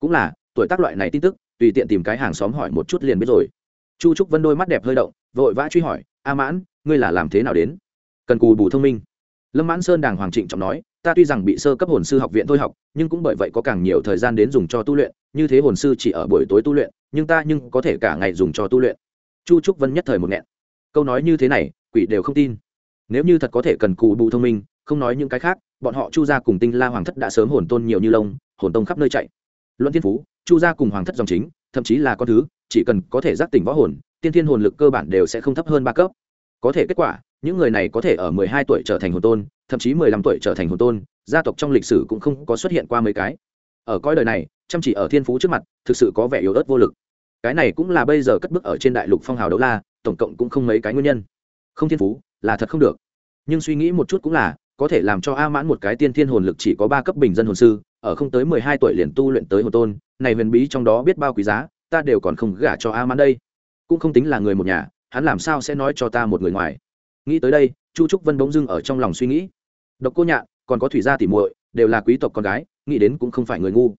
cũng là, tuổi tác loại này tin tức, tùy tiện tìm cái hàng xóm hỏi một chút liền biết rồi. Chu trúc vân đôi mắt đẹp hơi động, vội vã truy hỏi, a mãn, ngươi là làm thế nào đến? Cần cù bù thông minh. Lâm mãn sơn đàng hoàng trịnh trọng nói, ta tuy rằng bị sơ cấp hồn sư học viện thôi học, nhưng cũng bởi vậy có càng nhiều thời gian đến dùng cho tu luyện, như thế hồn sư chỉ ở buổi tối tu luyện, nhưng ta nhưng có thể cả ngày dùng cho tu luyện. Chu trúc vân nhất thời một nghẹn. Câu nói như thế này, quỷ đều không tin. Nếu như thật có thể cần cù bù thông minh, không nói những cái khác, bọn họ chu ra cùng tinh la hoàng thất đã sớm hồn tôn nhiều như lông, hồn tông khắp nơi chạy luận thiên phú, chu gia cùng hoàng thất dòng chính, thậm chí là con thứ, chỉ cần có thể giác tỉnh võ hồn, tiên thiên hồn lực cơ bản đều sẽ không thấp hơn ba cấp. Có thể kết quả, những người này có thể ở mười hai tuổi trở thành hồn tôn, thậm chí mười lăm tuổi trở thành hồn tôn, gia tộc trong lịch sử cũng không có xuất hiện qua mấy cái. Ở coi đời này, chăm chỉ ở thiên phú trước mặt, thực sự có vẻ yếu ớt vô lực. Cái này cũng là bây giờ cất bước ở trên đại lục phong hào đấu la, tổng cộng cũng không mấy cái nguyên nhân. Không thiên phú, là thật không được. Nhưng suy nghĩ một chút cũng là, có thể làm cho a mãn một cái tiên thiên hồn lực chỉ có ba cấp bình dân hồn sư ở không tới mười hai tuổi liền tu luyện tới hồn tôn, này huyền bí trong đó biết bao quý giá, ta đều còn không gả cho a mãn đây. Cũng không tính là người một nhà, hắn làm sao sẽ nói cho ta một người ngoài? Nghĩ tới đây, chu trúc vân bỗng dưng ở trong lòng suy nghĩ. Độc cô nhạn, còn có thủy gia tỉ muội, đều là quý tộc con gái, nghĩ đến cũng không phải người ngu.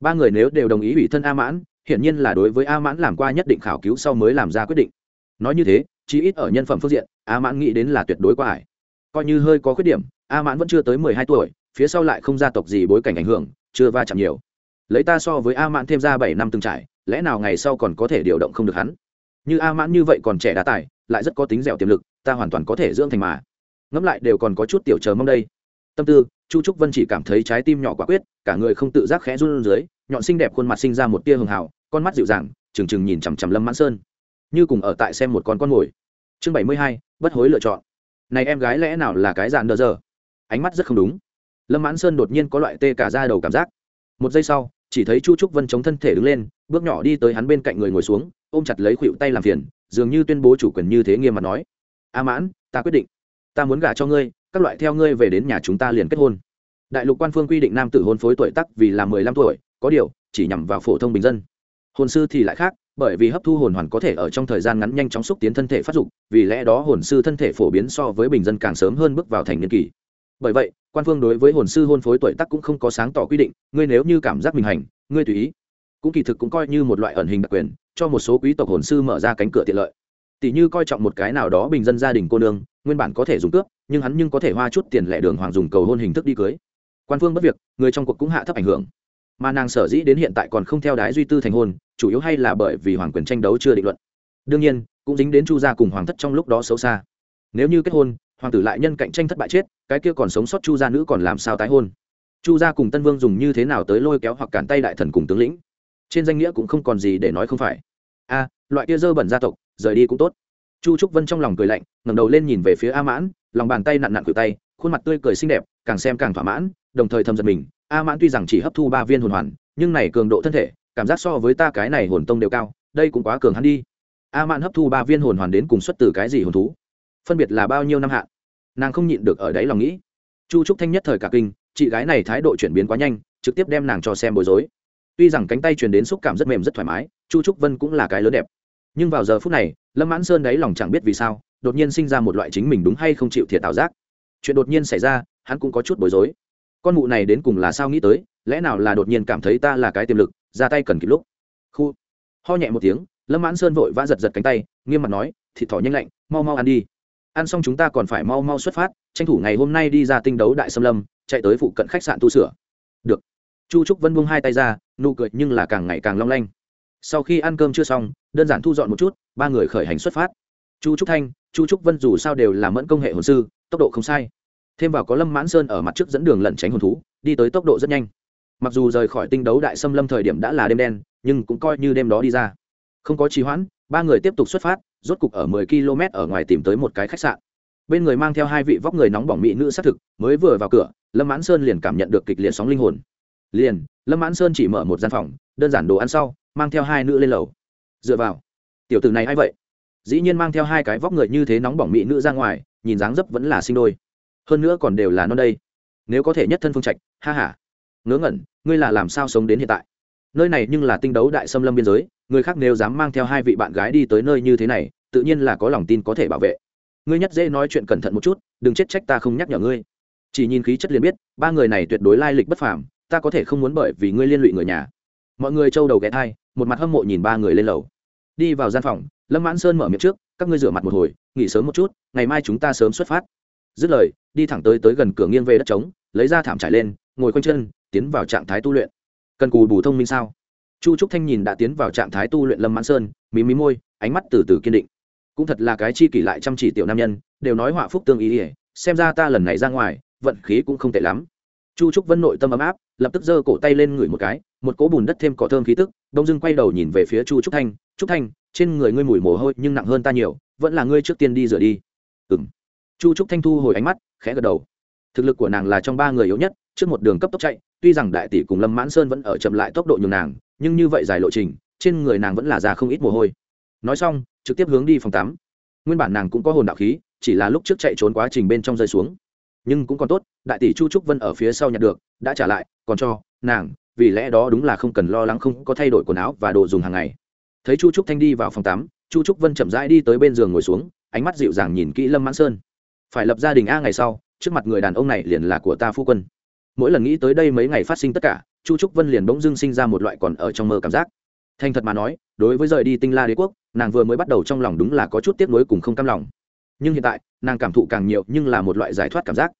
Ba người nếu đều đồng ý ủy thân a mãn hiển nhiên là đối với a mãn làm qua nhất định khảo cứu sau mới làm ra quyết định. Nói như thế, chí ít ở nhân phẩm phương diện a mãn nghĩ đến là tuyệt đối quá ải. Coi như hơi có khuyết điểm a mãn vẫn chưa tới mười hai tuổi phía sau lại không gia tộc gì bối cảnh ảnh hưởng, chưa va chạm nhiều. Lấy ta so với a mãn thêm ra bảy năm từng trải, lẽ nào ngày sau còn có thể điều động không được hắn? Như a mãn như vậy còn trẻ đá tài, lại rất có tính dẻo tiềm lực, ta hoàn toàn có thể dưỡng thành mà. Ngẫm lại đều còn có chút tiểu chờ mong đây. Tâm tư, chu trúc vân chỉ cảm thấy trái tim nhỏ quả quyết, cả người không tự giác khẽ run dưới, nhọn xinh đẹp khuôn mặt sinh ra một tia hường hào, con mắt dịu dàng, trừng trừng nhìn chằm chằm lâm mãn sơn. Như cùng ở tại xem một con con mồi. Chương bảy mươi hai, bất hối lựa chọn. Này em gái lẽ nào là cái dạn đờ giờ? Ánh mắt rất không đúng lâm mãn sơn đột nhiên có loại tê cả ra đầu cảm giác. Một giây sau, chỉ thấy chu trúc vân chống thân thể đứng lên, bước nhỏ đi tới hắn bên cạnh người ngồi xuống, ôm chặt lấy khuỵu tay làm phiền, dường như tuyên bố chủ quyền như thế nghiêm mặt nói. A mãn, ta quyết định. Ta muốn gả cho ngươi, các loại theo ngươi về đến nhà chúng ta liền kết hôn. Đại lục quan phương quy định nam tử hôn phối tuổi tắc vì là mười lăm tuổi, có điều, chỉ nhằm vào phổ thông bình dân. Hồn sư thì lại khác, bởi vì hấp thu hồn hoàn có thể ở trong thời gian ngắn nhanh chóng xúc tiến thân thể phát dục, vì lẽ đó hồn sư thân thể phổ biến so với bình dân càng sớm hơn bước vào thành niên kỳ. Bởi vậy quan phương đối với hồn sư hôn phối tuổi tác cũng không có sáng tỏ quy định, ngươi nếu như cảm giác mình hành, ngươi tùy ý. Cũng kỳ thực cũng coi như một loại ẩn hình đặc quyền, cho một số quý tộc hồn sư mở ra cánh cửa tiện lợi. Tỷ như coi trọng một cái nào đó bình dân gia đình cô nương, nguyên bản có thể dùng cướp, nhưng hắn nhưng có thể hoa chút tiền lẻ đường hoàng dùng cầu hôn hình thức đi cưới. Quan phương bất việc, người trong cuộc cũng hạ thấp ảnh hưởng. Mà nàng sở dĩ đến hiện tại còn không theo đái duy tư thành hôn, chủ yếu hay là bởi vì hoàng quyền tranh đấu chưa định luận. Đương nhiên, cũng dính đến chu gia cùng hoàng thất trong lúc đó xấu xa. Nếu như kết hôn hoàng tử lại nhân cạnh tranh thất bại chết, cái kia còn sống sót chu gia nữ còn làm sao tái hôn? Chu gia cùng tân vương dùng như thế nào tới lôi kéo hoặc cản tay đại thần cùng tướng lĩnh? Trên danh nghĩa cũng không còn gì để nói không phải. A, loại kia dơ bẩn gia tộc, rời đi cũng tốt. Chu trúc vân trong lòng cười lạnh, ngẩng đầu lên nhìn về phía a mãn, lòng bàn tay nặn nặn cử tay, khuôn mặt tươi cười xinh đẹp, càng xem càng thỏa mãn, đồng thời thầm giật mình, a mãn tuy rằng chỉ hấp thu ba viên hồn hoàn, nhưng này cường độ thân thể, cảm giác so với ta cái này hồn tông đều cao, đây cũng quá cường hắn đi. A mãn hấp thu ba viên hồn hoàn đến cùng xuất từ cái gì hồn thú? Phân biệt là bao nhiêu năm hạn. Nàng không nhịn được ở đấy lòng nghĩ. Chu trúc thanh nhất thời cả kinh, chị gái này thái độ chuyển biến quá nhanh, trực tiếp đem nàng cho xem bối rối. Tuy rằng cánh tay truyền đến xúc cảm rất mềm rất thoải mái, chu trúc vân cũng là cái lớn đẹp. Nhưng vào giờ phút này, lâm mãn sơn đáy lòng chẳng biết vì sao, đột nhiên sinh ra một loại chính mình đúng hay không chịu thiệt tạo giác. Chuyện đột nhiên xảy ra, hắn cũng có chút bối rối. Con mụ này đến cùng là sao nghĩ tới, lẽ nào là đột nhiên cảm thấy ta là cái tiềm lực, ra tay cần kịp lúc. Khu, ho nhẹ một tiếng, lâm mãn sơn vội vã giật giật cánh tay, nghiêm mặt nói, thịt thỏ nhanh lạnh, mau mau ăn đi ăn xong chúng ta còn phải mau mau xuất phát, tranh thủ ngày hôm nay đi ra tinh đấu đại xâm lâm, chạy tới phụ cận khách sạn tu sửa. Được. Chu trúc vân buông hai tay ra, nụ cười nhưng là càng ngày càng long lanh. Sau khi ăn cơm chưa xong, đơn giản thu dọn một chút, ba người khởi hành xuất phát. Chu trúc thanh, chu trúc vân dù sao đều là mẫn công hệ hồn sư, tốc độ không sai. Thêm vào có lâm mãn sơn ở mặt trước dẫn đường lẩn tránh hồn thú, đi tới tốc độ rất nhanh. Mặc dù rời khỏi tinh đấu đại xâm lâm thời điểm đã là đêm đen, nhưng cũng coi như đêm đó đi ra. Không có trì hoãn, ba người tiếp tục xuất phát rốt cục ở 10 km ở ngoài tìm tới một cái khách sạn. Bên người mang theo hai vị vóc người nóng bỏng mỹ nữ xác thực, mới vừa vào cửa, lâm mãn sơn liền cảm nhận được kịch liệt sóng linh hồn. Liền, lâm mãn sơn chỉ mở một gian phòng, đơn giản đồ ăn sau, mang theo hai nữ lên lầu. Dựa vào. Tiểu tử này a i vậy? Dĩ nhiên mang theo hai cái vóc người như thế nóng bỏng mỹ nữ ra ngoài, nhìn dáng dấp vẫn là sinh đôi. Hơn nữa còn đều là non đây. Nếu có thể nhất thân phương trạch, ha h a ngớ ngẩn, ngươi là làm sao sống đến hiện tại? Nơi này nhưng là tinh đấu đại xâm lâm biên giới, người khác nếu dám mang theo hai vị bạn gái đi tới nơi như thế này tự nhiên là có lòng tin có thể bảo vệ. Ngươi nhất dễ nói chuyện cẩn thận một chút, đừng chết trách ta không nhắc nhở ngươi. Chỉ nhìn khí chất liền biết, ba người này tuyệt đối lai lịch bất phàm, ta có thể không muốn bởi vì ngươi liên lụy người nhà. Mọi người trâu đầu ghé thai, một mặt hâm mộ nhìn ba người lên lầu. Đi vào gian phòng, lâm mãn sơn mở miệng trước, các ngươi rửa mặt một hồi, nghỉ sớm một chút, ngày mai chúng ta sớm xuất phát. Dứt lời, đi thẳng tới tới gần cửa nghiêng về đất trống, lấy ra thảm trải lên, ngồi quanh chân, tiến vào trạng thái tu luyện. Cần cù bù thông minh sao? Chu trúc thanh nhìn đã tiến vào trạng thái tu luyện lâm mãn sơn, mí mí môi, ánh mắt từ từ kiên định cũng thật là cái chi kỷ lại chăm chỉ tiểu nam nhân, đều nói họa phúc tương ý ỉa xem ra ta lần này ra ngoài, vận khí cũng không tệ lắm. Chu trúc vân nội tâm ấm áp, lập tức giơ cổ tay lên ngửi một cái, một cỗ bùn đất thêm cỏ thơm khí tức, đông dưng quay đầu nhìn về phía chu trúc thanh trúc thanh, trên người ngươi mùi mồ hôi nhưng nặng hơn ta nhiều, vẫn là ngươi trước tiên đi rửa đi. Ừ m chu trúc thanh thu hồi ánh mắt, khẽ gật đầu. Thực lực của nàng là trong ba người yếu nhất, trước một đường cấp tốc chạy, tuy rằng đại tỷ cùng lâm mãn sơn vẫn ở chậm lại tốc độ nhường nàng, nhưng như vậy dài lộ trình, trên người nàng vẫn là già không ít mồ hôi nói xong, trực tiếp hướng đi phòng tắm. Nguyên bản nàng cũng có hồn đạo khí, chỉ là lúc trước chạy trốn quá trình bên trong rơi xuống. Nhưng cũng còn tốt, đại tỷ chu trúc vân ở phía sau nhặt được, đã trả lại, còn cho, nàng, vì lẽ đó đúng là không cần lo lắng không có thay đổi quần áo và đồ dùng hàng ngày. Thấy chu trúc thanh đi vào phòng tắm, chu trúc vân chậm rãi đi tới bên giường ngồi xuống, ánh mắt dịu dàng nhìn kỹ lâm mãn sơn. Phải lập gia đình a ngày sau, trước mặt người đàn ông này liền là của ta phu quân. Mỗi lần nghĩ tới đây mấy ngày phát sinh tất cả, chu trúc vân liền bỗng dưng sinh ra một loại còn ở trong mơ cảm giác. Thành thật mà nói, đối với rời đi tinh la đế quốc nàng vừa mới bắt đầu trong lòng đúng là có chút tiếc nuối cùng không cam lòng. Nhưng hiện tại, nàng cảm thụ càng nhiều nhưng là một loại giải thoát cảm giác.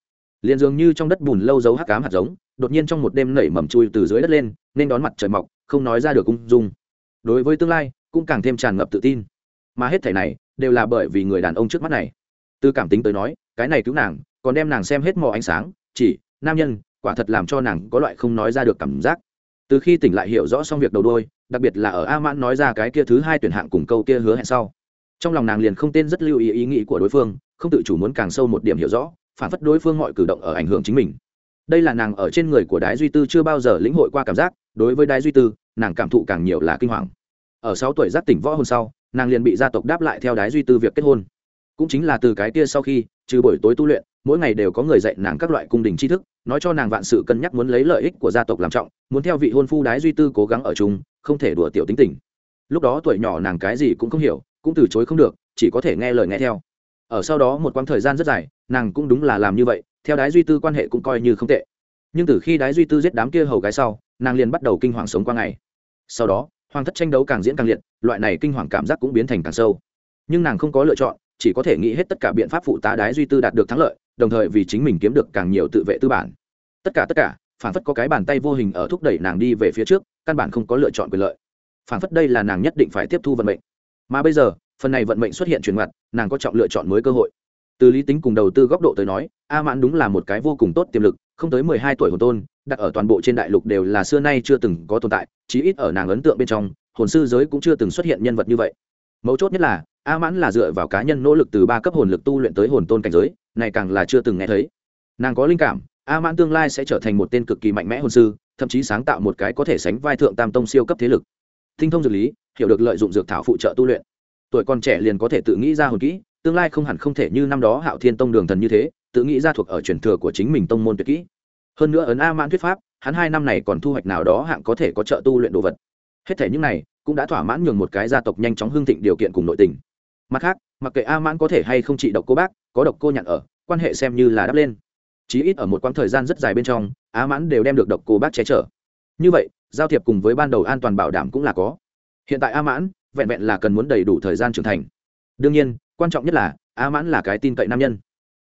Liền dường như trong đất bùn lâu dấu hắc cám hạt giống, đột nhiên trong một đêm nảy mầm chui từ dưới đất lên, nên đón mặt trời mọc, không nói ra được ung dung. Đối với tương lai, cũng càng thêm tràn ngập tự tin. Mà hết thảy này, đều là bởi vì người đàn ông trước mắt này. Từ cảm tính tới nói, cái này cứu nàng, còn đem nàng xem hết mò ánh sáng, chỉ, nam nhân, quả thật làm cho nàng có loại không nói ra được cảm giác từ khi tỉnh lại hiểu rõ xong việc đầu đôi đặc biệt là ở a mãn nói ra cái kia thứ hai tuyển hạng cùng câu kia hứa hẹn sau. Trong lòng nàng liền không tên rất lưu ý ý nghĩ của đối phương, không tự chủ muốn càng sâu một điểm hiểu rõ, phản phất đối phương mọi cử động ở ảnh hưởng chính mình. Đây là nàng ở trên người của đái duy tư chưa bao giờ lĩnh hội qua cảm giác, đối với đái duy tư, nàng cảm thụ càng nhiều là kinh hoàng. Ở sáu tuổi giác tỉnh võ hôn sau, nàng liền bị gia tộc đáp lại theo đái duy tư việc kết hôn cũng chính là từ cái kia sau khi, trừ buổi tối tu luyện, mỗi ngày đều có người dạy nàng các loại cung đình tri thức, nói cho nàng vạn sự cân nhắc muốn lấy lợi ích của gia tộc làm trọng, muốn theo vị hôn phu đái duy tư cố gắng ở chung, không thể đùa tiểu tính tình. Lúc đó tuổi nhỏ nàng cái gì cũng không hiểu, cũng từ chối không được, chỉ có thể nghe lời nghe theo. Ở sau đó một quãng thời gian rất dài, nàng cũng đúng là làm như vậy, theo đái duy tư quan hệ cũng coi như không tệ. Nhưng từ khi đái duy tư giết đám kia hầu gái sau, nàng liền bắt đầu kinh hoàng sống qua ngày. Sau đó, hoàng thất tranh đấu càng diễn càng liệt, loại này kinh hoàng cảm giác cũng biến thành càng sâu. Nhưng nàng không có lựa chọn chỉ có thể nghĩ hết tất cả biện pháp phụ tá đái duy tư đạt được thắng lợi, đồng thời vì chính mình kiếm được càng nhiều tự vệ tư bản. Tất cả tất cả phản phất có cái bàn tay vô hình ở thúc đẩy nàng đi về phía trước, căn bản không có lựa chọn quyền lợi. Phản phất đây là nàng nhất định phải tiếp thu vận mệnh. Mà bây giờ, phần này vận mệnh xuất hiện chuyển mặt nàng có trọng lựa chọn mới cơ hội. Từ lý tính cùng đầu tư góc độ tới nói, a mãn đúng là một cái vô cùng tốt tiềm lực, không tới mười hai tuổi hồn tôn, đặt ở toàn bộ trên đại lục đều là xưa nay chưa từng có tồn tại, chí ít ở nàng ấn tượng bên trong, hồn sư giới cũng chưa từng xuất hiện nhân vật như vậy mấu chốt nhất là, a mãn là dựa vào cá nhân nỗ lực từ ba cấp hồn lực tu luyện tới hồn tôn cảnh giới, này càng là chưa từng nghe thấy. Nàng có linh cảm, a mãn tương lai sẽ trở thành một tên cực kỳ mạnh mẽ hồn sư, thậm chí sáng tạo một cái có thể sánh vai thượng tam tông siêu cấp thế lực. Tinh thông dược lý, hiểu được lợi dụng dược thảo phụ trợ tu luyện. Tuổi còn trẻ liền có thể tự nghĩ ra hồn kỹ, tương lai không hẳn không thể như năm đó hạo thiên tông đường thần như thế, tự nghĩ ra thuộc ở truyền thừa của chính mình tông môn tuyệt kỹ. Hơn nữa ấn a mãn thuyết pháp, hắn hai năm này còn thu hoạch nào đó hạng có thể có trợ tu luyện đồ vật. Hết thể những này cũng đã thỏa mãn nhường một cái gia tộc nhanh chóng hưng thịnh điều kiện cùng nội tình. Mặt khác, mặc kệ a mãn có thể hay không trị độc cô bác, có độc cô nhận ở, quan hệ xem như là đắp lên. Chí ít ở một quãng thời gian rất dài bên trong, a mãn đều đem được độc cô bác che chở. Như vậy, giao thiệp cùng với ban đầu an toàn bảo đảm cũng là có. Hiện tại a mãn, vẹn vẹn là cần muốn đầy đủ thời gian trưởng thành. Đương nhiên, quan trọng nhất là, a mãn là cái tin cậy nam nhân.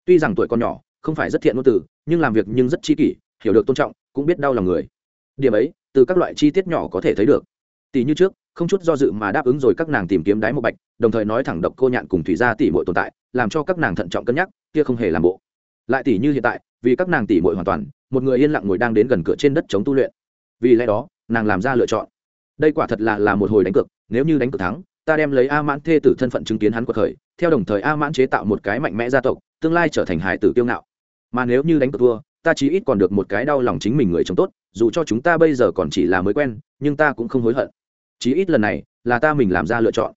Tuy rằng tuổi còn nhỏ, không phải rất thiện ngôn từ, nhưng làm việc nhưng rất chi kỷ, hiểu được tôn trọng, cũng biết đau lòng người. Điểm ấy, từ các loại chi tiết nhỏ có thể thấy được. Tỷ như trước không chút do dự mà đáp ứng rồi các nàng tìm kiếm đáy một bạch, đồng thời nói thẳng độc cô nhạn cùng thủy gia tỷ muội tồn tại, làm cho các nàng thận trọng cân nhắc, kia không hề làm bộ. Lại tỷ như hiện tại, vì các nàng tỷ muội hoàn toàn, một người yên lặng ngồi đang đến gần cửa trên đất chống tu luyện. Vì lẽ đó, nàng làm ra lựa chọn. Đây quả thật là là một hồi đánh cược, nếu như đánh cược thắng, ta đem lấy a mãn thê tử thân phận chứng kiến hắn quật khởi, theo đồng thời a mãn chế tạo một cái mạnh mẽ gia tộc, tương lai trở thành hải tử kiêu ngạo. Mà nếu như đánh cược thua, ta chí ít còn được một cái đau lòng chính mình người chồng tốt, dù cho chúng ta bây giờ còn chỉ là mới quen, nhưng ta cũng không hối hận chí ít lần này là ta mình làm ra lựa chọn.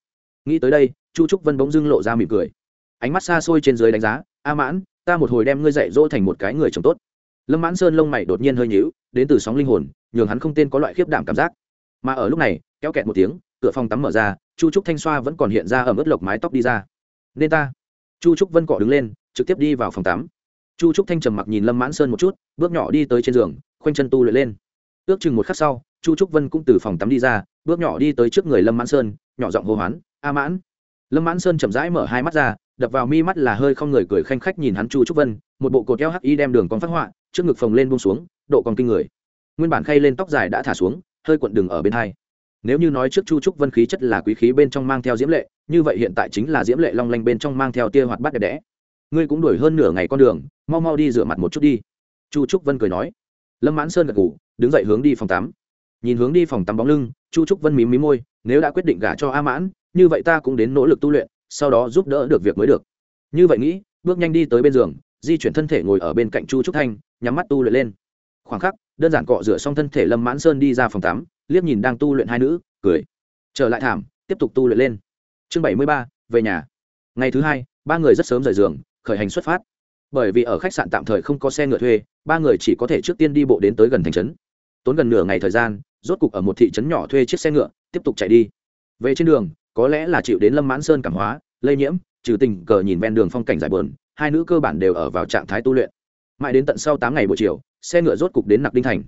Nghĩ tới đây, chu trúc vân bỗng dưng lộ ra mỉm cười. Ánh mắt xa xôi trên dưới đánh giá, a mãn, ta một hồi đem ngươi dạy dỗ thành một cái người chồng tốt. Lâm mãn sơn lông mày đột nhiên hơi nhíu, đến từ sóng linh hồn, nhường hắn không tên có loại khiếp đảm cảm giác. Mà ở lúc này, kéo kẹt một tiếng, cửa phòng tắm mở ra, chu trúc thanh xoa vẫn còn hiện ra ở mức lộc mái tóc đi ra. Nên ta. Chu trúc vân cọ đứng lên, trực tiếp đi vào phòng tắm. Chu trúc thanh trầm mặc nhìn lâm mãn sơn một chút, bước nhỏ đi tới trên giường, khoanh chân tu luyện lên. Ước chừng một khắc sau chu trúc vân cũng từ phòng tắm đi ra, bước nhỏ đi tới trước người lâm mãn sơn, nhỏ giọng hô hoán, a mãn. Lâm mãn sơn chậm rãi mở hai mắt ra, đập vào mi mắt là hơi không người cười khanh khách nhìn hắn chu trúc vân, một bộ cột eo hắc y đem đường con phát họa, trước ngực phồng lên buông xuống, độ còn kinh người. Nguyên bản khay lên tóc dài đã thả xuống, hơi cuộn đường ở bên hai. Nếu như nói trước chu trúc vân khí chất là quý khí bên trong mang theo diễm lệ, như vậy hiện tại chính là diễm lệ long lanh bên trong mang theo tia hoạt bát đẹp đẽ. Ngươi cũng đuổi hơn nửa ngày con đường, mau mau đi rửa mặt một chút đi. Chu trúc vân cười nói. Lâm mãn sơn gật ngủ đứng dậy hướng đi phòng tắm nhìn hướng đi phòng tắm bóng lưng, chu trúc vân mím mí môi, nếu đã quyết định gả cho a mãn, như vậy ta cũng đến nỗ lực tu luyện, sau đó giúp đỡ được việc mới được. Như vậy nghĩ, bước nhanh đi tới bên giường, di chuyển thân thể ngồi ở bên cạnh chu trúc thanh, nhắm mắt tu luyện lên. Khoảng khắc, đơn giản cọ rửa xong thân thể lâm mãn sơn đi ra phòng tắm, liếc nhìn đang tu luyện hai nữ, cười. Trở lại thảm, tiếp tục tu luyện lên. Chương bảy mươi ba, về nhà. Ngày thứ hai, ba người rất sớm rời giường, khởi hành xuất phát. Bởi vì ở khách sạn tạm thời không có xe ngựa thuê, ba người chỉ có thể trước tiên đi bộ đến tới gần thành trấn. Tốn gần nửa ngày thời gian rốt cục ở một thị trấn nhỏ thuê chiếc xe ngựa, tiếp tục chạy đi. Về trên đường, có lẽ là chịu đến lâm mãn sơn cảm hóa, lây nhiễm, trừ tình cờ nhìn ven đường phong cảnh dài bờn hai nữ cơ bản đều ở vào trạng thái tu luyện. Mãi đến tận sau tám ngày buổi chiều, xe ngựa rốt cục đến nặc đinh thành.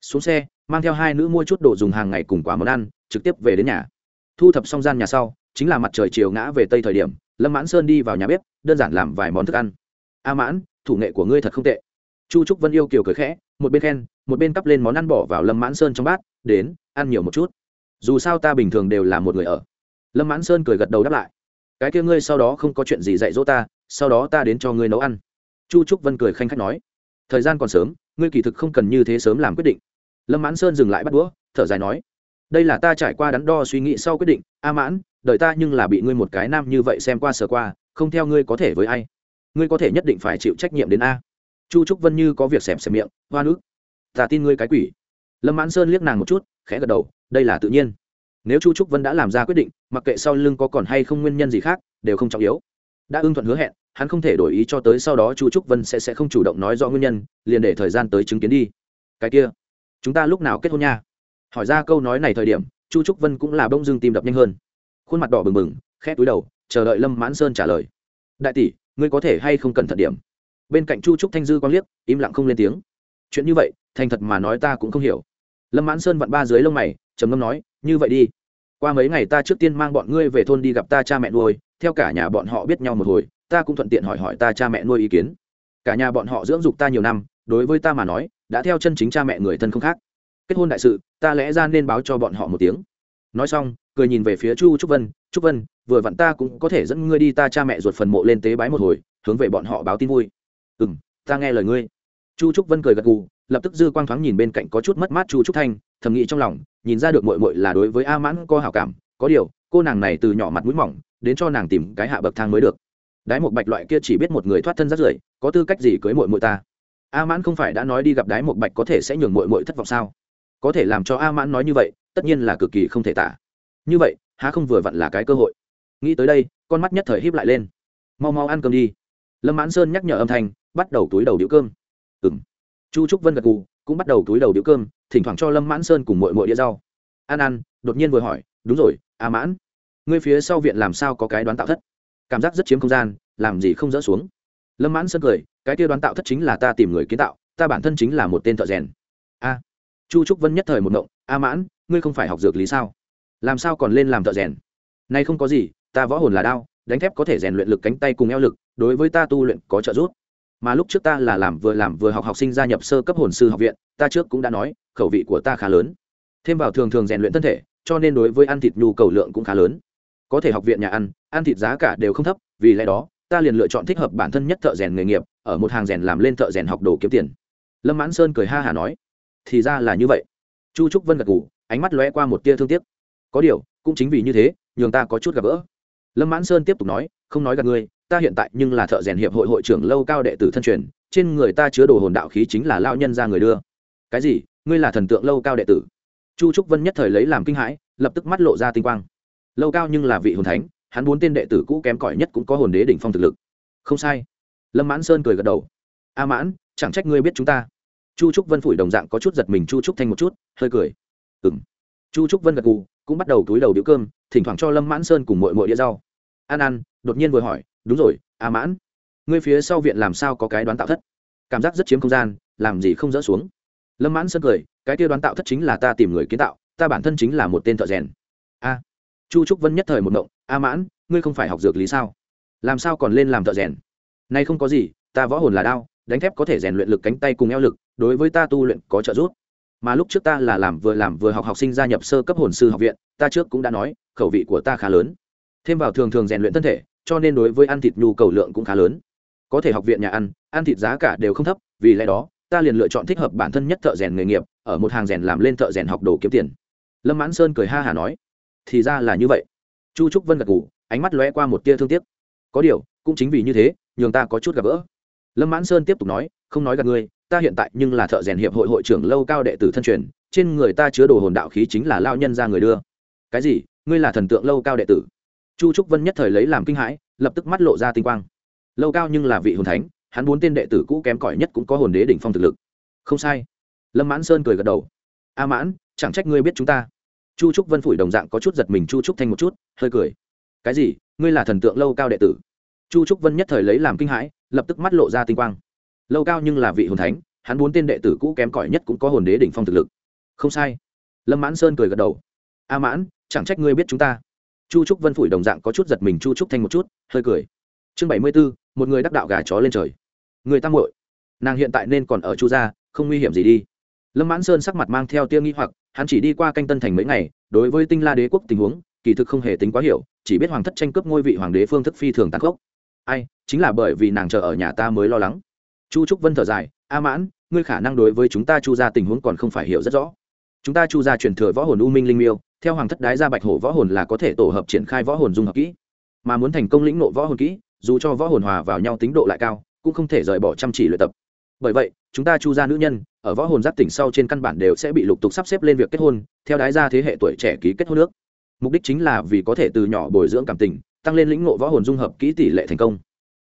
Xuống xe, mang theo hai nữ mua chút đồ dùng hàng ngày cùng quả món ăn, trực tiếp về đến nhà. Thu thập xong gian nhà sau, chính là mặt trời chiều ngã về tây thời điểm, lâm mãn sơn đi vào nhà bếp, đơn giản làm vài món thức ăn. A mãn, thủ nghệ của ngươi thật không tệ chu trúc vân yêu kiều cười khẽ, một bên khen, một bên cắp lên món ăn bỏ vào lâm mãn sơn trong bát, đến, ăn nhiều một chút. Dù sao ta bình thường đều là một người ở. Lâm mãn sơn cười gật đầu đáp lại. Cái kia ngươi sau đó không có chuyện gì dạy dỗ ta, sau đó ta đến cho ngươi nấu ăn. Chu trúc vân cười khanh khách nói. Thời gian còn sớm, ngươi kỳ thực không cần như thế sớm làm quyết định. Lâm mãn sơn dừng lại bắt đũa, thở dài nói. Đây là ta trải qua đắn đo suy nghĩ sau quyết định. A mãn đợi ta nhưng là bị ngươi một cái nam như vậy xem qua sờ qua, không theo ngươi có thể với ai. Ngươi có thể nhất định phải chịu trách nhiệm đến a chu trúc vân như có việc xẹp xẹp miệng, hoa nước ta tin ngươi cái quỷ. Lâm mãn sơn liếc nàng một chút, khẽ gật đầu, đây là tự nhiên. Nếu chu trúc vân đã làm ra quyết định, mặc kệ sau lưng có còn hay không nguyên nhân gì khác, đều không trọng yếu. Đã ưng thuận hứa hẹn, hắn không thể đổi ý cho tới sau đó chu trúc vân sẽ sẽ không chủ động nói rõ nguyên nhân, liền để thời gian tới chứng kiến đi. Cái kia, chúng ta lúc nào kết hôn nha? Hỏi ra câu nói này thời điểm, chu trúc vân cũng là bông dưng tim đập nhanh hơn. Khuôn mặt đỏ bừng bừng, khẽ túi đầu, chờ đợi lâm mãn sơn trả lời. Đại tỷ, ngươi có thể hay không cần thận điểm? Bên cạnh chu trúc thanh dư quang liếc, im lặng không lên tiếng. Chuyện như vậy, thành thật mà nói ta cũng không hiểu. Lâm mãn sơn vặn ba dưới lông mày, trầm ngâm nói, như vậy đi. Qua mấy ngày ta trước tiên mang bọn ngươi về thôn đi gặp ta cha mẹ nuôi, theo cả nhà bọn họ biết nhau một hồi, ta cũng thuận tiện hỏi hỏi ta cha mẹ nuôi ý kiến. Cả nhà bọn họ dưỡng dục ta nhiều năm, đối với ta mà nói, đã theo chân chính cha mẹ người thân không khác. Kết hôn đại sự, ta lẽ ra nên báo cho bọn họ một tiếng. Nói xong, cười nhìn về phía chu trúc vân trúc vân, vừa vặn ta cũng có thể dẫn ngươi đi ta cha mẹ ruột phần mộ lên tế bái một hồi, hướng về bọn họ báo tin vui ừ m ta nghe lời ngươi. Chu trúc vân cười gật gù, lập tức dư quang thoáng nhìn bên cạnh có chút mất mát chu trúc thanh, thầm nghĩ trong lòng, nhìn ra được mội mội là đối với a mãn có hảo cảm, có điều, cô nàng này từ nhỏ mặt mũi mỏng, đến cho nàng tìm cái hạ bậc thang mới được. Đái một bạch loại kia chỉ biết một người thoát thân rất rưởi, có tư cách gì cưới mội mội ta? A mãn không phải đã nói đi gặp đái một bạch có thể sẽ nhường mội mội thất vọng sao? Có thể làm cho a mãn nói như vậy, tất nhiên là cực kỳ không thể tả. Như vậy, há không vừa vặn là cái cơ hội. Nghĩ tới đây, con mắt nhất thời híp lại lên. Mau mau ăn cơm đi. Lâm mãn sơn nhắc nhở âm thanh bắt đầu túi đầu điếu cơm. Ừ m chu trúc vân gật cù cũng bắt đầu túi đầu điếu cơm, thỉnh thoảng cho lâm mãn sơn cùng mội mội đĩa rau. Ăn ăn đột nhiên vừa hỏi, đúng rồi, a mãn, ngươi phía sau viện làm sao có cái đoán tạo thất? Cảm giác rất chiếm không gian, làm gì không dỡ xuống? Lâm mãn sơn cười, cái kia đoán tạo thất chính là ta tìm người kiến tạo, ta bản thân chính là một tên thợ rèn. A. Chu trúc vân nhất thời một ngộng, a mãn, ngươi không phải học dược lý sao? Làm sao còn lên làm thợ rèn? Nay không có gì, ta võ hồn là đao, đánh thép có thể rèn luyện lực cánh tay cùng eo lực, đối với ta tu luyện có trợ giúp mà lúc trước ta là làm vừa làm vừa học học sinh gia nhập sơ cấp hồn sư học viện, ta trước cũng đã nói, khẩu vị của ta khá lớn. Thêm vào thường thường rèn luyện thân thể, cho nên đối với ăn thịt nhu cầu lượng cũng khá lớn. Có thể học viện nhà ăn ăn thịt giá cả đều không thấp, vì lẽ đó, ta liền lựa chọn thích hợp bản thân nhất thợ rèn nghề nghiệp, ở một hàng rèn làm lên thợ rèn học đồ kiếm tiền. Lâm mãn sơn cười ha hả nói, thì ra là như vậy. Chu trúc vân gật ngủ ánh mắt lóe qua một tia thương tiếc. Có điều, cũng chính vì như thế, nhường ta có chút gặp gỡ. Lâm mãn sơn tiếp tục nói, không nói gặp ngươi ta hiện tại nhưng là thợ rèn hiệp hội hội trưởng lâu cao đệ tử thân truyền, trên người ta chứa đồ hồn đạo khí chính là lao nhân ra người đưa. Cái gì? Ngươi là thần tượng lâu cao đệ tử? Chu trúc vân nhất thời lấy làm kinh hãi, lập tức mắt lộ ra tinh quang. Lâu cao nhưng là vị hồn thánh, hắn bốn tên đệ tử cũ kém cỏi nhất cũng có hồn đế đỉnh phong thực lực. Không sai. Lâm mãn sơn cười gật đầu. A mãn, chẳng trách ngươi biết chúng ta. Chu trúc vân phủi đồng dạng có chút giật mình chu trúc thanh một chút, hơi cười. Ừ m chu trúc vân gật gù, cũng bắt đầu túi đầu đĩu cơm, thỉnh thoảng cho lâm mãn sơn cùng mội mội đĩa rau. Ăn ăn đột nhiên vừa hỏi đúng rồi, a mãn. Ngươi phía sau viện làm sao có cái đoán tạo thất? Cảm giác rất chiếm không gian, làm gì không dỡ xuống. Lâm mãn sơn cười, cái kia đoán tạo thất chính là ta tìm người kiến tạo, ta bản thân chính là một tên thợ rèn. A. Chu trúc vân nhất thời một động, a mãn, ngươi không phải học dược lý sao? Làm sao còn lên làm thợ rèn? Nay không có gì, ta võ hồn là đao, đánh thép có thể rèn luyện lực cánh tay cùng eo lực, đối với ta tu luyện có trợ giúp. Mà lúc trước ta là làm vừa làm vừa học học sinh gia nhập sơ cấp hồn sư học viện, ta trước cũng đã nói, khẩu vị của ta khá lớn. Thêm vào thường thường rèn luyện thân thể cho nên đối với ăn thịt nhu cầu lượng cũng khá lớn. Có thể học viện nhà ăn ăn thịt giá cả đều không thấp, vì lẽ đó, ta liền lựa chọn thích hợp bản thân nhất thợ rèn nghề nghiệp, ở một hàng rèn làm lên thợ rèn học đồ kiếm tiền. Lâm mãn sơn cười ha hả nói. Thì ra là như vậy. Chu trúc vân gật ngủ ánh mắt lóe qua một tia thương tiếc. Có điều, cũng chính vì như thế, nhường ta có chút gặp gỡ. Lâm mãn sơn tiếp tục nói, không nói gặp ngươi, ta hiện tại nhưng là thợ rèn hiệp hội hội trưởng lâu cao đệ tử thân truyền, trên người ta chứa đồ hồn đạo khí chính là lao nhân ra người đưa. Cái gì? Ngươi là thần tượng lâu cao đệ tử? Chu trúc vân nhất thời lấy làm kinh hãi, lập tức mắt lộ ra tinh quang. Lâu cao nhưng là vị hồn thánh, hắn bốn tên đệ tử cũ kém cỏi nhất cũng có hồn đế đỉnh phong thực lực. Không sai. Lâm mãn sơn cười gật đầu. A mãn, chẳng trách ngươi biết chúng ta. Chu trúc vân phủi đồng dạng có chút giật mình chu trúc thanh một chút, hơi cười. Cái gì? Ngươi là thần tượng lâu cao đệ tử? Chu trúc vân nhất thời lấy làm kinh hãi, lập tức mắt lộ ra tinh quang. Lâu cao nhưng là vị hồn thánh, hắn bốn tên đệ tử cũ kém cỏi nhất cũng có hồn đế đỉnh phong thực lực. Không sai. Lâm mãn sơn cười gật đầu. A mãn, chẳng trách ngươi biết chúng ta chu trúc vân phủi đồng dạng có chút giật mình, chu trúc thanh một chút, hơi cười. Chương bảy mươi b ố một người đắc đạo gà chó lên trời. Người tăng hội nàng hiện tại nên còn ở chu gia, không nguy hiểm gì đi. Lâm mãn sơn sắc mặt mang theo tiêu nghi hoặc, hắn chỉ đi qua canh tân thành mấy ngày, đối với tinh la đế quốc tình huống, kỳ thực không hề tính quá hiểu, chỉ biết hoàng thất tranh cướp ngôi vị hoàng đế phương thức phi thường tàn khốc. Ai, chính là bởi vì nàng chờ ở nhà ta mới lo lắng. Chu trúc vân thở dài, a mãn, ngươi khả năng đối với chúng ta chu ra tình huống còn không phải hiểu rất rõ. Chúng ta chu ra truyền thừa võ hồn u minh linh miêu theo hoàng thất đái ra bạch hổ võ hồn là có thể tổ hợp triển khai võ hồn dung hợp kỹ. Mà muốn thành công lĩnh nộ võ hồn kỹ, dù cho võ hồn hòa vào nhau tính độ lại cao, cũng không thể rời bỏ chăm chỉ luyện tập. Bởi vậy, chúng ta chu ra nữ nhân, ở võ hồn giáp tỉnh sau trên căn bản đều sẽ bị lục tục sắp xếp lên việc kết hôn, theo đái ra thế hệ tuổi trẻ ký kết hôn nước mục đích chính là vì có thể từ nhỏ bồi dưỡng cảm tình, tăng lên lĩnh ngộ võ hồn dung hợp kỹ tỷ lệ thành công.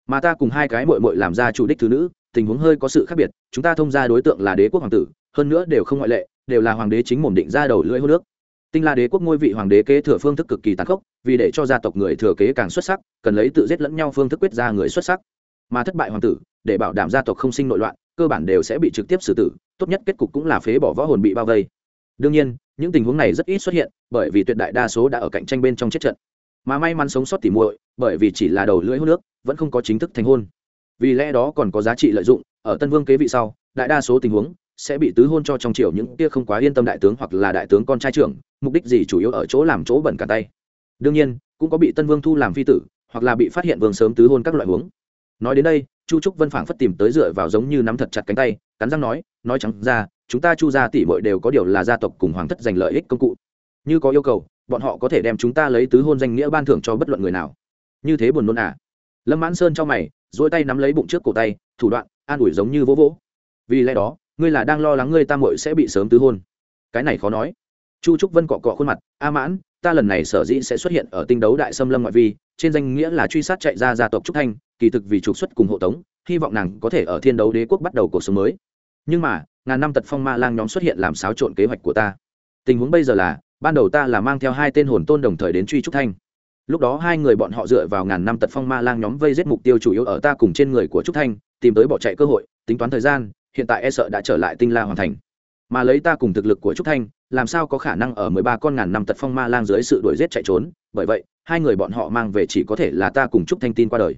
Mà ta cùng hai cái mội mội làm ra chủ đích thứ nữ, tình huống hơi có sự khác biệt, chúng ta thông ra đối tượng là đế quốc hoàng tử, hơn nữa đều không ngoại lệ, đều là hoàng đế chính mồm định ra đầu lưỡi hô nước tinh la đế quốc ngôi vị hoàng đế kế thừa phương thức cực kỳ tàn khốc, vì để cho gia tộc người thừa kế càng xuất sắc, cần lấy tự giết lẫn nhau phương thức quyết ra người xuất sắc. Mà thất bại hoàng tử, để bảo đảm gia tộc không sinh nội loạn, cơ bản đều sẽ bị trực tiếp xử tử, tốt nhất kết cục cũng là phế bỏ võ hồn bị bao vây. Đương nhiên, những tình huống này rất ít xuất hiện, bởi vì tuyệt đại đa số đã ở cạnh tranh bên trong chết trận. Mà may mắn sống sót tỉ muội, bởi vì chỉ là đầu lưỡi hút nước, vẫn không có chính thức thành hôn. Vì lẽ đó còn có giá trị lợi dụng, ở tân vương kế vị sau, đại đa số tình huống sẽ bị tứ hôn cho trong triều những kia không quá yên tâm đại tướng hoặc là đại tướng con trai trưởng mục đích gì chủ yếu ở chỗ làm chỗ bẩn cả tay. Đương nhiên, cũng có bị tân vương thu làm phi tử, hoặc là bị phát hiện vương sớm tứ hôn các loại huống. Nói đến đây, chu trúc vân phảng phất tìm tới dựa vào giống như nắm thật chặt cánh tay, cắn răng nói nói trắng ra, chúng ta chu gia tỷ muội đều có điều là gia tộc cùng hoàng thất giành lợi ích công cụ. Như có yêu cầu, bọn họ có thể đem chúng ta lấy tứ hôn danh nghĩa ban thưởng cho bất luận người nào. Như thế buồn nôn à? Lâm mãn sơn cho mày dỗi tay nắm lấy bụng trước cổ tay, thủ đoạn, an ủi giống như vỗ vỗ. Vì lẽ đó, ngươi là đang lo lắng ngươi tam muội sẽ bị sớm tứ hôn. Cái này khó nói chu trúc vân cọ cọ khuôn mặt, a mãn, ta lần này sở dĩ sẽ xuất hiện ở tinh đấu đại xâm lâm ngoại vi, trên danh nghĩa là truy sát chạy ra gia tộc trúc thanh, kỳ thực vì trục xuất cùng hộ tống, hy vọng nàng có thể ở thiên đấu đế quốc bắt đầu cuộc sống mới. Nhưng mà, ngàn năm tật phong ma lang nhóm xuất hiện làm xáo trộn kế hoạch của ta. Tình huống bây giờ là, ban đầu ta là mang theo hai tên hồn tôn đồng thời đến truy trúc thanh. Lúc đó hai người bọn họ dựa vào ngàn năm tật phong ma lang nhóm vây giết mục tiêu chủ yếu ở ta cùng trên người của trúc thanh, tìm tới bỏ chạy cơ hội, tính toán thời gian, hiện tại e sợ đã trở lại tinh la hoàn thành. Mà lấy ta cùng thực lực của trúc thanh làm sao có khả năng ở mười ba con ngàn năm tật phong ma lang dưới sự đuổi giết chạy trốn? Bởi vậy, hai người bọn họ mang về chỉ có thể là ta cùng chúc thanh tin qua đời.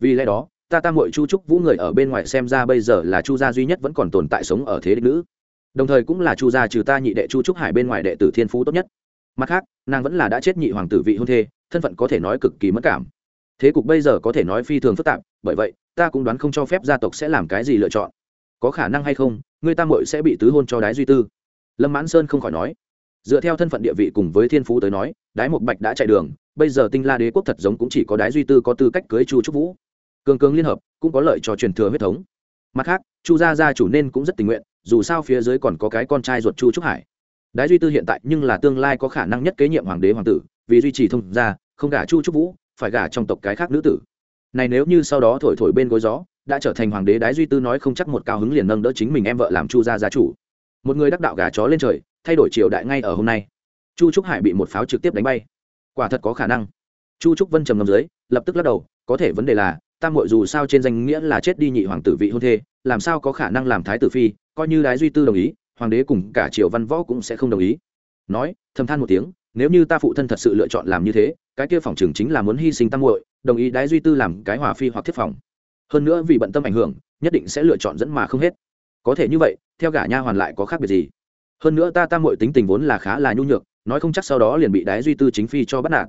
Vì lẽ đó, ta ta muội chu trúc vũ người ở bên ngoài xem ra bây giờ là chu gia duy nhất vẫn còn tồn tại sống ở thế đích nữ. Đồng thời cũng là chu gia trừ ta nhị đệ chu trúc hải bên ngoài đệ tử thiên phú tốt nhất. Mặt khác, nàng vẫn là đã chết nhị hoàng tử vị hôn thê, thân phận có thể nói cực kỳ mất cảm. Thế cục bây giờ có thể nói phi thường phức tạp, bởi vậy, ta cũng đoán không cho phép gia tộc sẽ làm cái gì lựa chọn. Có khả năng hay không, người ta muội sẽ bị tứ hôn cho đái duy tư lâm mãn sơn không khỏi nói, dựa theo thân phận địa vị cùng với thiên phú tới nói, đái một bạch đã chạy đường, bây giờ tinh la đế quốc thật giống cũng chỉ có đái duy tư có tư cách cưới chu trúc vũ. Cường cường liên hợp cũng có lợi cho truyền thừa huyết thống. Mặt khác, chu gia gia chủ nên cũng rất tình nguyện, dù sao phía dưới còn có cái con trai ruột chu trúc hải. Đái duy tư hiện tại nhưng là tương lai có khả năng nhất kế nhiệm hoàng đế hoàng tử, vì duy trì thông gia, không gả chu trúc vũ, phải gả trong tộc cái khác nữ tử. Này nếu như sau đó thổi thổi bên gối gió, đã trở thành hoàng đế, đái duy tư nói không chắc một cao hứng liền nâng đỡ chính mình em vợ làm chu gia gia chủ một người đắc đạo gà chó lên trời, thay đổi triều đại ngay ở hôm nay. Chu trúc hải bị một pháo trực tiếp đánh bay. Quả thật có khả năng. Chu trúc vân trầm ngầm dưới, lập tức lắc đầu, có thể vấn đề là, tam mội dù sao trên danh nghĩa là chết đi nhị hoàng tử vị hôn thê, làm sao có khả năng làm thái tử phi, coi như đái duy tư đồng ý, hoàng đế cùng cả triều văn võ cũng sẽ không đồng ý. Nói, thầm than một tiếng, nếu như ta phụ thân thật sự lựa chọn làm như thế, cái kia phòng trường chính là muốn hy sinh tam muội, đồng ý đái duy tư làm cái hòa phi hoặc thiết phòng. Hơn nữa vì bận tâm ảnh hưởng, nhất định sẽ lựa chọn dẫn mà không hết có thể như vậy, theo gả nha hoàn lại có khác biệt gì? Hơn nữa ta tam muội tính tình vốn là khá là nhu nhược, nói không chắc sau đó liền bị đái duy tư chính phi cho bắt nạt.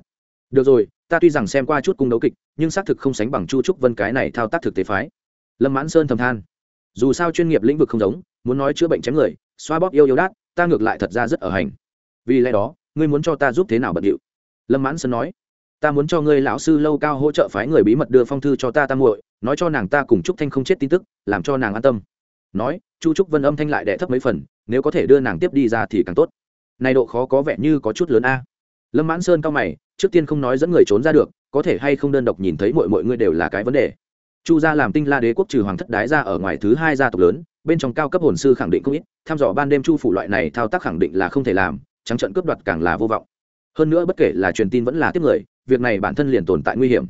Được rồi, ta tuy rằng xem qua chút cung đấu kịch, nhưng xác thực không sánh bằng chu trúc vân cái này thao tác thực tế phái. Lâm mãn sơn thầm than. Dù sao chuyên nghiệp lĩnh vực không giống, muốn nói chữa bệnh chém người, xoa bóp yêu yêu đát, ta ngược lại thật ra rất ở hành. Vì lẽ đó, ngươi muốn cho ta giúp thế nào bận điệu? Lâm mãn sơn nói. Ta muốn cho ngươi lão sư lâu cao hỗ trợ phái người bí mật đưa phong thư cho ta tam muội, nói cho nàng ta cùng trúc thanh không chết tin tức, làm cho nàng an tâm nói, chu trúc vân âm thanh lại đẻ thấp mấy phần, nếu có thể đưa nàng tiếp đi ra thì càng tốt. Này độ khó có vẻ như có chút lớn a. Lâm mãn sơn cao mày, trước tiên không nói dẫn người trốn ra được, có thể hay không đơn độc nhìn thấy mọi mọi người đều là cái vấn đề. Chu gia làm tinh la đế quốc trừ hoàng thất đái ra ở ngoài thứ hai gia tộc lớn, bên trong cao cấp hồn sư khẳng định không ít, tham dò ban đêm chu phủ loại này thao tác khẳng định là không thể làm, trắng trận cướp đoạt càng là vô vọng. Hơn nữa bất kể là truyền tin vẫn là tiếp người, việc này bản thân liền tồn tại nguy hiểm.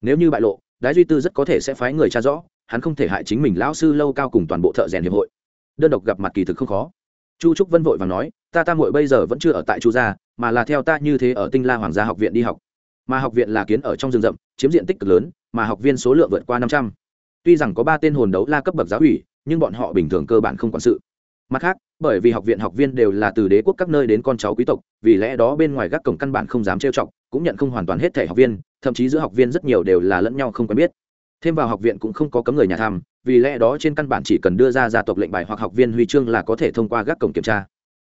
Nếu như bại lộ, đái duy tư rất có thể sẽ phái người tra rõ hắn không thể hại chính mình lão sư lâu cao cùng toàn bộ thợ rèn hiệp hội. Đơn độc gặp mặt kỳ thực không khó. Chu trúc vân vội và nói, ta ta muội bây giờ vẫn chưa ở tại chu gia, mà là theo ta như thế ở tinh la hoàng gia học viện đi học. Mà học viện là kiến ở trong rừng rậm, chiếm diện tích cực lớn, mà học viên số lượng vượt qua năm trăm. Tuy rằng có ba tên hồn đấu la cấp bậc giáo ủy, nhưng bọn họ bình thường cơ bản không quản sự. Mặt khác, bởi vì học viện học viên đều là từ đế quốc các nơi đến con cháu quý tộc, vì lẽ đó bên ngoài các cổng căn bản không dám trêu chọc, cũng nhận không hoàn toàn hết thể học viên, thậm chí giữa học viên rất nhiều đều là lẫn nhau không quen biết thêm vào học viện cũng không có cấm người nhà tham, vì lẽ đó trên căn bản chỉ cần đưa ra gia tộc lệnh bài hoặc học viên huy chương là có thể thông qua gác cổng kiểm tra.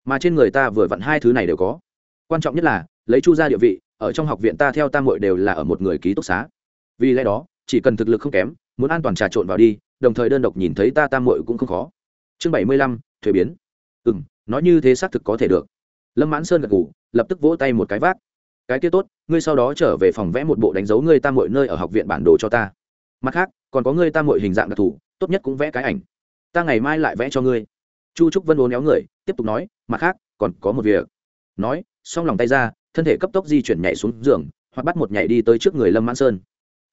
Mà trên người ta vừa vặn hai thứ này đều có. Quan trọng nhất là, lấy chu ra địa vị, ở trong học viện ta theo tam hội đều là ở một người ký túc xá. Vì lẽ đó, chỉ cần thực lực không kém, muốn an toàn trà trộn vào đi, đồng thời đơn độc nhìn thấy ta tam hội cũng không khó. Chương bảy mươi lăm, thuế biến. Ừ m nói như thế xác thực có thể được. Lâm mãn sơn gật ngủ lập tức vỗ tay một cái vác. Cái kia tốt, ngươi sau đó trở về phòng vẽ một bộ đánh dấu ngươi tam hội nơi ở học viện bản đồ cho ta mặt khác, còn có ngươi ta hội hình dạng đặc thù, tốt nhất cũng vẽ cái ảnh. Ta ngày mai lại vẽ cho ngươi. Chu trúc vân uốn éo người, tiếp tục nói, mặt khác, còn có một việc. Nói xong lòng tay ra, thân thể cấp tốc di chuyển nhảy xuống giường, hoặc bắt một nhảy đi tới trước người lâm mãn sơn.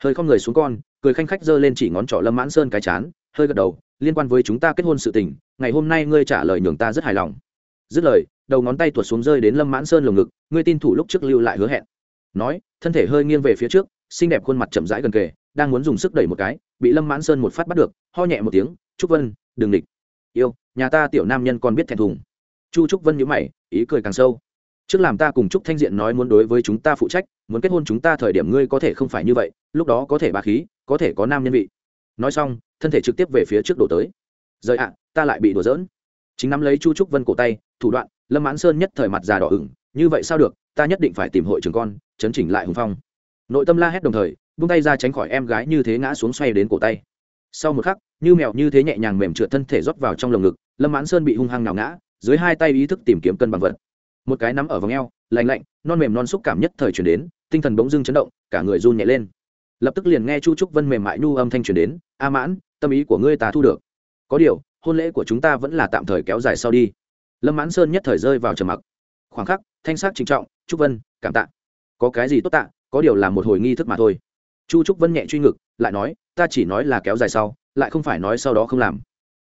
Hơi không người xuống con, cười khanh khách giơ lên chỉ ngón trỏ lâm mãn sơn cái chán, hơi gật đầu, liên quan với chúng ta kết hôn sự tình, ngày hôm nay ngươi trả lời nhường ta rất hài lòng. Dứt lời, đầu ngón tay tuột xuống rơi đến lâm mãn sơn lồng ngực, ngươi tin thủ lúc trước lưu lại hứa hẹn. Nói, thân thể hơi nghiêng về phía trước, xinh đẹp khuôn mặt chậm rãi gần kề đang muốn dùng sức đẩy một cái, bị lâm mãn sơn một phát bắt được, ho nhẹ một tiếng, trúc vân, đừng địch. Yêu, nhà ta tiểu nam nhân còn biết thẹn thùng. Chu trúc vân nhữ mày, ý cười càng sâu. Trước làm ta cùng trúc thanh diện nói muốn đối với chúng ta phụ trách, muốn kết hôn chúng ta thời điểm ngươi có thể không phải như vậy, lúc đó có thể bà khí, có thể có nam nhân vị. Nói xong, thân thể trực tiếp về phía trước đổ tới. Rời ạ, ta lại bị đổ dỡn chính nắm lấy chu trúc vân cổ tay, thủ đoạn, lâm mãn sơn nhất thời mặt già đỏ ửng, như vậy sao được, ta nhất định phải tìm hội trường con, chấn chỉnh lại hùng phong. Nội tâm la hét đồng thời vung tay ra tránh khỏi em gái như thế ngã xuống xoay đến cổ tay. Sau một khắc, như mèo như thế nhẹ nhàng mềm trượt thân thể rót vào trong lồng ngực, lâm mãn sơn bị hung hăng nào ngã, dưới hai tay ý thức tìm kiếm cân bằng vật. Một cái nắm ở vòng eo, lạnh lạnh, non mềm non xúc cảm nhất thời chuyển đến, tinh thần bỗng dưng chấn động, cả người run nhẹ lên. Lập tức liền nghe chu trúc vân mềm mại nhu âm thanh chuyển đến, a mãn, tâm ý của ngươi ta thu được. Có điều, hôn lễ của chúng ta vẫn là tạm thời kéo dài sau đi. Lâm mãn sơn nhất thời rơi vào trầm mặc. Khoảng khắc, thanh sắc trinh trọng, trúc vân, cảm tạ. Có cái gì tốt tạ, có điều là một hồi nghi thức mà thôi chu trúc vân nhẹ truy ngực, lại nói, ta chỉ nói là kéo dài sau, lại không phải nói sau đó không làm.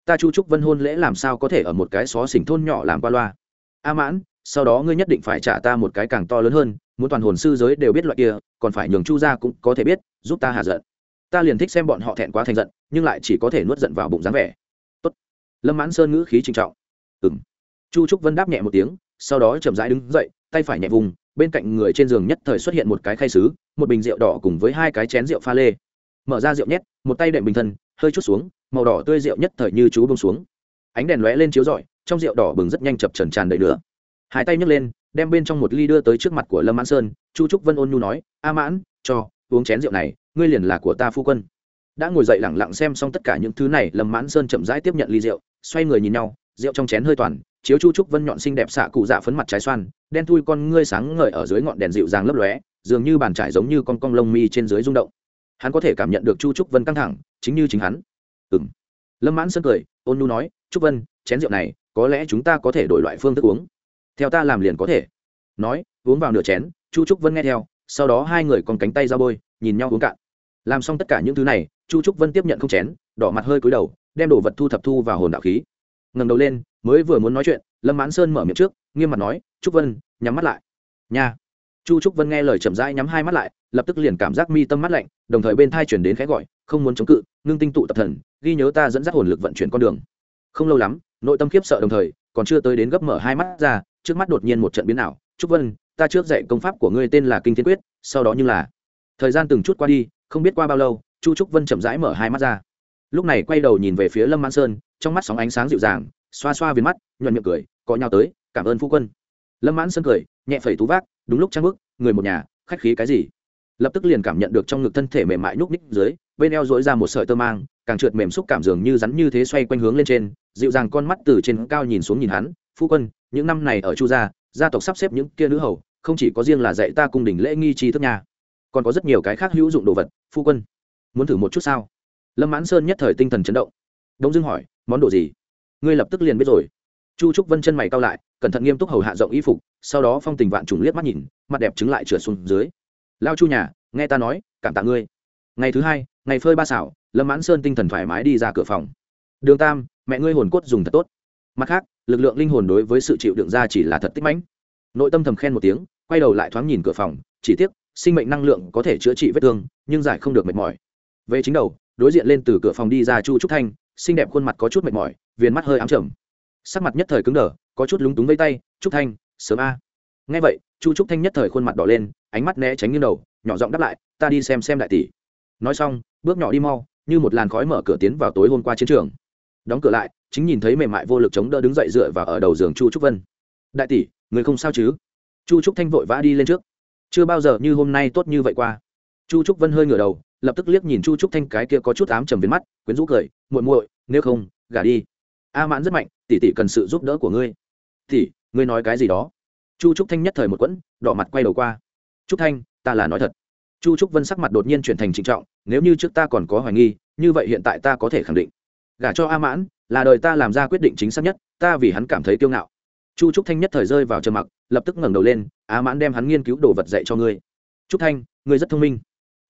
Ta chu trúc vân hôn lễ làm sao có thể ở một cái xó xỉnh thôn nhỏ làm qua loa? A mãn, sau đó ngươi nhất định phải trả ta một cái càng to lớn hơn, muốn toàn hồn sư giới đều biết loại kia, còn phải nhường chu ra cũng có thể biết, giúp ta hạ giận. Ta liền thích xem bọn họ thẹn quá thành giận, nhưng lại chỉ có thể nuốt giận vào bụng dáng vẻ. Tốt. lâm mãn sơn ngữ khí trinh trọng. Ừ m chu trúc vân đáp nhẹ một tiếng, sau đó chậm rãi đứng dậy, tay phải nhẹ vùng bên cạnh người trên giường nhất thời xuất hiện một cái khay sứ, một bình rượu đỏ cùng với hai cái chén rượu pha lê. Mở ra rượu nhét, một tay đệm bình thân, hơi chút xuống, màu đỏ tươi rượu nhất thời như chú bông xuống. Ánh đèn lóe lên chiếu rọi, trong rượu đỏ bừng rất nhanh chập trần tràn đầy nữa hai tay nhấc lên, đem bên trong một ly đưa tới trước mặt của lâm mãn sơn, chu trúc vân ôn nhu nói, a mãn, cho, uống chén rượu này, ngươi liền là của ta phu quân. Đã ngồi dậy lẳng lặng xem xong tất cả những thứ này, lâm mãn sơn chậm rãi tiếp nhận ly rượu, xoay người nhìn nhau, rượu trong chén hơi toàn chiếu chu trúc vân nhọn xinh đẹp xạ cụ dạ phấn mặt trái xoan, đen thui con ngươi sáng ngời ở dưới ngọn đèn dịu dàng lấp lóe, dường như bàn trải giống như con cong lông mi trên dưới rung động. Hắn có thể cảm nhận được chu trúc vân căng thẳng, chính như chính hắn. Ừ m lâm mãn sơn cười, ôn nu nói, trúc vân, chén rượu này, có lẽ chúng ta có thể đổi loại phương thức uống. Theo ta làm liền có thể. Nói, uống vào nửa chén, chu trúc vân nghe theo, sau đó hai người còn cánh tay ra bôi, nhìn nhau uống cạn. Làm xong tất cả những thứ này, chu trúc vân tiếp nhận không chén, đỏ mặt hơi cúi đầu, đem đồ vật thu thập thu vào hồn đạo khí. Ngầm đầu lên mới vừa muốn nói chuyện, lâm mãn sơn mở miệng trước, nghiêm mặt nói, trúc vân, nhắm mắt lại. Nha. Chu trúc vân nghe lời chậm rãi nhắm hai mắt lại, lập tức liền cảm giác mi tâm mắt lạnh, đồng thời bên thai chuyển đến khẽ gọi, không muốn chống cự, ngưng tinh tụ tập thần, ghi nhớ ta dẫn dắt hồn lực vận chuyển con đường. Không lâu lắm, nội tâm khiếp sợ đồng thời, còn chưa tới đến gấp mở hai mắt ra, trước mắt đột nhiên một trận biến ảo, trúc vân, ta trước dạy công pháp của ngươi tên là kinh thiên quyết, sau đó như là. Thời gian từng chút qua đi, không biết qua bao lâu, chu trúc vân chậm rãi mở hai mắt ra. Lúc này quay đầu nhìn về phía lâm mãn sơn, trong mắt sóng ánh sáng dịu dàng xoa xoa viên mắt, nhuận miệng cười, có nhau tới, cảm ơn phu quân. Lâm mãn sơn cười, nhẹ phẩy tú vác, đúng lúc trang bức, người một nhà, khách khí cái gì? Lập tức liền cảm nhận được trong ngực thân thể mềm mại nhúc ních dưới, bên eo dỗi ra một sợi tơ mang, càng trượt mềm xúc cảm dường như rắn như thế xoay quanh hướng lên trên, dịu dàng con mắt từ trên cao nhìn xuống nhìn hắn, phu quân, những năm này ở chu gia gia tộc sắp xếp những kia nữ hầu, không chỉ có riêng là dạy ta cung đình lễ nghi chi thức nhà, còn có rất nhiều cái khác hữu dụng đồ vật, phu quân, muốn thử một chút sao? Lâm mãn sơn nhất thời tinh thần chấn động. Đông dương hỏi, món đồ gì? Ngươi lập tức liền biết rồi. Chu trúc vân chân mày cao lại, cẩn thận nghiêm túc hầu hạ rộng y phục, sau đó phong tình vạn trùng liếc mắt nhìn, mặt đẹp trứng lại trượt xuống dưới. Lao chu nhà, nghe ta nói, cảm tạ ngươi. Ngày thứ hai, ngày phơi ba xảo, lâm mãn sơn tinh thần thoải mái đi ra cửa phòng. Đường tam, mẹ ngươi hồn cốt dùng thật tốt. Mặt khác, lực lượng linh hồn đối với sự chịu đựng ra chỉ là thật tích mãnh. Nội tâm thầm khen một tiếng, quay đầu lại thoáng nhìn cửa phòng, chỉ tiếc, sinh mệnh năng lượng có thể chữa trị vết thương, nhưng giải không được mệt mỏi. Về chính đầu, đối diện lên từ cửa phòng đi ra chu trúc thanh, xinh đẹp khuôn mặt có chút mệt mỏi viền mắt hơi ám trầm. Sắc mặt nhất thời cứng đờ, có chút lúng túng vây tay, trúc thanh, sớm a. Nghe vậy, chu trúc thanh nhất thời khuôn mặt đỏ lên, ánh mắt né tránh như đầu, nhỏ giọng đáp lại, ta đi xem xem đại tỷ. Nói xong, bước nhỏ đi mau, như một làn khói mở cửa tiến vào tối hôm qua chiến trường. Đóng cửa lại, chính nhìn thấy mềm mại vô lực chống đỡ đứng dậy dựa vào ở đầu giường chu trúc vân. Đại tỷ, người không sao chứ? Chu trúc thanh vội vã đi lên trước. Chưa bao giờ như hôm nay tốt như vậy qua. Chu trúc vân hơi ngửa đầu, lập tức liếc nhìn chu trúc thanh cái kia có chút ám trầm viên mắt, quyến rũ cười, muội muội, nếu không, gả đi a mãn rất mạnh, tỷ tỷ cần sự giúp đỡ của ngươi. Tỷ, ngươi nói cái gì đó? Chu trúc thanh nhất thời một quẫn, đỏ mặt quay đầu qua. Trúc thanh, ta là nói thật. Chu trúc vân sắc mặt đột nhiên chuyển thành trịnh trọng, nếu như trước ta còn có hoài nghi, như vậy hiện tại ta có thể khẳng định. Gả cho a mãn, là đời ta làm ra quyết định chính xác nhất, ta vì hắn cảm thấy kiêu ngạo. Chu trúc thanh nhất thời rơi vào trầm mặc, lập tức ngẩng đầu lên, a mãn đem hắn nghiên cứu đồ vật dạy cho ngươi. Trúc thanh, ngươi rất thông minh.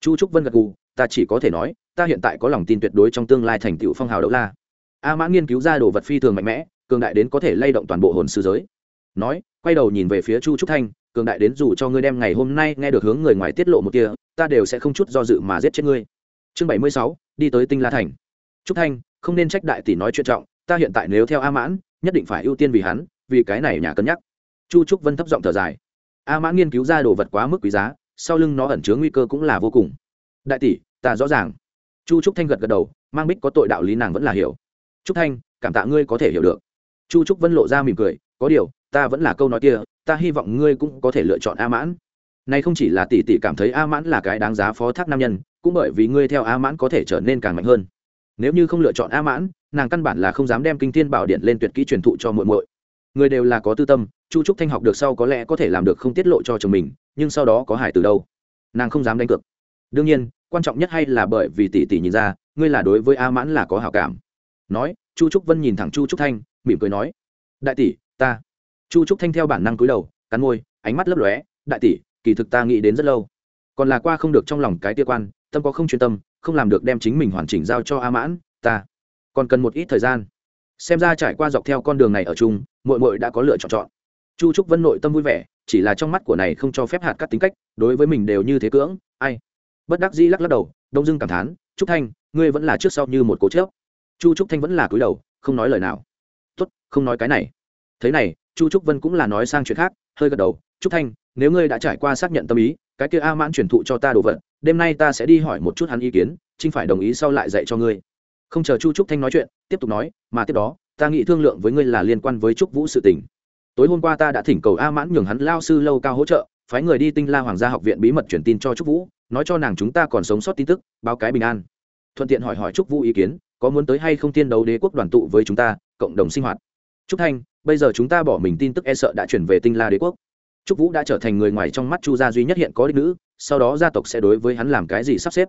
Chu trúc vân gật gù, ta chỉ có thể nói, ta hiện tại có lòng tin tuyệt đối trong tương lai thành tựu phong hào đấu la a mãn nghiên cứu ra đồ vật phi thường mạnh mẽ, cường đại đến có thể lay động toàn bộ hồn sư giới. Nói, quay đầu nhìn về phía chu trúc thanh, cường đại đến dù cho ngươi đem ngày hôm nay nghe được hướng người ngoài tiết lộ một kia, ta đều sẽ không chút do dự mà giết chết ngươi. Chương bảy mươi sáu, đi tới tinh la thành. Trúc thanh, không nên trách đại tỷ nói chuyện trọng, ta hiện tại nếu theo a mãn, nhất định phải ưu tiên vì hắn, vì cái này nhà cân nhắc. Chu trúc vân thấp giọng thở dài. A mãn nghiên cứu ra đồ vật quá mức quý giá, sau lưng nó ẩn chứa nguy cơ cũng là vô cùng. Đại tỷ, ta rõ ràng. Chu trúc thanh gật gật đầu, mang bích có tội đạo lý nàng vẫn là hiểu trúc thanh, cảm tạ ngươi có thể hiểu được. Chu trúc vân lộ ra mỉm cười, có điều, ta vẫn là câu nói kia, ta hy vọng ngươi cũng có thể lựa chọn a mãn. Này không chỉ là tỷ tỷ cảm thấy a mãn là cái đáng giá phó thác nam nhân, cũng bởi vì ngươi theo a mãn có thể trở nên càng mạnh hơn. Nếu như không lựa chọn a mãn, nàng căn bản là không dám đem kinh thiên bảo điện lên tuyệt kỹ truyền thụ cho muội muội. Người đều là có tư tâm, chu trúc thanh học được sau có lẽ có thể làm được không tiết lộ cho chồng mình, nhưng sau đó có hải từ đâu? Nàng không dám đánh cược. Đương nhiên, quan trọng nhất hay là bởi vì tỷ tỷ nhìn ra, ngươi là đối với a mãn là có hảo cảm nói, chu trúc vân nhìn thẳng chu trúc thanh, mỉm cười nói, đại tỷ, ta. Chu trúc thanh theo bản năng cúi đầu, cắn môi, ánh mắt lấp lóe, đại tỷ, kỳ thực ta nghĩ đến rất lâu. Còn là qua không được trong lòng cái tia quan, tâm có không chuyên tâm, không làm được đem chính mình hoàn chỉnh giao cho a mãn, ta. Còn cần một ít thời gian. Xem ra trải qua dọc theo con đường này ở chung mội mội đã có lựa chọn chọn. Chu trúc vân nội tâm vui vẻ, chỉ là trong mắt của này không cho phép hạt các tính cách, đối với mình đều như thế cưỡng, ai. Bất đắc dĩ lắc lắc đầu, đông dưng cảm thán, trúc thanh, ngươi vẫn là trước sau như một cố chớp chu trúc thanh vẫn là cúi đầu, không nói lời nào. Tốt, không nói cái này. Thế này, chu trúc vân cũng là nói sang chuyện khác, hơi gật đầu. Trúc thanh, nếu ngươi đã trải qua xác nhận tâm ý, cái kia a mãn truyền thụ cho ta đồ vật, đêm nay ta sẽ đi hỏi một chút hắn ý kiến, chinh phải đồng ý sau lại dạy cho ngươi. Không chờ chu trúc thanh nói chuyện, tiếp tục nói, mà tiếp đó, ta nghĩ thương lượng với ngươi là liên quan với trúc vũ sự tình. Tối hôm qua ta đã thỉnh cầu a mãn nhường hắn lao sư lâu cao hỗ trợ, phái người đi tinh la hoàng gia học viện bí mật truyền tin cho trúc vũ, nói cho nàng chúng ta còn sống sót tin tức, báo cái bình an. Thuận tiện hỏi hỏi trúc vũ ý kiến có muốn tới hay không tiên đấu đế quốc đoàn tụ với chúng ta, cộng đồng sinh hoạt. Trúc thanh, bây giờ chúng ta bỏ mình tin tức e sợ đã chuyển về tinh la đế quốc. Trúc vũ đã trở thành người ngoài trong mắt chu gia duy nhất hiện có đích nữ, sau đó gia tộc sẽ đối với hắn làm cái gì sắp xếp?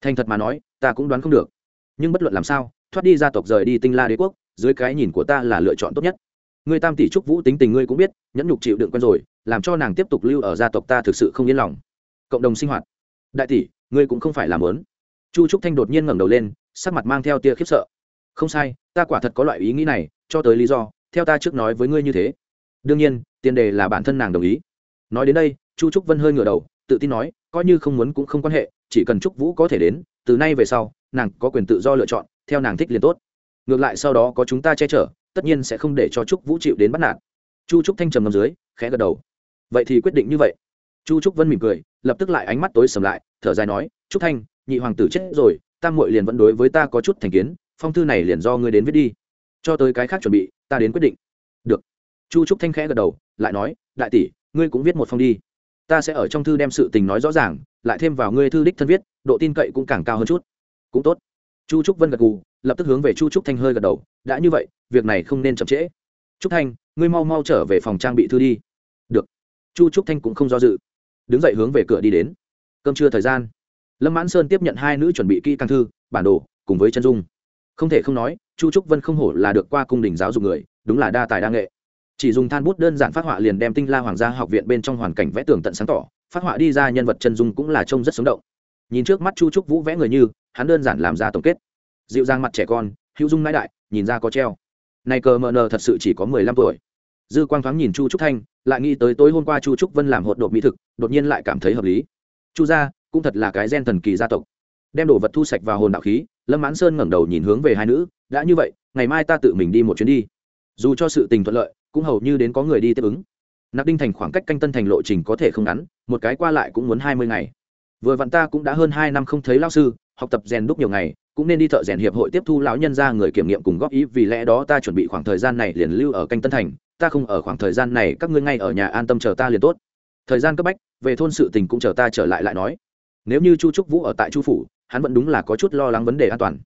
Thành thật mà nói, ta cũng đoán không được. Nhưng bất luận làm sao, thoát đi gia tộc rời đi tinh la đế quốc, dưới cái nhìn của ta là lựa chọn tốt nhất. Người tam tỷ trúc vũ tính tình ngươi cũng biết, nhẫn nhục chịu đựng quen rồi, làm cho nàng tiếp tục lưu ở gia tộc ta thực sự không yên lòng. Cộng đồng sinh hoạt. Đại tỷ, ngươi cũng không phải làm lớn chu trúc thanh đột nhiên ngẩng đầu lên, sắc mặt mang theo tia khiếp sợ. Không sai, ta quả thật có loại ý nghĩ này, cho tới lý do, theo ta trước nói với ngươi như thế. Đương nhiên, tiền đề là bản thân nàng đồng ý. Nói đến đây, chu trúc vân hơi ngửa đầu, tự tin nói, coi như không muốn cũng không quan hệ, chỉ cần trúc vũ có thể đến, từ nay về sau, nàng có quyền tự do lựa chọn, theo nàng thích liền tốt. Ngược lại sau đó có chúng ta che chở, tất nhiên sẽ không để cho trúc vũ chịu đến bắt nạt. Chu trúc thanh trầm ngầm dưới, khẽ gật đầu. Vậy thì quyết định như vậy. Chu trúc vân mỉm cười, lập tức lại ánh mắt tối sầm lại, thở dài nói, trúc thanh nhị hoàng tử chết rồi, tam muội liền vẫn đối với ta có chút thành kiến, phong thư này liền do ngươi đến viết đi. Cho tới cái khác chuẩn bị, ta đến quyết định. Được. Chu trúc thanh khẽ gật đầu, lại nói, đại tỷ, ngươi cũng viết một phong đi. Ta sẽ ở trong thư đem sự tình nói rõ ràng, lại thêm vào ngươi thư đích thân viết, độ tin cậy cũng càng cao hơn chút. Cũng tốt. Chu trúc vân gật gù, lập tức hướng về chu trúc thanh hơi gật đầu, đã như vậy, việc này không nên chậm trễ. Trúc thanh, ngươi mau mau trở về phòng trang bị thư đi. Được. Chu trúc thanh cũng không do dự, đứng dậy hướng về cửa đi đến. Cơm trưa thời gian lâm mãn sơn tiếp nhận hai nữ chuẩn bị kỹ càng thư, bản đồ, cùng với chân dung. Không thể không nói, chu trúc vân không hổ là được qua cung đình giáo dục người, đúng là đa tài đa nghệ. Chỉ dùng than bút đơn giản phát họa liền đem tinh la hoàng gia học viện bên trong hoàn cảnh vẽ tường tận sáng tỏ, phát họa đi ra nhân vật chân dung cũng là trông rất sống động. Nhìn trước mắt chu trúc vũ vẽ người như, hắn đơn giản làm ra tổng kết. Dịu dàng mặt trẻ con, hữu dung nãi đại, nhìn ra có treo. Này cờ mờ nờ thật sự chỉ có mười lăm tuổi. Dư quang thoáng nhìn chu trúc thanh, lại nghĩ tới tối hôm qua chu trúc vân làm hột đột mỹ thực, đột nhiên lại cảm thấy hợp lý. Chu gia cũng thật là cái gen thần kỳ gia tộc. Đem đồ vật thu sạch vào hồn đạo khí, lâm mãn sơn ngẩng đầu nhìn hướng về hai nữ, đã như vậy, ngày mai ta tự mình đi một chuyến đi. Dù cho sự tình thuận lợi, cũng hầu như đến có người đi tiếp ứng. Nạp đinh thành khoảng cách canh tân thành lộ trình có thể không ngắn, một cái qua lại cũng muốn hai mươi ngày. Vừa vặn ta cũng đã hơn hai năm không thấy lao sư, học tập rèn đúc nhiều ngày, cũng nên đi thợ rèn hiệp hội tiếp thu lão nhân ra người kiểm nghiệm cùng góp ý, vì lẽ đó ta chuẩn bị khoảng thời gian này liền lưu ở canh tân thành, ta không ở khoảng thời gian này, các ngươi ngay ở nhà an tâm chờ ta liền tốt. Thời gian cấp bách, về thôn sự tình cũng chờ ta trở lại lại nói nếu như chu trúc vũ ở tại chu phủ, hắn vẫn đúng là có chút lo lắng vấn đề an toàn.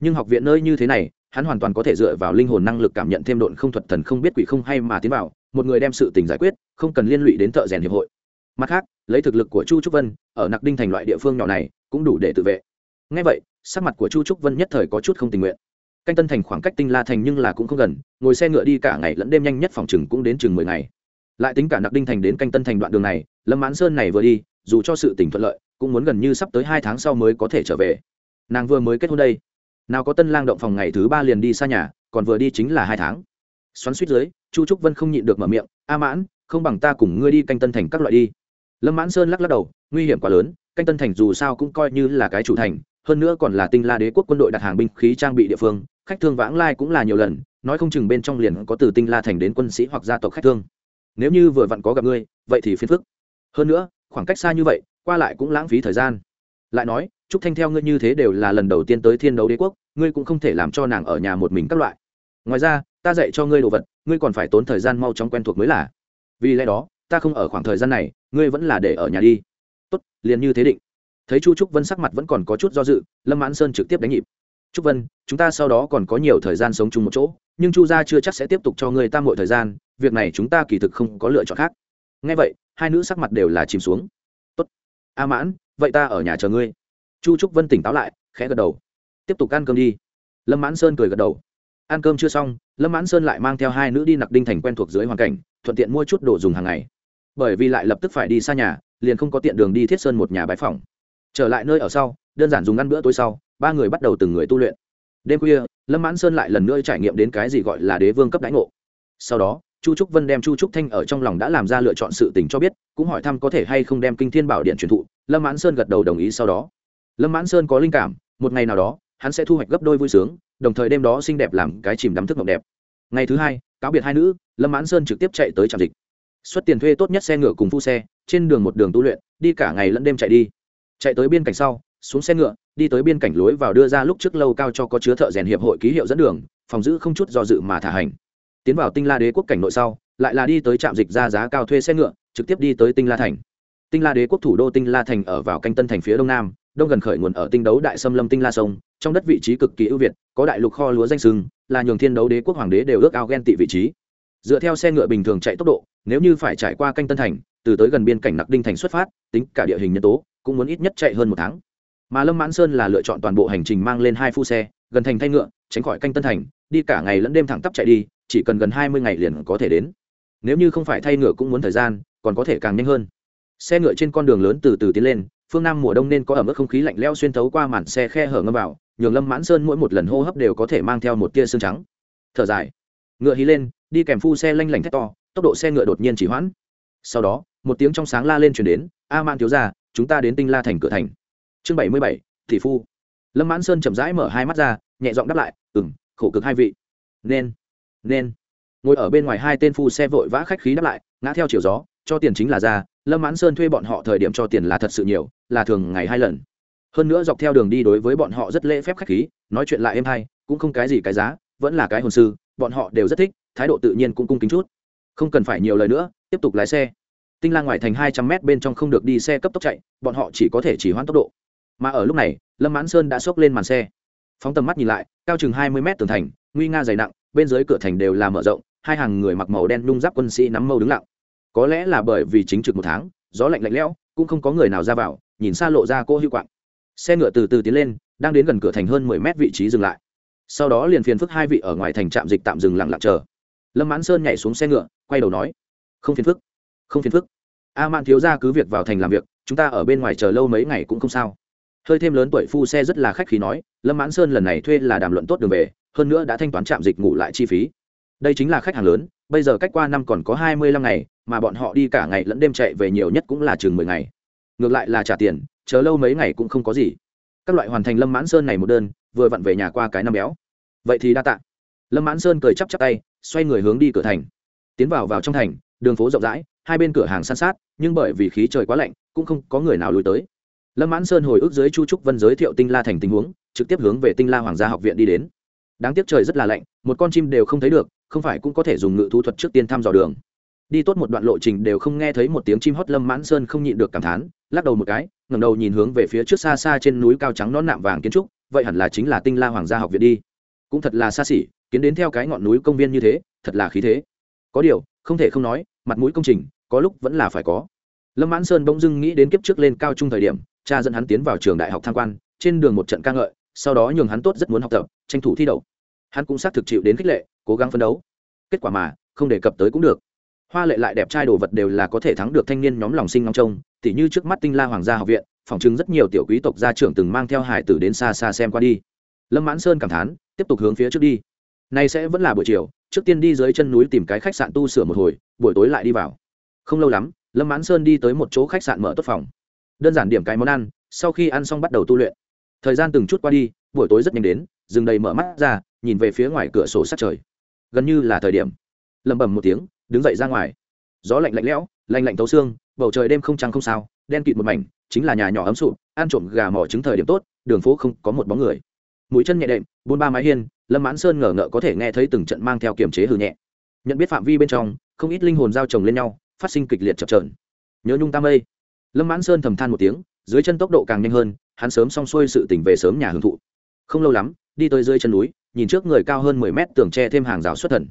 Nhưng học viện nơi như thế này, hắn hoàn toàn có thể dựa vào linh hồn năng lực cảm nhận thêm độn không thuật thần không biết quỷ không hay mà tiến vào, một người đem sự tình giải quyết, không cần liên lụy đến thợ rèn hiệp hội. Mặt khác, lấy thực lực của chu trúc vân, ở nặc đinh thành loại địa phương nhỏ này, cũng đủ để tự vệ. Ngay vậy, sắc mặt của chu trúc vân nhất thời có chút không tình nguyện. Canh tân thành khoảng cách tinh la thành nhưng là cũng không gần, ngồi xe ngựa đi cả ngày lẫn đêm nhanh nhất phòng chừng cũng đến chừng mười ngày. Lại tính cả nặc đinh thành đến canh tân thành đoạn đường này, lâm mãn sơn này vừa đi, dù cho sự tỉnh thuận lợi cũng muốn gần như sắp tới hai tháng sau mới có thể trở về. Nàng vừa mới kết hôn đây. Nào có tân lang động phòng ngày thứ ba liền đi xa nhà, còn vừa đi chính là hai tháng. Xoắn suýt dưới, chu trúc vân không nhịn được mở miệng, a mãn, không bằng ta cùng ngươi đi canh tân thành các loại đi. Lâm mãn sơn lắc lắc đầu, nguy hiểm quá lớn, canh tân thành dù sao cũng coi như là cái chủ thành, hơn nữa còn là tinh la đế quốc quân đội đặt hàng binh khí trang bị địa phương, khách thương vãng lai cũng là nhiều lần, nói không chừng bên trong liền có từ tinh la thành đến quân sĩ hoặc gia tộc khách thương. Nếu như vừa vặn có gặp ngươi, vậy thì phiền phức. Hơn nữa, khoảng cách xa như vậy qua lại cũng lãng phí thời gian. Lại nói, trúc thanh theo ngươi như thế đều là lần đầu tiên tới thiên đấu đế quốc, ngươi cũng không thể làm cho nàng ở nhà một mình các loại. Ngoài ra, ta dạy cho ngươi đồ vật, ngươi còn phải tốn thời gian mau chóng quen thuộc mới là. Vì lẽ đó, ta không ở khoảng thời gian này, ngươi vẫn là để ở nhà đi. Tốt, liền như thế định. Thấy chu trúc vân sắc mặt vẫn còn có chút do dự, lâm mãn sơn trực tiếp đánh nhịp. Trúc vân, chúng ta sau đó còn có nhiều thời gian sống chung một chỗ, nhưng chu gia chưa chắc sẽ tiếp tục cho ngươi tam mọi thời gian, việc này chúng ta kỳ thực không có lựa chọn khác. Ngay vậy, hai nữ sắc mặt đều là chìm xuống a mãn, vậy ta ở nhà chờ ngươi. Chu trúc vân tỉnh táo lại, khẽ gật đầu. Tiếp tục ăn cơm đi. Lâm mãn sơn cười gật đầu. Ăn cơm chưa xong, lâm mãn sơn lại mang theo hai nữ đi nặc đinh thành quen thuộc dưới hoàn cảnh, thuận tiện mua chút đồ dùng hàng ngày. Bởi vì lại lập tức phải đi xa nhà, liền không có tiện đường đi thiết sơn một nhà bãi phòng trở lại nơi ở sau, đơn giản dùng ăn bữa tối sau, ba người bắt đầu từng người tu luyện. Đêm khuya, lâm mãn sơn lại lần nữa trải nghiệm đến cái gì gọi là đế vương cấp đánh ngộ. Sau đó chu trúc vân đem chu trúc thanh ở trong lòng đã làm ra lựa chọn sự tình cho biết, cũng hỏi thăm có thể hay không đem kinh thiên bảo điện truyền thụ. Lâm mãn sơn gật đầu đồng ý sau đó. Lâm mãn sơn có linh cảm, một ngày nào đó, hắn sẽ thu hoạch gấp đôi vui sướng, đồng thời đêm đó xinh đẹp làm cái chìm đắm thức mộng đẹp. Ngày thứ hai, cáo biệt hai nữ, lâm mãn sơn trực tiếp chạy tới trạm dịch. Xuất tiền thuê tốt nhất xe ngựa cùng phu xe, trên đường một đường tu luyện, đi cả ngày lẫn đêm chạy đi. Chạy tới biên cảnh sau, xuống xe ngựa, đi tới biên cảnh lối vào đưa ra lúc trước lâu cao cho có chứa thợ rèn hiệp hội ký hiệu dẫn đường, phòng giữ không chút do dự mà thả hành tiến vào tinh la đế quốc cảnh nội sau, lại là đi tới trạm dịch ra giá cao thuê xe ngựa, trực tiếp đi tới tinh la thành. Tinh la đế quốc thủ đô tinh la thành ở vào canh tân thành phía đông nam, đông gần khởi nguồn ở tinh đấu đại xâm lâm tinh la sông, trong đất vị trí cực kỳ ưu việt, có đại lục kho lúa danh sưng, là nhường thiên đấu đế quốc hoàng đế đều ước ao ghen tị vị trí. Dựa theo xe ngựa bình thường chạy tốc độ, nếu như phải trải qua canh tân thành, từ tới gần biên cảnh nặc đinh thành xuất phát, tính cả địa hình nhân tố, cũng muốn ít nhất chạy hơn một tháng. Mà lâm mãn sơn là lựa chọn toàn bộ hành trình mang lên hai phu xe, gần thành thay ngựa, tránh khỏi canh tân thành, đi cả ngày lẫn đêm thẳng tắp chạy đi chỉ cần gần hai mươi ngày liền có thể đến. Nếu như không phải thay ngựa cũng muốn thời gian, còn có thể càng nhanh hơn. Xe ngựa trên con đường lớn từ từ tiến lên, phương nam mùa đông nên có ẩm ướt không khí lạnh leo xuyên thấu qua màn xe khe hở ngâm vào, nhường lâm mãn sơn mỗi một lần hô hấp đều có thể mang theo một tia xương trắng. Thở dài. Ngựa hí lên, đi kèm phu xe lanh lảnh thét to, tốc độ xe ngựa đột nhiên chỉ hoãn. Sau đó, một tiếng trong sáng la lên chuyển đến, a man thiếu ra chúng ta đến tinh la thành cửa thành. Chương bảy mươi bảy, thị phu. Lâm mãn sơn chậm rãi mở hai mắt ra, nhẹ giọng đáp lại ừ m khổ cực hai vị. Nên nên. Ngồi ở bên ngoài hai tên phu xe vội vã khách khí đáp lại, ngã theo chiều gió, cho tiền chính là ra, lâm mãn sơn thuê bọn họ thời điểm cho tiền là thật sự nhiều, là thường ngày hai lần. Hơn nữa dọc theo đường đi đối với bọn họ rất lễ phép khách khí, nói chuyện lại êm hay, cũng không cái gì cái giá, vẫn là cái hồn sư, bọn họ đều rất thích, thái độ tự nhiên cũng cung kính chút. Không cần phải nhiều lời nữa, tiếp tục lái xe. Tinh la ngoài thành hai trăm mét bên trong không được đi xe cấp tốc chạy, bọn họ chỉ có thể chỉ hoãn tốc độ. Mà ở lúc này, lâm mãn sơn đã xốc lên màn xe. Phóng tầm mắt nhìn lại, cao chừng hai mươi mét tường thành, nguy nga dày nặng bên dưới cửa thành đều là mở rộng, hai hàng người mặc màu đen nung giáp quân sĩ nắm mâu đứng lặng. Có lẽ là bởi vì chính trực một tháng, gió lạnh lạnh lẽo, cũng không có người nào ra vào, nhìn xa lộ ra cô hữu quạng. Xe ngựa từ từ tiến lên, đang đến gần cửa thành hơn mười mét vị trí dừng lại. Sau đó liền phiền phức hai vị ở ngoài thành trạm dịch tạm dừng lặng lặng chờ. Lâm mãn sơn nhảy xuống xe ngựa, quay đầu nói, không phiền phức, không phiền phức. A man thiếu ra cứ việc vào thành làm việc, chúng ta ở bên ngoài chờ lâu mấy ngày cũng không sao. Hơi thêm lớn tuổi phu xe rất là khách khí nói, lâm mãn sơn lần này thuê là đàm luận tốt đường về hơn nữa đã thanh toán trạm dịch ngủ lại chi phí. Đây chính là khách hàng lớn, bây giờ cách qua năm còn có hai mươi lăm ngày, mà bọn họ đi cả ngày lẫn đêm chạy về nhiều nhất cũng là chừng mười ngày. Ngược lại là trả tiền, chờ lâu mấy ngày cũng không có gì. Các loại hoàn thành lâm mãn sơn này một đơn, vừa vặn về nhà qua cái năm béo. Vậy thì đa tạ. Lâm mãn sơn cười chắp chắp tay, xoay người hướng đi cửa thành. Tiến vào vào trong thành, đường phố rộng rãi, hai bên cửa hàng san sát, nhưng bởi vì khí trời quá lạnh, cũng không có người nào lùi tới. Lâm mãn sơn hồi ức dưới chu trúc vân giới thiệu tinh la thành tình huống, trực tiếp hướng về tinh la hoàng gia học viện đi đến đáng tiếc trời rất là lạnh, một con chim đều không thấy được, không phải cũng có thể dùng ngự thú thuật trước tiên thăm dò đường. Đi tốt một đoạn lộ trình đều không nghe thấy một tiếng chim hót lâm mãn sơn không nhịn được cảm thán, lắc đầu một cái, ngẩng đầu nhìn hướng về phía trước xa xa trên núi cao trắng nón nạm vàng kiến trúc, vậy hẳn là chính là tinh la hoàng gia học viện đi. Cũng thật là xa xỉ, kiến đến theo cái ngọn núi công viên như thế, thật là khí thế. Có điều, không thể không nói, mặt mũi công trình, có lúc vẫn là phải có. Lâm mãn sơn bỗng dưng nghĩ đến kiếp trước lên cao trung thời điểm, cha dẫn hắn tiến vào trường đại học tham quan, trên đường một trận ca ngợi sau đó nhường hắn tốt rất muốn học tập, tranh thủ thi đậu. Hắn cũng xác thực chịu đến khích lệ, cố gắng phấn đấu. Kết quả mà, không đề cập tới cũng được. Hoa lệ lại đẹp trai đồ vật đều là có thể thắng được thanh niên nhóm lòng sinh ngóng trông, tỉ như trước mắt tinh la hoàng gia học viện phỏng chứng rất nhiều tiểu quý tộc gia trưởng từng mang theo hải tử đến xa xa xem qua đi. Lâm mãn sơn cảm thán, tiếp tục hướng phía trước đi. Nay sẽ vẫn là buổi chiều, trước tiên đi dưới chân núi tìm cái khách sạn tu sửa một hồi, buổi tối lại đi vào. Không lâu lắm, lâm mãn sơn đi tới một chỗ khách sạn mở tốt phòng. Đơn giản điểm cái món ăn, sau khi ăn xong bắt đầu tu luyện thời gian từng chút qua đi, buổi tối rất nhanh đến dừng đầy mở mắt ra, nhìn về phía ngoài cửa sổ sát trời. Gần như là thời điểm. Lẩm bẩm một tiếng, đứng dậy ra ngoài. Gió lạnh lạnh lẽo, lạnh lạnh tấu xương, bầu trời đêm không trăng không sao, đen kịt một mảnh, chính là nhà nhỏ ấm sụp, ăn trộm gà mỏ trứng thời điểm tốt, đường phố không có một bóng người. Mũi chân nhẹ đệm, buôn ba mái hiên, lâm mãn sơn ngờ ngợ có thể nghe thấy từng trận mang theo kiềm chế hử nhẹ. Nhận biết phạm vi bên trong, không ít linh hồn giao chồng lên nhau, phát sinh kịch liệt chập trờn nhớ nhung tam mây. Lâm mãn sơn thầm than một tiếng, dưới chân tốc độ càng nhanh hơn hắn sớm xong xuôi sự tình về sớm nhà hưởng thụ. Không lâu lắm, đi tới dưới chân núi, nhìn trước người cao hơn mười mét tường tre thêm hàng rào xuất thần.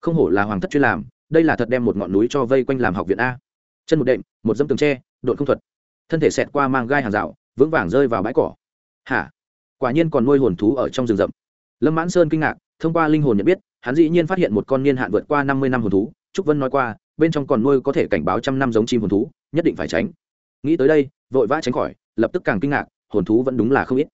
Không hổ là hoàng thất chuyên làm, đây là thật đem một ngọn núi cho vây quanh làm học viện a. Chân một đệm, một dâm tường tre đột không thuật. Thân thể xẹt qua mang gai hàng rào, vững vàng rơi vào bãi cỏ. Hả? Quả nhiên còn nuôi hồn thú ở trong rừng rậm. Lâm mãn sơn kinh ngạc, thông qua linh hồn nhận biết, hắn dĩ nhiên phát hiện một con niên hạn vượt qua năm mươi năm hồn thú. Trúc vân nói qua, bên trong còn nuôi có thể cảnh báo trăm năm giống chim hồn thú, nhất định phải tránh. Nghĩ tới đây, vội vã tránh khỏi, lập tức càng kinh ngạc hồn thú vẫn đúng là không ít.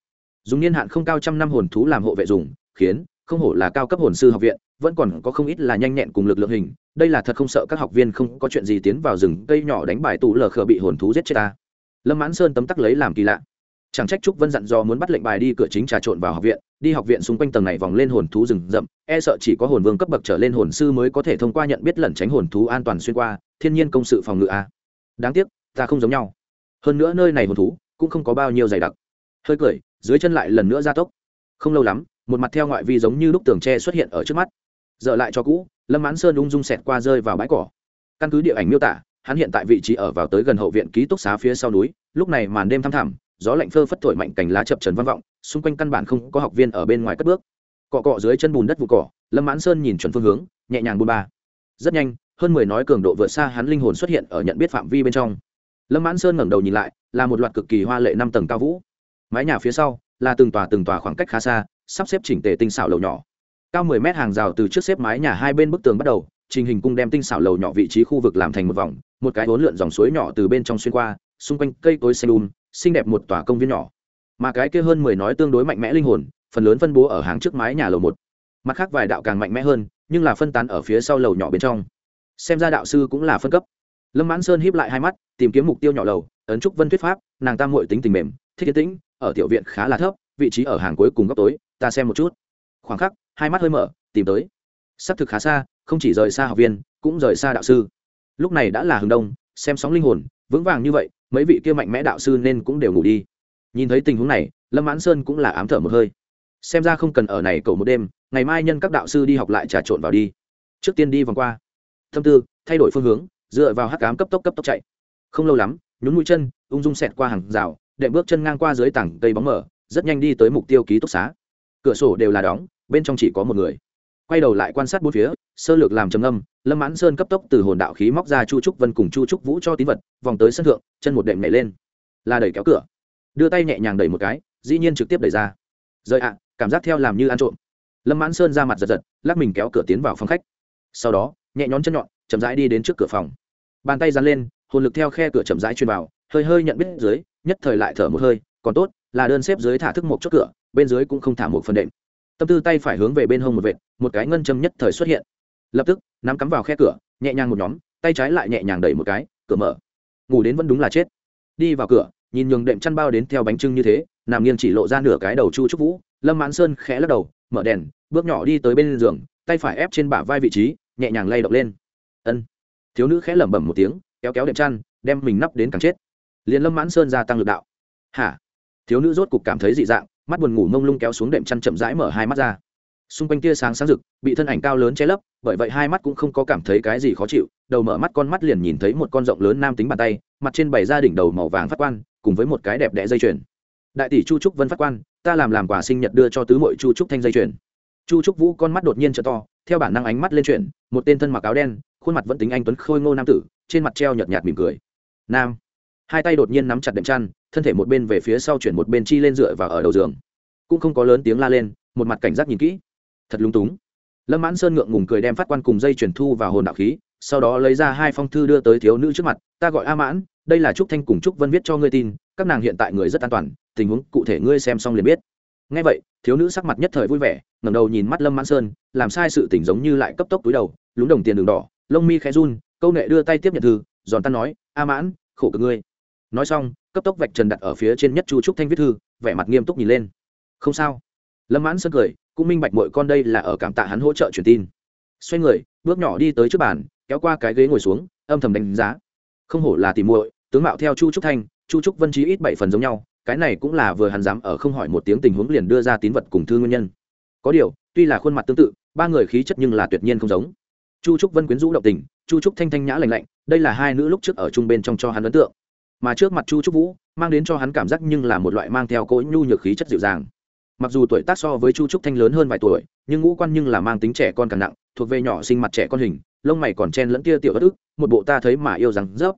Dùng niên hạn không cao trăm năm hồn thú làm hộ vệ dùng, khiến, không hổ là cao cấp hồn sư học viện, vẫn còn có không ít là nhanh nhẹn cùng lực lượng hình. Đây là thật không sợ các học viên không có chuyện gì tiến vào rừng cây nhỏ đánh bài tù lờ khờ bị hồn thú giết chết ta. Lâm mãn sơn tấm tắc lấy làm kỳ lạ. Chẳng trách trúc vân dặn do muốn bắt lệnh bài đi cửa chính trà trộn vào học viện, đi học viện xung quanh tầng này vòng lên hồn thú rừng rậm e sợ chỉ có hồn vương cấp bậc trở lên hồn sư mới có thể thông qua nhận biết lẩn tránh hồn thú an toàn xuyên qua, thiên nhiên công sự phòng ngự a. Đáng tiếc, ta không giống nhau. Hơn nữa nơi này hồn thú cũng không có bao nhiêu dày đặc. Hơi cười, dưới chân lại lần nữa gia tốc. Không lâu lắm, một mặt theo ngoại vi giống như lúc tường tre xuất hiện ở trước mắt. Dở lại cho cũ, lâm mãn sơn ung dung xẹt qua rơi vào bãi cỏ. Căn cứ địa ảnh miêu tả, hắn hiện tại vị trí ở vào tới gần hậu viện ký túc xá phía sau núi, lúc này màn đêm thăm thẳm, gió lạnh phơ phất thổi mạnh cành lá chập trần vang vọng, xung quanh căn bản không có học viên ở bên ngoài cất bước. Cọ cọ dưới chân bùn đất vụ cỏ, lâm mãn sơn nhìn chuẩn phương hướng, nhẹ nhàng bùn ba. Rất nhanh, hơn mười nói cường độ vượt xa hắn linh hồn xuất hiện ở nhận biết phạm vi bên trong lâm mãn sơn ngẩng đầu nhìn lại, là một loạt cực kỳ hoa lệ năm tầng cao vũ. Mái nhà phía sau, là từng tòa từng tòa khoảng cách khá xa, sắp xếp chỉnh tề tinh xảo lầu nhỏ. Cao mười mét hàng rào từ trước xếp mái nhà hai bên bức tường bắt đầu, trình hình cung đem tinh xảo lầu nhỏ vị trí khu vực làm thành một vòng, một cái hỗn lượn dòng suối nhỏ từ bên trong xuyên qua, xung quanh cây cối xanh đun xinh đẹp một tòa công viên nhỏ. Mà cái kia hơn mười nói tương đối mạnh mẽ linh hồn, phần lớn phân bố ở hàng trước mái nhà lầu một. Mặt khác vài đạo càng mạnh mẽ hơn, nhưng là phân tán ở phía sau lầu nhỏ bên trong. Xem ra đạo sư cũng là phân cấp lâm mãn sơn híp lại hai mắt, tìm kiếm mục tiêu nhỏ lầu, ấn trúc vân thuyết pháp, nàng tam muội tính tình mềm, thích yên tĩnh, ở tiểu viện khá là thấp, vị trí ở hàng cuối cùng góc tối, ta xem một chút. Khoảng khắc, hai mắt hơi mở, tìm tới. Xác thực khá xa, không chỉ rời xa học viên, cũng rời xa đạo sư. Lúc này đã là hướng đông, xem sóng linh hồn, vững vàng như vậy, mấy vị kia mạnh mẽ đạo sư nên cũng đều ngủ đi. Nhìn thấy tình huống này, lâm mãn sơn cũng là ám thở một hơi. Xem ra không cần ở này cầu một đêm, ngày mai nhân các đạo sư đi học lại trà trộn vào đi. Trước tiên đi vòng qua. Thâm tư, thay đổi phương hướng dựa vào hắc cám cấp tốc cấp tốc chạy. Không lâu lắm, nhún mũi chân, ung dung xẹt qua hàng rào, đệm bước chân ngang qua dưới tảng cây bóng mở rất nhanh đi tới mục tiêu ký túc xá. Cửa sổ đều là đóng, bên trong chỉ có một người. Quay đầu lại quan sát bốn phía, sơ lược làm trầm âm lâm mãn sơn cấp tốc từ hồn đạo khí móc ra chu trúc vân cùng chu trúc vũ cho tín vật, vòng tới sân thượng, chân một đệm nhảy lên. Là đẩy kéo cửa. Đưa tay nhẹ nhàng đẩy một cái, dĩ nhiên trực tiếp đẩy ra. Rời ạ, cảm giác theo làm như ăn trộm. Lâm mãn sơn ra mặt giật giật, lắc mình kéo cửa tiến vào phòng khách. Sau đó, nhẹ nhón chân nhọn, chậm rãi đi đến trước cửa phòng bàn tay dán lên, hồn lực theo khe cửa chậm rãi truyền vào, hơi hơi nhận biết dưới, nhất thời lại thở một hơi, còn tốt, là đơn xếp dưới thả thức một chốt cửa, bên dưới cũng không thả một phần đệm. Tâm tư tay phải hướng về bên hông một vệt, một cái ngân châm nhất thời xuất hiện. Lập tức, nắm cắm vào khe cửa, nhẹ nhàng một nhóm, tay trái lại nhẹ nhàng đẩy một cái, cửa mở. Ngủ đến vẫn đúng là chết. Đi vào cửa, nhìn nhường đệm chăn bao đến theo bánh trưng như thế, nằm nghiêng chỉ lộ ra nửa cái đầu chu trúc vũ, lâm mãn sơn khẽ lắc đầu, mở đèn, bước nhỏ đi tới bên giường, tay phải ép trên bả vai vị trí, nhẹ nhàng lay động lên. Ân thiếu nữ khẽ lẩm bẩm một tiếng, kéo kéo đệm chăn, đem mình nắp đến càng chết. Liền lâm mãn sơn gia tăng lực đạo. Hả? Thiếu nữ rốt cục cảm thấy dị dạng, mắt buồn ngủ mông lung kéo xuống đệm chăn chậm rãi mở hai mắt ra. Xung quanh tia sáng sáng rực, bị thân ảnh cao lớn che lấp, bởi vậy hai mắt cũng không có cảm thấy cái gì khó chịu, đầu mở mắt con mắt liền nhìn thấy một con rộng lớn nam tính bàn tay, mặt trên bảy gia đỉnh đầu màu vàng phát quan, cùng với một cái đẹp đẽ dây chuyền. Đại tỷ chu trúc vân phát quan, ta làm làm quà sinh nhật đưa cho tứ mội chu trúc thanh dây chuyền chu trúc vũ con mắt đột nhiên t to, theo bản năng ánh mắt lên chuyển, một tên thân mặc áo đen, khuôn mặt vẫn tính anh tuấn khôi ngô nam tử, trên mặt treo nhợt nhạt mỉm cười. Nam. Hai tay đột nhiên nắm chặt đệm chăn, thân thể một bên về phía sau chuyển một bên chi lên dựa vào ở đầu giường. Cũng không có lớn tiếng la lên, một mặt cảnh giác nhìn kỹ. Thật lung túng. Lâm mãn sơn ngượng ngùng cười đem phát quan cùng dây chuyển thu vào hồn đạo khí, sau đó lấy ra hai phong thư đưa tới thiếu nữ trước mặt, ta gọi a mãn, đây là trúc thanh cùng trúc vân viết cho ngươi tin, các nàng hiện tại người rất an toàn, tình huống cụ thể ngươi xem xong liền biết. Ngay vậy thiếu nữ sắc mặt nhất thời vui vẻ, ngẩng đầu nhìn mắt lâm mãn sơn, làm sai sự tỉnh giống như lại cấp tốc túi đầu, lúng đồng tiền đường đỏ, lông mi khẽ run, câu nệ đưa tay tiếp nhận thư, giòn tan nói, a mãn, khổ cực ngươi. Nói xong, cấp tốc vạch trần đặt ở phía trên nhất chu trúc thanh viết thư, vẻ mặt nghiêm túc nhìn lên. Không sao. Lâm mãn sơn cười, cũng minh bạch mọi con đây là ở cảm tạ hắn hỗ trợ truyền tin. Xoay người, bước nhỏ đi tới trước bàn, kéo qua cái ghế ngồi xuống, âm thầm đánh giá. Không hổ là tìm muội, tướng mạo theo chu trúc thanh, chu trúc vân trí ít bảy phần giống nhau cái này cũng là vừa hắn dám ở không hỏi một tiếng tình huống liền đưa ra tín vật cùng thư nguyên nhân. Có điều, tuy là khuôn mặt tương tự, ba người khí chất nhưng là tuyệt nhiên không giống. Chu trúc vân quyến rũ động tình, chu trúc thanh thanh nhã lành lạnh, đây là hai nữ lúc trước ở chung bên trong cho hắn ấn tượng. Mà trước mặt chu trúc vũ, mang đến cho hắn cảm giác nhưng là một loại mang theo cỗ nhu nhược khí chất dịu dàng. Mặc dù tuổi tác so với chu trúc thanh lớn hơn vài tuổi, nhưng ngũ quan nhưng là mang tính trẻ con càng nặng, thuộc về nhỏ sinh mặt trẻ con hình, lông mày còn chen lẫn tia tiểu ớt ức, một bộ ta thấy mà yêu rằng rớp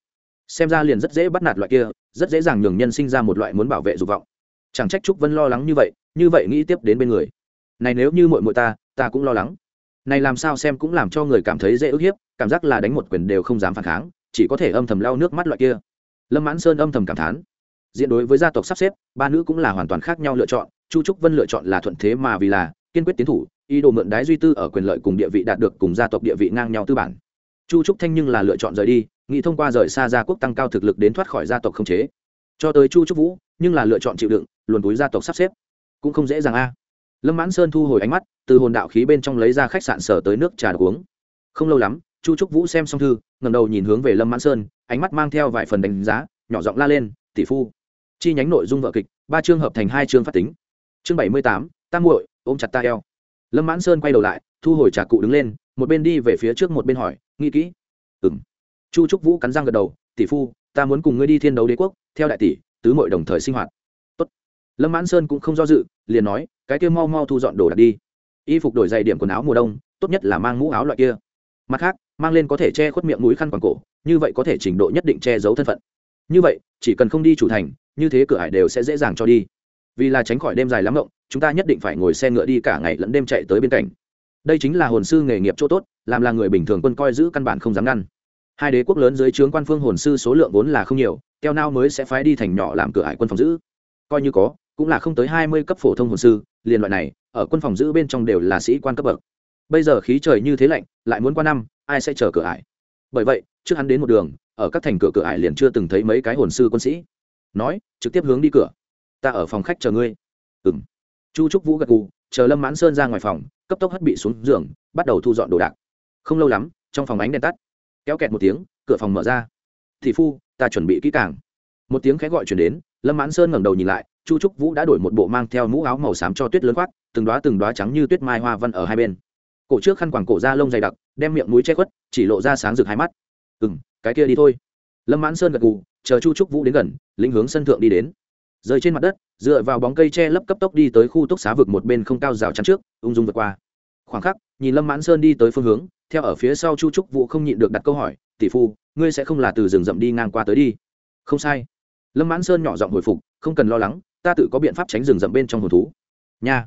xem ra liền rất dễ bắt nạt loại kia rất dễ dàng nhường nhân sinh ra một loại muốn bảo vệ dục vọng. Chẳng trách trúc vân lo lắng như vậy như vậy nghĩ tiếp đến bên người. Này nếu như mội mội ta ta cũng lo lắng. Này làm sao xem cũng làm cho người cảm thấy dễ ức hiếp, cảm giác là đánh một quyền đều không dám phản kháng, chỉ có thể âm thầm lau nước mắt loại kia. Lâm mãn sơn âm thầm cảm thán. Diện đối với gia tộc sắp xếp, ba nữ cũng là hoàn toàn khác nhau lựa chọn, chu trúc vân lựa chọn là thuận thế mà vì là kiên quyết tiến thủ, ý đồ mượn đái duy tư ở quyền lợi cùng địa vị đạt được cùng gia tộc địa vị ngang nhau tư bản. Chu trúc thanh nhưng là lựa chọn rời đi nghĩ thông qua rời xa gia quốc tăng cao thực lực đến thoát khỏi gia tộc không chế. Cho tới chu trúc vũ, nhưng là lựa chọn chịu đựng, luồn túi gia tộc sắp xếp. Cũng không dễ dàng a. Lâm mãn sơn thu hồi ánh mắt, từ hồn đạo khí bên trong lấy ra khách sạn sở tới nước trà uống. Không lâu lắm, chu trúc vũ xem xong thư ngầm đầu nhìn hướng về lâm mãn sơn, ánh mắt mang theo vài phần đánh giá, nhỏ giọng la lên, tỷ phu. Chi nhánh nội dung vợ kịch, ba chương hợp thành hai chương phát tính. Chương bảy mươi tám tam muội, ôm chặt ta eo. Lâm mãn sơn quay đầu lại, thu hồi trà cụ đứng lên, một bên đi về phía trước một bên hỏi, nghĩ kỹ. Ừng chu trúc vũ cắn răng gật đầu, tỷ phu, ta muốn cùng ngươi đi thiên đấu đế quốc, theo đại tỷ, tứ mội đồng thời sinh hoạt. Tốt. lâm mãn sơn cũng không do dự, liền nói, cái kia mau mau thu dọn đồ đạc đi. Y phục đổi dày điểm quần áo mùa đông, tốt nhất là mang mũ áo loại kia. Mặt khác, mang lên có thể che khuất miệng mũi khăn quàng cổ, như vậy có thể trình độ nhất định che giấu thân phận. Như vậy, chỉ cần không đi chủ thành, như thế cửa hải đều sẽ dễ dàng cho đi. Vì là tránh khỏi đêm dài lắm rộng chúng ta nhất định phải ngồi xe ngựa đi cả ngày lẫn đêm chạy tới bên cạnh. Đây chính là hồn sư nghề nghiệp chỗ tốt, làm là người bình thường quân coi giữ căn bản không dám ngăn hai đế quốc lớn dưới trướng quan phương hồn sư số lượng vốn là không nhiều teo nao mới sẽ phái đi thành nhỏ làm cửa hải quân phòng giữ. Coi như có, cũng là không tới hai mươi cấp phổ thông hồn sư, liền loại này, ở quân phòng giữ bên trong đều là sĩ quan cấp bậc. Bây giờ khí trời như thế lạnh, lại muốn qua năm, ai sẽ chờ cửa ải bởi vậy, trước hắn đến một đường, ở các thành cửa cửa ải liền chưa từng thấy mấy cái hồn sư quân sĩ. Nói, trực tiếp hướng đi cửa. Ta ở phòng khách chờ ngươi. Ừng chu trúc vũ gật gù, chờ lâm mãn sơn ra ngoài phòng, cấp tốc hất bị xuống giường, bắt đầu thu dọn đồ đạc. Không lâu lắm, trong phòng ánh đèn tắt kéo kẹt một tiếng, cửa phòng mở ra. Thị phu, ta chuẩn bị kỹ càng. Một tiếng khẽ gọi chuyển đến, lâm mãn sơn ngẩng đầu nhìn lại, chu trúc vũ đã đổi một bộ mang theo mũ áo màu xám cho tuyết lớn khoác, từng đoá từng đoá trắng như tuyết mai hoa văn ở hai bên. Cổ trước khăn quàng cổ da lông dày đặc, đem miệng mũi che khuất, chỉ lộ ra sáng rực hai mắt. Ừ m cái kia đi thôi. Lâm mãn sơn gật gù, chờ chu trúc vũ đến gần lĩnh hướng sân thượng đi đến. Rơi trên mặt đất, dựa vào bóng cây che lấp cấp tốc đi tới khu túc xá vực một bên không cao rào chắn trước, ung dung vượt qua khoảng khắc, nhìn lâm mãn sơn đi tới phương hướng, theo ở phía sau chu trúc vũ không nhịn được đặt câu hỏi, tỷ phu, ngươi sẽ không là từ rừng rậm đi ngang qua tới đi? Không sai. Lâm mãn sơn nhỏ giọng hồi phục, không cần lo lắng, ta tự có biện pháp tránh rừng rậm bên trong hồn thú. Nha.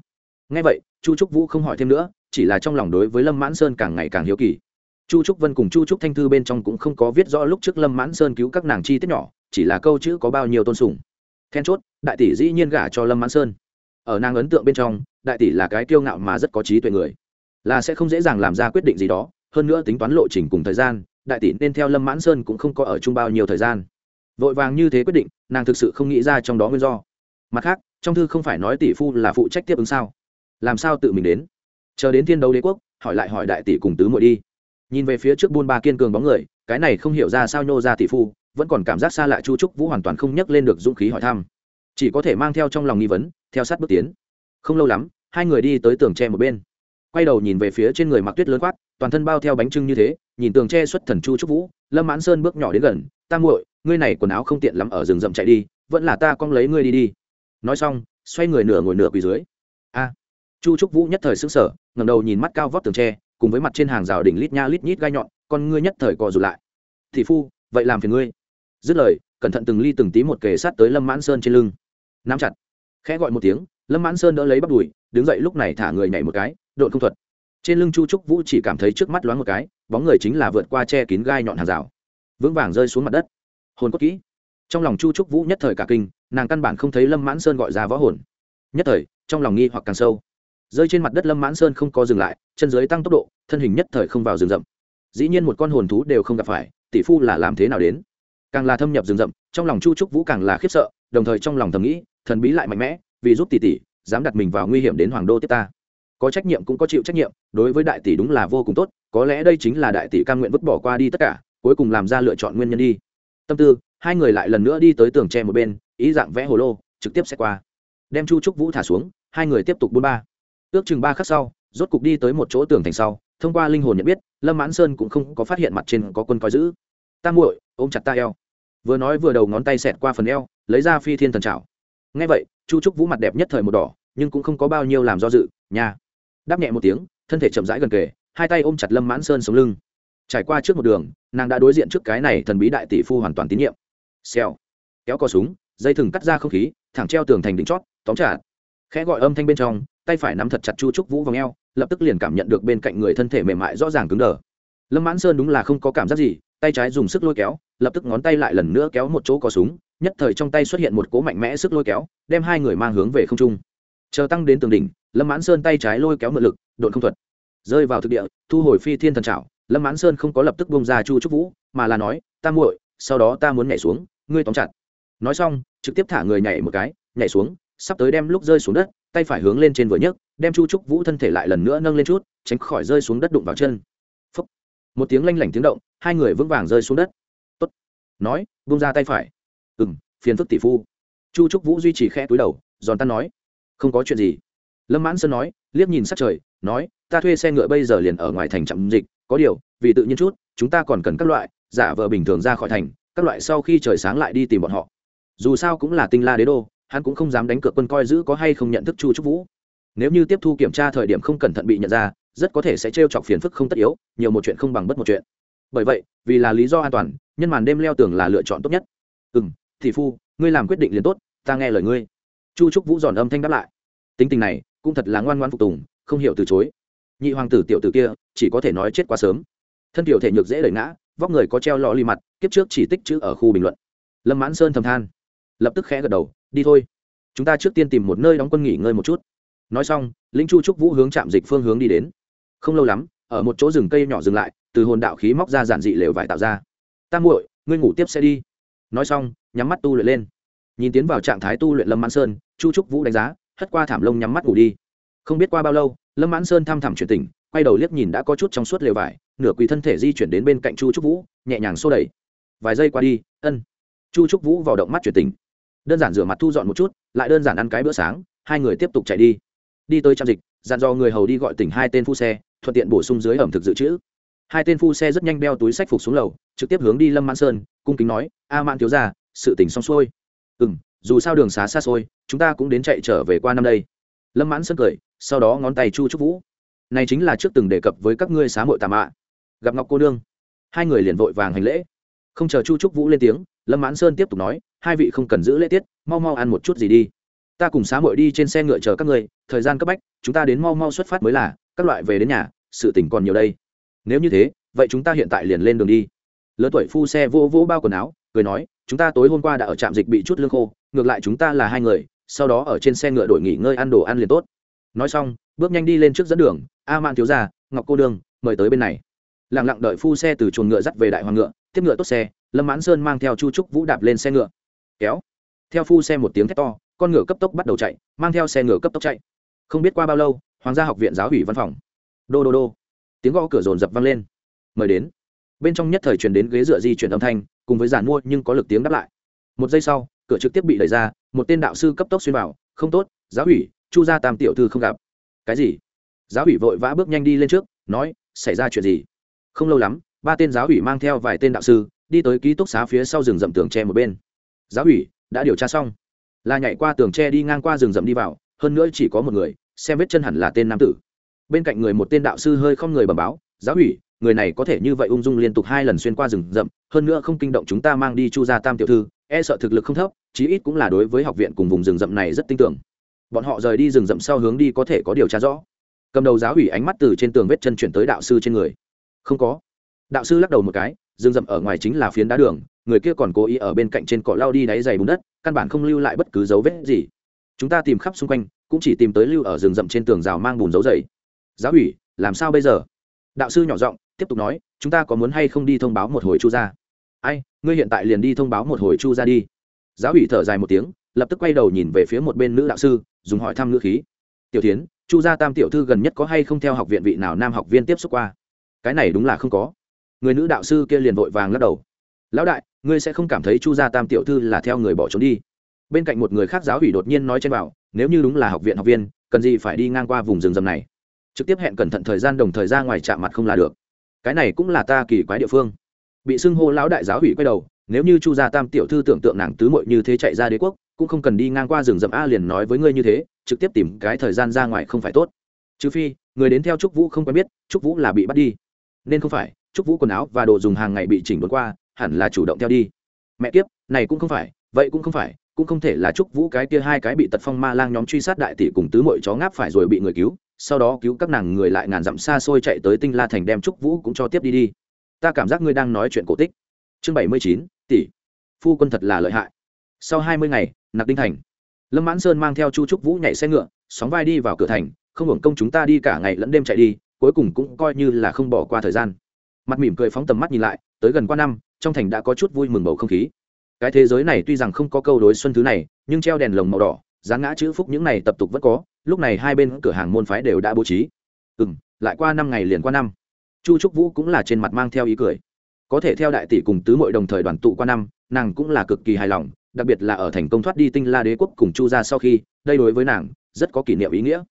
Ngay vậy, chu trúc vũ không hỏi thêm nữa, chỉ là trong lòng đối với lâm mãn sơn càng ngày càng hiếu kỳ. Chu trúc vân cùng chu trúc thanh thư bên trong cũng không có viết rõ lúc trước lâm mãn sơn cứu các nàng chi tiết nhỏ, chỉ là câu chữ có bao nhiêu tôn sùng. Then chốt, đại tỷ dĩ nhiên gả cho lâm mãn sơn. Ở nàng ấn tượng bên trong, đại tỷ là cái kiêu ngạo mà rất có trí tuệ người là sẽ không dễ dàng làm ra quyết định gì đó, hơn nữa tính toán lộ trình cùng thời gian, đại tỷ nên theo lâm mãn sơn cũng không có ở chung bao nhiêu thời gian. Vội vàng như thế quyết định, nàng thực sự không nghĩ ra trong đó nguyên do. Mặt khác, trong thư không phải nói tỷ phu là phụ trách tiếp ứng sao? Làm sao tự mình đến? Chờ đến thiên đấu đế quốc, hỏi lại hỏi đại tỷ cùng tứ muội đi. Nhìn về phía trước buôn ba kiên cường bóng người, cái này không hiểu ra sao nhô ra tỷ phu, vẫn còn cảm giác xa lạ chu trúc vũ hoàn toàn không nhắc lên được dũng khí hỏi thăm. Chỉ có thể mang theo trong lòng nghi vấn, theo sát bước tiến. Không lâu lắm, hai người đi tới tường tre một bên quay đầu nhìn về phía trên người mặc tuyết lớn quát toàn thân bao theo bánh trưng như thế, nhìn tường tre xuất thần chu trúc vũ, lâm mãn sơn bước nhỏ đến gần, ta muội, ngươi này quần áo không tiện lắm ở rừng rậm chạy đi, vẫn là ta cong lấy ngươi đi đi. Nói xong, xoay người nửa ngồi nửa quỳ dưới. A. Chu trúc vũ nhất thời sững sờ, ngẩng đầu nhìn mắt cao vóc tường tre, cùng với mặt trên hàng rào đỉnh lít nha lít nhít gai nhọn, con ngươi nhất thời cò rụt lại. Thị phu, vậy làm phiền ngươi. Dứt lời, cẩn thận từng ly từng tí một kề sát tới lâm mãn sơn trên lưng. Nắm chặt. Khẽ gọi một tiếng, lâm mãn sơn đỡ lấy bắt đùi, đứng dậy lúc này thả người nhảy một cái độn không thuật. Trên lưng chu trúc vũ chỉ cảm thấy trước mắt loáng một cái, bóng người chính là vượt qua che kín gai nhọn hàng rào. Vững vàng rơi xuống mặt đất. Hồn cốt kỹ. Trong lòng chu trúc vũ nhất thời cả kinh, nàng căn bản không thấy lâm mãn sơn gọi ra võ hồn. Nhất thời, trong lòng nghi hoặc càng sâu. Rơi trên mặt đất lâm mãn sơn không có dừng lại, chân dưới tăng tốc độ, thân hình nhất thời không vào rừng rậm. Dĩ nhiên một con hồn thú đều không gặp phải, tỷ phu là làm thế nào đến? Càng là thâm nhập rừng rậm, trong lòng chu trúc vũ càng là khiếp sợ, đồng thời trong lòng thầm nghĩ, thần bí lại mạnh mẽ, vì giúp tỷ tỷ, dám đặt mình vào nguy hiểm đến hoàng đô tiếp ta có trách nhiệm cũng có chịu trách nhiệm, đối với đại tỷ đúng là vô cùng tốt, có lẽ đây chính là đại tỷ cam nguyện vứt bỏ qua đi tất cả, cuối cùng làm ra lựa chọn nguyên nhân đi. Tâm tư, hai người lại lần nữa đi tới tường tre một bên, ý dạng vẽ hồ lô, trực tiếp sẽ qua. Đem chu trúc vũ thả xuống, hai người tiếp tục bôn ba. Ước chừng ba khắc sau, rốt cục đi tới một chỗ tường thành sau, thông qua linh hồn nhận biết, lâm mãn sơn cũng không có phát hiện mặt trên có quân coi giữ. Ta muội, ôm chặt ta eo. Vừa nói vừa đầu ngón tay xẹt qua phần eo, lấy ra phi thiên thần trào ngay vậy, chu trúc vũ mặt đẹp nhất thời một đỏ, nhưng cũng không có bao nhiêu làm do dự, nhà đáp nhẹ một tiếng, thân thể chậm rãi gần kề, hai tay ôm chặt lâm mãn sơn sống lưng. Trải qua trước một đường, nàng đã đối diện trước cái này thần bí đại tỷ phu hoàn toàn tín nhiệm. Xèo. Kéo cò súng, dây thừng cắt ra không khí, thẳng treo tường thành đỉnh chót, tóm trả khẽ gọi âm thanh bên trong, tay phải nắm thật chặt chu trúc vũ vào ngheo lập tức liền cảm nhận được bên cạnh người thân thể mềm mại rõ ràng cứng đờ. Lâm mãn sơn đúng là không có cảm giác gì, tay trái dùng sức lôi kéo, lập tức ngón tay lại lần nữa kéo một chỗ có súng, nhất thời trong tay xuất hiện một cỗ mạnh mẽ sức lôi kéo, đem hai người mang hướng về không trung. Chờ tăng đến tường đỉnh lâm mãn sơn tay trái lôi kéo mượn lực đột không thuật. Rơi vào thực địa, thu hồi phi thiên thần trảo, lâm mãn sơn không có lập tức bông ra chu trúc vũ, mà là nói, ta muội, sau đó ta muốn nhảy xuống, ngươi tóm chặt. Nói xong, trực tiếp thả người nhảy một cái, nhảy xuống, sắp tới đem lúc rơi xuống đất, tay phải hướng lên trên vừa nhấc, đem chu trúc vũ thân thể lại lần nữa nâng lên chút, tránh khỏi rơi xuống đất đụng vào chân. Phúc. một tiếng lanh lảnh tiếng động, hai người vững vàng rơi xuống đất. Tốt. nói bung ra tay phải. Ừ m phiền phức tỷ phu. Chu trúc vũ duy trì khe túi đầu, giòn tan nói, không có chuyện gì lâm mãn sơn nói, liếc nhìn sát trời, nói, ta thuê xe ngựa bây giờ liền ở ngoài thành trạm dịch, có điều, vì tự nhiên chút, chúng ta còn cần các loại, giả vờ bình thường ra khỏi thành, các loại sau khi trời sáng lại đi tìm bọn họ. Dù sao cũng là tinh la đế đô, hắn cũng không dám đánh cược quân coi giữ có hay không nhận thức chu trúc vũ. Nếu như tiếp thu kiểm tra thời điểm không cẩn thận bị nhận ra, rất có thể sẽ t chọc phiền phức không tất yếu, nhiều một chuyện không bằng bất một chuyện. Bởi vậy, vì là lý do an toàn, nhân màn đêm leo tường là lựa chọn tốt nhất. Ừ m thị phu, ngươi làm quyết định liền tốt, ta nghe lời ngươi. Chu trúc vũ giòn âm thanh đáp lại. Tính tình này cũng thật là ngoan ngoan phục tùng, không hiểu từ chối. Nhị hoàng tử tiểu tử kia, chỉ có thể nói chết quá sớm. Thân tiểu thể nhược dễ đẩy ngã, vóc người có treo lò ly mặt, kiếp trước chỉ tích chữ ở khu bình luận. Lâm mãn sơn thầm than. Lập tức khẽ gật đầu, đi thôi. Chúng ta trước tiên tìm một nơi đóng quân nghỉ ngơi một chút. Nói xong, linh chu trúc vũ hướng trạm dịch phương hướng đi đến. Không lâu lắm, ở một chỗ rừng cây nhỏ dừng lại, từ hồn đạo khí móc ra giản dị lều vải tạo ra. Ta muội, ngươi ngủ tiếp sẽ đi. Nói xong, nhắm mắt tu luyện lên. Nhìn tiến vào trạng thái tu luyện lâm mãn sơn, chu trúc vũ đánh giá hất qua thảm lông nhắm mắt ngủ đi. Không biết qua bao lâu, lâm mãn sơn thăm thẳm chuyển tỉnh, quay đầu liếc nhìn đã có chút trong suốt lều vải, nửa quỳ thân thể di chuyển đến bên cạnh chu trúc vũ, nhẹ nhàng xô đẩy. Vài giây qua đi, ân. Chu trúc vũ vào động mắt chuyển tỉnh. Đơn giản rửa mặt thu dọn một chút, lại đơn giản ăn cái bữa sáng, hai người tiếp tục chạy đi. Đi tới trạm dịch, dặn dò người hầu đi gọi tỉnh hai tên phu xe, thuận tiện bổ sung dưới ẩm thực dự trữ. Hai tên phu xe rất nhanh đeo túi sách phục xuống lầu, trực tiếp hướng đi lâm mãn sơn, cung kính nói, a mãn thiếu ra sự tỉnh xong xuôi. Ừ m dù sao đường xá xa xôi, chúng ta cũng đến chạy trở về qua năm đây. Lâm mãn sơn cười, sau đó ngón tay chu trúc vũ. Này chính là trước từng đề cập với các ngươi xá mội tà mạ. Gặp ngọc cô nương. Hai người liền vội vàng hành lễ. Không chờ chu trúc vũ lên tiếng, lâm mãn sơn tiếp tục nói, hai vị không cần giữ lễ tiết, mau mau ăn một chút gì đi. Ta cùng xá mội đi trên xe ngựa chờ các ngươi, thời gian cấp bách, chúng ta đến mau mau xuất phát mới là, các loại về đến nhà, sự tỉnh còn nhiều đây. Nếu như thế, vậy chúng ta hiện tại liền lên đường đi. Lớn tuổi phu xe vô vô bao quần áo, cười nói chúng ta tối hôm qua đã ở trạm dịch bị chút lương khô, ngược lại chúng ta là hai người, sau đó ở trên xe ngựa đổi nghỉ ngơi ăn đồ ăn liền tốt. Nói xong, bước nhanh đi lên trước dẫn đường, a man thiếu gia, ngọc cô đương mời tới bên này. Lặng lặng đợi phu xe từ chuồng ngựa dắt về đại hoàng ngựa, tiếp ngựa tốt xe, lâm mãn sơn mang theo chu trúc vũ đạp lên xe ngựa. Kéo. Theo phu xe một tiếng thét to, con ngựa cấp tốc bắt đầu chạy, mang theo xe ngựa cấp tốc chạy. Không biết qua bao lâu, hoàng gia học viện giáo ủy văn phòng. Đô đô đô. Tiếng gõ cửa rồn rập vang lên. Mời đến. Bên trong nhất thời truyền đến ghế dựa di chuyển âm thanh cùng với giàn mua nhưng có lực tiếng đáp lại. Một giây sau, cửa trực tiếp bị đẩy ra, một tên đạo sư cấp tốc xuyên vào, không tốt, giáo ủy chu gia tam tiểu thư không gặp. Cái gì? Giáo ủy vội vã bước nhanh đi lên trước, nói, xảy ra chuyện gì? Không lâu lắm, ba tên giáo ủy mang theo vài tên đạo sư, đi tới ký túc xá phía sau rừng rậm tường tre một bên. Giáo ủy đã điều tra xong. Là nhảy qua tường tre đi ngang qua rừng rậm đi vào, hơn nữa chỉ có một người, xem vết chân hẳn là tên nam tử. Bên cạnh người một tên đạo sư hơi không người bẩm báo, giáo ủy người này có thể như vậy ung dung liên tục hai lần xuyên qua rừng rậm, hơn nữa không kinh động chúng ta mang đi chu gia tam tiểu thư e sợ thực lực không thấp, chí ít cũng là đối với học viện cùng vùng rừng rậm này rất tin tưởng. Bọn họ rời đi rừng rậm sau hướng đi có thể có điều tra rõ. Cầm đầu giáo ủy ánh mắt từ trên tường vết chân chuyển tới đạo sư trên người. Không có. Đạo sư lắc đầu một cái, rừng rậm ở ngoài chính là phiến đá đường, người kia còn cố ý ở bên cạnh trên cỏ lao đi đáy dày bùn đất, căn bản không lưu lại bất cứ dấu vết gì. Chúng ta tìm khắp xung quanh, cũng chỉ tìm tới lưu ở rừng rậm trên tường rào mang bùn dấu dày. Giáo ủy làm sao bây giờ? Đạo sư nhỏ giọng tiếp tục nói, chúng ta có muốn hay không đi thông báo một hồi chu ra ai, ngươi hiện tại liền đi thông báo một hồi chu ra đi. Giáo ủy thở dài một tiếng, lập tức quay đầu nhìn về phía một bên nữ đạo sư, dùng hỏi thăm ngữ khí. Tiểu tiến chu gia tam tiểu thư gần nhất có hay không theo học viện vị nào nam học viên tiếp xúc qua? Cái này đúng là không có. Người nữ đạo sư kia liền vội vàng lắc đầu. Lão đại, ngươi sẽ không cảm thấy chu gia tam tiểu thư là theo người bỏ trốn đi. Bên cạnh một người khác giáo ủy đột nhiên nói trên bảo, nếu như đúng là học viện học viên, cần gì phải đi ngang qua vùng rừng rầm này? Trực tiếp hẹn cẩn thận thời gian đồng thời ra ngoài chạm mặt không là được cái này cũng là ta kỳ quái địa phương. Bị xưng hô lão đại giáo hủy quay đầu, nếu như chu gia tam tiểu thư tưởng tượng nàng tứ mội như thế chạy ra đế quốc, cũng không cần đi ngang qua rừng rậm a liền nói với ngươi như thế, trực tiếp tìm cái thời gian ra ngoài không phải tốt. Trừ phi, người đến theo trúc vũ không quen biết, trúc vũ là bị bắt đi. Nên không phải, trúc vũ quần áo và đồ dùng hàng ngày bị chỉnh đốn qua, hẳn là chủ động theo đi. Mẹ kiếp, này cũng không phải, vậy cũng không phải cũng không thể là trúc vũ cái kia hai cái bị tật phong ma lang nhóm truy sát đại tỷ cùng tứ mội chó ngáp phải rồi bị người cứu, sau đó cứu các nàng người lại ngàn dặm xa xôi chạy tới tinh la thành đem trúc vũ cũng cho tiếp đi đi. Ta cảm giác ngươi đang nói chuyện cổ tích. Chương bảy mươi chín, tỷ. Phu quân thật là lợi hại. Sau hai mươi ngày, nặc đinh thành. Lâm mãn sơn mang theo chu trúc vũ nhảy xe ngựa, sóng vai đi vào cửa thành, không hưởng công chúng ta đi cả ngày lẫn đêm chạy đi, cuối cùng cũng coi như là không bỏ qua thời gian. Mặt mỉm cười phóng tầm mắt nhìn lại, tới gần qua năm, trong thành đã có chút vui mừng bầu không khí cái thế giới này tuy rằng không có câu đối xuân thứ này, nhưng treo đèn lồng màu đỏ dáng ngã chữ phúc những này tập tục vẫn có, lúc này hai bên cửa hàng môn phái đều đã bố trí. Ừ m lại qua năm ngày liền qua năm. Chu trúc vũ cũng là trên mặt mang theo ý cười. Có thể theo đại tỷ cùng tứ mội đồng thời đoàn tụ qua năm, nàng cũng là cực kỳ hài lòng, đặc biệt là ở thành công thoát đi tinh la đế quốc cùng chu ra sau khi, đây đối với nàng, rất có kỷ niệm ý nghĩa.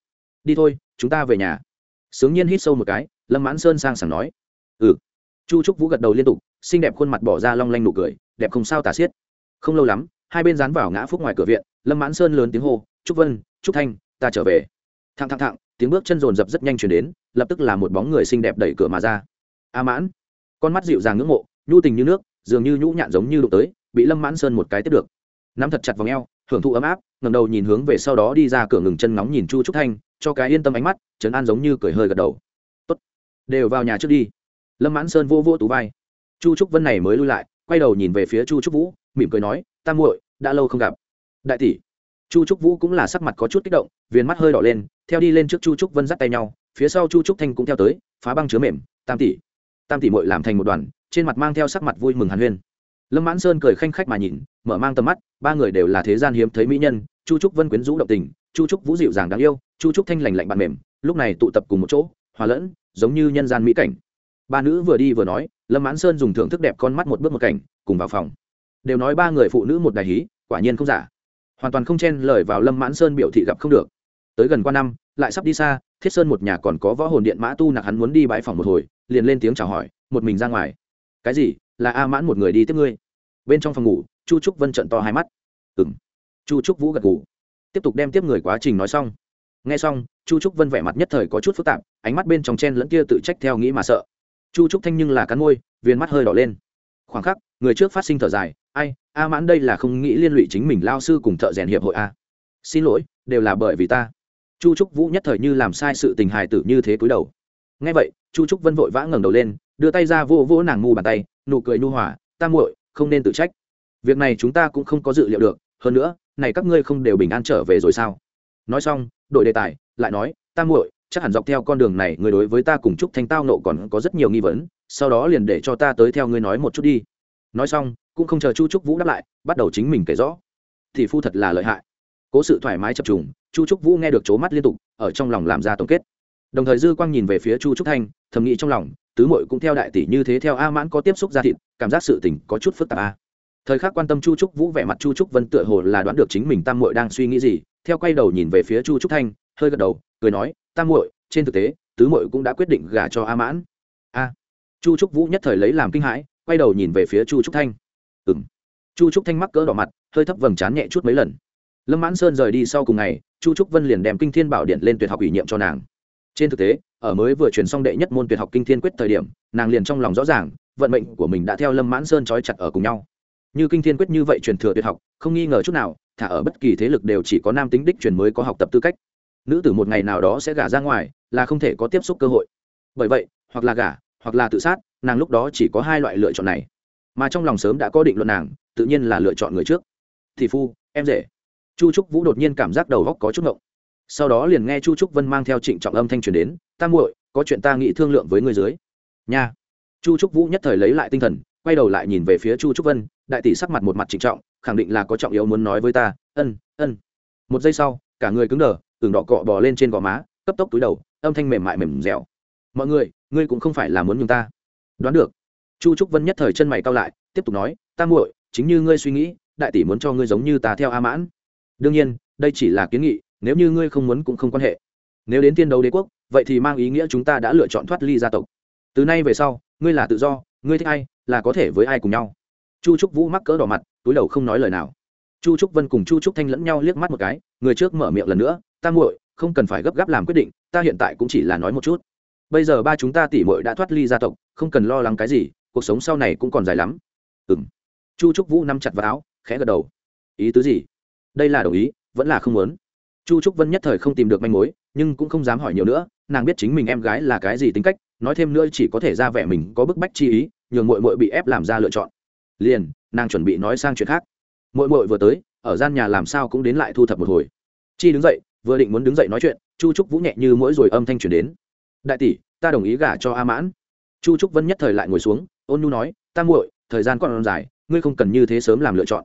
Đi thôi, chúng ta về nhà. Sướng nhiên hít sâu một cái, lâm mãn sơn sang sảng nói. Ừ. Chu trúc vũ gật đầu liên tục, xinh đẹp khuôn mặt bỏ ra long lanh nụ cười đẹp không sao tả xiết. Không lâu lắm hai bên dán vào ngã phúc ngoài cửa viện lâm mãn sơn lớn tiếng hô trúc vân trúc thanh ta trở về. Thẳng thẳng thẳng tiếng bước chân rồn rập rất nhanh chuyển đến lập tức là một bóng người xinh đẹp đẩy cửa mà ra. A mãn. Con mắt dịu dàng ngưỡng mộ nhu tình như nước dường như nhũ nhạn giống như đụng tới bị lâm mãn sơn một cái tiếp được. Nắm thật chặt vào eo, hưởng thụ ấm áp ngầm đầu nhìn hướng về sau đó đi ra cửa ngừng chân ngóng nhìn chu trúc thanh cho cái yên tâm ánh mắt trấn an giống như cười hơi gật đầu. Tốt đều vào nhà trước đi. Lâm mãn sơn vô vô tú vai. Chu trúc vân này mới lui lại quay đầu nhìn về phía chu trúc vũ, mỉm cười nói, ta muội, đã lâu không gặp. Đại tỷ. Chu trúc vũ cũng là sắc mặt có chút kích động, viền mắt hơi đỏ lên, theo đi lên trước chu trúc vân dắt tay nhau, phía sau chu trúc thanh cũng theo tới, phá băng chứa mềm, tam tỷ. Tam tỷ Muội làm thành một đoàn, trên mặt mang theo sắc mặt vui mừng hàn huyên. Lâm mãn sơn cười khanh khách mà nhìn, mở mang tầm mắt, ba người đều là thế gian hiếm thấy mỹ nhân, chu trúc vân quyến rũ động tình, chu trúc vũ dịu dàng đáng yêu, chu trúc thanh lành lạnh bạn mềm, lúc này tụ tập cùng một chỗ, hòa lẫn, giống như nhân gian mỹ cảnh. Ba nữ vừa đi vừa nói lâm mãn sơn dùng thưởng thức đẹp con mắt một bước một cảnh, cùng vào phòng. Đều nói ba người phụ nữ một đài hí, quả nhiên không giả. Hoàn toàn không chen lời vào lâm mãn sơn biểu thị gặp không được. Tới gần qua năm, lại sắp đi xa, thiết sơn một nhà còn có võ hồn điện mã tu nặc hắn muốn đi bãi phòng một hồi, liền lên tiếng chào hỏi, một mình ra ngoài. Cái gì? Là a mãn một người đi tiếp ngươi? Bên trong phòng ngủ, chu trúc vân trận to hai mắt. Ừng chu trúc vũ gật ngủ tiếp tục đem tiếp người quá trình nói xong. Nghe xong, chu trúc vân vẻ mặt nhất thời có chút phức tạp, ánh mắt bên trong chen lẫn kia tự trách theo nghĩ mà sợ chu trúc thanh nhưng là cắn môi, viên mắt hơi đỏ lên. Khoảng khắc, người trước phát sinh thở dài, ai, a mãn đây là không nghĩ liên lụy chính mình lao sư cùng thợ rèn hiệp hội a xin lỗi, đều là bởi vì ta. Chu trúc vũ nhất thời như làm sai sự tình hài tử như thế cúi đầu. Ngay vậy, chu trúc vân vội vã ngẩng đầu lên, đưa tay ra vô vỗ nàng ngu bàn tay, nụ cười nu hòa, ta muội, không nên tự trách. Việc này chúng ta cũng không có dự liệu được, hơn nữa, này các ngươi không đều bình an trở về rồi sao? Nói xong đổi đề tài, lại nói, ta muội chắc hẳn dọc theo con đường này người đối với ta cùng chúc thanh tao nộ còn có rất nhiều nghi vấn, sau đó liền để cho ta tới theo ngươi nói một chút đi. Nói xong, cũng không chờ chu trúc vũ đáp lại, bắt đầu chính mình kể rõ. Thì phu thật là lợi hại. Cố sự thoải mái chập trùng, chu trúc vũ nghe được c mắt liên tục, ở trong lòng làm ra tổng kết. Đồng thời dư quang nhìn về phía chu trúc thanh, thầm nghĩ trong lòng, tứ mội cũng theo đại tỷ như thế theo a mãn có tiếp xúc ra thịt, cảm giác sự tình có chút phức tạp a. Thời khắc quan tâm chu trúc vũ vẻ mặt chu trúc vân tựa hồ là đoán được chính mình tam mội đang suy nghĩ gì, theo quay đầu nhìn về phía chu trúc thanh, hơi gật đầu, cười nói tam muội, trên thực tế tứ muội cũng đã quyết định gả cho a mãn. A. Chu trúc vũ nhất thời lấy làm kinh hãi quay đầu nhìn về phía chu trúc thanh. Ừ m chu trúc thanh mắc cỡ đỏ mặt hơi thấp vầng trán nhẹ chút mấy lần. Lâm mãn sơn rời đi sau cùng ngày chu trúc vân liền đem kinh thiên bảo điện lên tuyệt học ủy nhiệm cho nàng. Trên thực tế ở mới vừa truyền xong đệ nhất môn tuyệt học kinh thiên quyết thời điểm nàng liền trong lòng rõ ràng vận mệnh của mình đã theo lâm mãn sơn trói chặt ở cùng nhau. Như kinh thiên quyết như vậy truyền thừa tuyệt học không nghi ngờ chút nào thả ở bất kỳ thế lực đều chỉ có nam tính đích truyền mới có học tập tư cách nữ tử một ngày nào đó sẽ gả ra ngoài, là không thể có tiếp xúc cơ hội. Bởi vậy, hoặc là gả, hoặc là tự sát, nàng lúc đó chỉ có hai loại lựa chọn này. Mà trong lòng sớm đã có định luận nàng, tự nhiên là lựa chọn người trước. Thì phu, em rể. Chu trúc vũ đột nhiên cảm giác đầu góc có chút ngộng. Sau đó liền nghe chu trúc vân mang theo trịnh trọng âm thanh truyền đến, ta muội, có chuyện ta nghĩ thương lượng với người dưới. Nha. Chu trúc vũ nhất thời lấy lại tinh thần, quay đầu lại nhìn về phía chu trúc vân, đại tỷ sắc mặt một mặt trịnh trọng, khẳng định là có trọng yếu muốn nói với ta. Ân ân. Một giây sau, cả người cứng đờ từng đỏ cọ bò lên trên gò má, cấp tốc túi đầu, âm thanh mềm mại mềm dẻo. Mọi người, ngươi cũng không phải là muốn nhường ta. Đoán được. Chu trúc vân nhất thời chân mày cao lại, tiếp tục nói, ta muội, chính như ngươi suy nghĩ, đại tỷ muốn cho ngươi giống như ta theo a mãn. Đương nhiên, đây chỉ là kiến nghị, nếu như ngươi không muốn cũng không quan hệ. Nếu đến tiên đấu đế quốc, vậy thì mang ý nghĩa chúng ta đã lựa chọn thoát ly gia tộc. Từ nay về sau, ngươi là tự do, ngươi thích ai, là có thể với ai cùng nhau. Chu trúc vũ mắc cỡ đỏ mặt, túi đầu không nói lời nào. Chu trúc vân cùng chu trúc thanh lẫn nhau liếc mắt một cái, người trước mở miệng lần nữa ta muội, không cần phải gấp gáp làm quyết định, ta hiện tại cũng chỉ là nói một chút. Bây giờ ba chúng ta tỉ muội đã thoát ly gia tộc, không cần lo lắng cái gì, cuộc sống sau này cũng còn dài lắm. Ừng chu trúc vũ nắm chặt vào áo, khẽ gật đầu. Ý tứ gì? Đây là đồng ý, vẫn là không muốn. Chu trúc vân nhất thời không tìm được manh mối, nhưng cũng không dám hỏi nhiều nữa, nàng biết chính mình em gái là cái gì tính cách, nói thêm nữa chỉ có thể ra vẻ mình có bức bách chi ý, nhường mội mội bị ép làm ra lựa chọn. Liền, nàng chuẩn bị nói sang chuyện khác. Mội mội vừa tới, ở gian nhà làm sao cũng đến lại thu thập một hồi. Chi đứng dậy vừa định muốn đứng dậy nói chuyện, chu trúc vũ nhẹ như mỗi rồi âm thanh chuyển đến. Đại tỷ, ta đồng ý gả cho a mãn. Chu trúc vân nhất thời lại ngồi xuống, ôn nhu nói, ta muội, thời gian còn dài, ngươi không cần như thế sớm làm lựa chọn.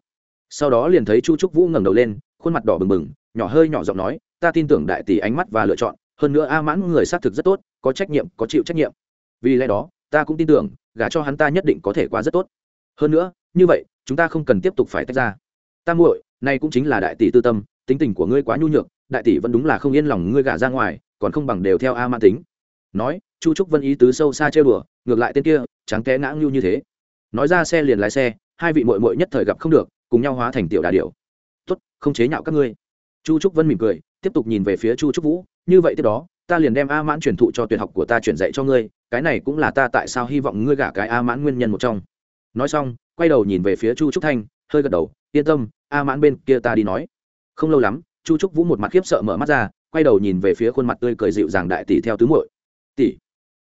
Sau đó liền thấy chu trúc vũ ngẩng đầu lên, khuôn mặt đỏ bừng bừng, nhỏ hơi nhỏ giọng nói, ta tin tưởng đại tỷ ánh mắt và lựa chọn, hơn nữa a mãn người xác thực rất tốt, có trách nhiệm, có chịu trách nhiệm. Vì lẽ đó, ta cũng tin tưởng, gả cho hắn ta nhất định có thể qua rất tốt. Hơn nữa, như vậy, chúng ta không cần tiếp tục phải tách ra. Ta muội này cũng chính là đại tỷ tư tâm, tính tình của ngươi quá nhu nhược đại tỷ vẫn đúng là không yên lòng ngươi gả ra ngoài, còn không bằng đều theo a mãn tính. Nói, chu trúc vân ý tứ sâu xa chơi bừa ngược lại tên kia, trắng té ngã ngưu như thế. Nói ra xe liền lái xe, hai vị mội mội nhất thời gặp không được, cùng nhau hóa thành tiểu đà điểu. Tuất không chế nhạo các ngươi. Chu trúc vân mỉm cười, tiếp tục nhìn về phía chu trúc vũ, như vậy tiếp đó, ta liền đem a mãn truyền thụ cho tuyệt học của ta truyền dạy cho ngươi, cái này cũng là ta tại sao hy vọng ngươi gả cái a mãn nguyên nhân một trong. Nói xong, quay đầu nhìn về phía chu trúc thanh, hơi gật đầu, yên tâm, a mãn bên kia ta đi nói. Không lâu lắm chu trúc vũ một mặt khiếp sợ mở mắt ra, quay đầu nhìn về phía khuôn mặt tươi cười dịu dàng đại tỷ theo tứ muội. Tỷ,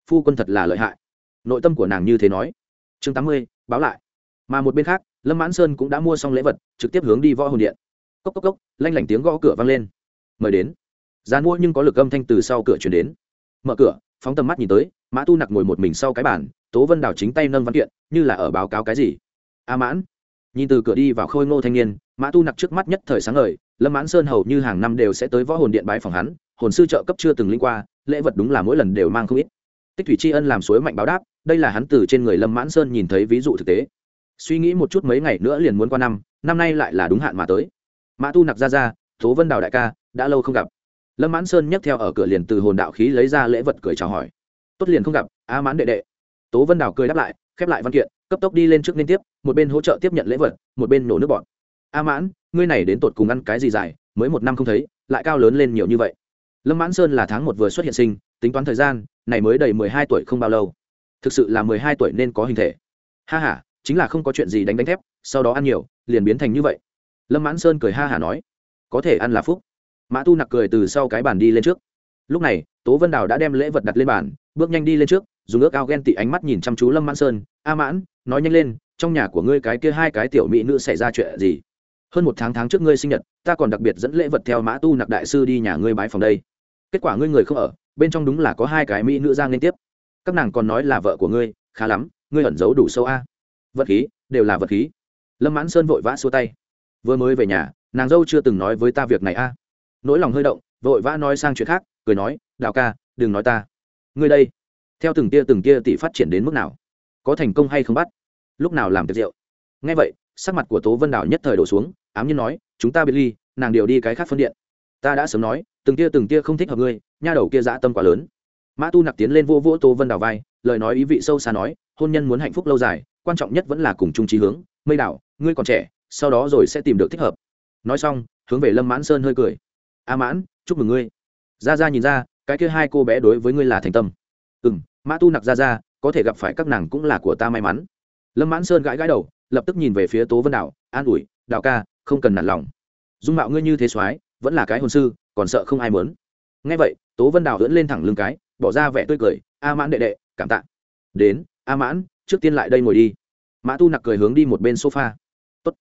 phu quân thật là lợi hại. Nội tâm của nàng như thế nói. Chương tám mươi, báo lại. Mà một bên khác, lâm mãn sơn cũng đã mua xong lễ vật, trực tiếp hướng đi võ hồn điện. Cốc cốc cốc, lanh lảnh tiếng gõ cửa vang lên. Mời đến. Gian mua nhưng có lực âm thanh từ sau cửa chuyển đến. Mở cửa, phóng tầm mắt nhìn tới, mã tu nặc ngồi một mình sau cái bàn, tố vân đào chính tay nâng văn kiện, như là ở báo cáo cái gì. A mãn. Nhìn từ cửa đi vào khôi ngô thanh niên, mã tu nặc trước mắt nhất thời sáng ngời lâm mãn sơn hầu như hàng năm đều sẽ tới võ hồn điện bái phòng hắn, hồn sư trợ cấp chưa từng linh qua, lễ vật đúng là mỗi lần đều mang không ít. Tích thủy tri ân làm suối mạnh báo đáp, đây là hắn từ trên người lâm mãn sơn nhìn thấy ví dụ thực tế. Suy nghĩ một chút mấy ngày nữa liền muốn qua năm năm nay lại là đúng hạn mà tới. Mã tu nặc ra ra tố vân đào đại ca, đã lâu không gặp. Lâm mãn sơn nhấc theo ở cửa liền từ hồn đạo khí lấy ra lễ vật cười chào hỏi. Tốt liền không gặp, a mãn đệ đệ. Tố vân đào cười đáp lại, khép lại văn kiện, cấp tốc đi lên trước liên tiếp, một bên hỗ trợ tiếp nhận lễ vật, một bên nổ nước bọn a mãn ngươi này đến tột cùng ăn cái gì dài, mới một năm không thấy, lại cao lớn lên nhiều như vậy. Lâm mãn sơn là tháng một vừa xuất hiện sinh, tính toán thời gian, này mới đầy mười hai tuổi không bao lâu. Thực sự là mười hai tuổi nên có hình thể. Ha h a chính là không có chuyện gì đánh đánh thép, sau đó ăn nhiều, liền biến thành như vậy. Lâm mãn sơn cười ha hả nói, có thể ăn là phúc. Mã tu nặc cười từ sau cái bàn đi lên trước. Lúc này, tố vân đào đã đem lễ vật đặt lên bàn, bước nhanh đi lên trước, dùng ước ao ghen tị ánh mắt nhìn chăm chú lâm mãn sơn. A mãn, nói nhanh lên, trong nhà của ngươi cái kia hai cái tiểu mỹ nữ xảy ra chuyện gì? Hơn một tháng tháng trước ngươi sinh nhật, ta còn đặc biệt dẫn lễ vật theo mã tu nặc đại sư đi nhà ngươi bái phòng đây. Kết quả ngươi người không ở, bên trong đúng là có hai cái mỹ nữ giang liên tiếp. Các nàng còn nói là vợ của ngươi, khá lắm, ngươi ẩn giấu đủ sâu a. Vật khí, đều là vật khí. Lâm mãn sơn vội vã xua tay. Vừa mới về nhà, nàng dâu chưa từng nói với ta việc này a. Nỗi lòng hơi động, vội vã nói sang chuyện khác, cười nói, đạo ca, đừng nói ta. Ngươi đây, theo từng tia từng tia tỷ phát triển đến mức nào? Có thành công hay không bắt? Lúc nào làm tiệc rượu? Ngay vậy, sắc mặt của tố vân đào nhất thời đổ xuống ám nhiên nói chúng ta biệt ly nàng điều đi cái khác phân điện. Ta đã sớm nói từng tia từng tia không thích hợp ngươi nha đầu kia dã tâm quá lớn. Mã tu nặc tiến lên vô vỗ tố vân đảo vai lời nói ý vị sâu xa nói hôn nhân muốn hạnh phúc lâu dài quan trọng nhất vẫn là cùng chung trí hướng mây đảo ngươi còn trẻ sau đó rồi sẽ tìm được thích hợp. Nói xong hướng về lâm mãn sơn hơi cười. A mãn chúc mừng ngươi. Ra ra nhìn ra cái kia hai cô bé đối với ngươi là thành tâm. Ừ m mã tu nặc ra ra có thể gặp phải các nàng cũng là của ta may mắn. Lâm mãn sơn gãi gãi đầu lập tức nhìn về phía tố vân đảo, an ủi đạo ca không cần nản lòng. Dung mạo ngươi như thế soái, vẫn là cái hồn sư, còn sợ không ai mớn ngay vậy, tố vân đào hưỡn lên thẳng lưng cái, bỏ ra vẻ tươi cười, a mãn đệ đệ, cảm tạ. Đến, a mãn, trước tiên lại đây ngồi đi. Mã tu nặc cười hướng đi một bên sofa. Tốt.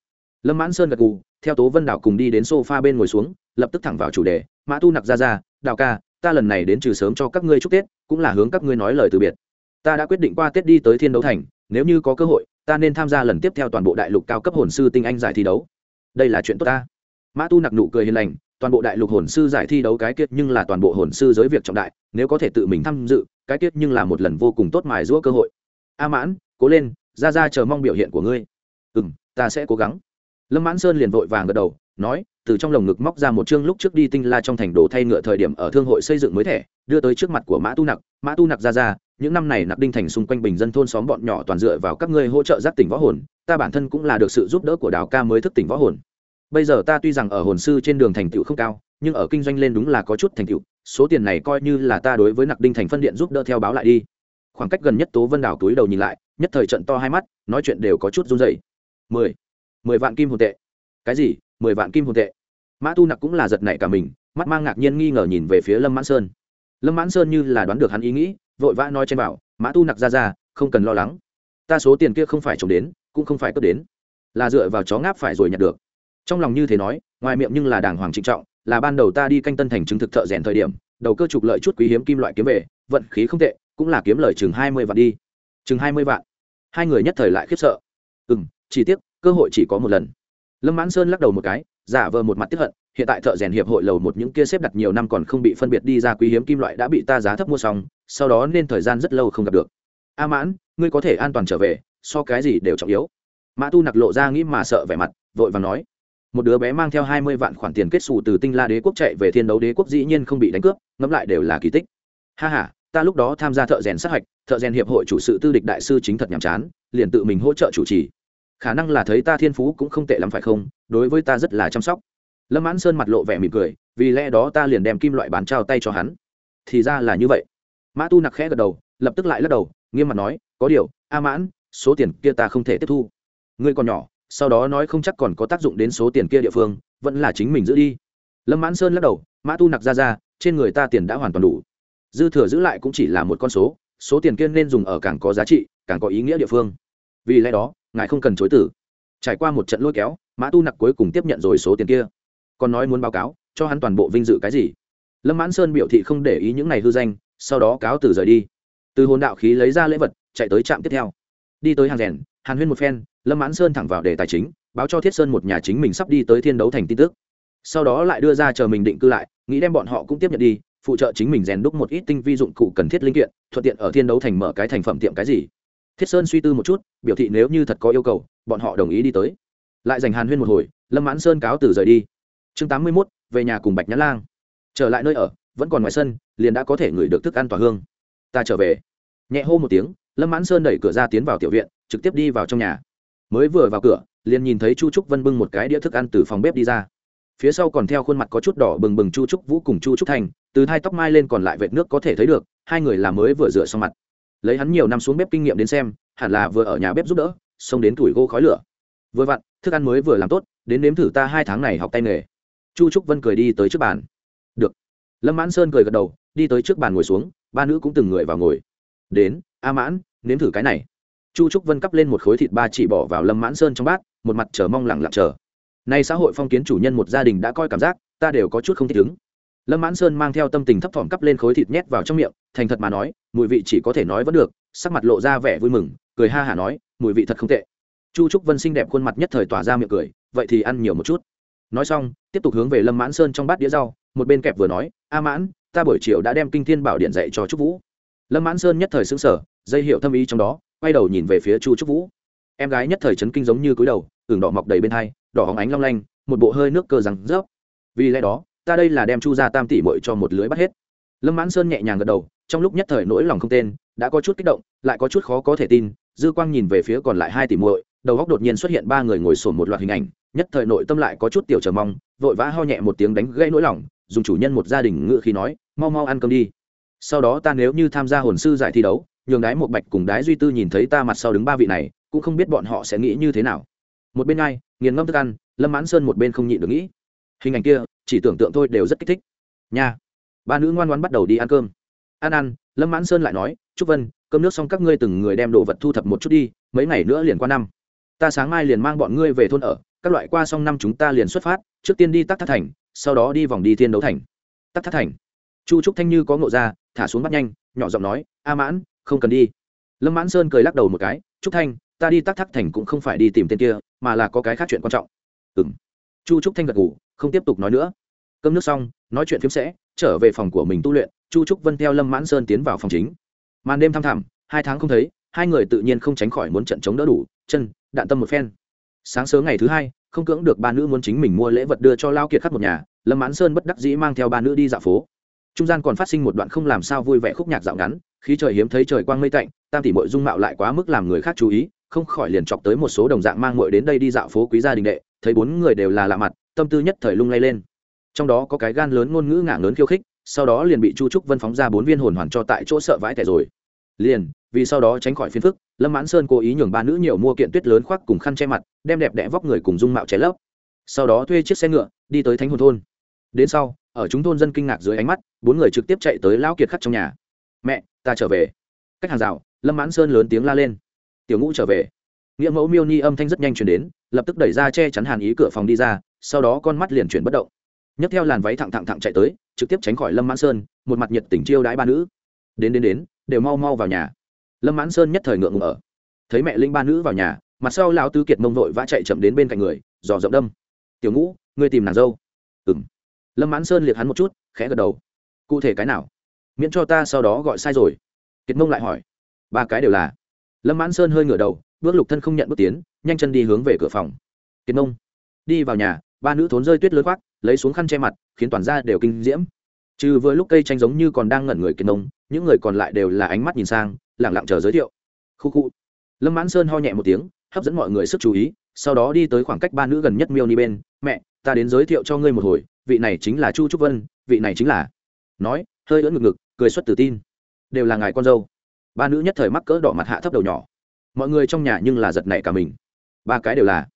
lâm mãn sơn gật gù, theo tố vân đào cùng đi đến sofa bên ngồi xuống, lập tức thẳng vào chủ đề, mã tu nặc ra ra, đào ca, ta lần này đến trừ sớm cho các ngươi chúc tết, cũng là hướng các ngươi nói lời từ biệt. Ta đã quyết định qua tết đi tới thiên đấu thành, nếu như có cơ hội, ta nên tham gia lần tiếp theo toàn bộ đại lục cao cấp hồn sư tinh anh giải thi đấu đây là chuyện tốt ta. Mã tu nặc nụ cười hiền lành, toàn bộ đại lục hồn sư giải thi đấu cái kết nhưng là toàn bộ hồn sư giới việc trọng đại, nếu có thể tự mình tham dự, cái kết nhưng là một lần vô cùng tốt mài giũa cơ hội. A mãn, cố lên, ra ra chờ mong biểu hiện của ngươi. Ừ m ta sẽ cố gắng. Lâm mãn sơn liền vội vàng gật đầu, nói, từ trong lồng ngực móc ra một chương lúc trước đi tinh la trong thành đồ thay ngựa thời điểm ở thương hội xây dựng mới thẻ, đưa tới trước mặt của mã tu nặc. Mã tu nặc ra ra, những năm này nặc đinh thành xung quanh bình dân thôn xóm bọn nhỏ toàn dựa vào các ngươi hỗ trợ giác tỉnh võ hồn, ta bản thân cũng là được sự giúp đỡ của đào ca mới thức tỉnh võ hồn bây giờ ta tuy rằng ở hồn sư trên đường thành tựu không cao, nhưng ở kinh doanh lên đúng là có chút thành tựu, số tiền này coi như là ta đối với nặc đinh thành phân điện giúp đỡ theo báo lại đi. Khoảng cách gần nhất tố vân đảo túi đầu nhìn lại, nhất thời trận to hai mắt, nói chuyện đều có chút run dày mười mười vạn kim hồn tệ. Cái gì? Mười vạn kim hồn tệ? Mã tu nặc cũng là giật nảy cả mình, mắt mang ngạc nhiên nghi ngờ nhìn về phía lâm mãn sơn. Lâm mãn sơn như là đoán được hắn ý nghĩ, vội vã nói trên bảo, mã tu nặc ra ra, không cần lo lắng. Ta số tiền kia không phải trồng đến, cũng không phải cướp đến. Là dựa vào chó ngáp phải rồi nhặt được trong lòng như thế nói, ngoài miệng nhưng là đàng hoàng trịnh trọng, là ban đầu ta đi canh tân thành chứng thực thợ rèn thời điểm, đầu cơ trục lợi chút quý hiếm kim loại kiếm về, vận khí không tệ, cũng là kiếm lời chừng hai mươi vạn đi. Chừng hai mươi vạn. Hai người nhất thời lại khiếp sợ. Ừ m chỉ tiếc, cơ hội chỉ có một lần. Lâm mãn sơn lắc đầu một cái, giả vờ một mặt tiếp hận, hiện tại thợ rèn hiệp hội lầu một những kia xếp đặt nhiều năm còn không bị phân biệt đi ra quý hiếm kim loại đã bị ta giá thấp mua xong, sau đó nên thời gian rất lâu không gặp được. A mãn, ngươi có thể an toàn trở về, so cái gì đều trọng yếu. Mã tu nặc lộ ra nghĩ mà sợ vẻ mặt, vội và nói một đứa bé mang theo hai mươi vạn khoản tiền kết xù từ tinh la đế quốc chạy về thiên đấu đế quốc dĩ nhiên không bị đánh cướp, ngẫm lại đều là kỳ tích. Ha h a ta lúc đó tham gia thợ rèn sát hạch, thợ rèn hiệp hội chủ sự tư địch đại sư chính thật nhàm chán, liền tự mình hỗ trợ chủ trì. Khả năng là thấy ta thiên phú cũng không tệ lắm phải không? Đối với ta rất là chăm sóc. Lâm mãn sơn mặt lộ vẻ mỉm cười, vì lẽ đó ta liền đem kim loại bán trao tay cho hắn. Thì ra là như vậy. Mã tu nặc khẽ gật đầu, lập tức lại lắc đầu, nghiêm mặt nói, có điều, a mãn, số tiền kia ta không thể tiếp thu. Ngươi còn nhỏ sau đó nói không chắc còn có tác dụng đến số tiền kia địa phương, vẫn là chính mình giữ đi. Lâm mãn sơn lắc đầu, mã tu nặc ra ra, trên người ta tiền đã hoàn toàn đủ. Dư thừa giữ lại cũng chỉ là một con số số tiền kia nên dùng ở càng có giá trị, càng có ý nghĩa địa phương. Vì lẽ đó, ngài không cần chối tử trải qua một trận lôi kéo, mã tu nặc cuối cùng tiếp nhận rồi số tiền kia. Còn nói muốn báo cáo, cho hắn toàn bộ vinh dự cái gì? Lâm mãn sơn biểu thị không để ý những này hư danh, sau đó cáo từ rời đi. Từ hồn đạo khí lấy ra lễ vật, chạy tới trạm tiếp theo. Đi tới hàng rèn, hàn huyên một phen lâm mãn sơn thẳng vào đề tài chính, báo cho thiết sơn một nhà chính mình sắp đi tới thiên đấu thành tin tức. Sau đó lại đưa ra chờ mình định cư lại, nghĩ đem bọn họ cũng tiếp nhận đi, phụ trợ chính mình rèn đúc một ít tinh vi dụng cụ cần thiết linh kiện, thuận tiện ở thiên đấu thành mở cái thành phẩm tiệm cái gì. Thiết sơn suy tư một chút, biểu thị nếu như thật có yêu cầu, bọn họ đồng ý đi tới. Lại dành hàn huyên một hồi, lâm mãn sơn cáo từ rời đi. Chương tám mươi mốt, về nhà cùng bạch nhã lang. Trở lại nơi ở, vẫn còn ngoài sân, liền đã có thể ngửi được thức ăn tỏa hương. Ta trở về. Nhẹ hô một tiếng, lâm mãn sơn đẩy cửa ra tiến vào tiểu viện, trực tiếp đi vào trong nhà mới vừa vào cửa, liền nhìn thấy chu trúc vân bưng một cái đĩa thức ăn từ phòng bếp đi ra. Phía sau còn theo khuôn mặt có chút đỏ bừng bừng chu trúc vũ cùng chu trúc thành, từ hai tóc mai lên còn lại vệt nước có thể thấy được, hai người là mới vừa rửa xong mặt. Lấy hắn nhiều năm xuống bếp kinh nghiệm đến xem, hẳn là vừa ở nhà bếp giúp đỡ xông đến tuổi gô khói lửa. Vừa vặn, thức ăn mới vừa làm tốt, đến nếm thử ta hai tháng này học tay nghề. Chu trúc vân cười đi tới trước bàn. Được. Lâm mãn sơn cười gật đầu, đi tới trước bàn ngồi xuống, ba nữ cũng từng người vào ngồi. Đến, a mãn, nếm thử cái này chu trúc vân cắp lên một khối thịt ba chỉ bỏ vào lâm mãn sơn trong bát, một mặt chờ mong lẳng lặng chờ. Nay xã hội phong kiến chủ nhân một gia đình đã coi cảm giác, ta đều có chút không thích ứng. Lâm mãn sơn mang theo tâm tình thấp thỏm cắp lên khối thịt nhét vào trong miệng, thành thật mà nói, mùi vị chỉ có thể nói vẫn được, sắc mặt lộ ra vẻ vui mừng, cười ha hả nói, mùi vị thật không tệ. Chu trúc vân xinh đẹp khuôn mặt nhất thời tỏa ra miệng cười, vậy thì ăn nhiều một chút. Nói xong, tiếp tục hướng về lâm mãn sơn trong bát đĩa rau, một bên kẹp vừa nói, a mãn, ta buổi chiều đã đem kinh thiên bảo điện dạy cho trúc vũ. Lâm mãn sơn nhất thời xứng sở dây hiệu thâm ý trong đó quay đầu nhìn về phía chu trúc vũ. Em gái nhất thời chấn kinh giống như cúi đầu tường đỏ mọc đầy bên hai, đỏ hóng ánh long lanh, một bộ hơi nước cơ răng rớp. Vì lẽ đó, ta đây là đem chu ra tam tỷ bội cho một lưới bắt hết. Lâm mãn sơn nhẹ nhàng gật đầu, trong lúc nhất thời nỗi lòng không tên, đã có chút kích động, lại có chút khó có thể tin, dư quang nhìn về phía còn lại hai tỷ muội, đầu góc đột nhiên xuất hiện ba người ngồi sổn một loạt hình ảnh, nhất thời nội tâm lại có chút tiểu chờ mong, vội vã ho nhẹ một tiếng đánh gây nỗi lòng, dùng chủ nhân một gia đình ngự khi nói, mau mau ăn cơm đi. Sau đó ta nếu như tham gia hồn sư giải thi đấu nhường đái một bạch cùng đái duy tư nhìn thấy ta mặt sau đứng ba vị này, cũng không biết bọn họ sẽ nghĩ như thế nào. Một bên ngay nghiền ngâm thức ăn, lâm mãn sơn một bên không nhịn được nghĩ. Hình ảnh kia, chỉ tưởng tượng thôi đều rất kích thích. Nha. Ba nữ ngoan ngoan bắt đầu đi ăn cơm. Ăn ăn, lâm mãn sơn lại nói, trúc vân, cơm nước xong các ngươi từng người đem đồ vật thu thập một chút đi, mấy ngày nữa liền qua năm. Ta sáng mai liền mang bọn ngươi về thôn ở, các loại qua xong năm chúng ta liền xuất phát, trước tiên đi tắc thác thành, sau đó đi vòng đi thiên đấu thành. Tắc thác thành. Chu trúc thanh như có ngộ ra, thả xuống bắt nhanh, nhỏ giọng nói, a mãn không cần đi. Lâm mãn sơn cười lắc đầu một cái, trúc thanh, ta đi tắc thác thành cũng không phải đi tìm tên kia, mà là có cái khác chuyện quan trọng. Ừ m chu trúc thanh gật ngủ không tiếp tục nói nữa. Cơm nước xong, nói chuyện phiếm sẽ, trở về phòng của mình tu luyện, chu trúc vân theo lâm mãn sơn tiến vào phòng chính. Màn đêm thăm thẳm, hai tháng không thấy, hai người tự nhiên không tránh khỏi muốn trận chống đỡ đủ, chân, đạn tâm một phen. Sáng sớm ngày thứ hai, không cưỡng được ba nữ muốn chính mình mua lễ vật đưa cho lao kiệt khắc một nhà, lâm mãn sơn bất đắc dĩ mang theo ba nữ đi dạo phố. Trung gian còn phát sinh một đoạn không làm sao vui vẻ khúc nhạc dạo ngắn khí trời hiếm thấy trời quang mây tạnh, tam tỷ mội dung mạo lại quá mức làm người khác chú ý, không khỏi liền chọc tới một số đồng dạng mang mội đến đây đi dạo phố quý gia đình đệ, thấy bốn người đều là lạ mặt, tâm tư nhất thời lung lay lên. Trong đó có cái gan lớn ngôn ngữ ngả lớn khiêu khích, sau đó liền bị chu trúc vân phóng ra bốn viên hồn hoàn cho tại chỗ sợ vãi tẻ rồi. Liền, vì sau đó tránh khỏi phiền phức, lâm mãn sơn cố ý nhường ba nữ nhiều mua kiện tuyết lớn khoác cùng khăn che mặt, đem đẹp đẽ vóc người cùng dung mạo cháy lấp. Sau đó thuê chiếc xe ngựa, đi tới thánh hồn thôn. Đến sau, ở chúng thôn dân kinh ngạc dưới ánh mắt, bốn người trực tiếp chạy tới lão kiệt khắc trong nhà. Mẹ ta trở về. Cách hàng rào, lâm mãn sơn lớn tiếng la lên. Tiểu ngũ trở về. Nghĩa mẫu miêu ni âm thanh rất nhanh chuyển đến, lập tức đẩy ra che chắn hàn ý cửa phòng đi ra, sau đó con mắt liền chuyển bất động. Nhấc theo làn váy thẳng thẳng thẳng chạy tới, trực tiếp tránh khỏi lâm mãn sơn, một mặt nhiệt tình chiêu đãi ba nữ. Đến đến đến, đều mau mau vào nhà. Lâm mãn sơn nhất thời ngượng ngùng ở. Thấy mẹ linh ba nữ vào nhà, mặt sau lão tứ kiệt mông vội vã chạy chậm đến bên cạnh người, dò rộng đâm. Tiểu ngũ, ngươi tìm nàng dâu. Ừng lâm mãn sơn liệt hắn một chút, khẽ gật đầu. Cụ thể cái nào? Miễn cho ta sau đó gọi sai rồi. Kiệt mông lại hỏi. Ba cái đều là. Lâm mãn sơn hơi ngửa đầu, bước lục thân không nhận bước tiến, nhanh chân đi hướng về cửa phòng. Kiệt mông. Đi vào nhà, ba nữ thốn rơi tuyết lớn khoác, lấy xuống khăn che mặt, khiến toàn ra đều kinh diễm. Trừ vừa lúc cây tranh giống như còn đang ngẩn người kiệt mông, những người còn lại đều là ánh mắt nhìn sang lẳng lặng chờ giới thiệu. Khu khu. Lâm mãn sơn ho nhẹ một tiếng, hấp dẫn mọi người sức chú ý, sau đó đi tới khoảng cách ba nữ gần nhất miêu ni bên. Mẹ, ta đến giới thiệu cho ngươi một hồi, vị này chính là chu trúc vân, vị này chính là nói, hơi ưỡn ngực ngực cười xuất tự tin. Đều là ngài con dâu. Ba nữ nhất thời mắc cỡ đỏ mặt hạ thấp đầu nhỏ. Mọi người trong nhà nhưng là giật nảy cả mình. Ba cái đều là.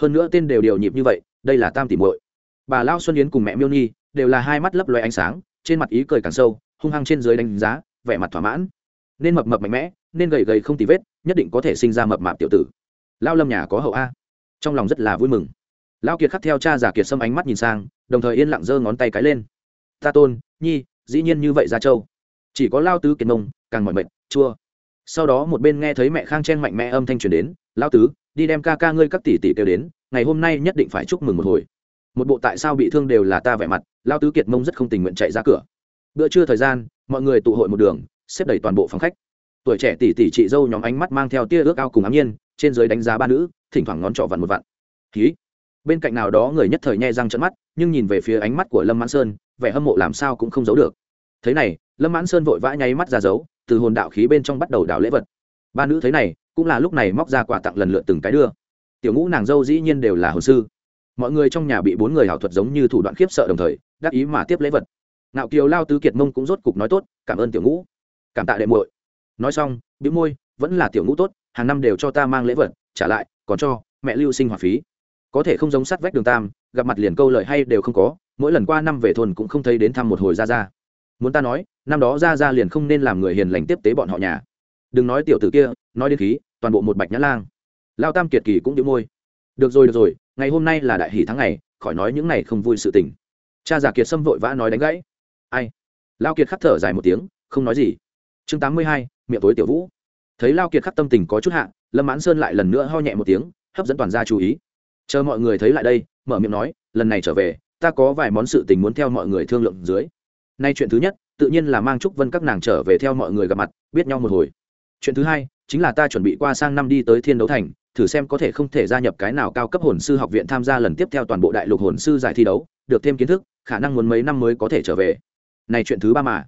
Hơn nữa tên đều điều nhịp như vậy, đây là tam tỷ muội. Bà lao xuân yến cùng mẹ miêu nhi đều là hai mắt lấp loe ánh sáng, trên mặt ý cười càng sâu, hung hăng trên dưới đánh giá, vẻ mặt thỏa mãn. Nên mập mập mạnh mẽ, nên gầy gầy không tì vết, nhất định có thể sinh ra mập mạp tiểu tử. Lao lâm nhà có hậu a. Trong lòng rất là vui mừng. Lao kiệt khắc theo cha giả kiệt xâm ánh mắt nhìn sang, đồng thời yên lặng giơ ngón tay cái lên. Ta tôn, nhi dĩ nhiên như vậy ra châu. Chỉ có lao tứ kiệt mông, càng mỏi mệt, chua. Sau đó một bên nghe thấy mẹ khang chen mạnh mẽ âm thanh truyền đến, lao tứ, đi đem ca ca ngươi các tỷ tỷ kêu đến, ngày hôm nay nhất định phải chúc mừng một hồi. Một bộ tại sao bị thương đều là ta vẻ mặt. Lao tứ kiệt mông rất không tình nguyện chạy ra cửa. Bữa trưa thời gian, mọi người tụ hội một đường, xếp đầy toàn bộ phòng khách. Tuổi trẻ tỷ tỷ chị dâu nhóm ánh mắt mang theo tia ước ao cùng ám nhiên, trên dưới đánh giá ba nữ, thỉnh thoảng ngón trỏ vặn một vặn. Ký. Bên cạnh nào đó người nhất thời nhẹ răng trận mắt, nhưng nhìn về phía ánh mắt của lâm mãn sơn vẻ hâm mộ làm sao cũng không giấu được. Thế này, lâm mãn sơn vội vã nháy mắt ra giấu từ hồn đạo khí bên trong bắt đầu đảo lễ vật. Ba nữ thấy này, cũng là lúc này móc ra quà tặng lần lượt từng cái đưa. Tiểu ngũ nàng dâu dĩ nhiên đều là hồ sư. Mọi người trong nhà bị bốn người hảo thuật giống như thủ đoạn khiếp sợ đồng thời, đắc ý mà tiếp lễ vật. Ngạo kiều lao tứ kiệt mông cũng rốt cục nói tốt, cảm ơn tiểu ngũ. Cảm tạ đệ muội. Nói xong, bĩu môi, vẫn là tiểu ngũ tốt, hàng năm đều cho ta mang lễ vật, trả lại, còn cho mẹ lưu sinh hoạt phí. Có thể không giống sắt vách đường tam, gặp mặt liền câu lời hay đều không có mỗi lần qua năm về thôn cũng không thấy đến thăm một hồi ra ra muốn ta nói, năm đó ra ra liền không nên làm người hiền lành tiếp tế bọn họ nhà. Đừng nói tiểu tử kia, nói đến khí, toàn bộ một bạch nhã lang. Lao tam kiệt kỳ cũng đĩu môi. Được rồi được rồi, ngày hôm nay là đại hỷ tháng ngày, khỏi nói những ngày không vui sự tình. Cha già kiệt sâm vội vã nói đánh gãy. Ai? Lao kiệt khắc thở dài một tiếng, không nói gì. Chương tám mươi hai, miệng tối tiểu vũ. Thấy lao kiệt khắc tâm tình có chút hạ, lâm mãn sơn lại lần nữa ho nhẹ một tiếng, hấp dẫn toàn gia chú ý. Chờ mọi người thấy lại đây, mở miệng nói, lần này trở về ta có vài món sự tình muốn theo mọi người thương lượng dưới. Nay chuyện thứ nhất, tự nhiên là mang trúc vân các nàng trở về theo mọi người gặp mặt, biết nhau một hồi. Chuyện thứ hai, chính là ta chuẩn bị qua sang năm đi tới thiên đấu thành, thử xem có thể không thể gia nhập cái nào cao cấp hồn sư học viện tham gia lần tiếp theo toàn bộ đại lục hồn sư giải thi đấu, được thêm kiến thức, khả năng muốn mấy năm mới có thể trở về. Này chuyện thứ ba mà.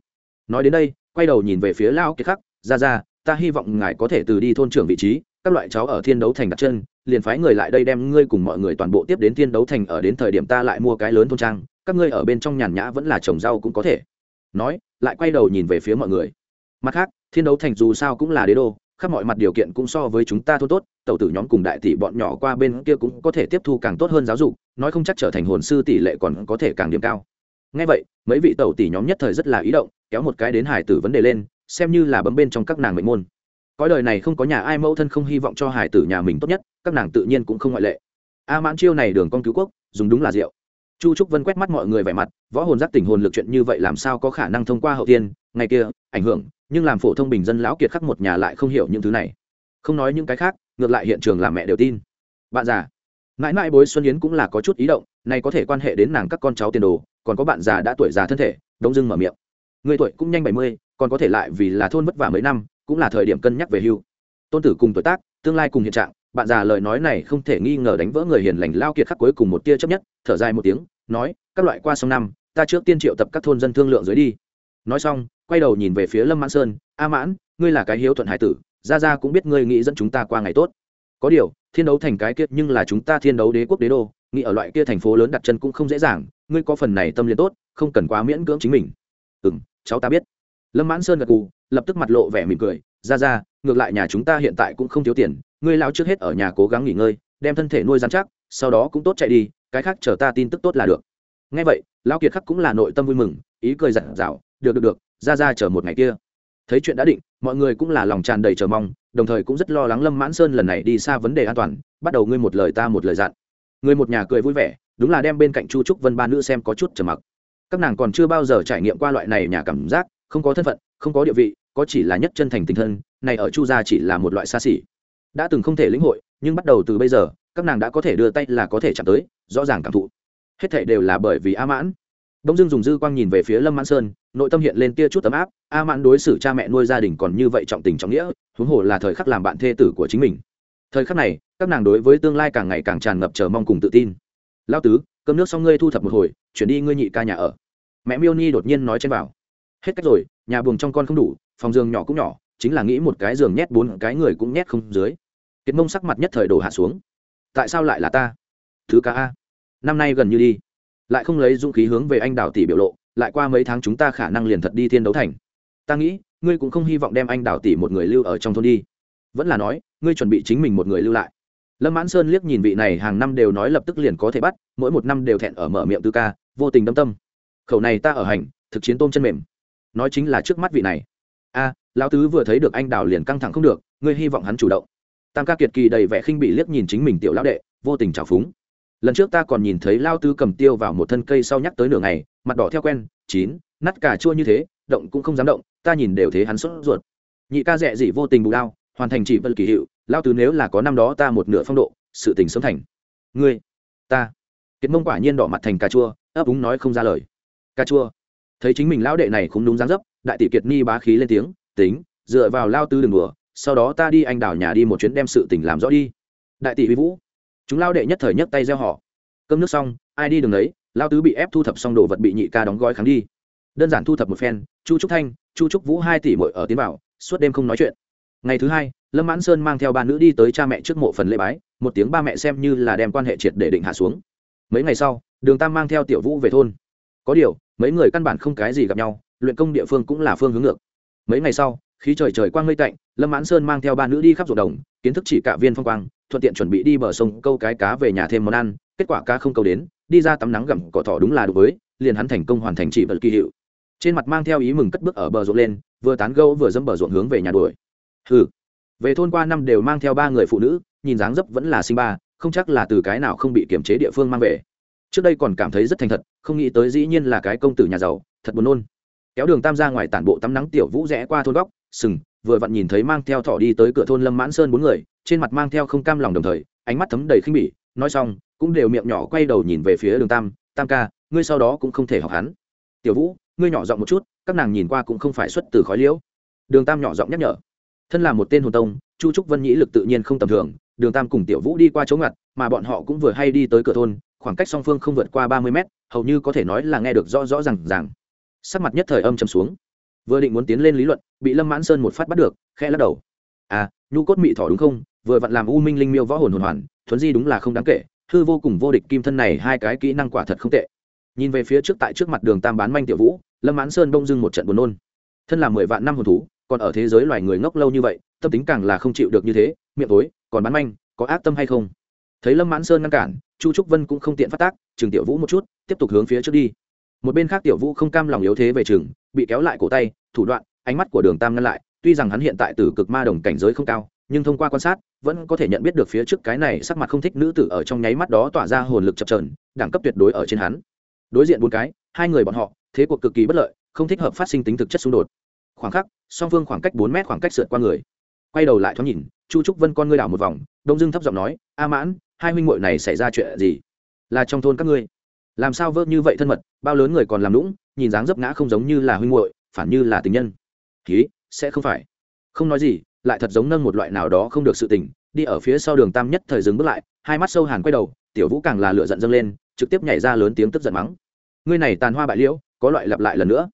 Nói đến đây, quay đầu nhìn về phía lao kiệt khắc ra ra ta hy vọng ngài có thể từ đi thôn trưởng vị trí các loại cháu ở thiên đấu thành đặt chân, liền phái người lại đây đem ngươi cùng mọi người toàn bộ tiếp đến thiên đấu thành ở đến thời điểm ta lại mua cái lớn thôn trang, các ngươi ở bên trong nhàn nhã vẫn là trồng rau cũng có thể. Nói, lại quay đầu nhìn về phía mọi người. Mặt khác, thiên đấu thành dù sao cũng là đế đô, khắp mọi mặt điều kiện cũng so với chúng ta thôn tốt tàu tử nhóm cùng đại tỷ bọn nhỏ qua bên kia cũng có thể tiếp thu càng tốt hơn giáo dục, nói không chắc trở thành hồn sư tỷ lệ còn có thể càng điểm cao. Ngay vậy, mấy vị tàu tỷ nhóm nhất thời rất là ý động, kéo một cái đến hải tử vấn đề lên, xem như là bấm bên trong các nàng mệnh môn cõi đời này không có nhà ai mẫu thân không hy vọng cho hải tử nhà mình tốt nhất, các nàng tự nhiên cũng không ngoại lệ. A mãn chiêu này đường con cứu quốc, dùng đúng là rượu. Chu trúc vân quét mắt mọi người vẻ mặt, võ hồn giác tỉnh hồn lực chuyện như vậy làm sao có khả năng thông qua hậu tiên ngày kia, ảnh hưởng, nhưng làm phổ thông bình dân lão kiệt khắc một nhà lại không hiểu những thứ này. Không nói những cái khác, ngược lại hiện trường làm mẹ đều tin. Bạn già. Mãi mãi bối xuân yến cũng là có chút ý động này có thể quan hệ đến nàng các con cháu tiền đồ, còn có bạn già đã tuổi già thân thể, đông dưng mở miệng. Người tuổi cũng nhanh bảy mươi, còn có thể lại vì là thôn vất vả mấy năm cũng là thời điểm cân nhắc về hưu. Tôn tử cùng tuổi tác, tương lai cùng hiện trạng, bạn già lời nói này không thể nghi ngờ đánh vỡ người hiền lành lao kiệt khắc cuối cùng một tia chấp nhất, thở dài một tiếng, nói, các loại qua sông năm, ta trước tiên triệu tập các thôn dân thương lượng dưới đi. Nói xong, quay đầu nhìn về phía lâm mãn sơn, a mãn, ngươi là cái hiếu thuận hải tử ra ra cũng biết ngươi nghĩ dẫn chúng ta qua ngày tốt. Có điều, thiên đấu thành cái kiệt nhưng là chúng ta thiên đấu đế quốc đế đô, nghĩ ở loại kia thành phố lớn đặt chân cũng không dễ dàng, ngươi có phần này tâm lý tốt, không cần quá miễn cưỡng chính mình. Ừ m cháu ta biết lâm mãn sơn gật cù lập tức mặt lộ vẻ mỉm cười, ra ra, ngược lại nhà chúng ta hiện tại cũng không thiếu tiền, ngươi lao trước hết ở nhà cố gắng nghỉ ngơi, đem thân thể nuôi dán chắc, sau đó cũng tốt chạy đi, cái khác chờ ta tin tức tốt là được. Ngay vậy, lão kiệt khắc cũng là nội tâm vui mừng, ý cười dặn dạo được được được, ra ra chờ một ngày kia. Thấy chuyện đã định, mọi người cũng là lòng tràn đầy chờ mong, đồng thời cũng rất lo lắng lâm mãn sơn lần này đi xa vấn đề an toàn, bắt đầu ngươi một lời ta một lời dặn. Người một nhà cười vui vẻ, đúng là đem bên cạnh chu trúc vân ba nữ xem có chút trầm mặc. Các nàng còn chưa bao giờ trải nghiệm qua loại này nhà cảm giác không có thân phận, không có địa vị, có chỉ là nhất chân thành tình thân, này ở chu gia chỉ là một loại xa xỉ. Đã từng không thể lĩnh hội, nhưng bắt đầu từ bây giờ, các nàng đã có thể đưa tay là có thể chạm tới, rõ ràng cảm thụ. Hết thể đều là bởi vì a mãn. Đông dương dùng dư quang nhìn về phía lâm mãn sơn, nội tâm hiện lên tia chút ấm áp, a mãn đối xử cha mẹ nuôi gia đình còn như vậy trọng tình trọng nghĩa, huống hồ là thời khắc làm bạn thê tử của chính mình. Thời khắc này, các nàng đối với tương lai càng ngày càng tràn ngập chờ mong cùng tự tin. Lao tứ, cơm nước xong ngươi thu thập một hồi, chuyển đi ngươi nhị ca nhà ở. Mẹ miêu ni đột nhiên nói trên bảo hết cách rồi, nhà buồng trong con không đủ, phòng giường nhỏ cũng nhỏ, chính là nghĩ một cái giường nhét bốn cái người cũng nhét không dưới. Kiệt mông sắc mặt nhất thời đổ hạ xuống. Tại sao lại là ta? Thứ ca a. Năm nay gần như đi. Lại không lấy dũng khí hướng về anh đào tỷ biểu lộ, lại qua mấy tháng chúng ta khả năng liền thật đi thiên đấu thành. Ta nghĩ, ngươi cũng không hy vọng đem anh đào tỷ một người lưu ở trong thôn đi. Vẫn là nói, ngươi chuẩn bị chính mình một người lưu lại. Lâm mãn sơn liếc nhìn vị này hàng năm đều nói lập tức liền có thể bắt, mỗi một năm đều thẹn ở mở miệng tư ca, vô tình đâm tâm. Khẩu này ta ở hành, thực chiến tôm chân mềm nói chính là trước mắt vị này. A, lão tứ vừa thấy được anh đào liền căng thẳng không được, ngươi hy vọng hắn chủ động. Tam ca kiệt kỳ đầy vẻ khinh bị liếc nhìn chính mình tiểu lão đệ, vô tình trào phúng. Lần trước ta còn nhìn thấy lao tứ cầm tiêu vào một thân cây sau nhắc tới nửa ngày, mặt đỏ theo quen, chín nắt cà chua như thế, động cũng không dám động, ta nhìn đều thế hắn sốt ruột. Nhị ca rẻ dị vô tình bù lao hoàn thành chỉ vân kỳ hiệu lao tứ nếu là có năm đó ta một nửa phong độ, sự tình sớm thành. Ngươi, ta. Kiệt mông quả nhiên đỏ mặt thành cà chua, ấp úng nói không ra lời. Cà chua thấy chính mình lão đệ này cũng đúng dáng dấp, đại tỷ kiệt ni bá khí lên tiếng, tính, dựa vào lao tư đường đùa, sau đó ta đi anh đào nhà đi một chuyến đem sự tình làm rõ đi. Đại tỷ huy vũ. Chúng lao đệ nhất thời nhất tay gieo họ. Cơm nước xong, ai đi đường đấy, lao tứ bị ép thu thập xong đồ vật bị nhị ca đóng gói kháng đi. Đơn giản thu thập một phen, chu trúc thanh, chu trúc vũ hai tỷ mội ở tiến bảo suốt đêm không nói chuyện. Ngày thứ hai, lâm mãn sơn mang theo ba nữ đi tới cha mẹ trước mộ phần lễ bái, một tiếng ba mẹ xem như là đem quan hệ triệt để định hạ xuống. Mấy ngày sau, đường tam mang theo tiểu vũ về thôn có điều, mấy người căn bản không cái gì gặp nhau, luyện công địa phương cũng là phương hướng ngược. Mấy ngày sau khi trời trời quang mây tạnh, lâm mãn sơn mang theo ba nữ đi khắp ruộng đồng, kiến thức chỉ cả viên phong quang, thuận tiện chuẩn bị đi bờ sông câu cái cá về nhà thêm món ăn, kết quả cá không câu đến, đi ra tắm nắng gặm cỏ thỏ đúng là đối với, liền hắn thành công hoàn thành chỉ vật kỳ hiệu. Trên mặt mang theo ý mừng cất bước ở bờ ruộng lên, vừa tán gâu vừa dẫm bờ ruộng hướng về nhà đuổi. Ừ về thôn qua năm đều mang theo ba người phụ nữ, nhìn dáng dấp vẫn là sinh ba, không chắc là từ cái nào không bị kiểm chế địa phương mang về trước đây còn cảm thấy rất thành thật, không nghĩ tới dĩ nhiên là cái công tử nhà giàu, thật buồn nôn. Kéo đường tam ra ngoài tản bộ tắm nắng tiểu vũ rẽ qua thôn góc, sừng, vừa vặn nhìn thấy mang theo thỏ đi tới cửa thôn lâm mãn sơn bốn người, trên mặt mang theo không cam lòng đồng thời, ánh mắt thấm đầy khinh bỉ, nói xong, cũng đều miệng nhỏ quay đầu nhìn về phía đường tam tam ca, ngươi sau đó cũng không thể học hắn. Tiểu vũ, ngươi nhỏ giọng một chút, các nàng nhìn qua cũng không phải xuất từ khói liễu. Đường tam nhỏ giọng nhắc nhở. Thân là một tên hồn tông, chu trúc vân nhĩ lực tự nhiên không tầm thường, đường tam cùng tiểu vũ đi qua chỗ ngặt, mà bọn họ cũng vừa hay đi tới cửa thôn khoảng cách song phương không vượt qua ba mươi mét, hầu như có thể nói là nghe được rõ rõ r à n g r sắc mặt nhất thời âm trầm xuống. Vừa định muốn tiến lên lý luận, bị lâm mãn sơn một phát bắt được khe lắc đầu. À nhu cốt mị thỏ đúng không? Vừa vặn làm u minh linh miêu võ hồn hồn hoàn, thuấn di đúng là không đáng kể, hư vô cùng vô địch kim thân này hai cái kỹ năng quả thật không tệ. Nhìn về phía trước tại trước mặt đường tam bán manh tiểu vũ, lâm mãn sơn bông dưng một trận buồn nôn. Thân là mười vạn năm hồn thú, còn ở thế giới loài người ngốc lâu như vậy, tâm tính càng là không chịu được như thế, miệng tối, còn bán manh, có ác tâm hay không? Thấy lâm mãn sơn ngăn cản, chu trúc vân cũng không tiện phát tác chừng tiểu vũ một chút, tiếp tục hướng phía trước đi. Một bên khác tiểu vũ không cam lòng yếu thế về chừng bị kéo lại cổ tay, thủ đoạn, ánh mắt của đường tam ngăn lại, tuy rằng hắn hiện tại từ cực ma đồng cảnh giới không cao, nhưng thông qua quan sát, vẫn có thể nhận biết được phía trước cái này sắc mặt không thích nữ tử ở trong nháy mắt đó tỏa ra hồn lực chập trờn đẳng cấp tuyệt đối ở trên hắn. Đối diện bốn cái, hai người bọn họ, thế cuộc cực kỳ bất lợi, không thích hợp phát sinh tính thực chất xung đột. Khoảng khắc, song phương khoảng cách bốn mét khoảng cách sượt qua người. Quay đầu lại thoáng nhìn, chu trúc vân con ngươi đảo một vòng, đông dưng thấp giọng nói, a mãn hai huynh muội này xảy ra chuyện gì? Là trong thôn các ngươi. Làm sao vớt như vậy thân mật, bao lớn người còn làm lũng nhìn dáng dấp ngã không giống như là huynh muội, phản như là tình nhân. Ký sẽ không phải. Không nói gì, lại thật giống nâng một loại nào đó không được sự tình, đi ở phía sau đường tam nhất thời dừng bước lại, hai mắt sâu hàn quay đầu, tiểu vũ càng là lửa giận dâng lên, trực tiếp nhảy ra lớn tiếng tức giận mắng. Ngươi này tàn hoa bại liễu, có loại lặp lại lần nữa.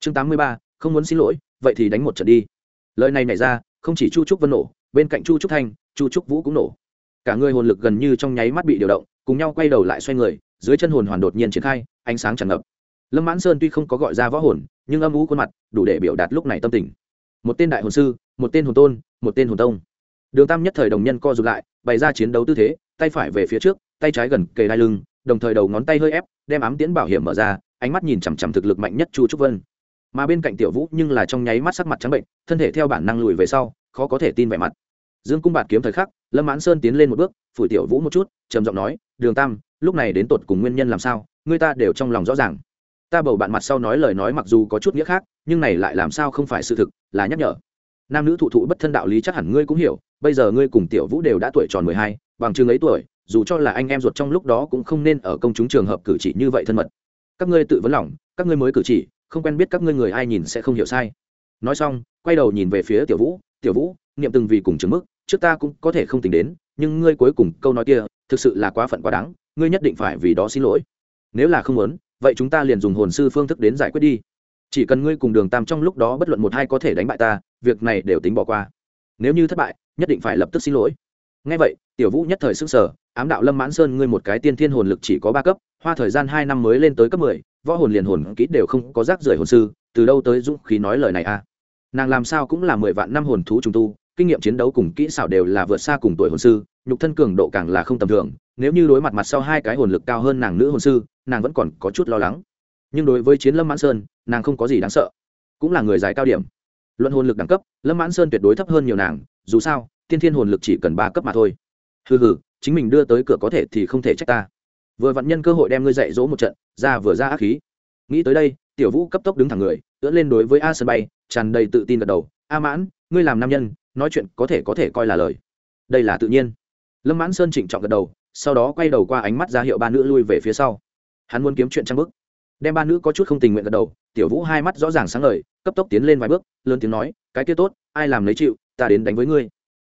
Chương tám mươi ba, không muốn xin lỗi, vậy thì đánh một trận đi. Lời này nhảy ra, không chỉ chu trúc vân nổ, bên cạnh chu trúc thanh, chu trúc vũ cũng nổ cả người hồn lực gần như trong nháy mắt bị điều động, cùng nhau quay đầu lại xoay người, dưới chân hồn hoàn đột nhiên triển khai, ánh sáng tràn ngập. Lâm mãn sơn tuy không có gọi ra võ hồn, nhưng âm ú khuôn mặt đủ để biểu đạt lúc này tâm tình. Một tên đại hồn sư, một tên hồn tôn, một tên hồn tông. Đường tam nhất thời đồng nhân co rụt lại, bày ra chiến đấu tư thế, tay phải về phía trước, tay trái gần kề đai lưng, đồng thời đầu ngón tay hơi ép, đem ám tiễn bảo hiểm mở ra, ánh mắt nhìn chằm chằm thực lực mạnh nhất chu trúc vân. Mà bên cạnh tiểu vũ nhưng là trong nháy mắt sắc mặt trắng bệnh, thân thể theo bản năng lùi về sau, khó có thể tin vẻ mặt. Dương cung bạt kiếm thời khắc lâm mãn sơn tiến lên một bước, phủi tiểu vũ một chút, trầm giọng nói, đường tam, lúc này đến tột cùng nguyên nhân làm sao? Người ta đều trong lòng rõ ràng. Ta bầu bạn mặt sau nói lời nói mặc dù có chút nghĩa khác, nhưng này lại làm sao không phải sự thực, là nhắc nhở. Nam nữ thụ thụ bất thân đạo lý chắc hẳn ngươi cũng hiểu, bây giờ ngươi cùng tiểu vũ đều đã tuổi tròn mười hai, bằng chừng ấy tuổi, dù cho là anh em ruột trong lúc đó cũng không nên ở công chúng trường hợp cử chỉ như vậy thân mật. Các ngươi tự vấn lòng, các ngươi mới cử chỉ, không quen biết các ngươi người ai nhìn sẽ không hiểu sai. Nói xong, quay đầu nhìn về phía tiểu vũ tiểu vũ, niệm từng vì cùng chứng mức trước ta cũng có thể không tính đến, nhưng ngươi cuối cùng câu nói kia, thực sự là quá phận quá đáng, ngươi nhất định phải vì đó xin lỗi. Nếu là không muốn, vậy chúng ta liền dùng hồn sư phương thức đến giải quyết đi. Chỉ cần ngươi cùng đường tam trong lúc đó bất luận một hai có thể đánh bại ta, việc này đều tính bỏ qua. Nếu như thất bại, nhất định phải lập tức xin lỗi. Ngay vậy, tiểu vũ nhất thời sức sở ám đạo lâm mãn sơn ngươi một cái tiên thiên hồn lực chỉ có ba cấp, hoa thời gian hai năm mới lên tới cấp mười, võ hồn liền hồn kỹ đều không có rác rưởi hồn sư, từ đâu tới dũng khí nói lời này a à? nàng làm sao cũng là mười vạn năm hồn thú trùng tu kinh nghiệm chiến đấu cùng kỹ xảo đều là vượt xa cùng tuổi hồn sư, nhục thân cường độ càng là không tầm thường, nếu như đối mặt mặt sau hai cái hồn lực cao hơn nàng nữ hồn sư, nàng vẫn còn có chút lo lắng. Nhưng đối với chiến lâm mãn sơn, nàng không có gì đáng sợ, cũng là người dài cao điểm. Luận hồn lực đẳng cấp, lâm mãn sơn tuyệt đối thấp hơn nhiều nàng, dù sao, tiên thiên hồn lực chỉ cần ba cấp mà thôi. Hừ hừ, chính mình đưa tới cửa có thể thì không thể trách ta. Vừa vặn nhân cơ hội đem ngươi dạy dỗ một trận, ra vừa ra ác khí. Nghĩ tới đây, tiểu vũ cấp tốc đứng thẳng người, ưỡn lên đối với a sân bay, tràn đầy tự tin gật đầu. A mãn, ngươi làm nam nhân nói chuyện có thể có thể coi là lời. Đây là tự nhiên. Lâm mãn sơn trịnh trọng gật đầu, sau đó quay đầu qua ánh mắt ra hiệu ba nữ lui về phía sau. Hắn muốn kiếm chuyện trang bức đem ba nữ có chút không tình nguyện gật đầu, tiểu vũ hai mắt rõ ràng sáng ngời, cấp tốc tiến lên vài bước, lớn tiếng nói, cái kia tốt, ai làm lấy chịu, ta đến đánh với ngươi.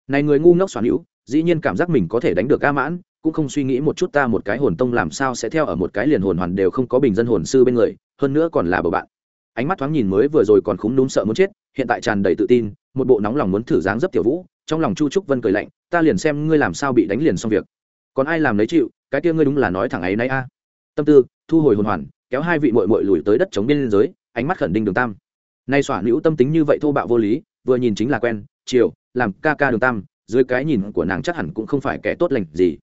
Này người ngu ngốc xoắn hữu, dĩ nhiên cảm giác mình có thể đánh được ca mãn, cũng không suy nghĩ một chút ta một cái hồn tông làm sao sẽ theo ở một cái liền hồn hoàn đều không có bình dân hồn sư bên người, hơn nữa còn là bầu bạn. Ánh mắt thoáng nhìn mới vừa rồi còn khúng núm sợ muốn chết, hiện tại tràn đầy tự tin một bộ nóng lòng muốn thử dáng dấp tiểu vũ, trong lòng chu trúc vân cười lạnh, ta liền xem ngươi làm sao bị đánh liền xong việc. Còn ai làm lấy chịu, cái kia ngươi đúng là nói thẳng ấy nay a. Tâm tư, thu hồi hồn hoàn, kéo hai vị mội mội lùi tới đất chống biên giới, ánh mắt khẩn đinh đường tam. Nay xỏa nữ tâm tính như vậy thô bạo vô lý, vừa nhìn chính là quen, chiều, làm ca ca đường tam, dưới cái nhìn của nàng chắc hẳn cũng không phải kẻ tốt lành gì.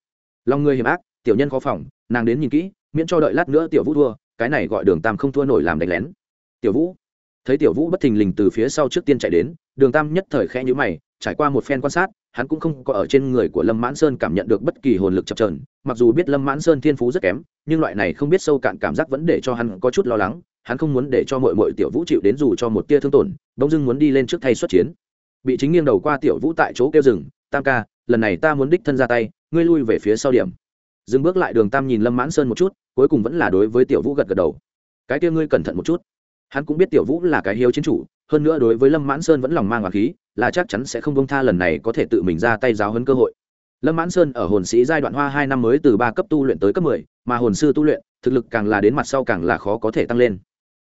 Lòng người hiểm ác, tiểu nhân khó phòng, nàng đến nhìn kỹ, miễn cho đợi lát nữa tiểu vũ thua, cái này gọi đường tam không thua nổi làm đánh lén. Tiểu vũ thấy tiểu vũ bất thình lình từ phía sau trước tiên chạy đến, đường tam nhất thời khẽ nhữ mày, trải qua một phen quan sát, hắn cũng không có ở trên người của lâm mãn sơn cảm nhận được bất kỳ hồn lực chập trờn mặc dù biết lâm mãn sơn thiên phú rất kém, nhưng loại này không biết sâu cạn cảm giác vẫn để cho hắn có chút lo lắng, hắn không muốn để cho mọi mọi tiểu vũ chịu đến dù cho một tia thương tổn, bỗng dưng muốn đi lên trước thay xuất chiến. Bị chính nghiêng đầu qua tiểu vũ tại chỗ kêu rừng tam ca, lần này ta muốn đích thân ra tay, ngươi lui về phía sau điểm. Dừng bước lại đường tam nhìn lâm mãn sơn một chút, cuối cùng vẫn là đối với tiểu vũ gật gật đầu. Cái kia ngươi cẩn thận một chút hắn cũng biết tiểu vũ là cái hiếu chiến chủ, hơn nữa đối với lâm mãn sơn vẫn lòng mang hoàng khí, là chắc chắn sẽ không bông tha lần này có thể tự mình ra tay giáo hấn cơ hội. Lâm mãn sơn ở hồn sĩ giai đoạn hoa hai năm mới từ ba cấp tu luyện tới cấp mười, mà hồn sư tu luyện, thực lực càng là đến mặt sau càng là khó có thể tăng lên.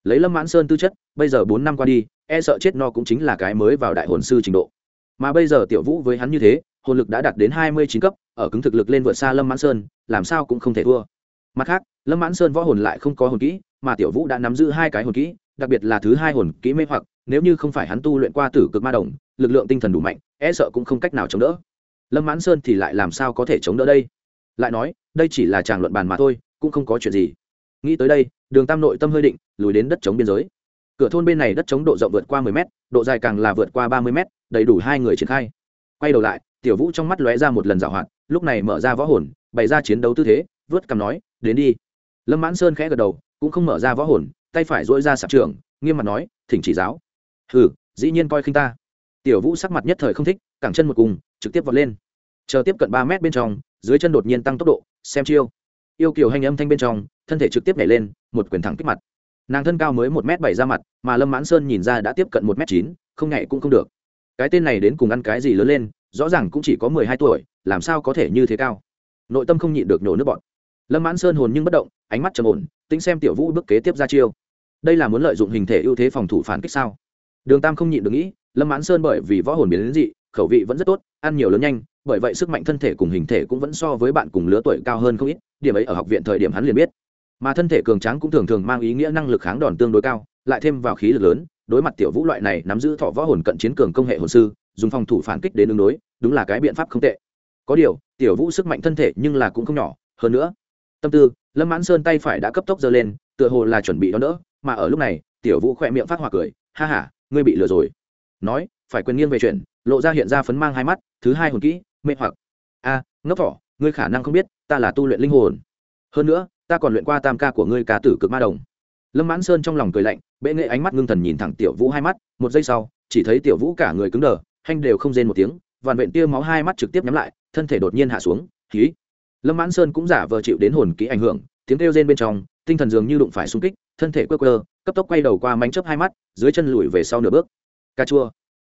Lấy lâm mãn sơn tư chất, bây giờ bốn năm qua đi e sợ chết no cũng chính là cái mới vào đại hồn sư trình độ. Mà bây giờ tiểu vũ với hắn như thế, hồn lực đã đạt đến hai mươi chín cấp, ở cứng thực lực lên vượt xa lâm mãn sơn, làm sao cũng không thể thua. Mặt khác, lâm mãn sơn võ hồn lại không có hồn kỹ mà tiểu vũ đã nắm giữ hai cái hồn kỹ, đặc biệt là thứ hai hồn kỹ mê hoặc, nếu như không phải hắn tu luyện qua tử cực ma đồng, lực lượng tinh thần đủ mạnh e sợ cũng không cách nào chống đỡ. Lâm mãn sơn thì lại làm sao có thể chống đỡ đây? Lại nói, đây chỉ là tràng luận bàn mà thôi, cũng không có chuyện gì. Nghĩ tới đây, đường tam nội tâm hơi định, lùi đến đất chống biên giới. Cửa thôn bên này đất chống độ rộng vượt qua mười m độ dài càng là vượt qua ba mươi m đầy đủ hai người triển khai. Quay đầu lại, tiểu vũ trong mắt lóe ra một lần dạo hoạt, lúc này mở ra võ hồn, bày ra chiến đấu tư thế, vớt cằm nói, đến đi. Lâm mãn sơn khẽ gật đầu cũng không mở ra võ hồn, tay phải dỗi ra sạp trường, nghiêm mặt nói, thỉnh chỉ giáo. Hừ, dĩ nhiên coi khinh ta. Tiểu vũ sắc mặt nhất thời không thích, cẳng chân một cùng, trực tiếp vọt lên. Chờ tiếp cận ba mét bên trong, dưới chân đột nhiên tăng tốc độ, xem chiêu. Yêu kiều hành âm thanh bên trong, thân thể trực tiếp nhảy lên, một quyền thẳng kích mặt. Nàng thân cao mới một m bảy ra mặt, mà lâm mãn sơn nhìn ra đã tiếp cận một m chín, không nhảy cũng không được. Cái tên này đến cùng ăn cái gì lớn lên, rõ ràng cũng chỉ có mười hai tuổi, làm sao có thể như thế cao? Nội tâm không nhịn được nhổ nước bọn lâm mãn sơn hồn nhưng bất động, ánh mắt trầm ổn, tính xem tiểu vũ bước kế tiếp ra chiêu. Đây là muốn lợi dụng hình thể ưu thế phòng thủ phản kích sao? Đường tam không nhịn được nghĩ, lâm mãn sơn bởi vì võ hồn biến đến dị, khẩu vị vẫn rất tốt, ăn nhiều lớn nhanh, bởi vậy sức mạnh thân thể cùng hình thể cũng vẫn so với bạn cùng lứa tuổi cao hơn không ít, điểm ấy ở học viện thời điểm hắn liền biết. Mà thân thể cường tráng cũng thường thường mang ý nghĩa năng lực kháng đòn tương đối cao, lại thêm vào khí lực lớn, đối mặt tiểu vũ loại này nắm giữ thọ võ hồn cận chiến cường công hệ hồn sư, dùng phòng thủ phản kích đến ứng đối, đúng là cái biện pháp không tệ. Có điều, tiểu vũ sức mạnh thân thể nhưng là cũng không nhỏ, hơn nữa tâm tư, lâm mãn sơn tay phải đã cấp tốc giơ lên, tựa hồ là chuẩn bị đón đỡ, mà ở lúc này, tiểu vũ khỏe miệng phát hỏa cười, ha h a ngươi bị lừa rồi. Nói, phải quyền nghiêng về chuyện lộ ra hiện ra phấn mang hai mắt, thứ hai hồn kỹ, mê hoặc. A, ngốc thỏ, ngươi khả năng không biết, ta là tu luyện linh hồn. Hơn nữa, ta còn luyện qua tam ca của ngươi ca tử cực ma đồng. Lâm mãn sơn trong lòng cười lạnh, bệ nghệ ánh mắt ngưng thần nhìn thẳng tiểu vũ hai mắt, một giây sau, chỉ thấy tiểu vũ cả người cứng đờ, hanh đều không rên một tiếng vằn vện tia máu hai mắt trực tiếp nhắm lại, thân thể đột nhiên hạ xuống khí lâm mãn sơn cũng giả vờ chịu đến hồn kỹ ảnh hưởng, tiếng kêu rên bên trong, tinh thần dường như đụng phải xung kích, thân thể quơ quơ, cấp tốc quay đầu qua mánh chớp hai mắt, dưới chân lùi về sau nửa bước. Cà chua.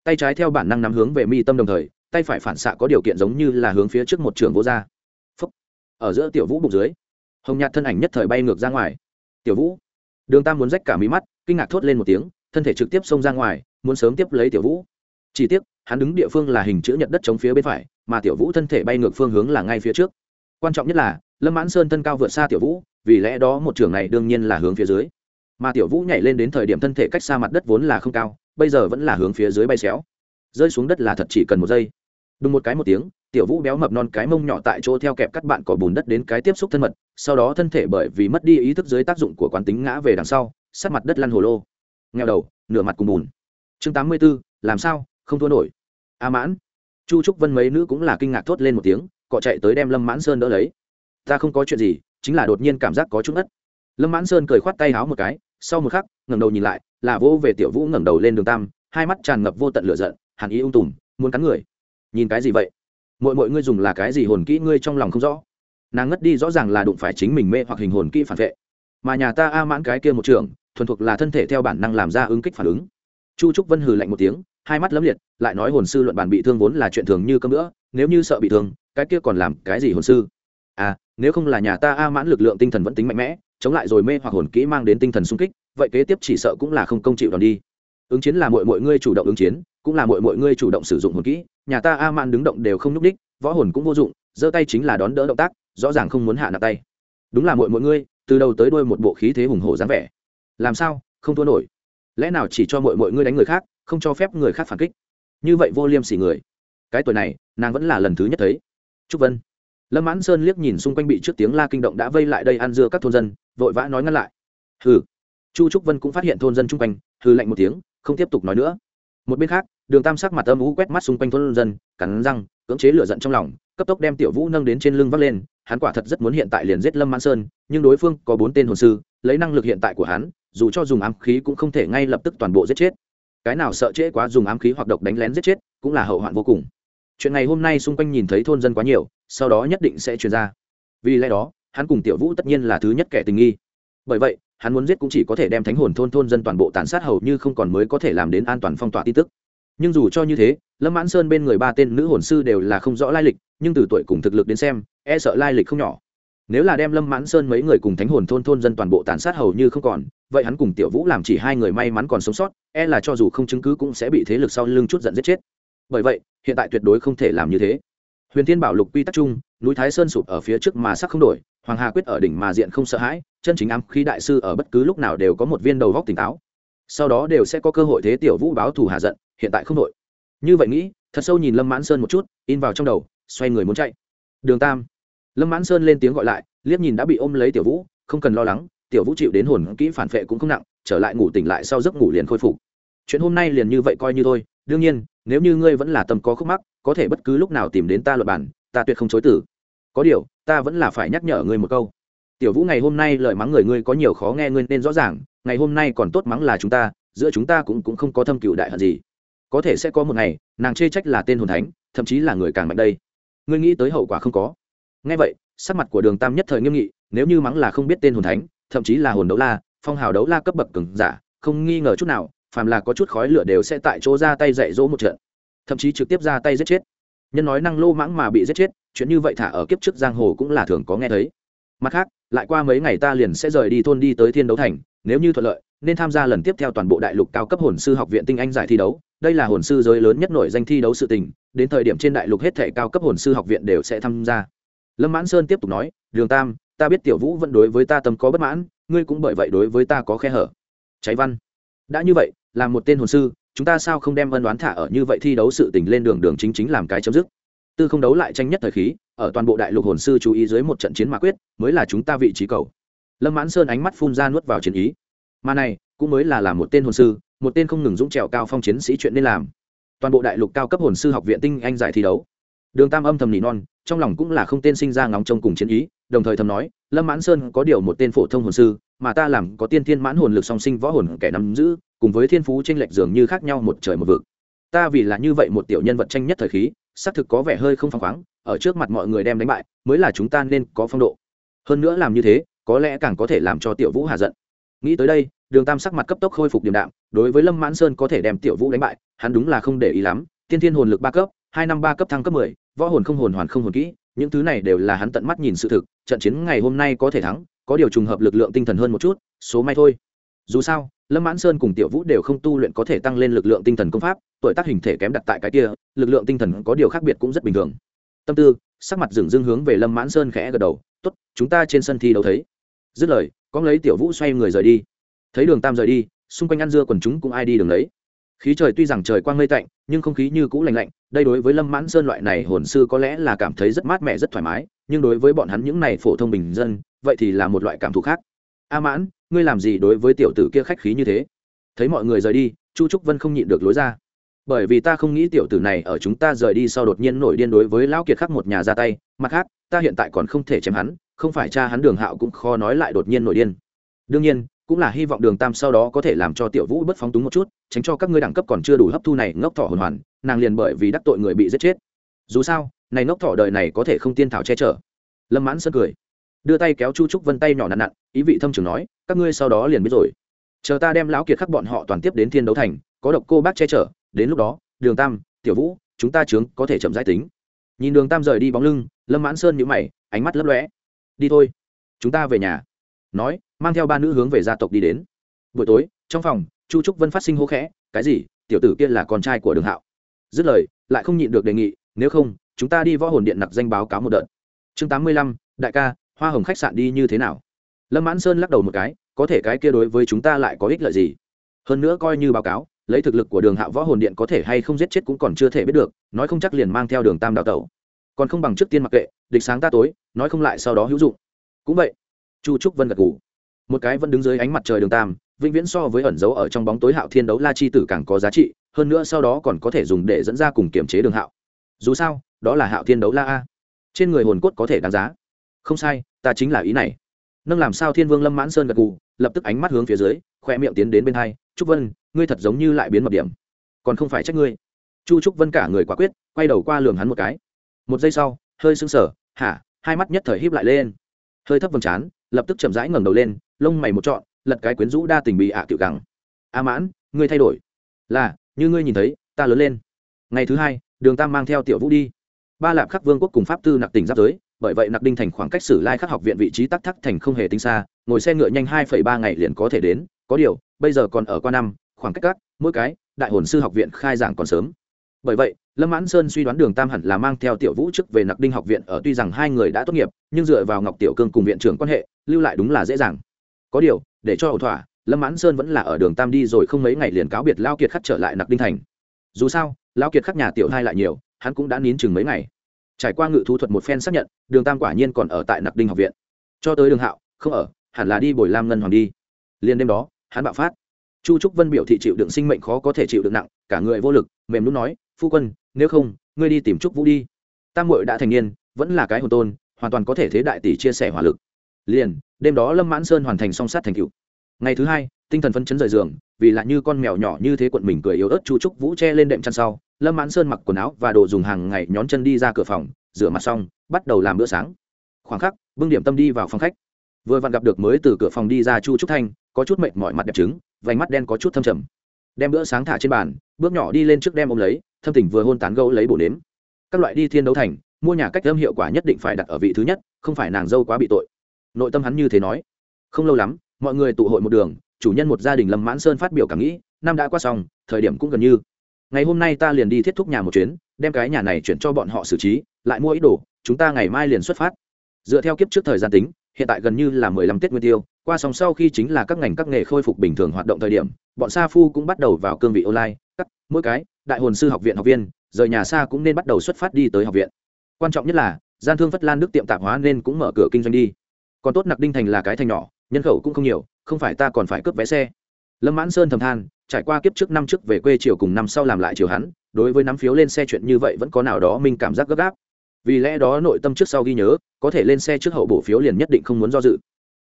Tay trái theo bản năng nắm hướng về mi tâm đồng thời, tay phải phản xạ có điều kiện giống như là hướng phía trước một trường vô r ở giữa tiểu vũ bụng dưới, hồng nhạt thân ảnh nhất thời bay ngược ra ngoài. Tiểu vũ. Đường tam muốn rách cả mí mắt, kinh ngạc thốt lên một tiếng, thân thể trực tiếp xông ra ngoài, muốn sớm tiếp lấy tiểu vũ. Chỉ tiếc, hắn đứng địa phương là hình chữ nhật đất chống phía bên phải, mà tiểu vũ thân thể bay ngược phương hướng là ngay phía trước quan trọng nhất là, lâm mãn sơn thân cao vượt xa tiểu vũ, vì lẽ đó một trường này đương nhiên là hướng phía dưới. Mà tiểu vũ nhảy lên đến thời điểm thân thể cách xa mặt đất vốn là không cao, bây giờ vẫn là hướng phía dưới bay xéo. Rơi xuống đất là thật chỉ cần một giây. Đúng một cái một tiếng, tiểu vũ béo mập non cái mông nhỏ tại chỗ theo kẹp các bạn cỏ bùn đất đến cái tiếp xúc thân mật, sau đó thân thể bởi vì mất đi ý thức dưới tác dụng của quán tính ngã về đằng sau, sát mặt đất lăn hồ lô. Nghèo đầu, nửa mặt cùng bùn. Chương tám mươi b ố làm sao, không thua nổi. A mãn. Chu trúc vân mấy nữ cũng là kinh ngạc thốt lên một tiếng cọ chạy tới đem lâm mãn sơn đỡ lấy. Ta không có chuyện gì, chính là đột nhiên cảm giác có chút ngất. Lâm mãn sơn cười khoát tay háo một cái, sau một khắc, ngẩng đầu nhìn lại, là vô về tiểu vũ ngẩng đầu lên đường tam, hai mắt tràn ngập vô tận lửa giận, hàn ý ung tùm, muốn cắn người. Nhìn cái gì vậy? Mọi mọi ngươi dùng là cái gì hồn kỹ ngươi trong lòng không rõ. Nàng ngất đi rõ ràng là đụng phải chính mình mê hoặc hình hồn kỹ phản vệ. Mà nhà ta a mãn cái kia một trường, thuần thuộc là thân thể theo bản năng làm ra ứng kích phản ứng. Chu trúc vân hừ lạnh một tiếng, hai mắt lấm liệt, lại nói hồn sư luận bản bị thương vốn là chuyện thường như cơm nữa nếu như sợ bị thương, cái kia còn làm cái gì hồn sư? À nếu không là nhà ta a mãn lực lượng tinh thần vẫn tính mạnh mẽ, chống lại rồi mê hoặc hồn kỹ mang đến tinh thần sung kích, vậy kế tiếp chỉ sợ cũng là không công chịu đòn đi. Ứng chiến là mọi mọi ngươi chủ động ứng chiến, cũng là mọi mọi ngươi chủ động sử dụng hồn kỹ, nhà ta a mãn đứng động đều không n ú c đích võ hồn cũng vô dụng, giơ tay chính là đón đỡ động tác, rõ ràng không muốn hạ nặng tay. Đúng là mọi mọi ngươi từ đầu tới đuôi một bộ khí thế hùng hổ dáng vẻ. Làm sao? Không thua nổi. Lẽ nào chỉ cho mọi mọi ngươi đánh người khác, không cho phép người khác phản kích? Như vậy vô liêm sỉ người cái tuổi này, nàng vẫn là lần thứ nhất thấy. Trúc vân. Lâm mãn sơn liếc nhìn xung quanh bị trước tiếng la kinh động đã vây lại đây ăn dưa các thôn dân, vội vã nói ngăn lại. Hừ. Chu trúc vân cũng phát hiện thôn dân chung quanh, hừ lạnh một tiếng, không tiếp tục nói nữa. Một bên khác, đường tam sắc mặt âm ú quét mắt xung quanh thôn dân, cắn răng, cưỡng chế lửa giận trong lòng, cấp tốc đem tiểu vũ nâng đến trên lưng vác lên, hắn quả thật rất muốn hiện tại liền giết lâm mãn sơn, nhưng đối phương có bốn tên hồn sư, lấy năng lực hiện tại của hắn, dù cho dùng ám khí cũng không thể ngay lập tức toàn bộ giết chết. Cái nào sợ trễ quá dùng ám khí hoặc độc đánh lén giết chết, cũng là hậu hoạn vô cùng chuyện này hôm nay xung quanh nhìn thấy thôn dân quá nhiều, sau đó nhất định sẽ truyền ra. Vì lẽ đó, hắn cùng tiểu vũ tất nhiên là thứ nhất kẻ tình nghi. Bởi vậy, hắn muốn giết cũng chỉ có thể đem thánh hồn thôn thôn dân toàn bộ tàn sát hầu như không còn mới có thể làm đến an toàn phong tỏa tin tức. Nhưng dù cho như thế, lâm mãn sơn bên người ba tên nữ hồn sư đều là không rõ lai lịch, nhưng từ tuổi cùng thực lực đến xem e sợ lai lịch không nhỏ. Nếu là đem lâm mãn sơn mấy người cùng thánh hồn thôn thôn dân toàn bộ tàn sát hầu như không còn, vậy hắn cùng tiểu vũ làm chỉ hai người may mắn còn sống sót e là cho dù không chứng cứ cũng sẽ bị thế lực sau lưng chút giận giết chết bởi vậy, hiện tại tuyệt đối không thể làm như thế. Huyền thiên bảo lục quy tắc chung, núi thái sơn sụp ở phía trước mà sắc không đổi, hoàng hà quyết ở đỉnh mà diện không sợ hãi, chân chính ám khí đại sư ở bất cứ lúc nào đều có một viên đầu góc tỉnh táo. Sau đó đều sẽ có cơ hội thế tiểu vũ báo thù hạ giận, hiện tại không đổi. Như vậy nghĩ, thật sâu nhìn lâm mãn sơn một chút, in vào trong đầu, xoay người muốn chạy. Đường tam. Lâm mãn sơn lên tiếng gọi lại, liếc nhìn đã bị ôm lấy tiểu vũ, không cần lo lắng, tiểu vũ chịu đến hồn kỹ phản vệ cũng không nặng, trở lại ngủ tỉnh lại sau giấc ngủ liền khôi phục. Chuyện hôm nay liền như vậy coi như thôi đương nhiên, nếu như ngươi vẫn là tâm có khúc mắc, có thể bất cứ lúc nào tìm đến ta luật bản ta tuyệt không chối tử có điều, ta vẫn là phải nhắc nhở ngươi một câu. Tiểu vũ ngày hôm nay lời mắng người ngươi có nhiều khó nghe ngươi nên rõ ràng, ngày hôm nay còn tốt mắng là chúng ta, giữa chúng ta cũng cũng không có thâm cựu đại hận gì. Có thể sẽ có một ngày, nàng chê trách là tên hồn thánh, thậm chí là người càng mạnh đây. Ngươi nghĩ tới hậu quả không có. Ngay vậy, sắc mặt của đường tam nhất thời nghiêm nghị, nếu như mắng là không biết tên hồn thánh, thậm chí là hồn đấu la, phong hào đấu la cấp bậc cường giả, không nghi ngờ chút nào phàm là có chút khói lửa đều sẽ tại chỗ ra tay dạy dỗ một trận, thậm chí trực tiếp ra tay giết chết. Nhân nói năng lô mãng mà bị giết chết, chuyện như vậy thả ở kiếp trước giang hồ cũng là thường có nghe thấy. Mặt khác, lại qua mấy ngày ta liền sẽ rời đi thôn đi tới thiên đấu thành, nếu như thuận lợi, nên tham gia lần tiếp theo toàn bộ đại lục cao cấp hồn sư học viện tinh anh giải thi đấu. Đây là hồn sư giới lớn nhất nổi danh thi đấu sự tình, đến thời điểm trên đại lục hết thể cao cấp hồn sư học viện đều sẽ tham gia. Lâm mãn sơn tiếp tục nói, đường tam, ta biết tiểu vũ vẫn đối với ta tâm có bất mãn, ngươi cũng bởi vậy đối với ta có khe hở. Cháy văn. Đã như vậy là một tên hồn sư, chúng ta sao không đem ân đoán thả ở như vậy thi đấu sự tình lên đường đường chính chính làm cái chấm dứt? Tư không đấu lại tranh nhất thời khí, ở toàn bộ đại lục hồn sư chú ý dưới một trận chiến mà quyết, mới là chúng ta vị trí cầu. Lâm mãn sơn ánh mắt phun ra nuốt vào chiến ý. Mà này, cũng mới là làm một tên hồn sư, một tên không ngừng dũng trèo cao phong chiến sĩ chuyện nên làm. Toàn bộ đại lục cao cấp hồn sư học viện tinh anh giải thi đấu. Đường tam âm thầm nỉ non, trong lòng cũng là không tên sinh ra ngóng trông cùng chiến ý đồng thời thầm nói, lâm mãn sơn có điều một tên phổ thông hồn sư, mà ta làm có tiên thiên mãn hồn lực song sinh võ hồn kẻ nắm giữ, cùng với thiên phú tranh lệch dường như khác nhau một trời một vực. Ta vì là như vậy một tiểu nhân vật tranh nhất thời khí, xác thực có vẻ hơi không phăng khoáng, ở trước mặt mọi người đem đánh bại, mới là chúng ta nên có phong độ. Hơn nữa làm như thế, có lẽ càng có thể làm cho tiểu vũ hà giận. Nghĩ tới đây, đường tam sắc mặt cấp tốc khôi phục điểm đạm, đối với lâm mãn sơn có thể đem tiểu vũ đánh bại, hắn đúng là không để ý lắm. Tiên thiên hồn lực ba cấp, hai năm ba cấp thăng cấp mười, võ hồn không hồn hoàn không hồn kỹ những thứ này đều là hắn tận mắt nhìn sự thực, trận chiến ngày hôm nay có thể thắng, có điều trùng hợp lực lượng tinh thần hơn một chút, số may thôi. Dù sao, lâm mãn sơn cùng tiểu vũ đều không tu luyện có thể tăng lên lực lượng tinh thần công pháp, tuổi tác hình thể kém đặt tại cái kia, lực lượng tinh thần có điều khác biệt cũng rất bình thường. Tâm tư, sắc mặt dừng dưng hướng về lâm mãn sơn khẽ gật đầu t ố t chúng ta trên sân thi đấu thấy. Dứt lời, có lấy tiểu vũ xoay người rời đi. Thấy đường tam rời đi, xung quanh ăn dưa quần chúng cũng ai đi đường lấy khí trời tuy rằng trời quang mây tạnh, nhưng không khí như cũ lành lạnh, đây đối với lâm mãn sơn loại này hồn sư có lẽ là cảm thấy rất mát mẻ, rất thoải mái, nhưng đối với bọn hắn những này phổ thông bình dân, vậy thì là một loại cảm thụ khác. A mãn, ngươi làm gì đối với tiểu tử kia khách khí như thế? Thấy mọi người rời đi, chu trúc vân không nhịn được lối ra. Bởi vì ta không nghĩ tiểu tử này ở chúng ta rời đi sau đột nhiên nổi điên đối với lão kiệt khắc một nhà ra tay, mặt khác, ta hiện tại còn không thể chém hắn, không phải cha hắn đường hạo cũng khó nói lại đột nhiên nổi điên. Đương nhiên cũng là hy vọng đường tam sau đó có thể làm cho tiểu vũ bất phóng túng một chút, tránh cho các ngươi đẳng cấp còn chưa đủ hấp thu này ngốc thỏ hồn hoàn, nàng liền bởi vì đắc tội người bị giết chết. Dù sao, này ngốc thỏ đời này có thể không tiên thảo che chở. Lâm mãn sơn cười, đưa tay kéo chu trúc vân tay nhỏ nặn nặn, ý vị thâm trường nói, các ngươi sau đó liền biết rồi. Chờ ta đem lão kiệt khắc bọn họ toàn tiếp đến thiên đấu thành, có độc cô bác che chở, đến lúc đó, đường tam, tiểu vũ, chúng ta chướng có thể chậm giải tính. Nhìn đường tam rời đi bóng lưng, lâm mãn sơn nhữ mày, ánh mắt lấp lóe. Đi thôi, chúng ta về nhà nói, mang theo ba nữ hướng về gia tộc đi đến. Buổi tối, trong phòng, chu trúc vân phát sinh hô khẽ, cái gì? Tiểu tử kia là con trai của đường hạo. Dứt lời, lại không nhịn được đề nghị, nếu không, chúng ta đi võ hồn điện nặc danh báo cáo một đợt. Chương tám mươi lăm, đại ca, hoa hồng khách sạn đi như thế nào? Lâm mãn sơn lắc đầu một cái, có thể cái kia đối với chúng ta lại có ích lợi gì? Hơn nữa coi như báo cáo, lấy thực lực của đường hạo võ hồn điện có thể hay không giết chết cũng còn chưa thể biết được, nói không chắc liền mang theo đường tam đào tẩu. Còn không bằng trước tiên mặc kệ, địch sáng ta tối, nói không lại sau đó hữu dụng. Cũng vậy chu trúc vân gật gù, một cái vẫn đứng dưới ánh mặt trời đường tam vĩnh viễn so với ẩn dấu ở trong bóng tối hạo thiên đấu la chi tử càng có giá trị hơn nữa sau đó còn có thể dùng để dẫn ra cùng kiểm chế đường hạo. Dù sao đó là hạo thiên đấu la a. Trên người hồn cốt có thể đáng giá. Không sai ta chính là ý này. Nâng làm sao thiên vương lâm mãn sơn gật gù lập tức ánh mắt hướng phía dưới khoe miệng tiến đến bên hai trúc vân ngươi thật giống như lại biến mập điểm. Còn không phải trách ngươi. Chu trúc vân cả người quả quyết quay đầu qua lường hắn một cái. Một giây sau hơi sưng sở hả? Hai mắt nhất thời híp lại lên. Hơi thấp vầng trán lập tức chậm rãi ngẩng đầu lên, lông mày một trọn, lật cái quyến rũ đa tình bị ạ à tiểu gắng a mãn, ngươi thay đổi. Là, như ngươi nhìn thấy, ta lớn lên. Ngày thứ hai, đường tam mang theo tiểu vũ đi. Ba lạp khắc vương quốc cùng pháp tư nặc tỉnh giáp giới, bởi vậy nặc đinh thành khoảng cách sử lai khắc học viện vị trí tắc thắc thành không hề tính xa, ngồi xe ngựa nhanh hai ba ngày liền có thể đến, có điều, bây giờ còn ở qua năm, khoảng cách các, mỗi cái, đại hồn sư học viện khai giảng còn sớm. Bởi vậy lâm mãn sơn suy đoán đường tam hẳn là mang theo tiểu vũ chức về nặc đinh học viện ở tuy rằng hai người đã tốt nghiệp, nhưng dựa vào ngọc tiểu cương cùng viện trưởng quan hệ, lưu lại đúng là dễ dàng. Có điều, để cho ẩu thỏa, lâm mãn sơn vẫn là ở đường tam đi rồi không mấy ngày liền cáo biệt lao kiệt khắc trở lại nặc đinh thành. Dù sao, lao kiệt khắc nhà tiểu hai lại nhiều, hắn cũng đã nín chừng mấy ngày. Trải qua ngự thú thuật một phen xác nhận, đường tam quả nhiên còn ở tại nặc đinh học viện. Cho tới đường hạo, không ở, hẳn là đi bồi lam ngân hoàng đi. Liền đêm đó, hắn bạo phát. Chu trúc vân biểu thị chịu đựng sinh mệnh khó có thể chịu đựng nặng, cả người vô lực, mềm lúc nói, phu quân nếu không, ngươi đi tìm trúc vũ đi. Tam mội đã thành niên, vẫn là cái hồn tôn, hoàn toàn có thể thế đại tỷ chia sẻ hỏa lực. Liền, đêm đó lâm mãn sơn hoàn thành song sát thành cựu ngày thứ hai, tinh thần phân chấn rời giường, vì lại như con mèo nhỏ như thế quận mình cười yếu ớt chu trúc vũ che lên đệm chăn sau, lâm mãn sơn mặc quần áo và đồ dùng hàng ngày nhón chân đi ra cửa phòng, rửa mặt xong, bắt đầu làm bữa sáng. Khoảng khắc, bưng điểm tâm đi vào phòng khách. Vừa vặn gặp được mới từ cửa phòng đi ra chu trúc thanh, có chút mệt mỏi mặt đẹp trứng, vành mắt đen có chút thâm trầm. Đem bữa sáng thả trên bàn, bước nhỏ đi lên trước đem ôm lấy thâm tình vừa hôn tán gẫu lấy bổ nếm. Các loại đi thiên đấu thành, mua nhà cách âm hiệu quả nhất định phải đặt ở vị thứ nhất, không phải nàng dâu quá bị tội. Nội tâm hắn như thế nói. Không lâu lắm, mọi người tụ hội một đường, chủ nhân một gia đình lâm mãn sơn phát biểu cảm nghĩ, năm đã qua xong, thời điểm cũng gần như. Ngày hôm nay ta liền đi thiết thúc nhà một chuyến, đem cái nhà này chuyển cho bọn họ xử trí, lại mua ít đồ, chúng ta ngày mai liền xuất phát. Dựa theo kiếp trước thời gian tính, hiện tại gần như là mười lăm tết nguyên tiêu, qua sòng sau khi chính là các ngành các nghề khôi phục bình thường hoạt động thời điểm, bọn sa phu cũng bắt đầu vào cương vị online mỗi cái đại hồn sư học viện học viên, rời nhà xa cũng nên bắt đầu xuất phát đi tới học viện. Quan trọng nhất là, gian thương phất lan đức tiệm tạp hóa nên cũng mở cửa kinh doanh đi. Còn tốt nặc đinh thành là cái thành nhỏ, nhân khẩu cũng không nhiều, không phải ta còn phải cướp vé xe. Lâm mãn sơn thầm than, trải qua kiếp trước năm trước về quê chiều cùng năm sau làm lại chiều hắn, đối với nắm phiếu lên xe chuyện như vậy vẫn có nào đó mình cảm giác gấp gáp. Vì lẽ đó nội tâm trước sau ghi nhớ, có thể lên xe trước hậu bổ phiếu liền nhất định không muốn do dự.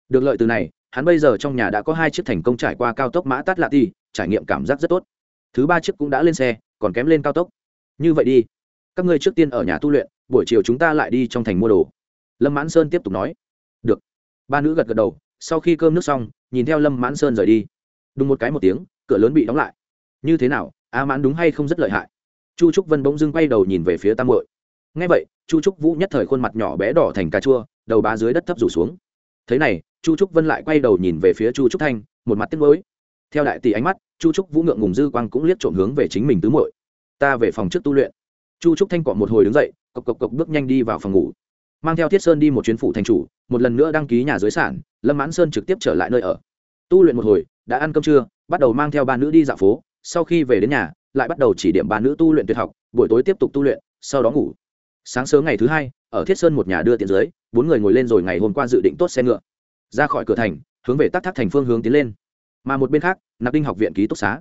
Được lợi từ này, hắn bây giờ trong nhà đã có hai chiếc thành công trải qua cao tốc mã tát lạ ti trải nghiệm cảm giác rất tốt thứ ba chiếc cũng đã lên xe, còn kém lên cao tốc. Như vậy đi. Các ngươi trước tiên ở nhà tu luyện, buổi chiều chúng ta lại đi trong thành mua đồ. Lâm mãn sơn tiếp tục nói. Được. Ba nữ gật gật đầu, sau khi cơm nước xong, nhìn theo lâm mãn sơn rời đi. Đúng một cái một tiếng, cửa lớn bị đóng lại. Như thế nào, a mãn đúng hay không rất lợi hại? Chu trúc vân bỗng dưng quay đầu nhìn về phía tam hội ngay vậy, chu trúc vũ nhất thời khuôn mặt nhỏ bé đỏ thành cà chua, đầu bá dưới đất thấp rủ xuống. Thế này, chu trúc vân lại quay đầu nhìn về phía chu trúc thanh, một mặt tiếc mới theo đại tỷ ánh mắt chu trúc vũ ngượng ngùng dư quang cũng liếc trộm hướng về chính mình tứ muội. Ta về phòng trước tu luyện. Chu trúc thanh cọ một hồi đứng dậy, cộc cộc cộc bước nhanh đi vào phòng ngủ. Mang theo thiết sơn đi một chuyến phủ thành chủ, một lần nữa đăng ký nhà dưới sản, lâm mãn sơn trực tiếp trở lại nơi ở. Tu luyện một hồi, đã ăn cơm trưa, bắt đầu mang theo ba nữ đi dạo phố, sau khi về đến nhà, lại bắt đầu chỉ điểm ba nữ tu luyện tuyệt học, buổi tối tiếp tục tu luyện, sau đó ngủ. Sáng sớm ngày thứ hai, ở thiết sơn một nhà đưa tiện dưới, bốn người ngồi lên rồi ngày hôm qua dự định tốt xe ngựa. Ra khỏi cửa thành, hướng về tắc thác thành phương hướng tiến lên mà một bên khác, nạp đinh học viện ký túc xá.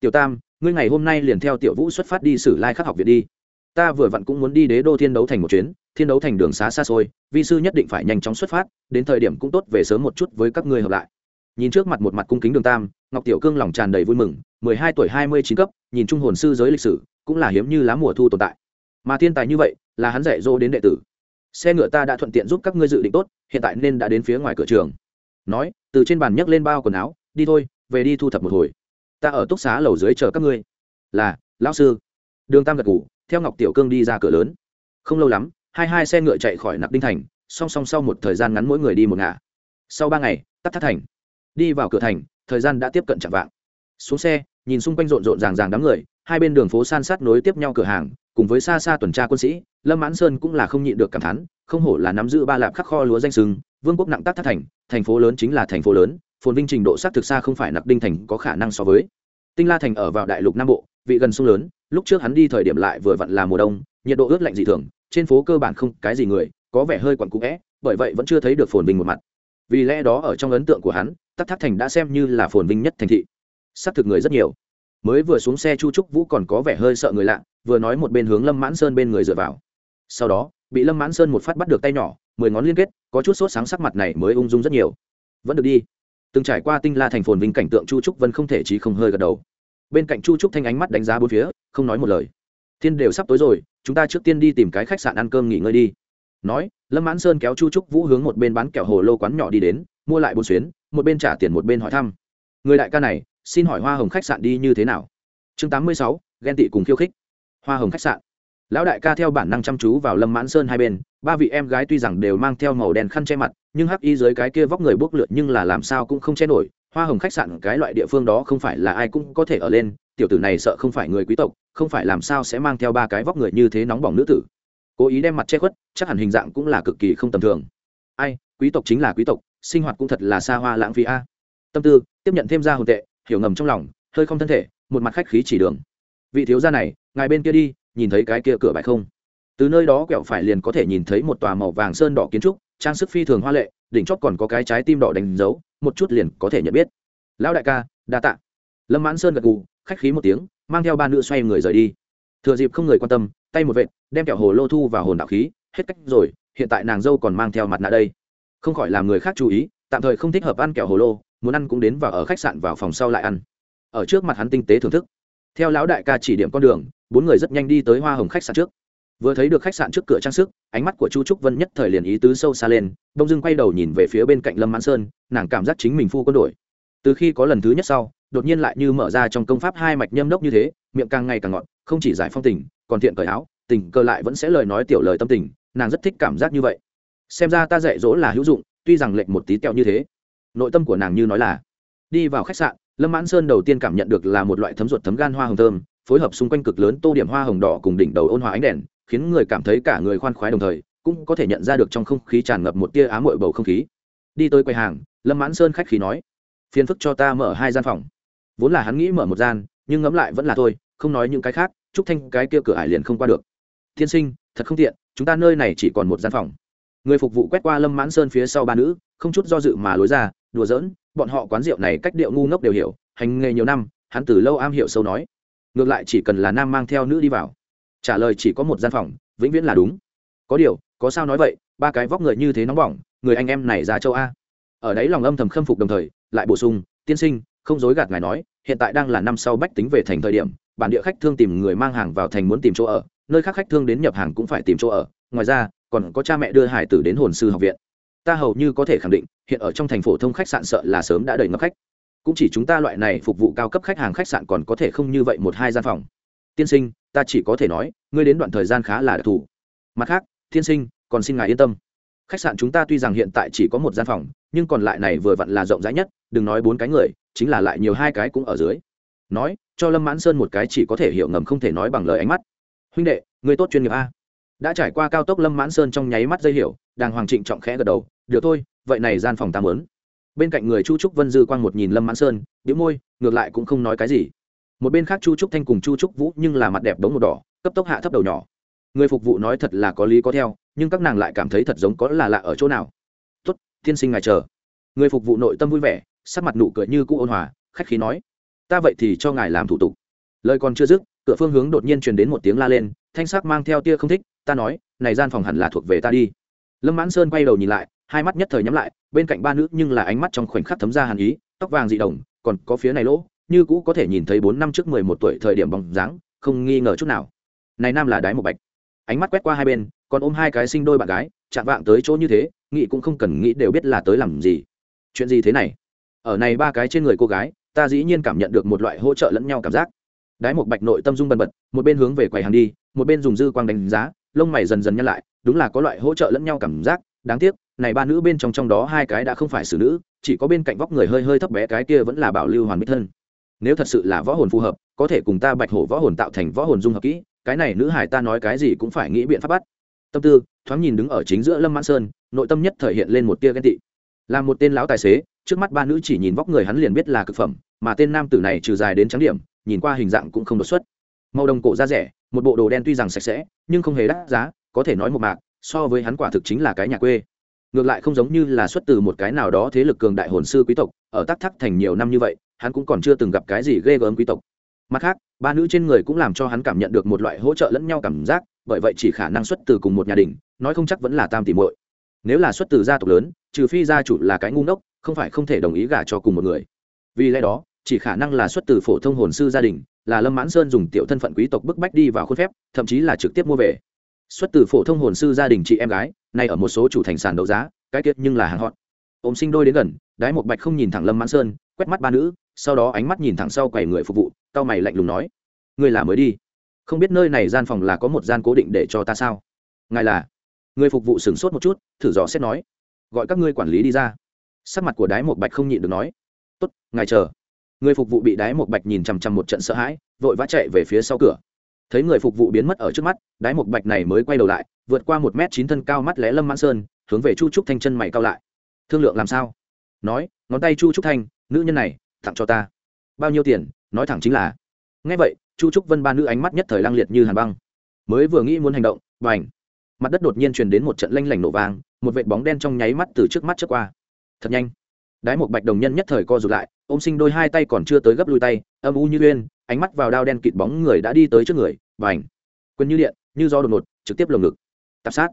Tiểu tam, ngươi ngày hôm nay liền theo tiểu vũ xuất phát đi sử lai khắc học viện đi. Ta vừa vặn cũng muốn đi đế đô thiên đấu thành một chuyến, thiên đấu thành đường xá xa xôi, vi sư nhất định phải nhanh chóng xuất phát, đến thời điểm cũng tốt về sớm một chút với các ngươi hợp lại. Nhìn trước mặt một mặt cung kính đường tam, ngọc tiểu cương lòng tràn đầy vui mừng, mười hai tuổi hai mươi chín cấp, nhìn trung hồn sư giới lịch sử, cũng là hiếm như lá mùa thu tồn tại. Mà thiên tài như vậy, là hắn dạy dỗ đến đệ tử. Xe ngựa ta đã thuận tiện giúp các ngươi dự định tốt, hiện tại nên đã đến phía ngoài cửa trường. Nói, từ trên bàn nhấc lên bao quần áo đi thôi, về đi thu thập một hồi. Ta ở túc xá lầu dưới chờ các ngươi. Là, lão sư. Đường tam gật ngủ theo ngọc tiểu cương đi ra cửa lớn. Không lâu lắm, hai hai xe ngựa chạy khỏi Nạp đinh thành, song song sau một thời gian ngắn mỗi người đi một ngả. Sau ba ngày, tắt thắt thành. Đi vào cửa thành, thời gian đã tiếp cận chạm vạng. Xuống xe, nhìn xung quanh rộn rộn ràng ràng đám người, hai bên đường phố san sát nối tiếp nhau cửa hàng, cùng với xa xa tuần tra quân sĩ, lâm mãn sơn cũng là không nhịn được cảm thán, không hổ là nắm giữ ba lạp khắc kho lúa danh sừng, vương quốc nặng tác Thất thành thành phố lớn chính là thành phố lớn phồn vinh trình độ xác thực xa không phải nặc đinh thành có khả năng so với. Tinh la thành ở vào đại lục nam bộ, vị gần sông lớn, lúc trước hắn đi thời điểm lại vừa vặn là mùa đông, nhiệt độ ướt lạnh dị thường, trên phố cơ bản không cái gì người, có vẻ hơi quặn cũ vẽ bởi vậy vẫn chưa thấy được phồn vinh một mặt. Vì lẽ đó ở trong ấn tượng của hắn, tắc thác thành đã xem như là phồn vinh nhất thành thị. Xác thực người rất nhiều. Mới vừa xuống xe chu trúc vũ còn có vẻ hơi sợ người lạ, vừa nói một bên hướng lâm mãn sơn bên người dựa vào. Sau đó, bị lâm mãn sơn một phát bắt được tay nhỏ, mười ngón liên kết, có chút sốt sáng sắc mặt này mới ung dung rất nhiều. Vẫn được đi từng trải qua tinh la thành phồn vinh cảnh tượng chu trúc vân không thể trí không hơi gật đầu. Bên cạnh chu trúc thanh ánh mắt đánh giá bốn phía, không nói một lời. Thiên đều sắp tối rồi, chúng ta trước tiên đi tìm cái khách sạn ăn cơm nghỉ ngơi đi. Nói, lâm mãn sơn kéo chu trúc vũ hướng một bên bán kẹo hồ lô quán nhỏ đi đến, mua lại bốn xuyến, một bên trả tiền một bên hỏi thăm. Người đại ca này, xin hỏi hoa hồng khách sạn đi như thế nào? Chương tám mươi sáu, ghen tị cùng khiêu khích. Hoa hồng khách sạn. Lão đại ca theo bản năng chăm chú vào lâm mãn sơn hai bên, ba vị em gái tuy rằng đều mang theo màu đen khăn che mặt nhưng hắc y dưới cái kia vóc người bốc lượn nhưng là làm sao cũng không che nổi, hoa hồng khách sạn cái loại địa phương đó không phải là ai cũng có thể ở lên, tiểu tử này sợ không phải người quý tộc, không phải làm sao sẽ mang theo ba cái vóc người như thế nóng bỏng nữ tử. Cố ý đem mặt che khuất, chắc hẳn hình dạng cũng là cực kỳ không tầm thường. Ai, quý tộc chính là quý tộc, sinh hoạt cũng thật là xa hoa lãng phí a. Tâm tư, tiếp nhận thêm ra hồn tệ, hiểu ngầm trong lòng, hơi không thân thể, một mặt khách khí chỉ đường. Vị thiếu gia này, ngài bên kia đi, nhìn thấy cái kia cửa bài không? Từ nơi đó quẹo phải liền có thể nhìn thấy một tòa màu vàng sơn đỏ kiến trúc trang sức phi thường hoa lệ, đỉnh chót còn có cái trái tim đỏ đánh dấu, một chút liền có thể nhận biết. Lão đại ca, đa tạ. Lâm mãn sơn gật gù, khách khí một tiếng, mang theo ba nữ xoay người rời đi. Thừa dịp không người quan tâm, tay một vệt, đem kẹo hồ lô thu vào hồn đạo khí, hết cách rồi, hiện tại nàng dâu còn mang theo mặt nạ đây. Không khỏi làm người khác chú ý, tạm thời không thích hợp ăn kẹo hồ lô, muốn ăn cũng đến vào ở khách sạn vào phòng sau lại ăn. Ở trước mặt hắn tinh tế thưởng thức. Theo lão đại ca chỉ điểm con đường, bốn người rất nhanh đi tới hoa hồng khách sạn trước vừa thấy được khách sạn trước cửa trang sức, ánh mắt của chu trúc vân nhất thời liền ý tứ sâu xa lên bông dưng quay đầu nhìn về phía bên cạnh lâm mãn sơn, nàng cảm giác chính mình phu quân đổi. Từ khi có lần thứ nhất sau, đột nhiên lại như mở ra trong công pháp hai mạch nhâm đốc như thế, miệng càng ngày càng ngọt, không chỉ giải phong tình, còn thiện cởi áo, tình cơ lại vẫn sẽ lời nói tiểu lời tâm tình, nàng rất thích cảm giác như vậy. Xem ra ta dạy dỗ là hữu dụng, tuy rằng lệnh một tí tẹo như thế. Nội tâm của nàng như nói là, đi vào khách sạn, lâm mãn sơn đầu tiên cảm nhận được là một loại thấm ruột thấm gan hoa hồng thơm, phối hợp xung quanh cực lớn tô điểm hoa hồng đỏ cùng đỉnh đầu ôn hòa ánh đèn khiến người cảm thấy cả người khoan khoái đồng thời, cũng có thể nhận ra được trong không khí tràn ngập một tia ám mội bầu không khí. Đi tới quầy hàng, lâm mãn sơn khách khí nói, phiền phức cho ta mở hai gian phòng. Vốn là hắn nghĩ mở một gian, nhưng ngẫm lại vẫn là thôi, không nói những cái khác trúc thanh cái kia cửa ải liền không qua được. Tiên sinh, thật không tiện, chúng ta nơi này chỉ còn một gian phòng. Người phục vụ quét qua lâm mãn sơn phía sau ba nữ, không chút do dự mà lối ra, đùa giỡn, bọn họ quán rượu này cách điệu ngu ngốc đều hiểu, hành nghề nhiều năm, hắn từ lâu am hiểu sâu nói. Ngược lại chỉ cần là nam mang theo nữ đi vào trả lời chỉ có một gian phòng, vĩnh viễn là đúng. Có điều, có sao nói vậy, ba cái vóc người như thế nóng bỏng, người anh em này ra châu a. Ở đấy lòng âm thầm khâm phục đồng thời, lại bổ sung, tiên sinh, không dối gạt ngài nói, hiện tại đang là năm sau bách tính về thành thời điểm, bản địa khách thương tìm người mang hàng vào thành muốn tìm chỗ ở, nơi khác khách thương đến nhập hàng cũng phải tìm chỗ ở, ngoài ra, còn có cha mẹ đưa hải tử đến hồn sư học viện. Ta hầu như có thể khẳng định, hiện ở trong thành phổ thông khách sạn sợ là sớm đã đầy ngập khách. Cũng chỉ chúng ta loại này phục vụ cao cấp khách hàng khách sạn còn có thể không như vậy một hai gian phòng tiên sinh, ta chỉ có thể nói, ngươi đến đoạn thời gian khá là đặc thù. Mặt khác, tiên sinh, còn xin ngài yên tâm. Khách sạn chúng ta tuy rằng hiện tại chỉ có một gian phòng, nhưng còn lại này vừa vặn là rộng rãi nhất, đừng nói bốn cái người, chính là lại nhiều hai cái cũng ở dưới. Nói, cho lâm mãn sơn một cái chỉ có thể hiểu ngầm không thể nói bằng lời ánh mắt. Huynh đệ, người tốt chuyên nghiệp a. Đã trải qua cao tốc lâm mãn sơn trong nháy mắt dây hiểu, đàng hoàng trịnh trọng khẽ gật đầu, được thôi, vậy này gian phòng ta mớn bên cạnh người chu trúc vân dư quang một nhìn lâm mãn sơn đĩu môi, ngược lại cũng không nói cái gì một bên khác chu trúc thanh cùng chu trúc vũ nhưng là mặt đẹp đống một đỏ, cấp tốc hạ thấp đầu nhỏ. Người phục vụ nói thật là có lý có theo, nhưng các nàng lại cảm thấy thật giống có là lạ ở chỗ nào. Tốt, tiên sinh ngài chờ. Người phục vụ nội tâm vui vẻ, sắc mặt nụ cười như cũ ôn hòa, khách khí nói, ta vậy thì cho ngài làm thủ tục. Lời còn chưa dứt, cửa phương hướng đột nhiên truyền đến một tiếng la lên, thanh sắc mang theo tia không thích, ta nói, này gian phòng hẳn là thuộc về ta đi. Lâm mãn sơn quay đầu nhìn lại, hai mắt nhất thời nhắm lại, bên cạnh ba nữ nhưng là ánh mắt trong khoảnh khắc thấm ra hàn ý, tóc vàng dị đồng còn có phía này lỗ như cũ có thể nhìn thấy bốn năm trước mười một tuổi thời điểm bóng dáng, không nghi ngờ chút nào. Này nam là đái một bạch. Ánh mắt quét qua hai bên, còn ôm hai cái sinh đôi bạn gái, chạm vạng tới chỗ như thế, nghĩ cũng không cần nghĩ đều biết là tới làm gì. Chuyện gì thế này? Ở này ba cái trên người cô gái, ta dĩ nhiên cảm nhận được một loại hỗ trợ lẫn nhau cảm giác. Đái một bạch nội tâm dung bần bật, một bên hướng về quầy hàng đi, một bên dùng dư quang đánh giá, lông mày dần dần nhăn lại, đúng là có loại hỗ trợ lẫn nhau cảm giác, đáng tiếc, này ba nữ bên trong trong đó hai cái đã không phải xử nữ, chỉ có bên cạnh vóc người hơi hơi thấp bé cái kia vẫn là bảo lưu hoàn mỹ thân nếu thật sự là võ hồn phù hợp, có thể cùng ta bạch hổ võ hồn tạo thành võ hồn dung hợp kỹ, cái này nữ hải ta nói cái gì cũng phải nghĩ biện pháp bắt. Tâm tư, thoáng nhìn đứng ở chính giữa lâm mãn sơn, nội tâm nhất thể hiện lên một tia ghen tị. Là một tên lão tài xế, trước mắt ba nữ chỉ nhìn vóc người hắn liền biết là cực phẩm, mà tên nam tử này trừ dài đến trắng điểm, nhìn qua hình dạng cũng không đột xuất. Màu đồng cổ da rẻ, một bộ đồ đen tuy rằng sạch sẽ, nhưng không hề đắt giá, có thể nói một mạc, so với hắn quả thực chính là cái nhà quê. Ngược lại không giống như là xuất từ một cái nào đó thế lực cường đại hồn sư quý tộc, ở tắc thắc thành nhiều năm như vậy hắn cũng còn chưa từng gặp cái gì ghê gớm quý tộc. Mặt khác, ba nữ trên người cũng làm cho hắn cảm nhận được một loại hỗ trợ lẫn nhau cảm giác, bởi vậy chỉ khả năng xuất từ cùng một nhà đình, nói không chắc vẫn là tam tỷ muội. Nếu là xuất từ gia tộc lớn, trừ phi gia chủ là cái ngu ngốc, không phải không thể đồng ý gả cho cùng một người. Vì lẽ đó, chỉ khả năng là xuất từ phổ thông hồn sư gia đình, là lâm mãn sơn dùng tiểu thân phận quý tộc bức bách đi vào khuôn phép, thậm chí là trực tiếp mua về. Xuất từ phổ thông hồn sư gia đình chị em gái, nay ở một số chủ thành sản đấu giá, cái tiết nhưng là hàng hot. Ôm sinh đôi đến gần, đái một bạch không nhìn thẳng lâm mãn sơn, quét mắt ba nữ sau đó ánh mắt nhìn thẳng sau quầy người phục vụ tao mày lạnh lùng nói người là mới đi. Không biết nơi này gian phòng là có một gian cố định để cho ta sao? Ngài là? Người phục vụ sửng sốt một chút, thử dò xét nói, gọi các ngươi quản lý đi ra. Sắc mặt của đái một bạch không nhịn được nói, tốt, ngài chờ. Người phục vụ bị đái một bạch nhìn chằm chằm một trận sợ hãi, vội vã chạy về phía sau cửa. Thấy người phục vụ biến mất ở trước mắt, đái một bạch này mới quay đầu lại, vượt qua một m chín thân cao mắt lẽ lâm mãn sơn, hướng về chu trúc thanh chân mày cao lại. Thương lượng làm sao? Nói, ngón tay chu trúc thanh, nữ nhân này tặng cho ta. Bao nhiêu tiền? Nói thẳng chính là. Ngay vậy, chu trúc vân ba nữ ánh mắt nhất thời lang liệt như hàn băng. Mới vừa nghĩ muốn hành động và ảnh mặt đất đột nhiên truyền đến một trận lanh lảnh nổ vàng một vệt bóng đen trong nháy mắt từ trước mắt trước qua. Thật nhanh. Đái một bạch đồng nhân nhất thời co rụt lại, ôm sinh đôi hai tay còn chưa tới gấp lui tay, âm u như uyên, ánh mắt vào đao đen kịt bóng người đã đi tới trước người và ảnh quân như điện, như do đột ngột, trực tiếp lồng ngực. Tạp sát.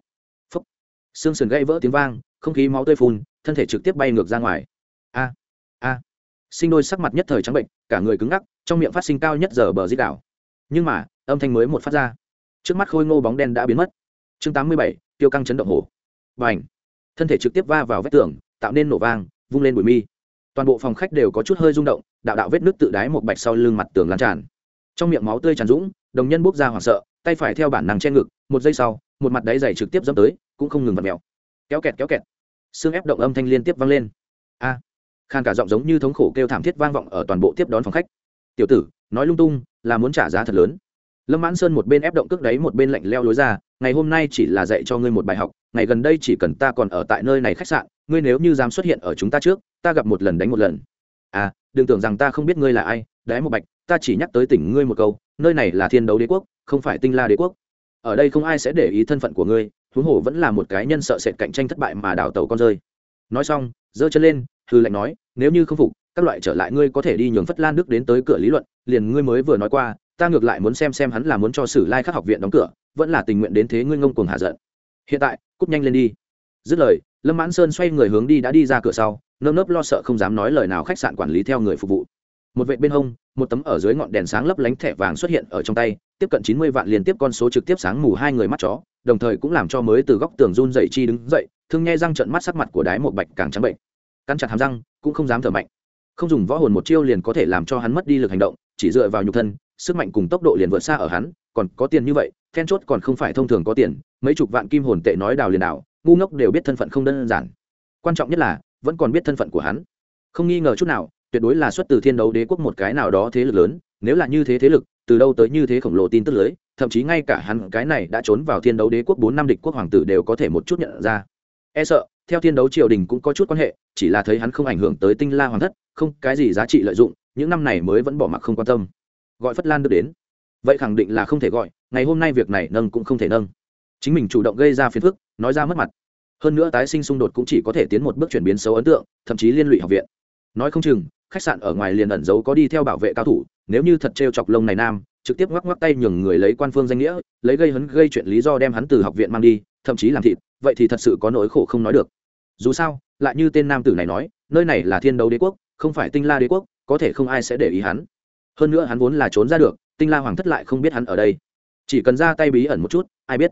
Phấp xương sườn gãy vỡ tiếng vang, không khí máu tươi phun, thân thể trực tiếp bay ngược ra ngoài. A a sinh đôi sắc mặt nhất thời trắng bệnh cả người cứng ngắc trong miệng phát sinh cao nhất giờ bờ dít đảo. Nhưng mà âm thanh mới một phát ra. Trước mắt khôi ngô bóng đen đã biến mất. Chương tám mươi bảy tiêu căng chấn động hổ và ảnh thân thể trực tiếp va vào vách tường tạo nên nổ vang vung lên bụi mi. Toàn bộ phòng khách đều có chút hơi rung động đạo đạo vết nước tự đáy một bạch sau lưng mặt tường lan tràn. Trong miệng máu tươi tràn dũng đồng nhân bốc ra hoảng sợ tay phải theo bản năng che ngực một giây sau một mặt đáy dày trực tiếp dẫm tới cũng không ngừng vặt mèo. Kéo kẹt kéo kẹt. Xương ép động âm thanh liên tiếp vang lên. A! à, khan cả giọng giống như thống khổ kêu thảm thiết vang vọng ở toàn bộ tiếp đón phòng khách. Tiểu tử, nói lung tung, là muốn trả giá thật lớn. Lâm mãn sơn một bên ép động cước đấy một bên lạnh leo lối ra, ngày hôm nay chỉ là dạy cho ngươi một bài học, ngày gần đây chỉ cần ta còn ở tại nơi này khách sạn, ngươi nếu như dám xuất hiện ở chúng ta trước, ta gặp một lần đánh một lần. À đừng tưởng rằng ta không biết ngươi là ai đáy một bạch, ta chỉ nhắc tới tỉnh ngươi một câu, nơi này là thiên đấu đế quốc, không phải tinh la đế quốc. Ở đây không ai sẽ để ý thân phận của ngươi, huống hồ vẫn là một cái nhân sợ sệt cạnh tranh thất bại mà đào tàu con rơi. Nói xong, giơ chân lên hư lệnh nói, nếu như không phục, các loại trở lại ngươi có thể đi nhường phất lan đức đến tới cửa lý luận, liền ngươi mới vừa nói qua, ta ngược lại muốn xem xem hắn là muốn cho sử lai khắc học viện đóng cửa, vẫn là tình nguyện đến thế ngươi ngông cuồng hạ giận. Hiện tại cúp nhanh lên đi. Dứt lời, lâm mãn sơn xoay người hướng đi đã đi ra cửa sau, nơm nớp lo sợ không dám nói lời nào khách sạn quản lý theo người phục vụ. Một vệ bên hông, một tấm ở dưới ngọn đèn sáng lấp lánh thẻ vàng xuất hiện ở trong tay, tiếp cận chín mươi vạn liên tiếp con số trực tiếp sáng mù hai người mắt chó, đồng thời cũng làm cho mới từ góc tường run dậy chi đứng dậy, thương nghe răng trận mắt sắc mặt của đái một bạch càng trắng bệnh cắn chặt hàm răng, cũng không dám thở mạnh. Không dùng võ hồn một chiêu liền có thể làm cho hắn mất đi lực hành động, chỉ dựa vào nhục thân, sức mạnh cùng tốc độ liền vượt xa ở hắn, còn có tiền như vậy, then chốt còn không phải thông thường có tiền, mấy chục vạn kim hồn tệ nói đào liền đào, ngu ngốc đều biết thân phận không đơn giản. Quan trọng nhất là, vẫn còn biết thân phận của hắn. Không nghi ngờ chút nào, tuyệt đối là xuất từ thiên đấu đế quốc một cái nào đó thế lực lớn, nếu là như thế thế lực, từ đâu tới như thế khổng lồ tin tức lưới, thậm chí ngay cả hắn cái này đã trốn vào thiên đấu đế quốc bốn năm địch quốc hoàng tử đều có thể một chút nhận ra. E sợ theo thiên đấu triều đình cũng có chút quan hệ, chỉ là thấy hắn không ảnh hưởng tới tinh la hoàng thất, không cái gì giá trị lợi dụng, những năm này mới vẫn bỏ mặc không quan tâm. Gọi phất lan được đến. Vậy khẳng định là không thể gọi, ngày hôm nay việc này nâng cũng không thể nâng. Chính mình chủ động gây ra phiền phức, nói ra mất mặt. Hơn nữa tái sinh xung đột cũng chỉ có thể tiến một bước chuyển biến xấu ấn tượng, thậm chí liên lụy học viện. Nói không chừng, khách sạn ở ngoài liền ẩn giấu có đi theo bảo vệ cao thủ, nếu như thật t chọc lông này nam, trực tiếp ngoắc ngoắc tay nhường người lấy quan phương danh nghĩa, lấy gây hấn gây chuyện lý do đem hắn từ học viện mang đi thậm chí làm thịt, vậy thì thật sự có nỗi khổ không nói được. Dù sao, lại như tên nam tử này nói, nơi này là thiên đấu đế quốc, không phải tinh la đế quốc, có thể không ai sẽ để ý hắn. Hơn nữa hắn vốn là trốn ra được, tinh la hoàng thất lại không biết hắn ở đây. Chỉ cần ra tay bí ẩn một chút, ai biết.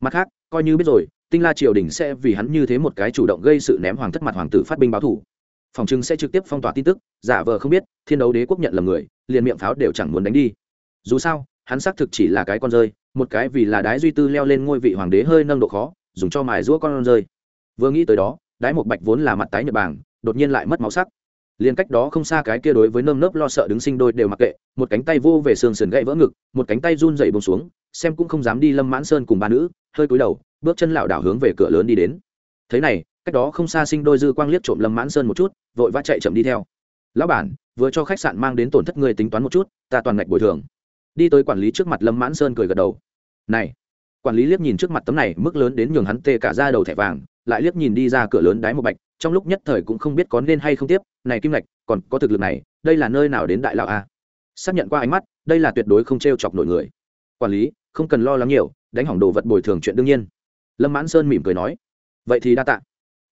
Mặt khác, coi như biết rồi, tinh la triều đình sẽ vì hắn như thế một cái chủ động gây sự ném hoàng thất mặt hoàng tử phát binh báo thủ. Phòng trưng sẽ trực tiếp phong tỏa tin tức, giả vờ không biết, thiên đấu đế quốc nhận lầm người, liền miệng pháo đều chẳng muốn đánh đi. Dù sao, hắn xác thực chỉ là cái con rơi một cái vì là đái duy tư leo lên ngôi vị hoàng đế hơi nâng độ khó dùng cho mài giũa con rơi. Vừa nghĩ tới đó đái một bạch vốn là mặt tái nhật bảng, đột nhiên lại mất máu sắc. Liền cách đó không xa cái kia đối với nơm nớp lo sợ đứng sinh đôi đều mặc kệ một cánh tay vô về sườn sườn gãy vỡ ngực một cánh tay run dậy bông xuống xem cũng không dám đi lâm mãn sơn cùng ba nữ hơi cúi đầu bước chân lảo đảo hướng về cửa lớn đi đến. Thế này cách đó không xa sinh đôi dư quang liếc trộm lâm mãn sơn một chút vội vã chạy chậm đi theo. Lão bản vừa cho khách sạn mang đến tổn thất người tính toán một chút ta toàn ngạch bồi thường đi tới quản lý trước mặt lâm mãn sơn cười gật đầu. Này. Quản lý liếc nhìn trước mặt tấm này, mức lớn đến nhường hắn tê cả ra đầu thẻ vàng, lại liếc nhìn đi ra cửa lớn đáy một bạch, trong lúc nhất thời cũng không biết có nên hay không tiếp, này kim ngạch, còn có thực lực này, đây là nơi nào đến đại lão a? Xác nhận qua ánh mắt, đây là tuyệt đối không t r e o chọc nổi người. Quản lý, không cần lo lắng nhiều, đánh hỏng đồ vật bồi thường chuyện đương nhiên. Lâm mãn sơn mỉm cười nói. Vậy thì đa t ạ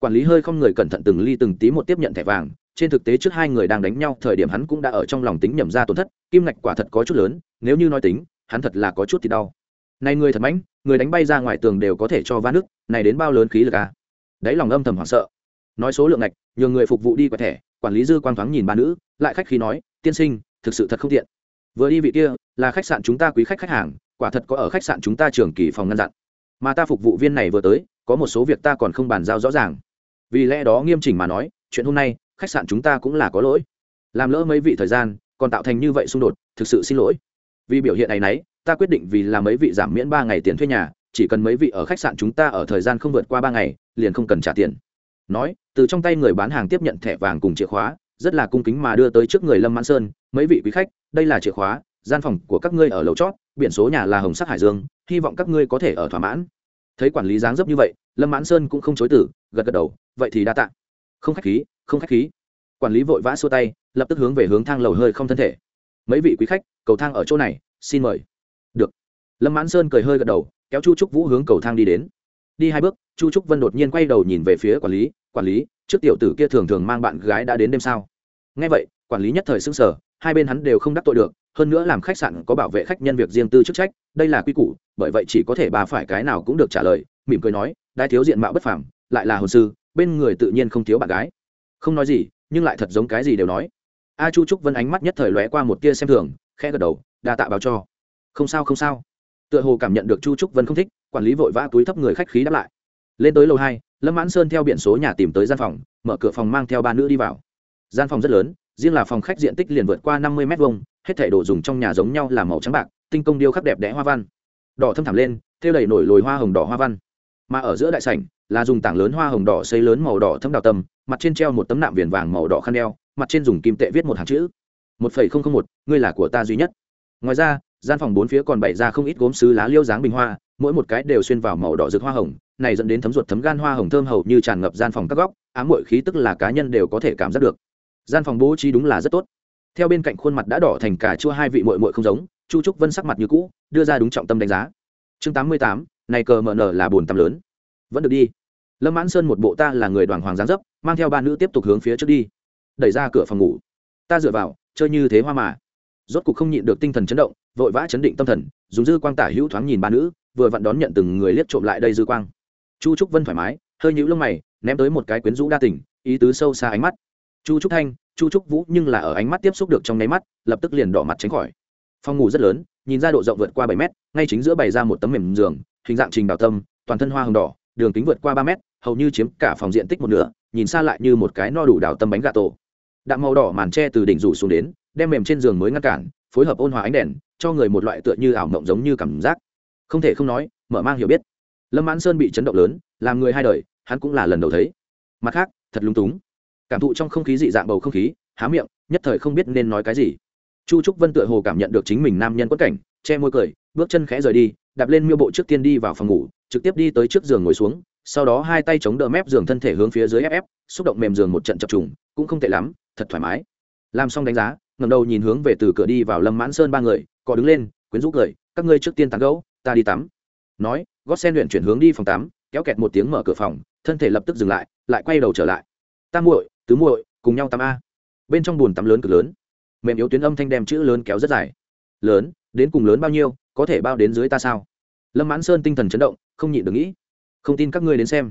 quản lý hơi không người cẩn thận từng ly từng tí một tiếp nhận thẻ vàng trên thực tế trước hai người đang đánh nhau, thời điểm hắn cũng đã ở trong lòng tính nhầm ra tổn thất, kim ngạch quả thật có chút lớn, nếu như nói tính, hắn thật là có chút thì đau. Này người thật mãnh, người đánh bay ra ngoài tường đều có thể cho va nước, này đến bao lớn khí lực à? Đấy lòng âm thầm hoảng sợ. Nói số lượng ngạch, nhường người phục vụ đi quẹt thẻ, quản lý dư quang thoáng nhìn ba nữ, lại khách khí nói, tiên sinh, thực sự thật không tiện. Vừa đi vị kia, là khách sạn chúng ta quý khách khách hàng, quả thật có ở khách sạn chúng ta trường kỳ phòng ngăn dặn. Mà ta phục vụ viên này vừa tới, có một số việc ta còn không bàn giao rõ ràng. Vì lẽ đó nghiêm chỉnh mà nói, chuyện hôm nay khách sạn chúng ta cũng là có lỗi. Làm lỡ mấy vị thời gian, còn tạo thành như vậy xung đột, thực sự xin lỗi. Vì biểu hiện này nấy, ta quyết định vì là mấy vị giảm miễn ba ngày tiền thuê nhà, chỉ cần mấy vị ở khách sạn chúng ta ở thời gian không vượt qua ba ngày, liền không cần trả tiền. Nói, từ trong tay người bán hàng tiếp nhận thẻ vàng cùng chìa khóa, rất là cung kính mà đưa tới trước người lâm mãn sơn, mấy vị quý khách, đây là chìa khóa, gian phòng của các ngươi ở lầu chót, biển số nhà là hồng sắc hải dương, hy vọng các ngươi có thể ở thỏa mãn. Thấy quản lý dáng dấp như vậy, lâm mãn sơn cũng không chối tử gật gật đầu, vậy thì đa tạ. Không khách khí không khách khí. Quản lý vội vã xua tay, lập tức hướng về hướng thang lầu hơi không thân thể. Mấy vị quý khách, cầu thang ở chỗ này, xin mời. Được. Lâm mãn sơn cười hơi gật đầu, kéo chu trúc vũ hướng cầu thang đi đến. Đi hai bước, chu trúc vân đột nhiên quay đầu nhìn về phía quản lý quản lý, trước tiểu tử kia thường thường mang bạn gái đã đến đêm sao? Ngay vậy, quản lý nhất thời xưng sở hai bên hắn đều không đắc tội được, hơn nữa làm khách sạn có bảo vệ khách nhân việc riêng tư chức trách, đây là quy củ, bởi vậy chỉ có thể bà phải cái nào cũng được trả lời, mỉm cười nói đai thiếu diện mạo bất phẳng lại là hồn sư, bên người tự nhiên không thiếu bạn gái không nói gì, nhưng lại thật giống cái gì đều nói. A chu trúc vân ánh mắt nhất thời lóe qua một tia xem thường, khẽ gật đầu, đa tạ báo cho. Không sao không sao. Tựa hồ cảm nhận được chu trúc vân không thích, quản lý vội vã túi thấp người khách khí đáp lại. Lên tới lầu hai, lâm mãn sơn theo biển số nhà tìm tới gian phòng, mở cửa phòng mang theo ba nữ đi vào. Gian phòng rất lớn, riêng là phòng khách diện tích liền vượt qua năm mươi m hai hết thảy đồ dùng trong nhà giống nhau là màu trắng bạc, tinh công điêu khắc đẹp đẽ hoa văn. Đỏ thâm thẳm lên, thêu đầy nổi lồi hoa hồng đỏ hoa văn mà ở giữa đại sảnh là dùng tảng lớn hoa hồng đỏ xây lớn màu đỏ thâm đào tầm mặt trên treo một tấm nạm viền vàng màu đỏ khăn đeo, mặt trên dùng kim tệ viết một hàng chữ. Một phẩy không không một, ngươi là của ta duy nhất. Ngoài ra, gian phòng bốn phía còn bày ra không ít gốm sứ lá liêu dáng bình hoa, mỗi một cái đều xuyên vào màu đỏ rực hoa hồng, này dẫn đến thấm ruột thấm gan hoa hồng thơm hầu như tràn ngập gian phòng các góc, ám muội khí tức là cá nhân đều có thể cảm giác được. Gian phòng bố trí đúng là rất tốt. Theo bên cạnh khuôn mặt đã đỏ thành cả chua hai vị muội muội không giống, chu trúc vân sắc mặt như cũ, đưa ra đúng trọng tâm đánh giá. Chương tám mươi tám này cờ mở nở là bồn tắm lớn. Vẫn được đi. Lâm mãn sơn một bộ ta là người đoàn hoàng giáng dấp, mang theo ba nữ tiếp tục hướng phía trước đi. Đẩy ra cửa phòng ngủ. Ta dựa vào, chơi như thế hoa mà. Rốt cục không nhịn được tinh thần chấn động, vội vã chấn định tâm thần, dùng dư quang tả hữu thoáng nhìn ba nữ, vừa vặn đón nhận từng người liếc trộm lại đây dư quang. Chu trúc vân thoải mái, hơi nhũ lông mày, ném tới một cái quyến rũ đa tình, ý tứ sâu xa ánh mắt. Chu trúc thanh, chu trúc vũ nhưng là ở ánh mắt tiếp xúc được trong nháy mắt, lập tức liền đỏ mặt tránh khỏi. Phòng ngủ rất lớn, nhìn ra độ rộng vượt qua bảy mét, ngay chính giữa bày ra một tấm mềm giường hình dạng trình đào tâm, toàn thân hoa hồng đỏ, đường kính vượt qua ba mét, hầu như chiếm cả phòng diện tích một nửa, nhìn xa lại như một cái no đủ đào tâm bánh gà tổ. Đạm màu đỏ màn tre từ đỉnh rủ xuống đến, đem mềm trên giường mới ngăn cản, phối hợp ôn hòa ánh đèn, cho người một loại tựa như ảo mộng giống như cảm giác. Không thể không nói, mở mang hiểu biết. Lâm mãn sơn bị chấn động lớn, làm người hai đời, hắn cũng là lần đầu thấy. Mặt khác, thật lung túng. Cảm thụ trong không khí dị dạng bầu không khí, há miệng, nhất thời không biết nên nói cái gì. Chu trúc vân tựa hồ cảm nhận được chính mình nam nhân quất cảnh, che môi cười, bước chân khẽ rời đi đạp lên miêu bộ trước tiên đi vào phòng ngủ, trực tiếp đi tới trước giường ngồi xuống, sau đó hai tay chống đỡ mép giường thân thể hướng phía dưới ép ép, xúc động mềm giường một trận chập trùng, cũng không tệ lắm, thật thoải mái. Làm xong đánh giá ngầm đầu nhìn hướng về từ cửa đi vào lâm mãn sơn ba người, cọ đứng lên, quyến rũ cười, các ngươi trước tiên tán gấu ta đi tắm. Nói, gót sen luyện chuyển hướng đi phòng tắm, kéo kẹt một tiếng mở cửa phòng, thân thể lập tức dừng lại lại quay đầu trở lại. Ta muội, tứ muội, cùng nhau tắm a. Bên trong bùn tắm lớn cực lớn. Mềm yếu tuyến âm thanh đem chữ lớn kéo rất dài. Lớn đến cùng lớn bao nhiêu, có thể bao đến dưới ta sao? Lâm mãn sơn tinh thần chấn động, không nhịn được nghĩ. Không tin các ngươi đến xem.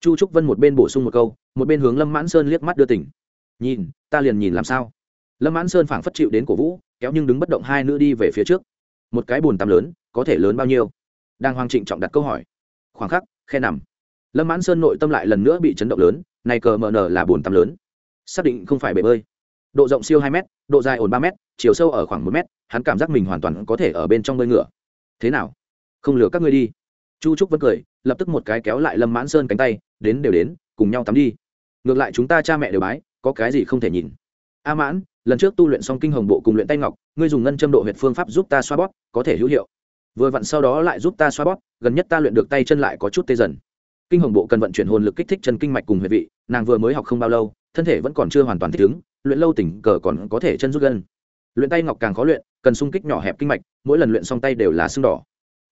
Chu trúc vân một bên bổ sung một câu, một bên hướng lâm mãn sơn liếc mắt đưa tỉnh. Nhìn, ta liền nhìn làm sao? Lâm mãn sơn phảng phất chịu đến cổ vũ, kéo nhưng đứng bất động hai nữ đi về phía trước. Một cái bồn tắm lớn, có thể lớn bao nhiêu? Đang hoang trịnh trọng đặt câu hỏi. Khoảng khắc, khe nằm. Lâm mãn sơn nội tâm lại lần nữa bị chấn động lớn, này cờ mờ nở là bồn tắm lớn. Xác định không phải bể bơi. Độ rộng siêu hai m độ dài ổn ba m chiều sâu ở khoảng một mét, hắn cảm giác mình hoàn toàn có thể ở bên trong bơi ngựa. Thế nào? Không lừa các ngươi đi. Chu trúc vẫn cười lập tức một cái kéo lại lâm mãn sơn cánh tay đến đều đến cùng nhau tắm đi. Ngược lại chúng ta cha mẹ đều bái có cái gì không thể nhìn. A mãn lần trước tu luyện xong kinh hồng bộ cùng luyện tay ngọc ngươi dùng ngân châm độ huyệt phương pháp giúp ta xoa bóp có thể hữu hiệu. Vừa vặn sau đó lại giúp ta xoa bóp gần nhất ta luyện được tay chân lại có chút tê dần. Kinh hồng bộ cần vận chuyển hồn lực kích thích chân kinh mạch cùng huyệt vị nàng vừa mới học không bao lâu thân thể vẫn còn chưa hoàn toàn thích ứng luyện lâu tỉnh cờ còn có thể chân rút gân luyện tay ngọc càng khó luyện, cần sung kích nhỏ hẹp kinh mạch, mỗi lần luyện xong tay đều là sưng đỏ.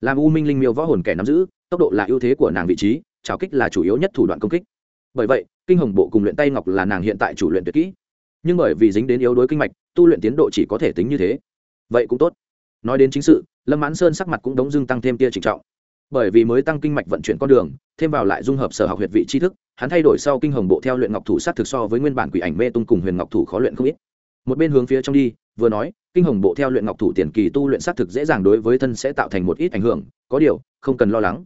Làm u minh linh miêu võ hồn kẻ nắm giữ, tốc độ là ưu thế của nàng vị trí, trào kích là chủ yếu nhất thủ đoạn công kích. Bởi vậy, kinh hồng bộ cùng luyện tay ngọc là nàng hiện tại chủ luyện tuyệt kỹ. Nhưng bởi vì dính đến yếu đuối kinh mạch, tu luyện tiến độ chỉ có thể tính như thế. Vậy cũng tốt. Nói đến chính sự, lâm mãn sơn sắc mặt cũng đống dưng tăng thêm tia trịnh trọng. Bởi vì mới tăng kinh mạch vận chuyển con đường, thêm vào lại dung hợp sở học huyệt vị tri thức, hắn thay đổi sau kinh hồng bộ theo luyện ngọc thủ sát thực so với nguyên bản quỷ ảnh mê tung cùng huyền ngọc thủ khó luyện không ít. Một bên hướng phía trong đi vừa nói, kinh hồng bộ theo luyện ngọc thủ tiền kỳ tu luyện sát thực dễ dàng đối với thân sẽ tạo thành một ít ảnh hưởng, có điều, không cần lo lắng.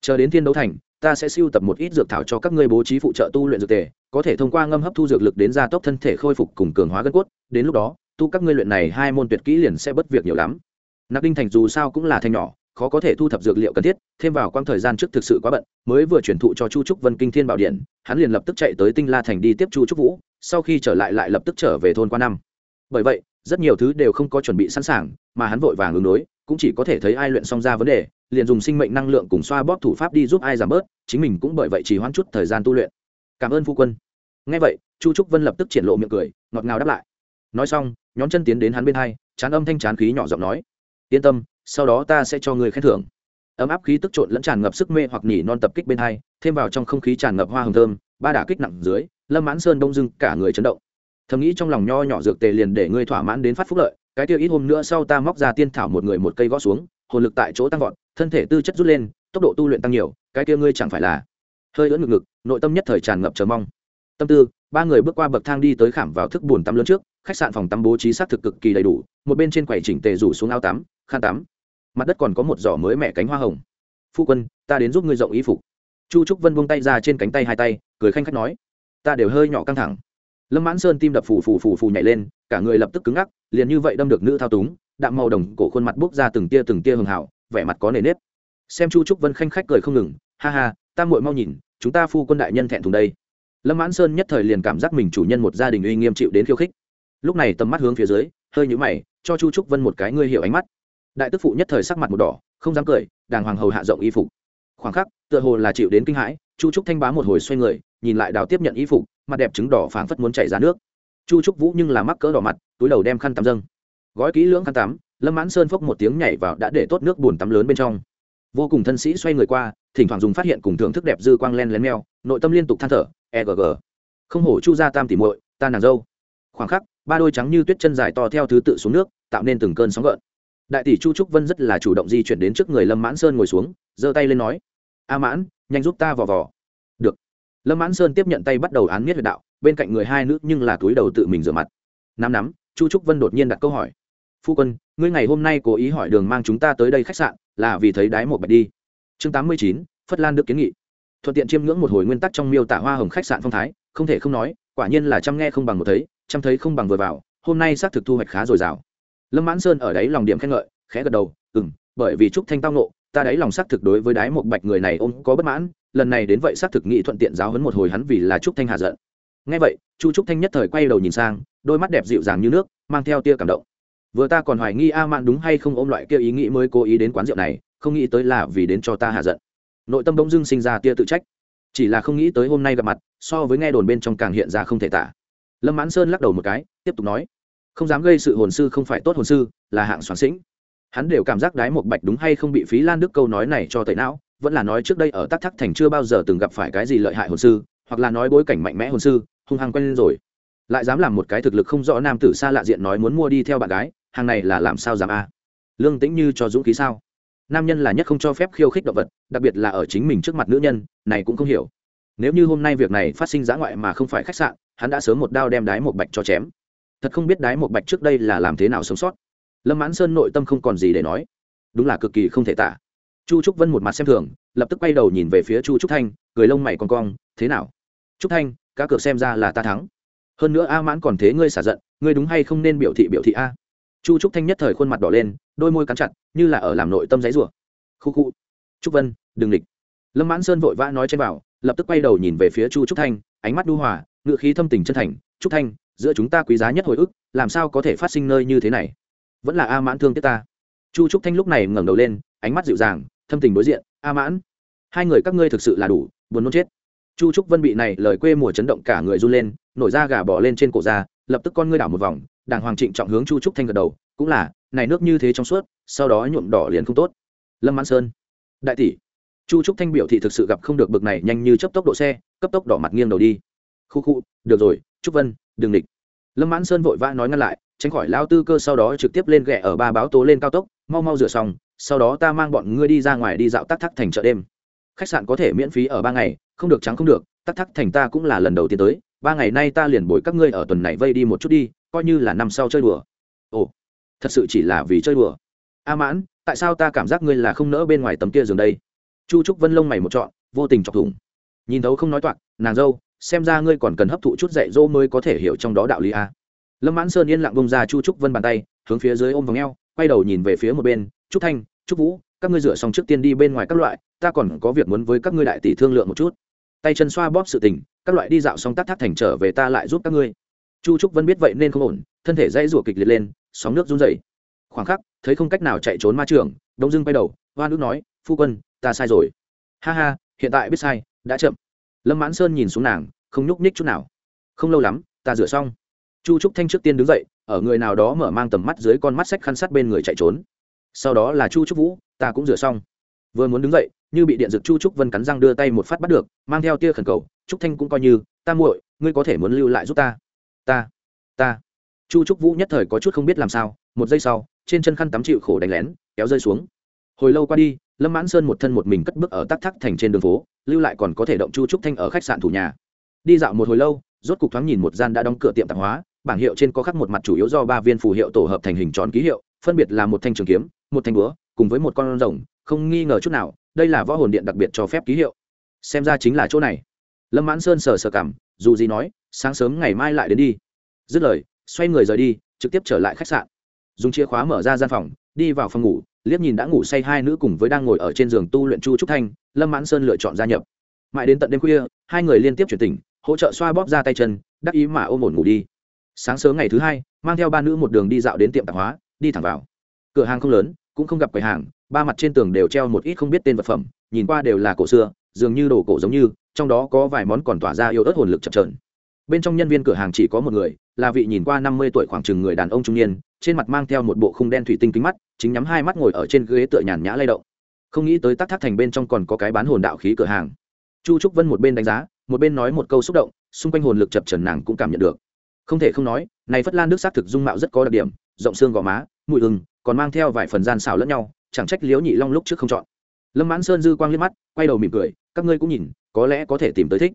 Chờ đến thiên đấu thành, ta sẽ siêu tập một ít dược thảo cho các ngươi bố trí phụ trợ tu luyện dược tề, có thể thông qua ngâm hấp thu dược lực đến gia tốc thân thể khôi phục cùng cường hóa gân cốt, đến lúc đó, tu các ngươi luyện này hai môn tuyệt kỹ liền sẽ bất việc nhiều lắm. Nạp đinh thành dù sao cũng là thanh nhỏ, khó có thể thu thập dược liệu cần thiết, thêm vào quãng thời gian trước thực sự quá bận, mới vừa chuyển thụ cho chu trúc vân kinh thiên bảo điện, hắn liền lập tức chạy tới tinh la thành đi tiếp chu trúc vũ, sau khi trở lại lại lập tức trở về thôn qua năm. Bởi vậy rất nhiều thứ đều không có chuẩn bị sẵn sàng, mà hắn vội vàng ứng đối, cũng chỉ có thể thấy ai luyện xong ra vấn đề, liền dùng sinh mệnh năng lượng cùng xoa bóp thủ pháp đi giúp ai giảm bớt, chính mình cũng bởi vậy chỉ hoãn chút thời gian tu luyện. Cảm ơn phu quân. Ngay vậy, chu trúc vân lập tức triển lộ miệng cười, ngọt ngào đáp lại. Nói xong, nhóm chân tiến đến hắn bên hai, chán âm thanh chán khí nhỏ giọng nói, yên tâm, sau đó ta sẽ cho người khen thưởng. Ấm áp khí tức trộn lẫn tràn ngập sức mê hoặc nhỉ non tập kích bên hai, thêm vào trong không khí tràn ngập hoa hồng thơm, ba đả kích nặng dưới, lâm mãn sơn đông dưng cả người chấn động thầm nghĩ trong lòng nho nhỏ dược tề liền để ngươi thỏa mãn đến phát phúc lợi, cái tiêu ít hôm nữa sau ta móc ra tiên thảo một người một cây gõ xuống, hồn lực tại chỗ tăng vọt, thân thể tư chất rút lên, tốc độ tu luyện tăng nhiều, cái kia ngươi chẳng phải là hơi ưỡn ngực ngực, nội tâm nhất thời tràn ngập chờ mong. Tâm tư, ba người bước qua bậc thang đi tới khảm vào thức bùn tắm lớn trước, khách sạn phòng tắm bố trí xác thực cực kỳ đầy đủ, một bên trên quầy chỉnh tề rủ xuống áo tắm, khăn tắm. Mặt đất còn có một giỏ mới mẹ cánh hoa hồng. Phu quân, ta đến giúp ngươi rộng y phục. Chu trúc vân buông tay ra trên cánh tay hai tay, cười khanh khách nói. Ta đều hơi nhỏ căng thẳng lâm mãn sơn tim đập phù phù phù phù nhảy lên, cả người lập tức cứng ngắc, liền như vậy đâm được nữ thao túng, đạm màu đồng cổ khuôn mặt bốc ra từng tia từng tia hường hảo, vẻ mặt có nề nếp. Xem chu trúc vân khanh khách cười không ngừng, ha ha, ta muội mau nhìn, chúng ta phu quân đại nhân thẹn thùng đây. Lâm mãn sơn nhất thời liền cảm giác mình chủ nhân một gia đình uy nghiêm chịu đến khiêu khích. Lúc này tầm mắt hướng phía dưới, hơi nhũ mày, cho chu trúc vân một cái ngươi hiểu ánh mắt. Đại tức phụ nhất thời sắc mặt một đỏ, không dám cười, đàng hoàng hầu hạ rộng y phục. Khoảng khắc, tựa hồ là chịu đến kinh hãi, chu trúc thanh bá một hồi xoay người, nhìn lại đào tiếp nhận y phục mặt đẹp trứng đỏ phảng phất muốn chảy ra nước. Chu trúc vũ nhưng là mắc cỡ đỏ mặt, túi đầu đem khăn tắm dâng. Gói kỹ lưỡng khăn tắm, lâm mãn sơn phốc một tiếng nhảy vào đã để tốt nước bùn tắm lớn bên trong. Vô cùng thân sĩ xoay người qua, thỉnh thoảng dùng phát hiện cùng thưởng thức đẹp dư quang len lén meo, nội tâm liên tục than thở egg không hổ chu ra tam tỉ muội, ta nàng dâu. Khoảng khắc, ba đôi trắng như tuyết chân dài to theo thứ tự xuống nước, tạo nên từng cơn sóng gợn. Đại tỷ chu trúc vân rất là chủ động di chuyển đến trước người lâm mãn sơn ngồi xuống, giơ tay lên nói, a mãn, nhanh giúp ta vò vò lâm mãn sơn tiếp nhận tay bắt đầu án miết huyệt đạo, bên cạnh người hai nữ nhưng là túi đầu tự mình rửa mặt. Nắm nắm, chu trúc vân đột nhiên đặt câu hỏi. Phu quân, ngươi ngày hôm nay cố ý hỏi đường mang chúng ta tới đây khách sạn, là vì thấy đái một bạch đi. Chương tám mươi chín, phất lan được kiến nghị. Thuận tiện chiêm ngưỡng một hồi nguyên tắc trong miêu tả hoa hồng khách sạn phong thái, không thể không nói, quả nhiên là chăm nghe không bằng một thấy, chăm thấy không bằng vừa vào, hôm nay xác thực thu hoạch khá dồi dào. Lâm mãn sơn ở đấy lòng điểm khen ngợi, khẽ gật đầu ừ m bởi vì trúc thanh tao nộ ta đáy lòng xác thực đối với đái một bạch người này ôm có bất mãn lần này đến vậy xác thực nghị thuận tiện giáo hấn một hồi hắn vì là trúc thanh hạ giận. Ngay vậy, chu trúc thanh nhất thời quay đầu nhìn sang, đôi mắt đẹp dịu dàng như nước, mang theo tia cảm động. Vừa ta còn hoài nghi a mạn đúng hay không ôm loại kia ý nghĩ mới cố ý đến quán rượu này, không nghĩ tới là vì đến cho ta hạ giận. Nội tâm bỗng dưng sinh ra tia tự trách. Chỉ là không nghĩ tới hôm nay gặp mặt, so với nghe đồn bên trong càng hiện ra không thể tả. Lâm mãn sơn lắc đầu một cái, tiếp tục nói, không dám gây sự hồn sư không phải tốt hồn sư, là hạng soạn sĩnh. Hắn đều cảm giác đái một bạch đúng hay không bị phí lan đức câu nói này cho tẩy não vẫn là nói trước đây ở tắc thắc thành chưa bao giờ từng gặp phải cái gì lợi hại hồn sư, hoặc là nói bối cảnh mạnh mẽ hồn sư, hung hăng quen lên rồi. Lại dám làm một cái thực lực không rõ nam tử xa lạ diện nói muốn mua đi theo bạn gái, hàng này là làm sao dám a? Lương tĩnh như cho dũng khí sao? Nam nhân là nhất không cho phép khiêu khích động vật, đặc biệt là ở chính mình trước mặt nữ nhân, này cũng không hiểu. Nếu như hôm nay việc này phát sinh giã ngoại mà không phải khách sạn, hắn đã sớm một đao đem đái một bạch cho chém. Thật không biết đái một bạch trước đây là làm thế nào sống sót. Lâm mãn sơn nội tâm không còn gì để nói. Đúng là cực kỳ không thể tả chu trúc vân một mặt xem thường, lập tức quay đầu nhìn về phía chu trúc thanh, cười lông mày con cong, thế nào? Trúc thanh, cá cược xem ra là ta thắng. Hơn nữa a mãn còn thế ngươi xả giận, ngươi đúng hay không nên biểu thị biểu thị a? Chu trúc thanh nhất thời khuôn mặt đỏ lên, đôi môi cắn chặt, như là ở làm nội tâm giấy rủa. Khu khu, trúc vân, đừng địch. Lâm mãn sơn vội vã nói trên bảo, lập tức quay đầu nhìn về phía chu trúc thanh, ánh mắt đu hòa, ngựa khí thâm tình chân thành, trúc thanh, giữa chúng ta quý giá nhất hồi ức, làm sao có thể phát sinh nơi như thế này? Vẫn là a mãn thương tiếc ta. Chu trúc thanh lúc này ngẩng đầu lên, ánh mắt dịu dàng thâm tình đối diện, a mãn, hai người các ngươi thực sự là đủ, buồn nôn chết. Chu trúc vân bị này lời quê mùa chấn động cả người run lên, nổi da gà bỏ lên trên cổ ra lập tức con ngươi đảo một vòng, đàng hoàng trịnh trọng hướng chu trúc thanh gật đầu, cũng là, này nước như thế trong suốt, sau đó nhuộm đỏ liền không tốt. Lâm mãn sơn, đại tỷ. Chu trúc thanh biểu thị thực sự gặp không được bực này, nhanh như chấp tốc độ xe, cấp tốc đỏ mặt nghiêng đầu đi. Khu khu, được rồi, trúc vân, đừng địch. Lâm mãn sơn vội vã nói ngăn lại, tránh khỏi lao tư cơ sau đó trực tiếp lên ghẹ ở ba báo tố lên cao tốc, mau mau rửa xong sau đó ta mang bọn ngươi đi ra ngoài đi dạo tắc thắc thành chợ đêm. Khách sạn có thể miễn phí ở ba ngày, không được trắng không được, tắc thắc thành ta cũng là lần đầu tiên tới, ba ngày nay ta liền bồi các ngươi ở tuần này vây đi một chút đi, coi như là năm sau chơi đùa. Ồ, thật sự chỉ là vì chơi đùa. A mãn, tại sao ta cảm giác ngươi là không nỡ bên ngoài tấm kia giường đây? Chu trúc vân lông mày một trọn, vô tình chọc thủng. Nhìn thấu không nói toạc, nàng dâu, xem ra ngươi còn cần hấp thụ chút dạy dỗ mới có thể hiểu trong đó đạo lý a. Lâm mãn sơn yên lặng bông ra chu trúc vân bàn tay, hướng phía dưới ôm vòng e o quay đầu nhìn về phía một bên trúc thanh, trúc vũ, các ngươi rửa xong trước tiên đi bên ngoài các loại, ta còn có việc muốn với các ngươi đại tỷ thương lượng một chút. Tay chân xoa bóp sự tình, các loại đi dạo xong tắt thác thành trở về ta lại giúp các ngươi. Chu trúc vân biết vậy nên không ổn, thân thể dãy rủa kịch liệt lên, sóng nước run dày khoảng khắc, thấy không cách nào chạy trốn ma trường đông dưng bay đầu, hoa nước nói, phu quân, ta sai rồi. Ha ha, hiện tại biết sai, đã chậm. Lâm mãn sơn nhìn xuống nàng, không nhúc nhích chút nào. Không lâu lắm, ta rửa xong. Chu trúc thanh trước tiên đứng dậy, ở người nào đó mở mang tầm mắt dưới con mắt sách khăn sát bên người chạy trốn sau đó là chu trúc vũ, ta cũng rửa xong. Vừa muốn đứng dậy, như bị điện giật chu trúc vân cắn răng đưa tay một phát bắt được, mang theo tia khẩn cầu, trúc thanh cũng coi như, ta muội, ngươi có thể muốn lưu lại giúp ta. Ta ta. Chu trúc vũ nhất thời có chút không biết làm sao, một giây sau, trên chân khăn tắm chịu khổ đánh lén, kéo rơi xuống. Hồi lâu qua đi, lâm mãn sơn một thân một mình cất bước ở tắc thắc thành trên đường phố, lưu lại còn có thể động chu trúc thanh ở khách sạn thủ nhà. Đi dạo một hồi lâu, rốt cục thoáng nhìn một gian đã đóng cửa tiệm tạp hóa, bảng hiệu trên có khắc một mặt chủ yếu do ba viên phù hiệu tổ hợp thành hình tròn ký hiệu, phân biệt là một thanh trường kiếm một thanh búa, cùng với một con rồng, không nghi ngờ chút nào, đây là võ hồn điện đặc biệt cho phép ký hiệu. Xem ra chính là chỗ này. Lâm mãn sơn sờ sờ cảm, dù gì nói, sáng sớm ngày mai lại đến đi. Dứt lời, xoay người rời đi, trực tiếp trở lại khách sạn. Dùng chìa khóa mở ra gian phòng, đi vào phòng ngủ, liếc nhìn đã ngủ say hai nữ cùng với đang ngồi ở trên giường tu luyện chu trúc thanh, lâm mãn sơn lựa chọn gia nhập. Mãi đến tận đêm khuya, hai người liên tiếp chuyển tỉnh hỗ trợ xoa bóp ra tay chân, đắc ý mà ôm ổn ngủ đi. Sáng sớm ngày thứ hai, mang theo ba nữ một đường đi dạo đến tiệm tạp hóa, đi thẳng vào. Cửa hàng không lớn cũng không gặp quầy hàng, ba mặt trên tường đều treo một ít không biết tên vật phẩm, nhìn qua đều là cổ xưa, dường như đồ cổ giống như, trong đó có vài món còn tỏa ra yêu ớt hồn lực chập trờn bên trong nhân viên cửa hàng chỉ có một người, là vị nhìn qua năm mươi tuổi khoảng chừng người đàn ông trung niên, trên mặt mang theo một bộ khung đen thủy tinh kính mắt, chính nhắm hai mắt ngồi ở trên ghế tựa nhàn nhã lay động. Không nghĩ tới tắc thác thành bên trong còn có cái bán hồn đạo khí cửa hàng. Chu trúc vân một bên đánh giá, một bên nói một câu xúc động, xung quanh hồn lực chập trần nàng cũng cảm nhận được. Không thể không nói, này phất lan nước xác thực dung mạo rất có đặc điểm, rộng xương gò má, mùi hừng còn mang theo vài phần gian xảo lẫn nhau, chẳng trách liếu nhị long lúc trước không chọn. Lâm mãn sơn dư quang liếc mắt, quay đầu mỉm cười, các ngươi cũng nhìn, có lẽ có thể tìm tới thích.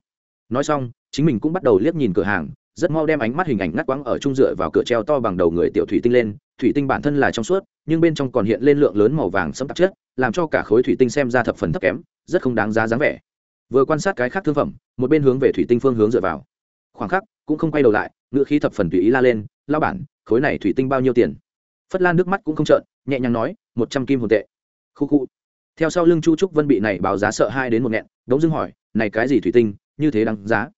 Nói xong, chính mình cũng bắt đầu liếc nhìn cửa hàng, rất mau đem ánh mắt hình ảnh ngắt quãng ở trung dựa vào cửa treo to bằng đầu người tiểu thủy tinh lên. Thủy tinh bản thân là trong suốt, nhưng bên trong còn hiện lên lượng lớn màu vàng sẫm tạp chất, làm cho cả khối thủy tinh xem ra thập phần thấp kém, rất không đáng giá dáng vẻ. Vừa quan sát cái khác thương phẩm, một bên hướng về thủy tinh phương hướng dựa vào. Khoảng khắc, cũng không quay đầu lại, ngựa khí thập phần tùy ý la lên lao bản, khối này thủy tinh bao nhiêu tiền? Phất lan nước mắt cũng không trợn, nhẹ nhàng nói, một trăm kim hồn tệ. Khu khu. Theo sau lưng chu trúc vân bị này báo giá sợ hai đến một nghẹn, đống dưng hỏi, này cái gì thủy tinh, như thế đáng giá?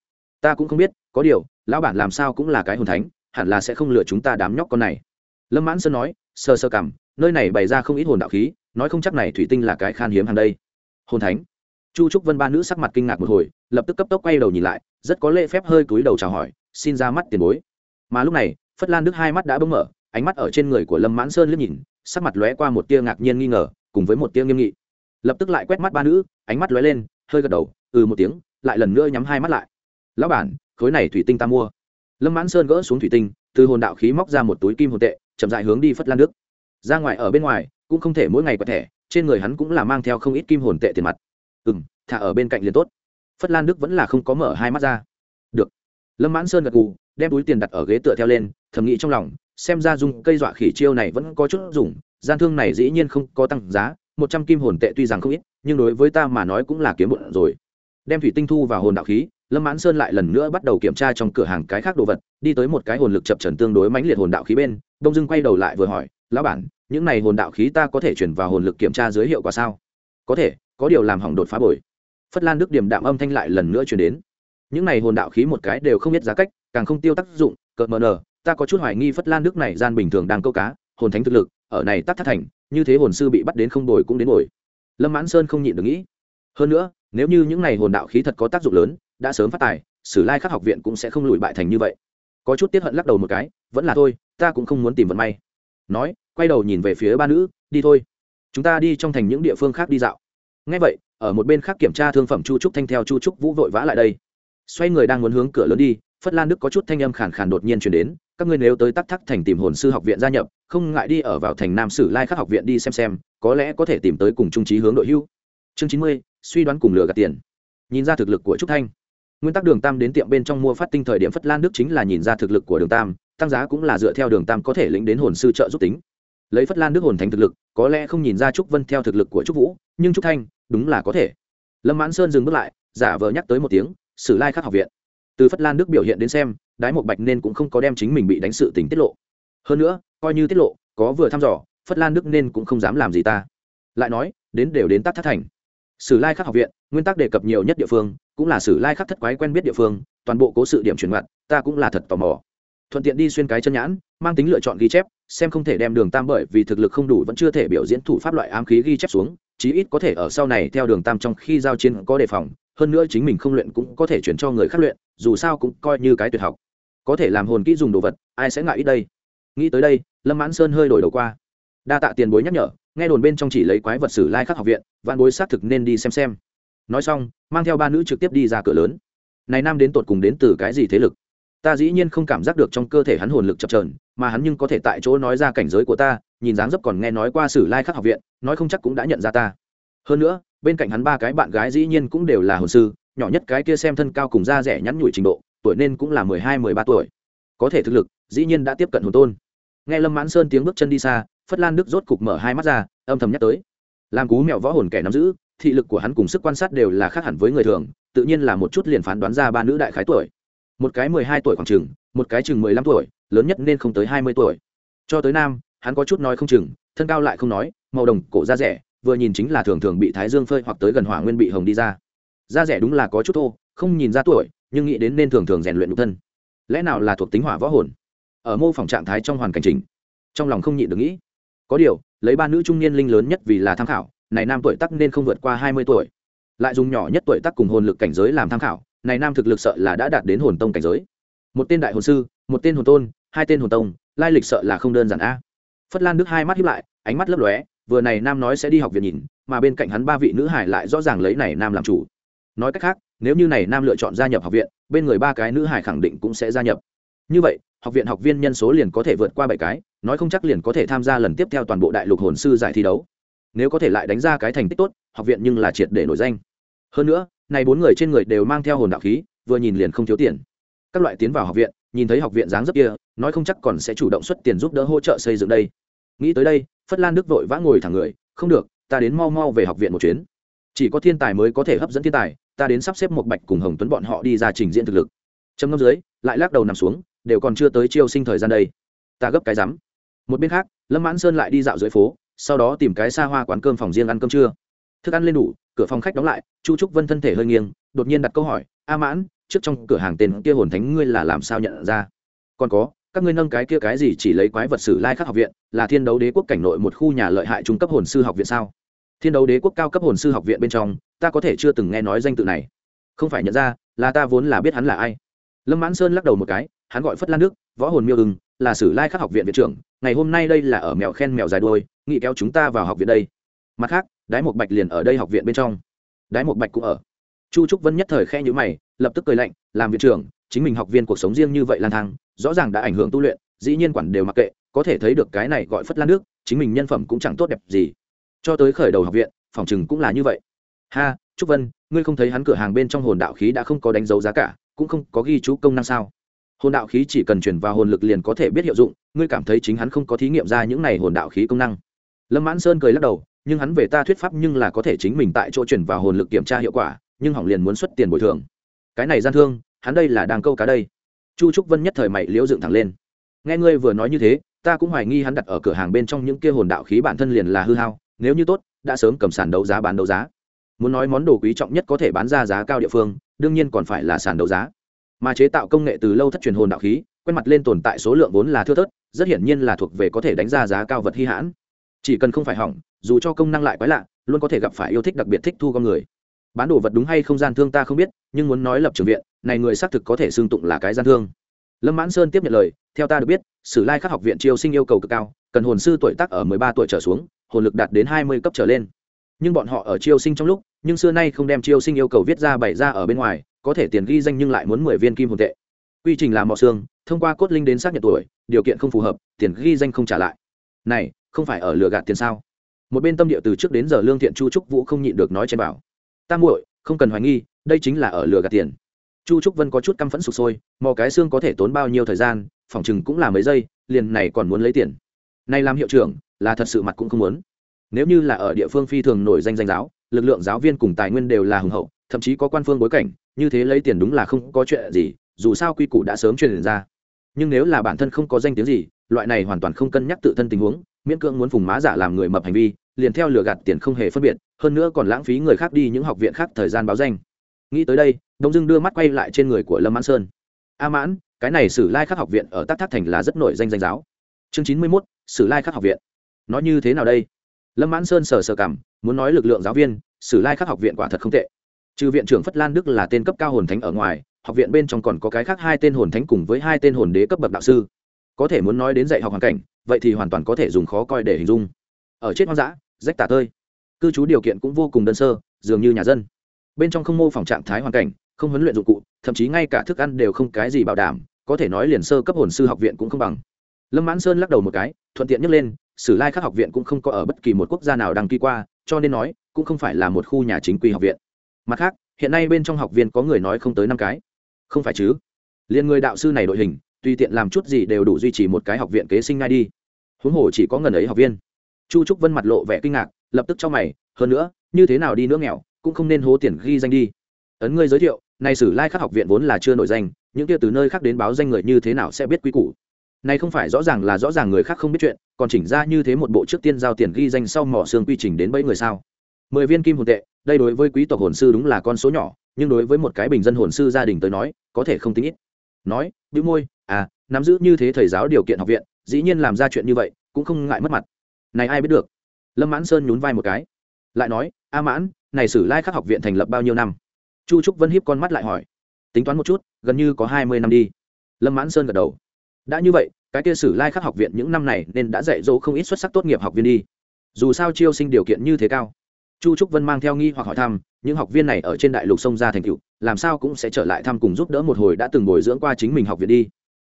Ta cũng không biết, có điều, lão bản làm sao cũng là cái hồn thánh, hẳn là sẽ không lừa chúng ta đám nhóc con này. Lâm mãn sơn nói, sơ sơ cảm, nơi này bày ra không ít hồn đạo khí, nói không chắc này thủy tinh là cái khan hiếm hàng đây. Hồn thánh? Chu trúc vân ba nữ sắc mặt kinh ngạc một hồi, lập tức cấp tốc quay đầu nhìn lại, rất có lễ phép hơi cúi đầu chào hỏi, xin ra mắt tiền bối. Mà lúc này, phất lan đức hai mắt đã bỗng mở ánh mắt ở trên người của lâm mãn sơn liếc nhìn, sắc mặt lóe qua một tia ngạc nhiên nghi ngờ, cùng với một tia nghiêm nghị. Lập tức lại quét mắt ba nữ, ánh mắt lóe lên, hơi gật đầu ừ một tiếng, lại lần nữa nhắm hai mắt lại. Lão bản, khối này thủy tinh ta mua. Lâm mãn sơn gỡ xuống thủy tinh, từ hồn đạo khí móc ra một túi kim hồn tệ, chậm dại hướng đi phất lan đức. Ra ngoài ở bên ngoài, cũng không thể mỗi ngày có thẻ, trên người hắn cũng là mang theo không ít kim hồn tệ tiền mặt. Ừ m thả ở bên cạnh liền tốt. Phất lan đức vẫn là không có mở hai mắt ra. Được. Lâm mãn sơn gật gù, đem túi tiền đặt ở ghế tựa theo lên, thầm nghĩ trong lòng xem ra dùng cây dọa khỉ chiêu này vẫn có chút dùng, gian thương này dĩ nhiên không có tăng giá, một trăm kim hồn tệ tuy rằng không ít, nhưng đối với ta mà nói cũng là kiếm bụng rồi. Đem thủy tinh thu vào hồn đạo khí, lâm mãn sơn lại lần nữa bắt đầu kiểm tra trong cửa hàng cái khác đồ vật, đi tới một cái hồn lực chập trần tương đối mãnh liệt hồn đạo khí bên, đông dưng quay đầu lại vừa hỏi, lão bản, những này hồn đạo khí ta có thể chuyển vào hồn lực kiểm tra dưới hiệu quả sao? Có thể, có điều làm hỏng đột phá bồi. Phất lan đức điểm đạm âm thanh lại lần nữa chuyển đến. Những này hồn đạo khí một cái đều không biết giá cách, càng không tiêu tác dụng, cợt mờ nờ ta có chút hoài nghi phất lan đức này gian bình thường đang câu cá, hồn thánh thực lực, ở này tắc thất thành, như thế hồn sư bị bắt đến không đổi cũng đến ngồi lâm mãn sơn không nhịn được nghĩ. Hơn nữa, nếu như những này hồn đạo khí thật có tác dụng lớn, đã sớm phát tài, sử lai khắc học viện cũng sẽ không lùi bại thành như vậy. Có chút tiết hận lắc đầu một cái, vẫn là thôi, ta cũng không muốn tìm vận may. Nói, quay đầu nhìn về phía ba nữ, đi thôi. Chúng ta đi trong thành những địa phương khác đi dạo. Ngay vậy, ở một bên khác kiểm tra thương phẩm chu trúc thanh theo chu trúc vũ vội vã lại đây. Xoay người đang muốn hướng cửa lớn đi, phất lan đức có chút thanh âm khàn khàn đột nhiên chuyển đến các ngươi nếu tới tắc thắc thành tìm hồn sư học viện gia nhập, không ngại đi ở vào thành nam sử lai khắc học viện đi xem xem, có lẽ có thể tìm tới cùng trung trí hướng đội hưu. Chương chín mươi, suy đoán cùng lừa gạt tiền. Nhìn ra thực lực của trúc thanh. Nguyên tắc đường tam đến tiệm bên trong mua phát tinh thời điểm phất lan đức chính là nhìn ra thực lực của đường tam, tăng giá cũng là dựa theo đường tam có thể lĩnh đến hồn sư trợ giúp tính. Lấy phất lan đức hồn thành thực lực, có lẽ không nhìn ra trúc vân theo thực lực của trúc vũ, nhưng trúc thanh, đúng là có thể. Lâm mãn sơn dừng bước lại, giả vờ nhắc tới một tiếng, sử lai khắc học viện từ phất lan đức biểu hiện đến xem, đái một bạch nên cũng không có đem chính mình bị đánh sự tình tiết lộ. Hơn nữa, coi như tiết lộ, có vừa thăm dò, phất lan đức nên cũng không dám làm gì ta. Lại nói, đến đều đến tắc thất thành. Sử lai khắc học viện, nguyên tắc đề cập nhiều nhất địa phương, cũng là sử lai khắc thất quái quen biết địa phương, toàn bộ cố sự điểm chuyển mặt ta cũng là thật tò mò. Thuận tiện đi xuyên cái chân nhãn, mang tính lựa chọn ghi chép, xem không thể đem đường tam bởi vì thực lực không đủ vẫn chưa thể biểu diễn thủ pháp loại ám khí ghi chép xuống, chí ít có thể ở sau này theo đường tam trong khi giao chiến có đề phòng hơn nữa chính mình không luyện cũng có thể chuyển cho người khác luyện, dù sao cũng coi như cái tuyệt học. Có thể làm hồn kỹ dùng đồ vật, ai sẽ ngại ít đây? Nghĩ tới đây, lâm mãn sơn hơi đổi đầu qua. Đa tạ tiền bối nhắc nhở, nghe đồn bên trong chỉ lấy quái vật sử lai khắc học viện văn bối xác thực nên đi xem xem. Nói xong, mang theo ba nữ trực tiếp đi ra cửa lớn. Này nam đến tột cùng đến từ cái gì thế lực? Ta dĩ nhiên không cảm giác được trong cơ thể hắn hồn lực chập trờn mà hắn nhưng có thể tại chỗ nói ra cảnh giới của ta, nhìn dáng dấp còn nghe nói qua sử lai khắc học viện, nói không chắc cũng đã nhận ra ta. Hơn nữa bên cạnh hắn ba cái bạn gái dĩ nhiên cũng đều là hồn sư, nhỏ nhất cái kia xem thân cao cùng da rẻ nhắn nhủi trình độ, tuổi nên cũng là mười hai, mười ba tuổi. Có thể thực lực, dĩ nhiên đã tiếp cận hồn tôn. Nghe lâm mãn sơn tiếng bước chân đi xa, phất lan đức rốt cục mở hai mắt ra, âm thầm nhắc tới. Làm cú mẹo võ hồn kẻ nắm giữ, thị lực của hắn cùng sức quan sát đều là khác hẳn với người thường, tự nhiên là một chút liền phán đoán ra ba nữ đại khái tuổi. Một cái mười hai tuổi khoảng chừng, một cái chừng mười lăm tuổi, lớn nhất nên không tới hai mươi tuổi. Cho tới nam, hắn có chút nói không chừng, thân cao lại không nói, màu đồng, cổ da rẻ vừa nhìn chính là thường thường bị thái dương phơi hoặc tới gần hỏa nguyên bị hồng đi ra. Da rẻ đúng là có chút thô, không nhìn ra tuổi, nhưng nghĩ đến nên thường thường rèn luyện nhục thân. Lẽ nào là thuộc tính hỏa võ hồn? Ở mô phỏng trạng thái trong hoàn cảnh chính trong lòng không nhịn được nghĩ. Có điều, lấy ba nữ trung niên linh lớn nhất vì là tham khảo, này nam tuổi tắc nên không vượt qua hai mươi tuổi. Lại dùng nhỏ nhất tuổi tắc cùng hồn lực cảnh giới làm tham khảo, này nam thực lực sợ là đã đạt đến hồn tông cảnh giới. Một tên đại hồn sư, một tên hồn tôn, hai tên hồn tông, lai lịch sợ là không đơn giản a. Phất lan đức hai mắt hiếp lại, ánh mắt lấp lóe vừa này nam nói sẽ đi học viện nhìn, mà bên cạnh hắn ba vị nữ hải lại rõ ràng lấy này nam làm chủ. Nói cách khác, nếu như này nam lựa chọn gia nhập học viện, bên người ba cái nữ hải khẳng định cũng sẽ gia nhập. Như vậy, học viện học viên nhân số liền có thể vượt qua bảy cái, nói không chắc liền có thể tham gia lần tiếp theo toàn bộ đại lục hồn sư giải thi đấu. Nếu có thể lại đánh ra cái thành tích tốt, học viện nhưng là triệt để nổi danh. Hơn nữa, này bốn người trên người đều mang theo hồn đạo khí, vừa nhìn liền không thiếu tiền. Các loại tiến vào học viện, nhìn thấy học viện dáng dấp kia, nói không chắc còn sẽ chủ động xuất tiền giúp đỡ hỗ trợ xây dựng đây nghĩ tới đây, phất lan đức vội vã ngồi thẳng người, không được, ta đến mau mau về học viện một chuyến. Chỉ có thiên tài mới có thể hấp dẫn thiên tài, ta đến sắp xếp một bạch cùng hồng tuấn bọn họ đi ra trình diễn thực lực. Trầm ngâm dưới, lại lắc đầu nằm xuống, đều còn chưa tới chiêu sinh thời gian đây. Ta gấp cái rắm. Một bên khác, lâm mãn sơn lại đi dạo dưới phố, sau đó tìm cái xa hoa quán cơm phòng riêng ăn cơm trưa. Thức ăn lên đủ, cửa phòng khách đóng lại, chu trúc vân thân thể hơi nghiêng, đột nhiên đặt câu hỏi, a mãn, trước trong cửa hàng tên kia hồn thánh ngươi là làm sao nhận ra? Còn có các ngươi nâng cái kia cái gì chỉ lấy quái vật sử lai khắc học viện, là thiên đấu đế quốc cảnh nội một khu nhà lợi hại trung cấp hồn sư học viện sao? Thiên đấu đế quốc cao cấp hồn sư học viện bên trong, ta có thể chưa từng nghe nói danh tự này. Không phải nhận ra, là ta vốn là biết hắn là ai. Lâm mãn sơn lắc đầu một cái, hắn gọi phất lan nước, võ hồn miêu ưng, là sử lai khắc học viện viện trưởng, ngày hôm nay đây là ở mèo khen mèo dài đôi nghị kéo chúng ta vào học viện đây. Mặt khác, đái một bạch liền ở đây học viện bên trong. Đái một bạch cũng ở. Chu trúc vân nhất thời khe nhữ mày, lập tức cười lạnh, làm viện trưởng, chính mình học viên cuộc sống riêng như vậy lang thang rõ ràng đã ảnh hưởng tu luyện, dĩ nhiên quản đều mặc kệ, có thể thấy được cái này gọi phất lan nước, chính mình nhân phẩm cũng chẳng tốt đẹp gì. Cho tới khởi đầu học viện, phòng chừng cũng là như vậy. Ha, trúc vân, ngươi không thấy hắn cửa hàng bên trong hồn đạo khí đã không có đánh dấu giá cả, cũng không có ghi chú công năng sao? Hồn đạo khí chỉ cần chuyển vào hồn lực liền có thể biết hiệu dụng, ngươi cảm thấy chính hắn không có thí nghiệm ra những này hồn đạo khí công năng. Lâm mãn sơn cười lắc đầu, nhưng hắn về ta thuyết pháp nhưng là có thể chính mình tại chỗ chuyển vào hồn lực kiểm tra hiệu quả, nhưng hỏng liền muốn xuất tiền bồi thường. Cái này gian thương, hắn đây là đang câu cá đây chu trúc vân nhất thời mày liễu dựng thẳng lên. Nghe ngươi vừa nói như thế, ta cũng hoài nghi hắn đặt ở cửa hàng bên trong những kia hồn đạo khí bản thân liền là hư hao, nếu như tốt, đã sớm cầm sàn đấu giá bán đấu giá. Muốn nói món đồ quý trọng nhất có thể bán ra giá cao địa phương, đương nhiên còn phải là sàn đấu giá. Mà chế tạo công nghệ từ lâu thất truyền hồn đạo khí, quen mặt lên tồn tại số lượng vốn là thưa thớt, rất hiển nhiên là thuộc về có thể đánh ra giá cao vật hy hãn. Chỉ cần không phải hỏng, dù cho công năng lại quái lạ, luôn có thể gặp phải yêu thích đặc biệt thích thu con người bán đồ vật đúng hay không gian thương ta không biết, nhưng muốn nói lập trường viện, này người xác thực có thể xương tụng là cái gian thương. Lâm mãn sơn tiếp nhận lời, theo ta được biết, sử lai khắc học viện triều sinh yêu cầu cực cao, cần hồn sư tuổi tác ở mười ba tuổi trở xuống, hồn lực đạt đến hai mươi cấp trở lên. Nhưng bọn họ ở triều sinh trong lúc, nhưng xưa nay không đem triều sinh yêu cầu viết ra bày ra ở bên ngoài, có thể tiền ghi danh nhưng lại muốn mười viên kim hồn tệ. Quy trình làm mọ xương, thông qua cốt linh đến xác nhận tuổi, điều kiện không phù hợp, tiền ghi danh không trả lại. Này, không phải ở lừa gạt tiền sao? Một bên tâm địa từ trước đến giờ lương thiện chu trúc vũ không nhịn được nói trên bảo ta muội, không cần hoài nghi, đây chính là ở lừa gạt tiền. Chu trúc vân có chút căm phẫn sụp sôi, mò cái xương có thể tốn bao nhiêu thời gian phỏng chừng cũng là mấy giây, liền này còn muốn lấy tiền. Nay làm hiệu trưởng, là thật sự mặt cũng không muốn. Nếu như là ở địa phương phi thường nổi danh danh giáo, lực lượng giáo viên cùng tài nguyên đều là hùng hậu, thậm chí có quan phương bối cảnh, như thế lấy tiền đúng là không có chuyện gì, dù sao quy củ đã sớm truyền ra. Nhưng nếu là bản thân không có danh tiếng gì, loại này hoàn toàn không cân nhắc tự thân tình huống, miễn cưỡng muốn phùng má giả làm người mập hành vi liền theo lừa gạt tiền không hề phân biệt, hơn nữa còn lãng phí người khác đi những học viện khác thời gian báo danh. Nghĩ tới đây, đông dưng đưa mắt quay lại trên người của lâm mãn sơn. A mãn, cái này sử lai khắc học viện ở tắc thác thành là rất nổi danh danh giáo. Chương chín mươi mốt, sử lai khắc học viện. Nói như thế nào đây? Lâm mãn sơn sờ sờ cảm, muốn nói lực lượng giáo viên, sử lai khắc học viện quả thật không tệ. Trừ viện trưởng phất lan đức là tên cấp cao hồn thánh ở ngoài, học viện bên trong còn có cái khác hai tên hồn thánh cùng với hai tên hồn đế cấp bậc đạo sư. Có thể muốn nói đến dạy học hoàn cảnh, vậy thì hoàn toàn có thể dùng khó coi để hình dung. Ở chết hoang dã rách tả tơi. Cư trú điều kiện cũng vô cùng đơn sơ, dường như nhà dân. Bên trong không mô phỏng trạng thái hoàn cảnh, không huấn luyện dụng cụ, thậm chí ngay cả thức ăn đều không cái gì bảo đảm, có thể nói liền sơ cấp hồn sư học viện cũng không bằng. Lâm mãn sơn lắc đầu một cái, thuận tiện nhắc lên, sử lai khắc học viện cũng không có ở bất kỳ một quốc gia nào đăng ký qua, cho nên nói, cũng không phải là một khu nhà chính quy học viện. Mặt khác, hiện nay bên trong học viên có người nói không tới năm cái. Không phải chứ? Liền người đạo sư này đội hình, tùy tiện làm chút gì đều đủ duy trì một cái học viện kế sinh ngay đi. Huống hồ chỉ có ngần ấy học viên chu trúc vân mặt lộ vẻ kinh ngạc, lập tức cho mày, hơn nữa, như thế nào đi nữa nghèo, cũng không nên hố tiền ghi danh đi. Ấn ngươi giới thiệu này sử lai khắc học viện vốn là chưa nổi danh, những kia từ nơi khác đến báo danh người như thế nào sẽ biết quy củ? Này không phải rõ ràng là rõ ràng người khác không biết chuyện, còn chỉnh ra như thế một bộ trước tiên giao tiền ghi danh sau mỏ xương quy trình đến bẫy người sao? Mười viên kim hồn tệ, đây đối với quý tộc hồn sư đúng là con số nhỏ, nhưng đối với một cái bình dân hồn sư gia đình tới nói, có thể không tính ít. Nói, bĩu môi à nắm giữ như thế thầy giáo điều kiện học viện, dĩ nhiên làm ra chuyện như vậy, cũng không ngại mất mặt này ai biết được? Lâm mãn sơn nhún vai một cái, lại nói, a mãn, này sử lai khắc học viện thành lập bao nhiêu năm? Chu trúc vân hiếp con mắt lại hỏi, tính toán một chút, gần như có hai mươi năm đi. Lâm mãn sơn gật đầu, đã như vậy, cái kia sử lai khắc học viện những năm này nên đã dạy dỗ không ít xuất sắc tốt nghiệp học viên đi. Dù sao chiêu sinh điều kiện như thế cao. Chu trúc vân mang theo nghi hoặc hỏi thăm, những học viên này ở trên đại lục sông ra thành cựu làm sao cũng sẽ trở lại thăm cùng giúp đỡ một hồi đã từng bồi dưỡng qua chính mình học viện đi?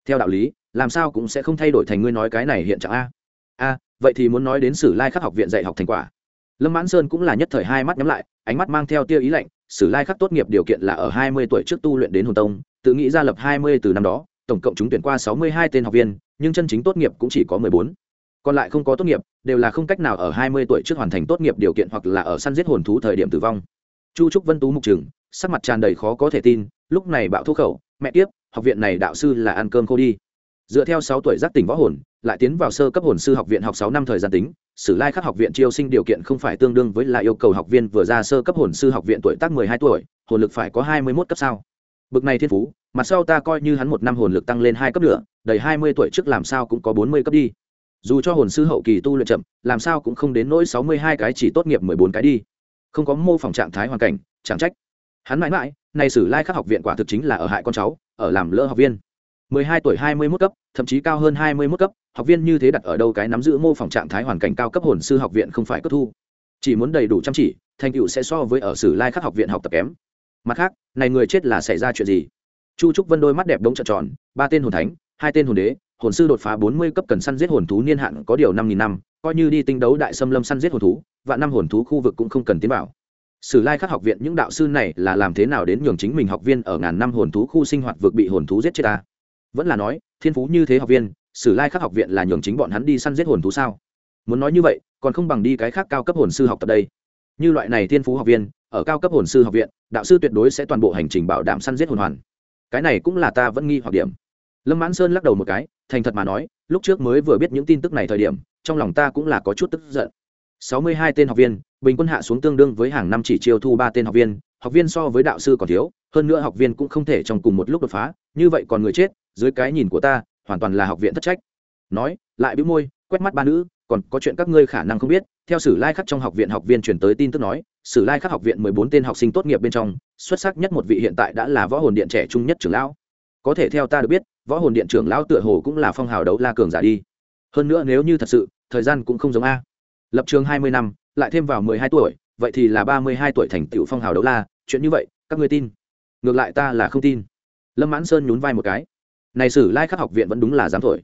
Theo đạo lý, làm sao cũng sẽ không thay đổi thành ngươi nói cái này hiện trạng a? A vậy thì muốn nói đến sử lai khắc học viện dạy học thành quả. Lâm mãn sơn cũng là nhất thời hai mắt nhắm lại, ánh mắt mang theo tia ý lạnh, sử lai khắc tốt nghiệp điều kiện là ở hai mươi tuổi trước tu luyện đến hồn tông, tự nghĩ ra lập hai mươi từ năm đó, tổng cộng chúng tuyển qua sáu mươi hai tên học viên, nhưng chân chính tốt nghiệp cũng chỉ có mười bốn. Còn lại không có tốt nghiệp, đều là không cách nào ở hai mươi tuổi trước hoàn thành tốt nghiệp điều kiện hoặc là ở săn giết hồn thú thời điểm tử vong. Chu trúc vân tú mục trường, sắc mặt tràn đầy khó có thể tin, lúc này bạo thuốc khẩu, mẹ tiếp học viện này đạo sư là ăn cơm khô đi dựa theo sáu tuổi giác tỉnh võ hồn, lại tiến vào sơ cấp hồn sư học viện học sáu năm thời gian tính, sử lai khắc học viện chiêu sinh điều kiện không phải tương đương với là yêu cầu học viên vừa ra sơ cấp hồn sư học viện tuổi tác mười hai tuổi, hồn lực phải có hai mươi mốt cấp sao? Bực này thiên phú mặt sau ta coi như hắn một năm hồn lực tăng lên hai cấp nữa, đầy hai mươi tuổi trước làm sao cũng có bốn mươi cấp đi. Dù cho hồn sư hậu kỳ tu luyện chậm, làm sao cũng không đến nỗi sáu mươi hai cái chỉ tốt nghiệp mười bốn cái đi. Không có mô phỏng trạng thái hoàn cảnh, chẳng trách. Hắn mãi mãi, nay sử lai khắc học viện quả thực chính là ở hại con cháu, ở làm lỡ học viên mười hai tuổi hai mươi 21 cấp, thậm chí cao hơn hai mươi 21 cấp, học viên như thế đặt ở đâu cái nắm giữ mô phỏng trạng thái hoàn cảnh cao cấp hồn sư học viện không phải cấp thu. Chỉ muốn đầy đủ chăm chỉ, thành tựu sẽ so với ở sử lai khác học viện học tập kém. Mặt khác, này người chết là xảy ra chuyện gì? Chu trúc vân đôi mắt đẹp đống trợn tròn, ba tên hồn thánh, hai tên hồn đế, hồn sư đột phá bốn mươi cấp cần săn giết hồn thú niên hạn có điều năm nghìn năm, coi như đi tinh đấu đại xâm lâm săn giết hồn thú và năm hồn thú khu vực cũng không cần tiến vào. Sử lai khắc học viện những đạo sư này là làm thế nào đến nhường chính mình học viên ở ngàn năm hồn thú khu sinh hoạt vực bị hồn thú giết chết ta? Vẫn là nói, thiên phú như thế học viên, sử lai khắc học viện là nhường chính bọn hắn đi săn giết hồn thú sao? Muốn nói như vậy, còn không bằng đi cái khác cao cấp hồn sư học tập đây. Như loại này thiên phú học viên, ở cao cấp hồn sư học viện, đạo sư tuyệt đối sẽ toàn bộ hành trình bảo đảm săn giết hồn hoàn. Cái này cũng là ta vẫn nghi hoặc điểm. Lâm mãn sơn lắc đầu một cái, thành thật mà nói, lúc trước mới vừa biết những tin tức này thời điểm, trong lòng ta cũng là có chút tức giận. Sáu mươi hai tên học viên, bình quân hạ xuống tương đương với hàng năm chỉ chiêu thu ba tên học viên học viên so với đạo sư còn thiếu, hơn nữa học viên cũng không thể trong cùng một lúc đột phá, như vậy còn người chết dưới cái nhìn của ta, hoàn toàn là học viện thất trách. Nói, lại bĩu môi, quét mắt ba nữ, còn có chuyện các ngươi khả năng không biết. Theo sử lai khắc trong học viện, học viên chuyển tới tin tức nói, sử lai khắc học viện mười bốn tên học sinh tốt nghiệp bên trong, xuất sắc nhất một vị hiện tại đã là võ hồn điện trẻ trung nhất trưởng lão. Có thể theo ta được biết, võ hồn điện trưởng lão tựa hồ cũng là phong hào đấu la cường giả đi. Hơn nữa nếu như thật sự, thời gian cũng không giống a. Lập trường hai mươi năm, lại thêm vào mười hai tuổi, vậy thì là ba mươi hai tuổi thành tựu phong hào đấu la. Chuyện như vậy, các ngươi tin. Ngược lại ta là không tin. Lâm mãn sơn nhún vai một cái này sử lai khắc học viện vẫn đúng là dám thổi.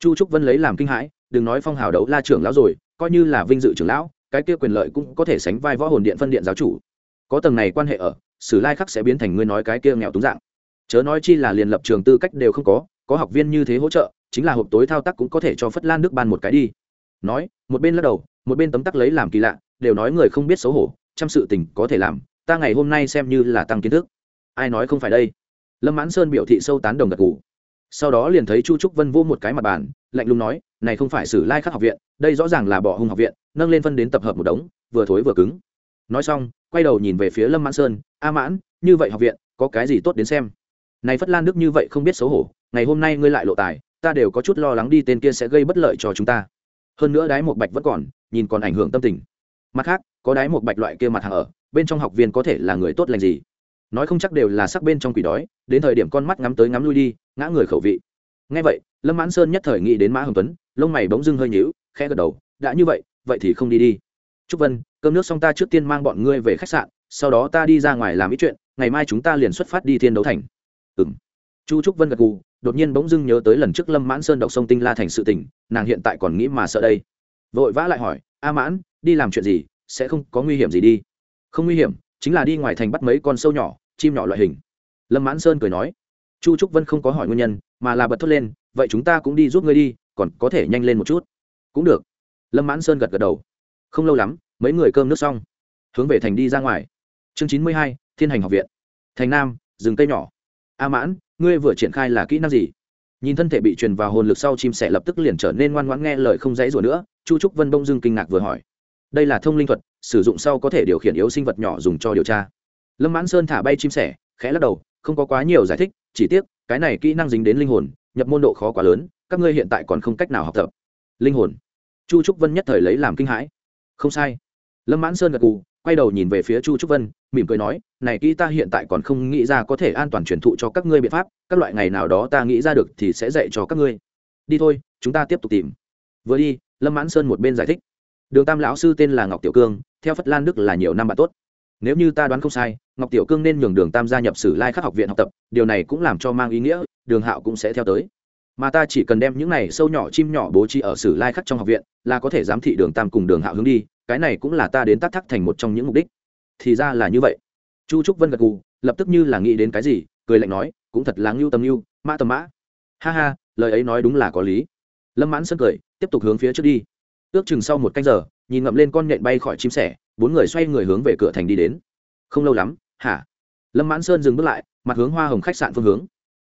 Chu trúc vân lấy làm kinh hãi, đừng nói phong hào đấu la trưởng lão rồi, coi như là vinh dự trưởng lão, cái kia quyền lợi cũng có thể sánh vai võ hồn điện phân điện giáo chủ. Có tầng này quan hệ ở, sử lai khắc sẽ biến thành ngươi nói cái kia nghèo túng dạng. Chớ nói chi là liền lập trường tư cách đều không có có học viên như thế hỗ trợ, chính là hộp tối thao tác cũng có thể cho phất lan nước ban một cái đi. Nói, một bên lắc đầu, một bên tấm tắc lấy làm kỳ lạ, đều nói người không biết xấu hổ chăm sự tình có thể làm, ta ngày hôm nay xem như là tăng kiến thức. Ai nói không phải đây? Lâm mãn sơn biểu thị sâu tán đồng gật g ủ sau đó liền thấy chu trúc vân vô một cái mặt bàn, lạnh lùng nói, này không phải sử lai khắc học viện, đây rõ ràng là bỏ hung học viện, nâng lên phân đến tập hợp một đống, vừa thối vừa cứng. Nói xong, quay đầu nhìn về phía lâm mãn sơn, a mãn, như vậy học viện, có cái gì tốt đến xem? Này phất lan đức như vậy không biết xấu hổ, ngày hôm nay ngươi lại lộ tài, ta đều có chút lo lắng đi tên kia sẽ gây bất lợi cho chúng ta. Hơn nữa đái một bạch vẫn còn, nhìn còn ảnh hưởng tâm tình. Mặt khác, có đái một bạch loại kia mặt hàng ở, bên trong học viên có thể là người tốt lành gì? Nói không chắc đều là sắc bên trong quỷ đói, đến thời điểm con mắt ngắm tới ngắm lui đi ngã người khẩu vị. Ngay vậy, lâm mãn sơn nhất thời nghĩ đến mã hồng tuấn, lông mày bỗng dưng hơi nhíu, khẽ gật đầu, đã như vậy vậy thì không đi đi. Trúc vân, cơm nước xong ta trước tiên mang bọn ngươi về khách sạn, sau đó ta đi ra ngoài làm ít chuyện, ngày mai chúng ta liền xuất phát đi thiên đấu thành. Ừ m chu trúc vân gật gù, đột nhiên bỗng dưng nhớ tới lần trước lâm mãn sơn đọc sông tinh la thành sự tình, nàng hiện tại còn nghĩ mà sợ đây. Vội vã lại hỏi, a mãn, đi làm chuyện gì? Sẽ không có nguy hiểm gì đi? Không nguy hiểm, chính là đi ngoài thành bắt mấy con sâu nhỏ, chim nhỏ loại hình. Lâm mãn sơn cười nói chu trúc vân không có hỏi nguyên nhân, mà là bật thốt lên, vậy chúng ta cũng đi giúp ngươi đi, còn có thể nhanh lên một chút. Cũng được. Lâm mãn sơn gật gật đầu. Không lâu lắm, mấy người cơm nước xong, hướng về thành đi ra ngoài. Chương chín mươi hai, thiên hành học viện. Thành nam, rừng cây nhỏ. A mãn, ngươi vừa triển khai là kỹ năng gì? Nhìn thân thể bị truyền vào hồn lực sau chim sẻ lập tức liền trở nên ngoan ngoãn nghe lời không dãy rủa nữa, chu trúc vân bông dưng kinh ngạc vừa hỏi. Đây là thông linh thuật, sử dụng sau có thể điều khiển yếu sinh vật nhỏ dùng cho điều tra. Lâm mãn sơn thả bay chim sẻ, khẽ lắc đầu không có quá nhiều giải thích, chỉ tiếc, cái này kỹ năng dính đến linh hồn, nhập môn độ khó quá lớn, các ngươi hiện tại còn không cách nào học tập. Linh hồn. Chu trúc vân nhất thời lấy làm kinh hãi. Không sai. Lâm mãn sơn gật cù quay đầu nhìn về phía chu trúc vân, mỉm cười nói, này kỹ ta hiện tại còn không nghĩ ra có thể an toàn truyền thụ cho các ngươi biện pháp, các loại ngày nào đó ta nghĩ ra được thì sẽ dạy cho các ngươi. Đi thôi, chúng ta tiếp tục tìm. Vừa đi, lâm mãn sơn một bên giải thích. Đường tam lão sư tên là ngọc tiểu cương, theo phất lan đức là nhiều năm bạn tốt nếu như ta đoán không sai, ngọc tiểu cương nên nhường đường tam gia nhập sử lai khắc học viện học tập, điều này cũng làm cho mang ý nghĩa, đường hạo cũng sẽ theo tới. Mà ta chỉ cần đem những này sâu nhỏ chim nhỏ bố trí ở sử lai khắc trong học viện, là có thể giám thị đường tam cùng đường hạo hướng đi, cái này cũng là ta đến tác thắc thành một trong những mục đích. Thì ra là như vậy. Chu trúc vân gật gù, lập tức như là nghĩ đến cái gì, cười lạnh nói, cũng thật là ngưu tầm ngưu, mã tầm mã. Ha ha, lời ấy nói đúng là có lý. Lâm mãn sân cười, tiếp tục hướng phía trước đi. Ước chừng sau một canh giờ, nhìn ngậm lên con nhện bay khỏi chim sẻ bốn người xoay người hướng về cửa thành đi đến. Không lâu lắm, hả? Lâm mãn sơn dừng bước lại, mặt hướng hoa hồng khách sạn phương hướng.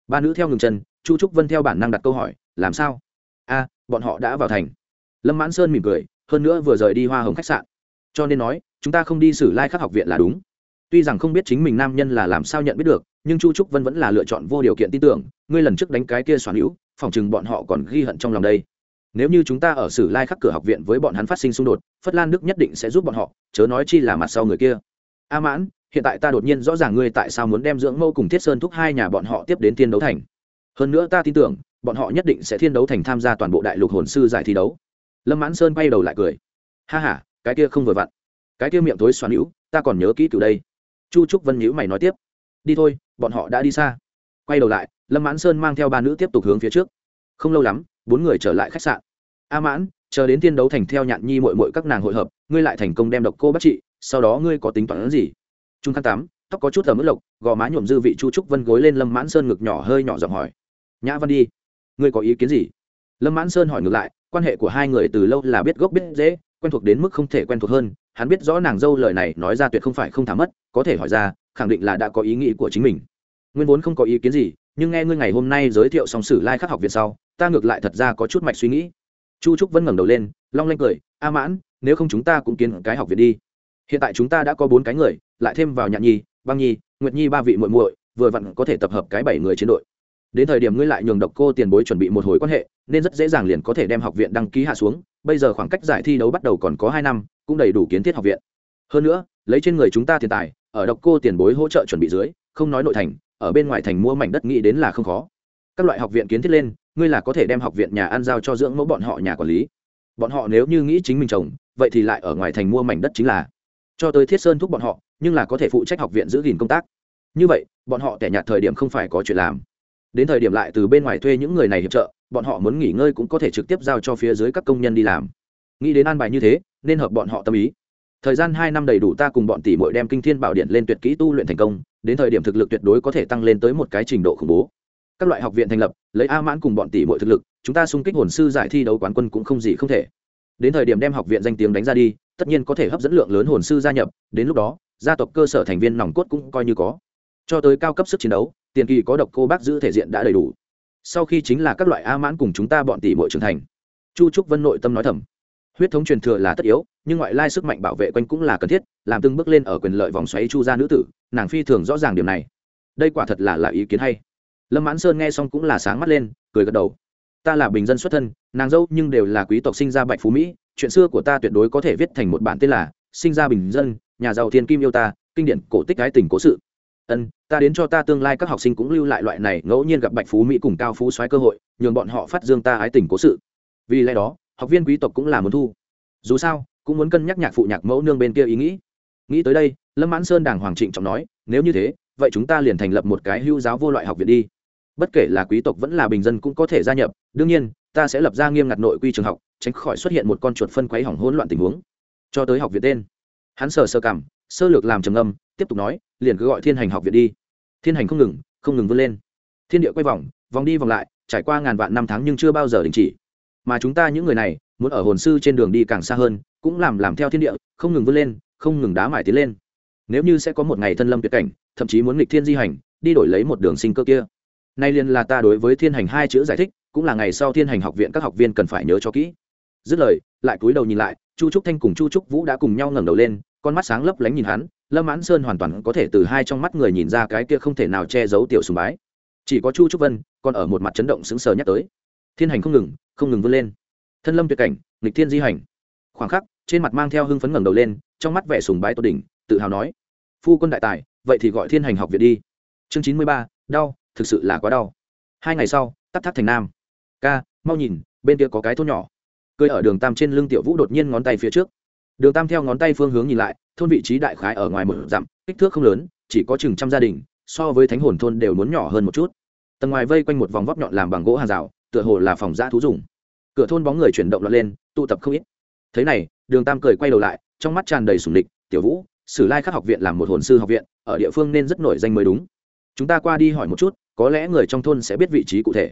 Ba nữ theo ngừng chân, chu trúc vân theo bản năng đặt câu hỏi, làm sao? A, bọn họ đã vào thành. Lâm mãn sơn mỉm cười, hơn nữa vừa rời đi hoa hồng khách sạn. Cho nên nói, chúng ta không đi xử lai khắc học viện là đúng. Tuy rằng không biết chính mình nam nhân là làm sao nhận biết được, nhưng chu trúc vân vẫn là lựa chọn vô điều kiện tin tưởng. Ngươi lần trước đánh cái kia xoắn hữu phòng chừng bọn họ còn ghi hận trong lòng đây nếu như chúng ta ở sử lai khắc cửa học viện với bọn hắn phát sinh xung đột, phất lan đức nhất định sẽ giúp bọn họ, chớ nói chi là mặt sau người kia. A mãn, hiện tại ta đột nhiên rõ ràng ngươi tại sao muốn đem dưỡng mâu cùng thiết sơn thúc hai nhà bọn họ tiếp đến thiên đấu thành. Hơn nữa ta tin tưởng, bọn họ nhất định sẽ thiên đấu thành tham gia toàn bộ đại lục hồn sư giải thi đấu. Lâm mãn sơn bay đầu lại cười. Ha h a cái kia không vừa vặn. Cái kia miệng thối xoắn hữu, ta còn nhớ kỹ cựu đây. Chu trúc vân nhữ mày nói tiếp. Đi thôi, bọn họ đã đi xa. Quay đầu lại, lâm mãn sơn mang theo ba nữ tiếp tục hướng phía trước. Không lâu lắm, bốn người trở lại khách sạn a mãn, chờ đến tiên đấu thành theo nhạn nhi mội mội các nàng hội hợp, ngươi lại thành công đem độc cô bắt trị sau đó ngươi có tính toán ứng gì? Trung tháng tám, tóc có chút ở mức lộc, gò má nhuộm dư vị chu trúc vân gối lên lâm mãn sơn ngực nhỏ hơi nhỏ giọng hỏi. Nhã văn đi. Ngươi có ý kiến gì? Lâm mãn sơn hỏi ngược lại, quan hệ của hai người từ lâu là biết gốc biết dễ quen thuộc đến mức không thể quen thuộc hơn, hắn biết rõ nàng dâu lời này nói ra tuyệt không phải không thả mất, có thể hỏi ra, khẳng định là đã có ý nghĩ của chính mình. Nguyên vốn không có ý kiến gì, nhưng nghe ngươi ngày hôm nay giới thiệu song sử lai khắc học viện sau, ta ngược lại thật ra có chút mạch suy nghĩ chu trúc vẫn ngẩng đầu lên, long lanh cười, a mãn, nếu không chúng ta cũng kiến cái học viện đi. Hiện tại chúng ta đã có bốn cái người, lại thêm vào nhạn nhi, băng nhi, nguyệt nhi ba vị muội muội, vừa vặn có thể tập hợp cái bảy người chiến đội. Đến thời điểm ngươi lại nhường độc cô tiền bối chuẩn bị một hồi quan hệ, nên rất dễ dàng liền có thể đem học viện đăng ký hạ xuống. Bây giờ khoảng cách giải thi đấu bắt đầu còn có hai năm, cũng đầy đủ kiến thiết học viện. Hơn nữa, lấy trên người chúng ta tiền tài, ở độc cô tiền bối hỗ trợ chuẩn bị dưới, không nói nội thành, ở bên ngoài thành mua mảnh đất nghĩ đến là không khó. Các loại học viện kiến thiết lên ngươi là có thể đem học viện nhà ăn giao cho dưỡng mẫu bọn họ nhà quản lý. Bọn họ nếu như nghĩ chính mình trồng vậy thì lại ở ngoài thành mua mảnh đất chính là. Cho tới thiết sơn thúc bọn họ, nhưng là có thể phụ trách học viện giữ gìn công tác. Như vậy, bọn họ tẻ nhạt thời điểm không phải có chuyện làm. Đến thời điểm lại từ bên ngoài thuê những người này hiệp trợ, bọn họ muốn nghỉ ngơi cũng có thể trực tiếp giao cho phía dưới các công nhân đi làm. Nghĩ đến an bài như thế, nên hợp bọn họ tâm ý. Thời gian hai năm đầy đủ ta cùng bọn tỷ mội đem kinh thiên bảo điện lên tuyệt kỹ tu luyện thành công, đến thời điểm thực lực tuyệt đối có thể tăng lên tới một cái trình độ khủng bố các loại học viện thành lập, lấy a mãn cùng bọn tỷ muội thực lực, chúng ta xung kích hồn sư giải thi đấu quán quân cũng không gì không thể. Đến thời điểm đem học viện danh tiếng đánh ra đi, tất nhiên có thể hấp dẫn lượng lớn hồn sư gia nhập, đến lúc đó, gia tộc cơ sở thành viên nòng cốt cũng coi như có. Cho tới cao cấp sức chiến đấu, tiền kỳ có độc cô bác giữ thể diện đã đầy đủ. Sau khi chính là các loại a mãn cùng chúng ta bọn tỷ muội trưởng thành. Chu trúc vân nội tâm nói thầm. Huyết thống truyền thừa là tất yếu, nhưng ngoại lai sức mạnh bảo vệ quanh cũng là cần thiết, làm từng bước lên ở quyền lợi vòng xoáy chu gia nữ tử, nàng phi thường rõ ràng điểm này. Đây quả thật là là ý kiến hay lâm mãn sơn nghe xong cũng là sáng mắt lên, cười gật đầu. Ta là bình dân xuất thân, nàng dâu nhưng đều là quý tộc sinh ra bạch phú mỹ, chuyện xưa của ta tuyệt đối có thể viết thành một bản tên là sinh ra bình dân, nhà giàu thiên kim yêu ta, kinh điển, cổ tích ái tình cố sự. Ân, ta đến cho ta tương lai các học sinh cũng lưu lại loại này ngẫu nhiên gặp bạch phú mỹ cùng cao phú xoáy cơ hội, nhường bọn họ phát dương ta ái tình cố sự. Vì lẽ đó, học viên quý tộc cũng là muốn thu. Dù sao, cũng muốn cân nhắc nhạc phụ nhạc mẫu nương bên kia ý nghĩ. Nghĩ tới đây, lâm mãn sơn đàng hoàng trịnh trọng nói, nếu như thế, vậy chúng ta liền thành lập một cái hưu giáo vô loại học viện đi bất kể là quý tộc vẫn là bình dân cũng có thể gia nhập, đương nhiên, ta sẽ lập ra nghiêm ngặt nội quy trường học, tránh khỏi xuất hiện một con chuột phân quấy hỏng hỗn loạn tình huống. Cho tới học viện tên. Hắn sờ sơ cảm, sơ lược làm trầm âm tiếp tục nói, liền cứ gọi thiên hành học viện đi. Thiên hành không ngừng không ngừng vươn lên. Thiên địa quay vòng vòng đi vòng lại, trải qua ngàn vạn năm tháng nhưng chưa bao giờ đình chỉ. Mà chúng ta những người này, muốn ở hồn sư trên đường đi càng xa hơn, cũng làm làm theo thiên địa, không ngừng vươn lên, không ngừng đá mải tiến lên. Nếu như sẽ có một ngày thân lâm tuyệt cảnh, thậm chí muốn nghịch thiên di hành, đi đổi lấy một đường sinh cơ kia nay liền là ta đối với thiên hành hai chữ giải thích, cũng là ngày sau thiên hành học viện các học viên cần phải nhớ cho kỹ. Dứt lời, lại cúi đầu nhìn lại, chu trúc thanh cùng chu trúc vũ đã cùng nhau ngẩng đầu lên, con mắt sáng lấp lánh nhìn hắn, lâm mãn sơn hoàn toàn có thể từ hai trong mắt người nhìn ra cái kia không thể nào che giấu tiểu sùng bái. Chỉ có chu trúc vân, còn ở một mặt chấn động sững sờ nhắc tới. Thiên hành không ngừng không ngừng vươn lên. Thân lâm tuyệt cảnh, nghịch thiên di hành. Khoảng khắc, trên mặt mang theo hưng phấn ngẩng đầu lên, trong mắt vẻ sùng bái tột đỉnh, tự hào nói, phu quân đại tài, vậy thì gọi thiên hành học viện đi. Chương chín mươi ba, đau thực sự là quá đau. Hai ngày sau tắt thác thành nam. Ca, mau nhìn, bên kia có cái thôn nhỏ. Cười ở đường tam trên lưng tiểu vũ đột nhiên ngón tay phía trước. Đường tam theo ngón tay phương hướng nhìn lại, thôn vị trí đại khái ở ngoài một dặm, kích thước không lớn, chỉ có chừng trăm gia đình, so với thánh hồn thôn đều muốn nhỏ hơn một chút. Tầng ngoài vây quanh một vòng vóc nhọn làm bằng gỗ hàng rào, tựa hồ là phòng giã thú dùng. Cửa thôn bóng người chuyển động lọt lên, tụ tập không ít. Thế này, đường tam cười quay đầu lại, trong mắt tràn đầy sủng địch tiểu vũ, sử lai khắc học viện làm một hồn sư học viện, ở địa phương nên rất nổi danh mới đúng. Chúng ta qua đi hỏi một chút có lẽ người trong thôn sẽ biết vị trí cụ thể.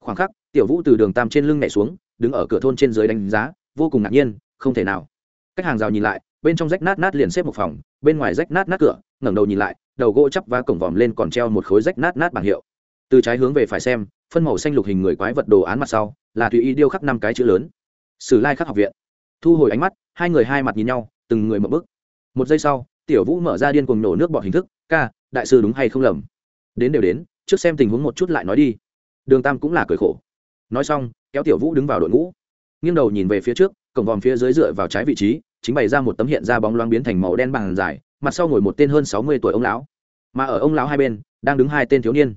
Khoảng khắc, tiểu vũ từ đường tam trên lưng nhảy xuống, đứng ở cửa thôn trên dưới đánh giá, vô cùng ngạc nhiên, không thể nào. Cách hàng rào nhìn lại, bên trong rách nát nát liền xếp một phòng, bên ngoài rách nát nát cửa, ngẩng đầu nhìn lại, đầu gỗ chắp và cổng vòm lên còn treo một khối rách nát nát bảng hiệu. Từ trái hướng về phải xem, phân màu xanh lục hình người quái vật đồ án mặt sau, là tùy ý điêu khắc năm cái chữ lớn. Sử lai khắc học viện. Thu hồi ánh mắt, hai người hai mặt nhìn nhau, từng người một bức một giây sau, tiểu vũ mở ra điên cuồng nổ nước bọt hình thức, ca, đại sư đúng hay không lầm? Đến đều đến trước xem tình huống một chút lại nói đi. Đường tam cũng là cười khổ. Nói xong, kéo tiểu vũ đứng vào đội ngũ. Nghiêng đầu nhìn về phía trước, cổng vòm phía dưới dựa vào trái vị trí, chính bày ra một tấm hiện ra bóng loáng biến thành màu đen bằng dài, mặt sau ngồi một tên hơn sáu mươi tuổi ông lão. Mà ở ông lão hai bên, đang đứng hai tên thiếu niên.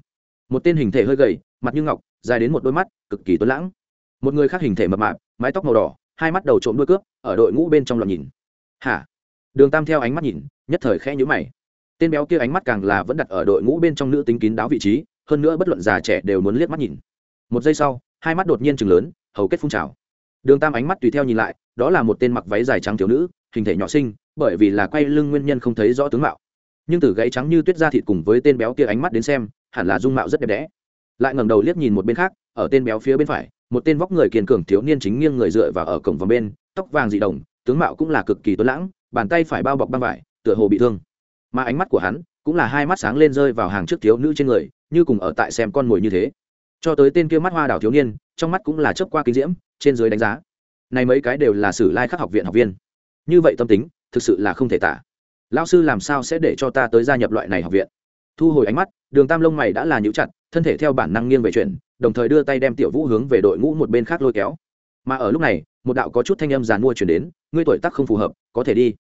Một tên hình thể hơi gầy, mặt như ngọc, dài đến một đôi mắt, cực kỳ tuấn lãng. Một người khác hình thể mập mạp, mái tóc màu đỏ, hai mắt đầu trộm đuôi cướp, ở đội ngũ bên trong lòng nhìn. Hả? Đường tam theo ánh mắt nhìn, nhất thời khẽ nhữ mày tên béo kia ánh mắt càng là vẫn đặt ở đội ngũ bên trong nữ tính kín đáo vị trí, hơn nữa bất luận già trẻ đều muốn liếc mắt nhìn. Một giây sau, hai mắt đột nhiên chừng lớn, hầu kết phun trào. Đường tam ánh mắt tùy theo nhìn lại, đó là một tên mặc váy dài trắng thiếu nữ, hình thể nhỏ xinh, bởi vì là quay lưng nguyên nhân không thấy rõ tướng mạo. Nhưng từ gãy trắng như tuyết da thịt cùng với tên béo kia ánh mắt đến xem, hẳn là dung mạo rất đẹp đẽ. Lại ngẩng đầu liếc nhìn một bên khác, ở tên béo phía bên phải, một tên vóc người kiên cường thiếu niên chính nghiêng người dựa vào ở cổng vòng bên, tóc vàng dị đồng tướng mạo cũng là cực kỳ tuấn lãng, bàn tay phải bao bọc băng vải, tựa hồ bị thương mà ánh mắt của hắn cũng là hai mắt sáng lên rơi vào hàng trước thiếu nữ trên người, như cùng ở tại xem con mồi như thế. Cho tới tên kia mắt hoa đảo thiếu niên, trong mắt cũng là chớp qua kinh diễm, trên dưới đánh giá. Này mấy cái đều là sử lai khắc học viện học viên. Như vậy tâm tính, thực sự là không thể tả. Lão sư làm sao sẽ để cho ta tới gia nhập loại này học viện? Thu hồi ánh mắt, đường tam lông mày đã là nhũ chặt, thân thể theo bản năng nghiêng về chuyện đồng thời đưa tay đem tiểu vũ hướng về đội ngũ một bên khác lôi kéo. Mà ở lúc này, một đạo có chút thanh âm giàn mua chuyển đến, ngươi tuổi tác không phù hợp, có thể đi.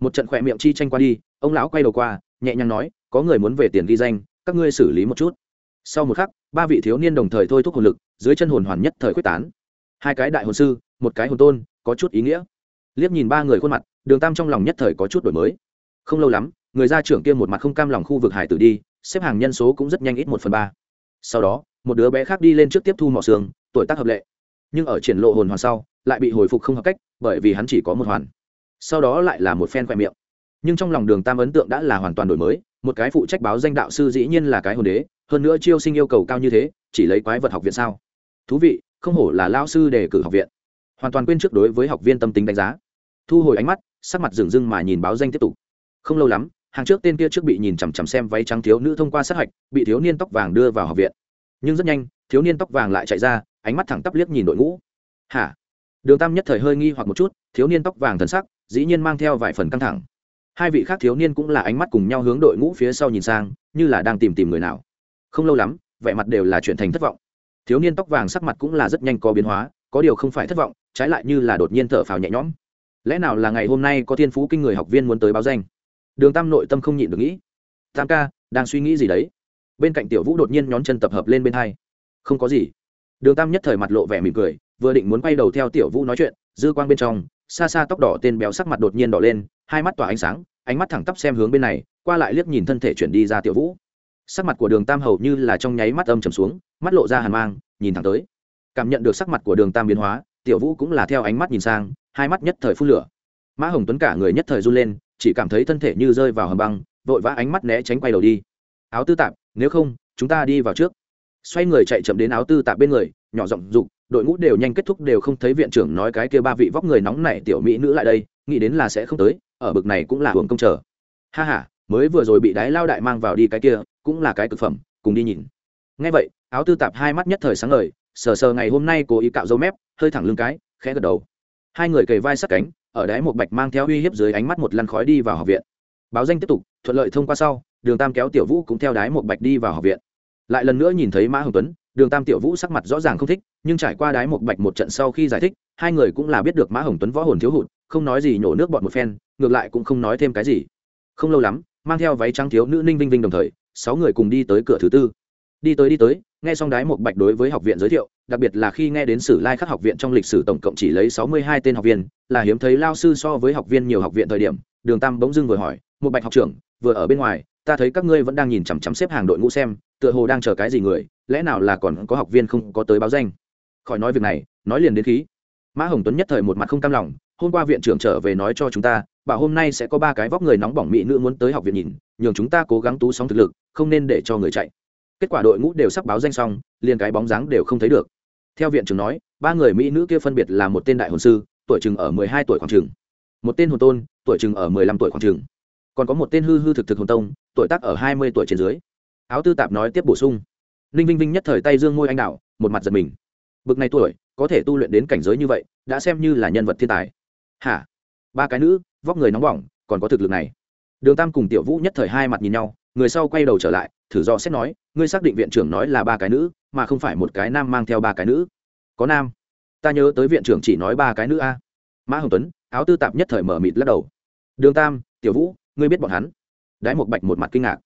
Một trận khỏe miệng chi tranh qua đi ông lão quay đầu qua, nhẹ nhàng nói, có người muốn về tiền ghi danh, các ngươi xử lý một chút. Sau một khắc, ba vị thiếu niên đồng thời thôi thúc hồn lực, dưới chân hồn hoàn nhất thời quyết tán. Hai cái đại hồn sư, một cái hồn tôn, có chút ý nghĩa. Liếc nhìn ba người khuôn mặt, đường tam trong lòng nhất thời có chút đổi mới. Không lâu lắm, người ra trưởng kia một mặt không cam lòng khu vực hải tử đi, xếp hàng nhân số cũng rất nhanh ít một phần ba. Sau đó, một đứa bé khác đi lên trước tiếp thu mỏ xương, tuổi tác hợp lệ. Nhưng ở triển lộ hồn hoàn sau, lại bị hồi phục không hợp cách, bởi vì hắn chỉ có một hoàn. Sau đó lại là một phen khoe miệng nhưng trong lòng đường tam ấn tượng đã là hoàn toàn đổi mới, một cái phụ trách báo danh đạo sư dĩ nhiên là cái hồn đế, hơn nữa chiêu sinh yêu cầu cao như thế, chỉ lấy quái vật học viện sao? Thú vị, không hổ là lao sư đề cử học viện. Hoàn toàn quên trước đối với học viên tâm tính đánh giá. Thu hồi ánh mắt, sắc mặt dừng dưng mà nhìn báo danh tiếp tục. Không lâu lắm, hàng trước tên kia trước bị nhìn chằm chằm xem váy trắng thiếu nữ thông qua sát hạch, bị thiếu niên tóc vàng đưa vào học viện. Nhưng rất nhanh, thiếu niên tóc vàng lại chạy ra, ánh mắt thẳng tắp liếc nhìn đội ngũ. Hả? Đường tam nhất thời hơi nghi hoặc một chút, thiếu niên tóc vàng thần sắc, dĩ nhiên mang theo vài phần căng thẳng hai vị khác thiếu niên cũng là ánh mắt cùng nhau hướng đội ngũ phía sau nhìn sang, như là đang tìm tìm người nào. Không lâu lắm, vẻ mặt đều là chuyện thành thất vọng. Thiếu niên tóc vàng sắc mặt cũng là rất nhanh có biến hóa, có điều không phải thất vọng, trái lại như là đột nhiên thở phào nhẹ nhõm. Lẽ nào là ngày hôm nay có thiên phú kinh người học viên muốn tới báo danh? Đường tam nội tâm không nhịn được nghĩ. Tam ca, đang suy nghĩ gì đấy? Bên cạnh tiểu vũ đột nhiên nhón chân tập hợp lên bên hai. Không có gì. Đường tam nhất thời mặt lộ vẻ mỉm cười, vừa định muốn quay đầu theo tiểu vũ nói chuyện, dư quang bên trong xa xa tóc đỏ tên béo sắc mặt đột nhiên đỏ lên, hai mắt tỏa ánh sáng, ánh mắt thẳng tắp xem hướng bên này, qua lại liếc nhìn thân thể chuyển đi ra tiểu vũ. Sắc mặt của đường tam hầu như là trong nháy mắt âm trầm xuống, mắt lộ ra hàn mang, nhìn thẳng tới. Cảm nhận được sắc mặt của đường tam biến hóa, tiểu vũ cũng là theo ánh mắt nhìn sang, hai mắt nhất thời phun lửa. Mã hồng tuấn cả người nhất thời run lên, chỉ cảm thấy thân thể như rơi vào hầm băng, vội vã ánh mắt né tránh quay đầu đi. Áo tư tạp, nếu không, chúng ta đi vào trước. Xoay người chạy chậm đến áo tư tạp bên người, nhỏ giọng dục đội ngũ đều nhanh kết thúc đều không thấy viện trưởng nói cái kia ba vị vóc người nóng này tiểu mỹ nữ lại đây, nghĩ đến là sẽ không tới, ở bực này cũng là hưởng công chờ. Ha ha, mới vừa rồi bị đái lao đại mang vào đi cái kia, cũng là cái cực phẩm, cùng đi nhìn. Ngay vậy, áo tư tạp hai mắt nhất thời sáng ngời, sờ sờ ngày hôm nay cố ý cạo dâu mép, hơi thẳng lưng cái, khẽ gật đầu. Hai người kề vai sát cánh, ở đáy một bạch mang theo uy hiếp dưới ánh mắt một lăn khói đi vào học viện. Báo danh tiếp tục, thuận lợi thông qua sau, đường tam kéo tiểu vũ cũng theo đáy một bạch đi vào học viện. Lại lần nữa nhìn thấy mã hồng tuấn, đường tam tiểu vũ sắc mặt rõ ràng không thích nhưng trải qua đái một bạch một trận sau khi giải thích, hai người cũng là biết được mã hồng tuấn võ hồn thiếu hụt, không nói gì nhổ nước bọn một phen, ngược lại cũng không nói thêm cái gì. Không lâu lắm, mang theo váy trắng thiếu nữ ninh vinh vinh đồng thời, sáu người cùng đi tới cửa thứ tư. Đi tới đi tới, nghe xong đái một bạch đối với học viện giới thiệu, đặc biệt là khi nghe đến sử lai khắc học viện trong lịch sử tổng cộng chỉ lấy sáu mươi hai tên học viên, là hiếm thấy lao sư so với học viên nhiều học viện thời điểm, đường tam bỗng dưng vừa hỏi, một bạch học trưởng, vừa ở bên ngoài, ta thấy các ngươi vẫn đang nhìn chằm chằm xếp hàng đội ngũ xem, tựa hồ đang chờ cái gì người, lẽ nào là còn có học viên không có tới báo danh? Khỏi nói việc này, nói liền đến khí. Mã hồng tuấn nhất thời một mặt không cam lòng, hôm qua viện trưởng trở về nói cho chúng ta, bảo hôm nay sẽ có ba cái vóc người nóng bỏng mỹ nữ muốn tới học viện nhìn, nhường chúng ta cố gắng tú sóng thực lực, không nên để cho người chạy. Kết quả đội ngũ đều sắp báo danh xong, liền cái bóng dáng đều không thấy được. Theo viện trưởng nói, ba người mỹ nữ kia phân biệt là một tên đại hồn sư, tuổi chừng ở mười hai tuổi khoảng chừng. Một tên hồn tôn, tuổi chừng ở mười lăm tuổi khoảng chừng. Còn có một tên hư hư thực thực hồn tông, tuổi tác ở hai mươi tuổi trên dưới. Áo tư tạp nói tiếp bổ sung. Ninh vinh vinh nhất thời tay dương ngôi anh đạo một mặt giật mình bực này tuổi, có thể tu luyện đến cảnh giới như vậy, đã xem như là nhân vật thiên tài. Hả? Ba cái nữ, vóc người nóng bỏng, còn có thực lực này. Đường tam cùng tiểu vũ nhất thời hai mặt nhìn nhau, người sau quay đầu trở lại, thử do xét nói, ngươi xác định viện trưởng nói là ba cái nữ, mà không phải một cái nam mang theo ba cái nữ. Có nam. Ta nhớ tới viện trưởng chỉ nói ba cái nữ a. Mã hồng tuấn, áo tư tạp nhất thời mở mịt lắc đầu. Đường tam, tiểu vũ, ngươi biết bọn hắn? Đái một bạch một mặt kinh ngạc.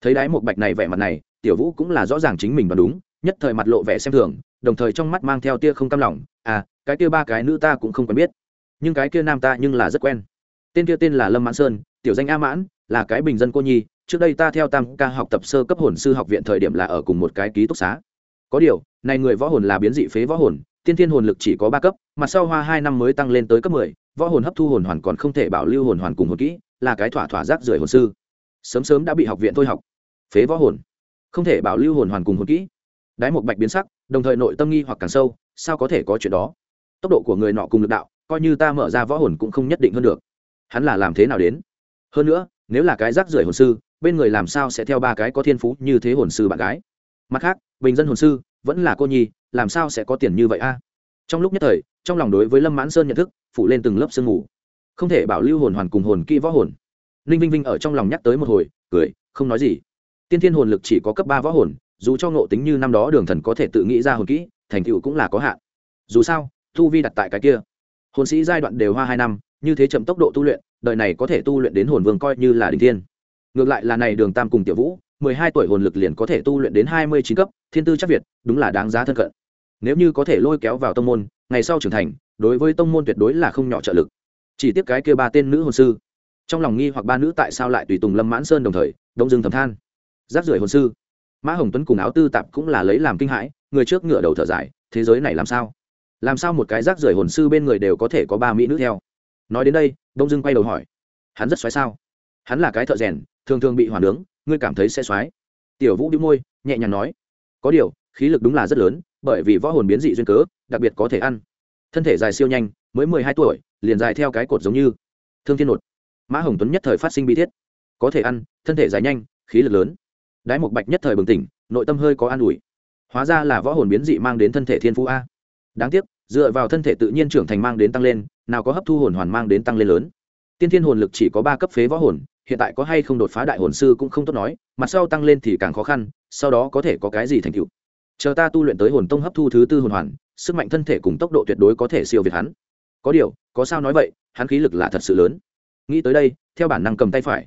Thấy đái một bạch này vẻ mặt này, tiểu vũ cũng là rõ ràng chính mình đoán đúng, nhất thời mặt lộ vẻ xem thường đồng thời trong mắt mang theo tia không cam lòng à cái kia ba cái nữ ta cũng không quen biết. Nhưng cái kia nam ta nhưng là rất quen. Tên kia tên là lâm mãn sơn, tiểu danh a mãn, là cái bình dân cô nhi, trước đây ta theo tam ca học tập sơ cấp hồn sư học viện thời điểm là ở cùng một cái ký túc xá. Có điều, này người võ hồn là biến dị phế võ hồn, tiên thiên hồn lực chỉ có ba cấp mặt sau hoa hai năm mới tăng lên tới cấp mười, võ hồn hấp thu hồn hoàn còn không thể bảo lưu hồn hoàn cùng hồn kỹ, là cái thỏa thỏa rác rưởi hồn sư. Sớm sớm đã bị học viện thôi học. Phế võ hồn. Không thể bảo lưu hồn hoàn cùng hồn kỹ. Đái một bạch biến sắc đồng thời nội tâm nghi hoặc càng sâu, sao có thể có chuyện đó? Tốc độ của người nọ cùng lực đạo, coi như ta mở ra võ hồn cũng không nhất định hơn được. Hắn là làm thế nào đến? Hơn nữa, nếu là cái rác rưởi hồn sư, bên người làm sao sẽ theo ba cái có thiên phú như thế hồn sư bạn gái? Mặt khác, bình dân hồn sư, vẫn là cô nhi, làm sao sẽ có tiền như vậy a? Trong lúc nhất thời, trong lòng đối với lâm mãn sơn nhận thức, phủ lên từng lớp sương mù. Không thể bảo lưu hồn hoàn cùng hồn kỹ võ hồn. Ninh vinh vinh ở trong lòng nhắc tới một hồi, cười, không nói gì. Tiên thiên hồn lực chỉ có cấp ba võ hồn dù cho ngộ tính như năm đó đường thần có thể tự nghĩ ra hồn kỹ, thành tựu cũng là có hạn. Dù sao thu vi đặt tại cái kia. Hồn sĩ giai đoạn đều hoa hai năm, như thế chậm tốc độ tu luyện, đời này có thể tu luyện đến hồn vương coi như là đình thiên. Ngược lại là này đường tam cùng tiểu vũ, mười hai tuổi hồn lực liền có thể tu luyện đến hai mươi chín cấp, thiên tư chắc việt, đúng là đáng giá thân cận. Nếu như có thể lôi kéo vào tông môn, ngày sau trưởng thành, đối với tông môn tuyệt đối là không nhỏ trợ lực. Chỉ tiếp cái kia ba tên nữ hồn sư. Trong lòng nghi hoặc ba nữ tại sao lại tùy tùng lâm mãn sơn đồng thời, đông dương thầm than. Giáp rưỡi hồn sư mã hồng tuấn cùng áo tư tạp cũng là lấy làm kinh hãi, người trước ngựa đầu thở dài, thế giới này làm sao? Làm sao một cái rác rưởi hồn sư bên người đều có thể có ba mỹ nữ theo? Nói đến đây, đông dưng quay đầu hỏi, hắn rất xoáy sao? Hắn là cái thợ rèn, thường thường bị hỏa nướng, ngươi cảm thấy sẽ xoáy tiểu vũ đĩu môi, nhẹ nhàng nói, có điều, khí lực đúng là rất lớn, bởi vì võ hồn biến dị duyên cớ, đặc biệt có thể ăn. Thân thể dài siêu nhanh, mới mười hai tuổi, liền dài theo cái cột giống như. Thương thiên nột. Mã hồng tuấn nhất thời phát sinh bi thiết. Có thể ăn, thân thể dài nhanh, khí lực lớn đái một bạch nhất thời bừng tỉnh, nội tâm hơi có an ủi. Hóa ra là võ hồn biến dị mang đến thân thể thiên phú a. Đáng tiếc, dựa vào thân thể tự nhiên trưởng thành mang đến tăng lên, nào có hấp thu hồn hoàn mang đến tăng lên lớn. Tiên thiên hồn lực chỉ có ba cấp phế võ hồn, hiện tại có hay không đột phá đại hồn sư cũng không tốt nói, mặt sau tăng lên thì càng khó khăn, sau đó có thể có cái gì thành tựu. Chờ ta tu luyện tới hồn tông hấp thu thứ tư hồn hoàn, sức mạnh thân thể cùng tốc độ tuyệt đối có thể siêu việt hắn. Có điều, có sao nói vậy, hắn khí lực là thật sự lớn. Nghĩ tới đây, theo bản năng cầm tay phải.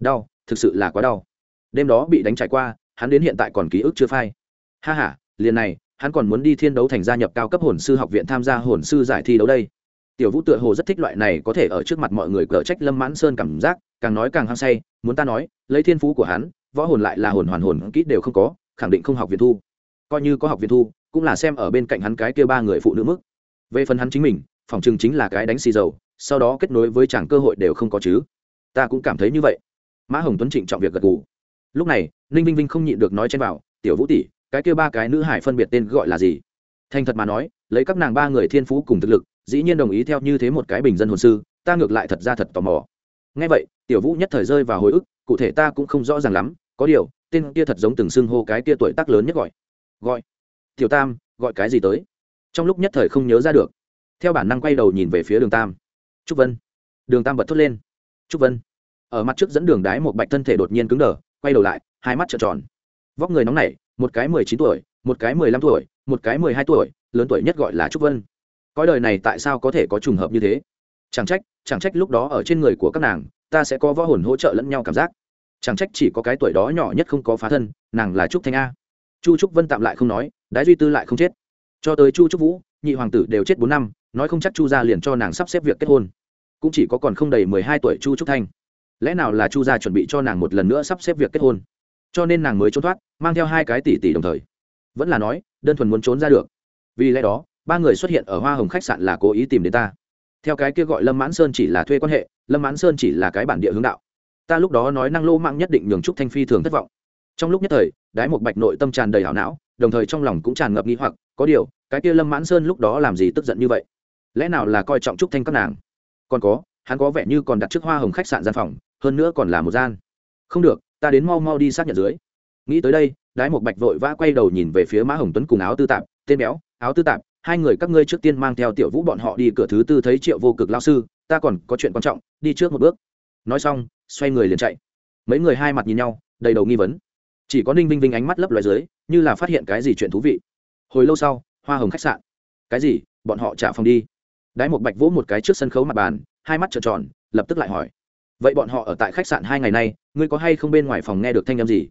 Đau, thực sự là quá đau đêm đó bị đánh trải qua, hắn đến hiện tại còn ký ức chưa phai. Ha h a liền này, hắn còn muốn đi thiên đấu thành gia nhập cao cấp hồn sư học viện tham gia hồn sư giải thi đấu đây. Tiểu vũ tựa hồ rất thích loại này có thể ở trước mặt mọi người cở trách lâm mãn sơn cảm giác, càng nói càng hăng say, muốn ta nói, lấy thiên phú của hắn, võ hồn lại là hồn hoàn hồn kỹ đều không có, khẳng định không học viện thu. Coi như có học viện thu, cũng là xem ở bên cạnh hắn cái kia ba người phụ nữ mức. Về phần hắn chính mình, phòng chừng chính là cái đánh xì dầu, sau đó kết nối với chàng cơ hội đều không có chứ. Ta cũng cảm thấy như vậy. Mã hồng tuấn trịnh trọng việc gật gù lúc này ninh vinh vinh không nhịn được nói trên vào, tiểu vũ tỷ cái kia ba cái nữ hải phân biệt tên gọi là gì? Thành thật mà nói lấy các nàng ba người thiên phú cùng thực lực dĩ nhiên đồng ý theo như thế một cái bình dân hồn sư ta ngược lại thật ra thật tò mò. Ngay vậy tiểu vũ nhất thời rơi vào hồi ức cụ thể ta cũng không rõ ràng lắm có điều tên kia thật giống từng xưng hô cái kia tuổi tác lớn nhất gọi. Gọi. Tiểu tam gọi cái gì tới? Trong lúc nhất thời không nhớ ra được. Theo bản năng quay đầu nhìn về phía đường tam. Trúc vân. Đường tam bật thốt lên. Trúc vân. Ở mặt trước dẫn đường đái một bạch thân thể đột nhiên cứng đờ quay đầu lại, hai mắt trợn tròn. Vóc người nóng nảy, một cái mười chín tuổi, một cái mười lăm tuổi, một cái mười hai tuổi, lớn tuổi nhất gọi là trúc vân. Cõi đời này tại sao có thể có trùng hợp như thế? Chẳng trách chẳng trách lúc đó ở trên người của các nàng, ta sẽ có võ hồn hỗ trợ lẫn nhau cảm giác. Chẳng trách chỉ có cái tuổi đó nhỏ nhất không có phá thân, nàng là trúc thanh a. Chu trúc vân tạm lại không nói, đái duy tư lại không chết. Cho tới chu trúc vũ, nhị hoàng tử đều chết bốn năm, nói không chắc chu gia liền cho nàng sắp xếp việc kết hôn. Cũng chỉ có còn không đầy mười hai tuổi chu trúc thanh lẽ nào là chu gia chuẩn bị cho nàng một lần nữa sắp xếp việc kết hôn? Cho nên nàng mới trốn thoát, mang theo hai cái tỷ tỷ đồng thời. Vẫn là nói, đơn thuần muốn trốn ra được. Vì lẽ đó, ba người xuất hiện ở hoa hồng khách sạn là cố ý tìm đến ta. Theo cái kia gọi lâm mãn sơn chỉ là thuê quan hệ, lâm mãn sơn chỉ là cái bản địa hướng đạo. Ta lúc đó nói năng lô mạng nhất định nhường trúc thanh phi thường thất vọng. Trong lúc nhất thời, đái một bạch nội tâm tràn đầy hảo não, đồng thời trong lòng cũng tràn ngập nghi hoặc, có điều, cái kia lâm mãn sơn lúc đó làm gì tức giận như vậy? Lẽ nào là coi trọng trúc thanh các nàng? Còn có hắn có vẻ như còn đặt trước hoa hồng khách sạn gian phòng, hơn nữa còn là một gian. Không được, ta đến mau mau đi xác nhận dưới. Nghĩ tới đây, đái một bạch vội vã quay đầu nhìn về phía mã hồng tuấn cùng áo tư tạp, tên béo, áo tư tạp, hai người các ngươi trước tiên mang theo tiểu vũ bọn họ đi cửa thứ tư thấy triệu vô cực lao sư, ta còn có chuyện quan trọng, đi trước một bước. Nói xong, xoay người liền chạy. Mấy người hai mặt nhìn nhau, đầy đầu nghi vấn. Chỉ có ninh vinh vinh ánh mắt lấp loài dưới, như là phát hiện cái gì chuyện thú vị. Hồi lâu sau, hoa hồng khách sạn. Cái gì? Bọn họ trả phòng đi. Đái một bạch vỗ một cái trước sân khấu mặt bàn hai mắt trợn tròn, lập tức lại hỏi, vậy bọn họ ở tại khách sạn hai ngày nay, ngươi có hay không bên ngoài phòng nghe được thanh âm gì?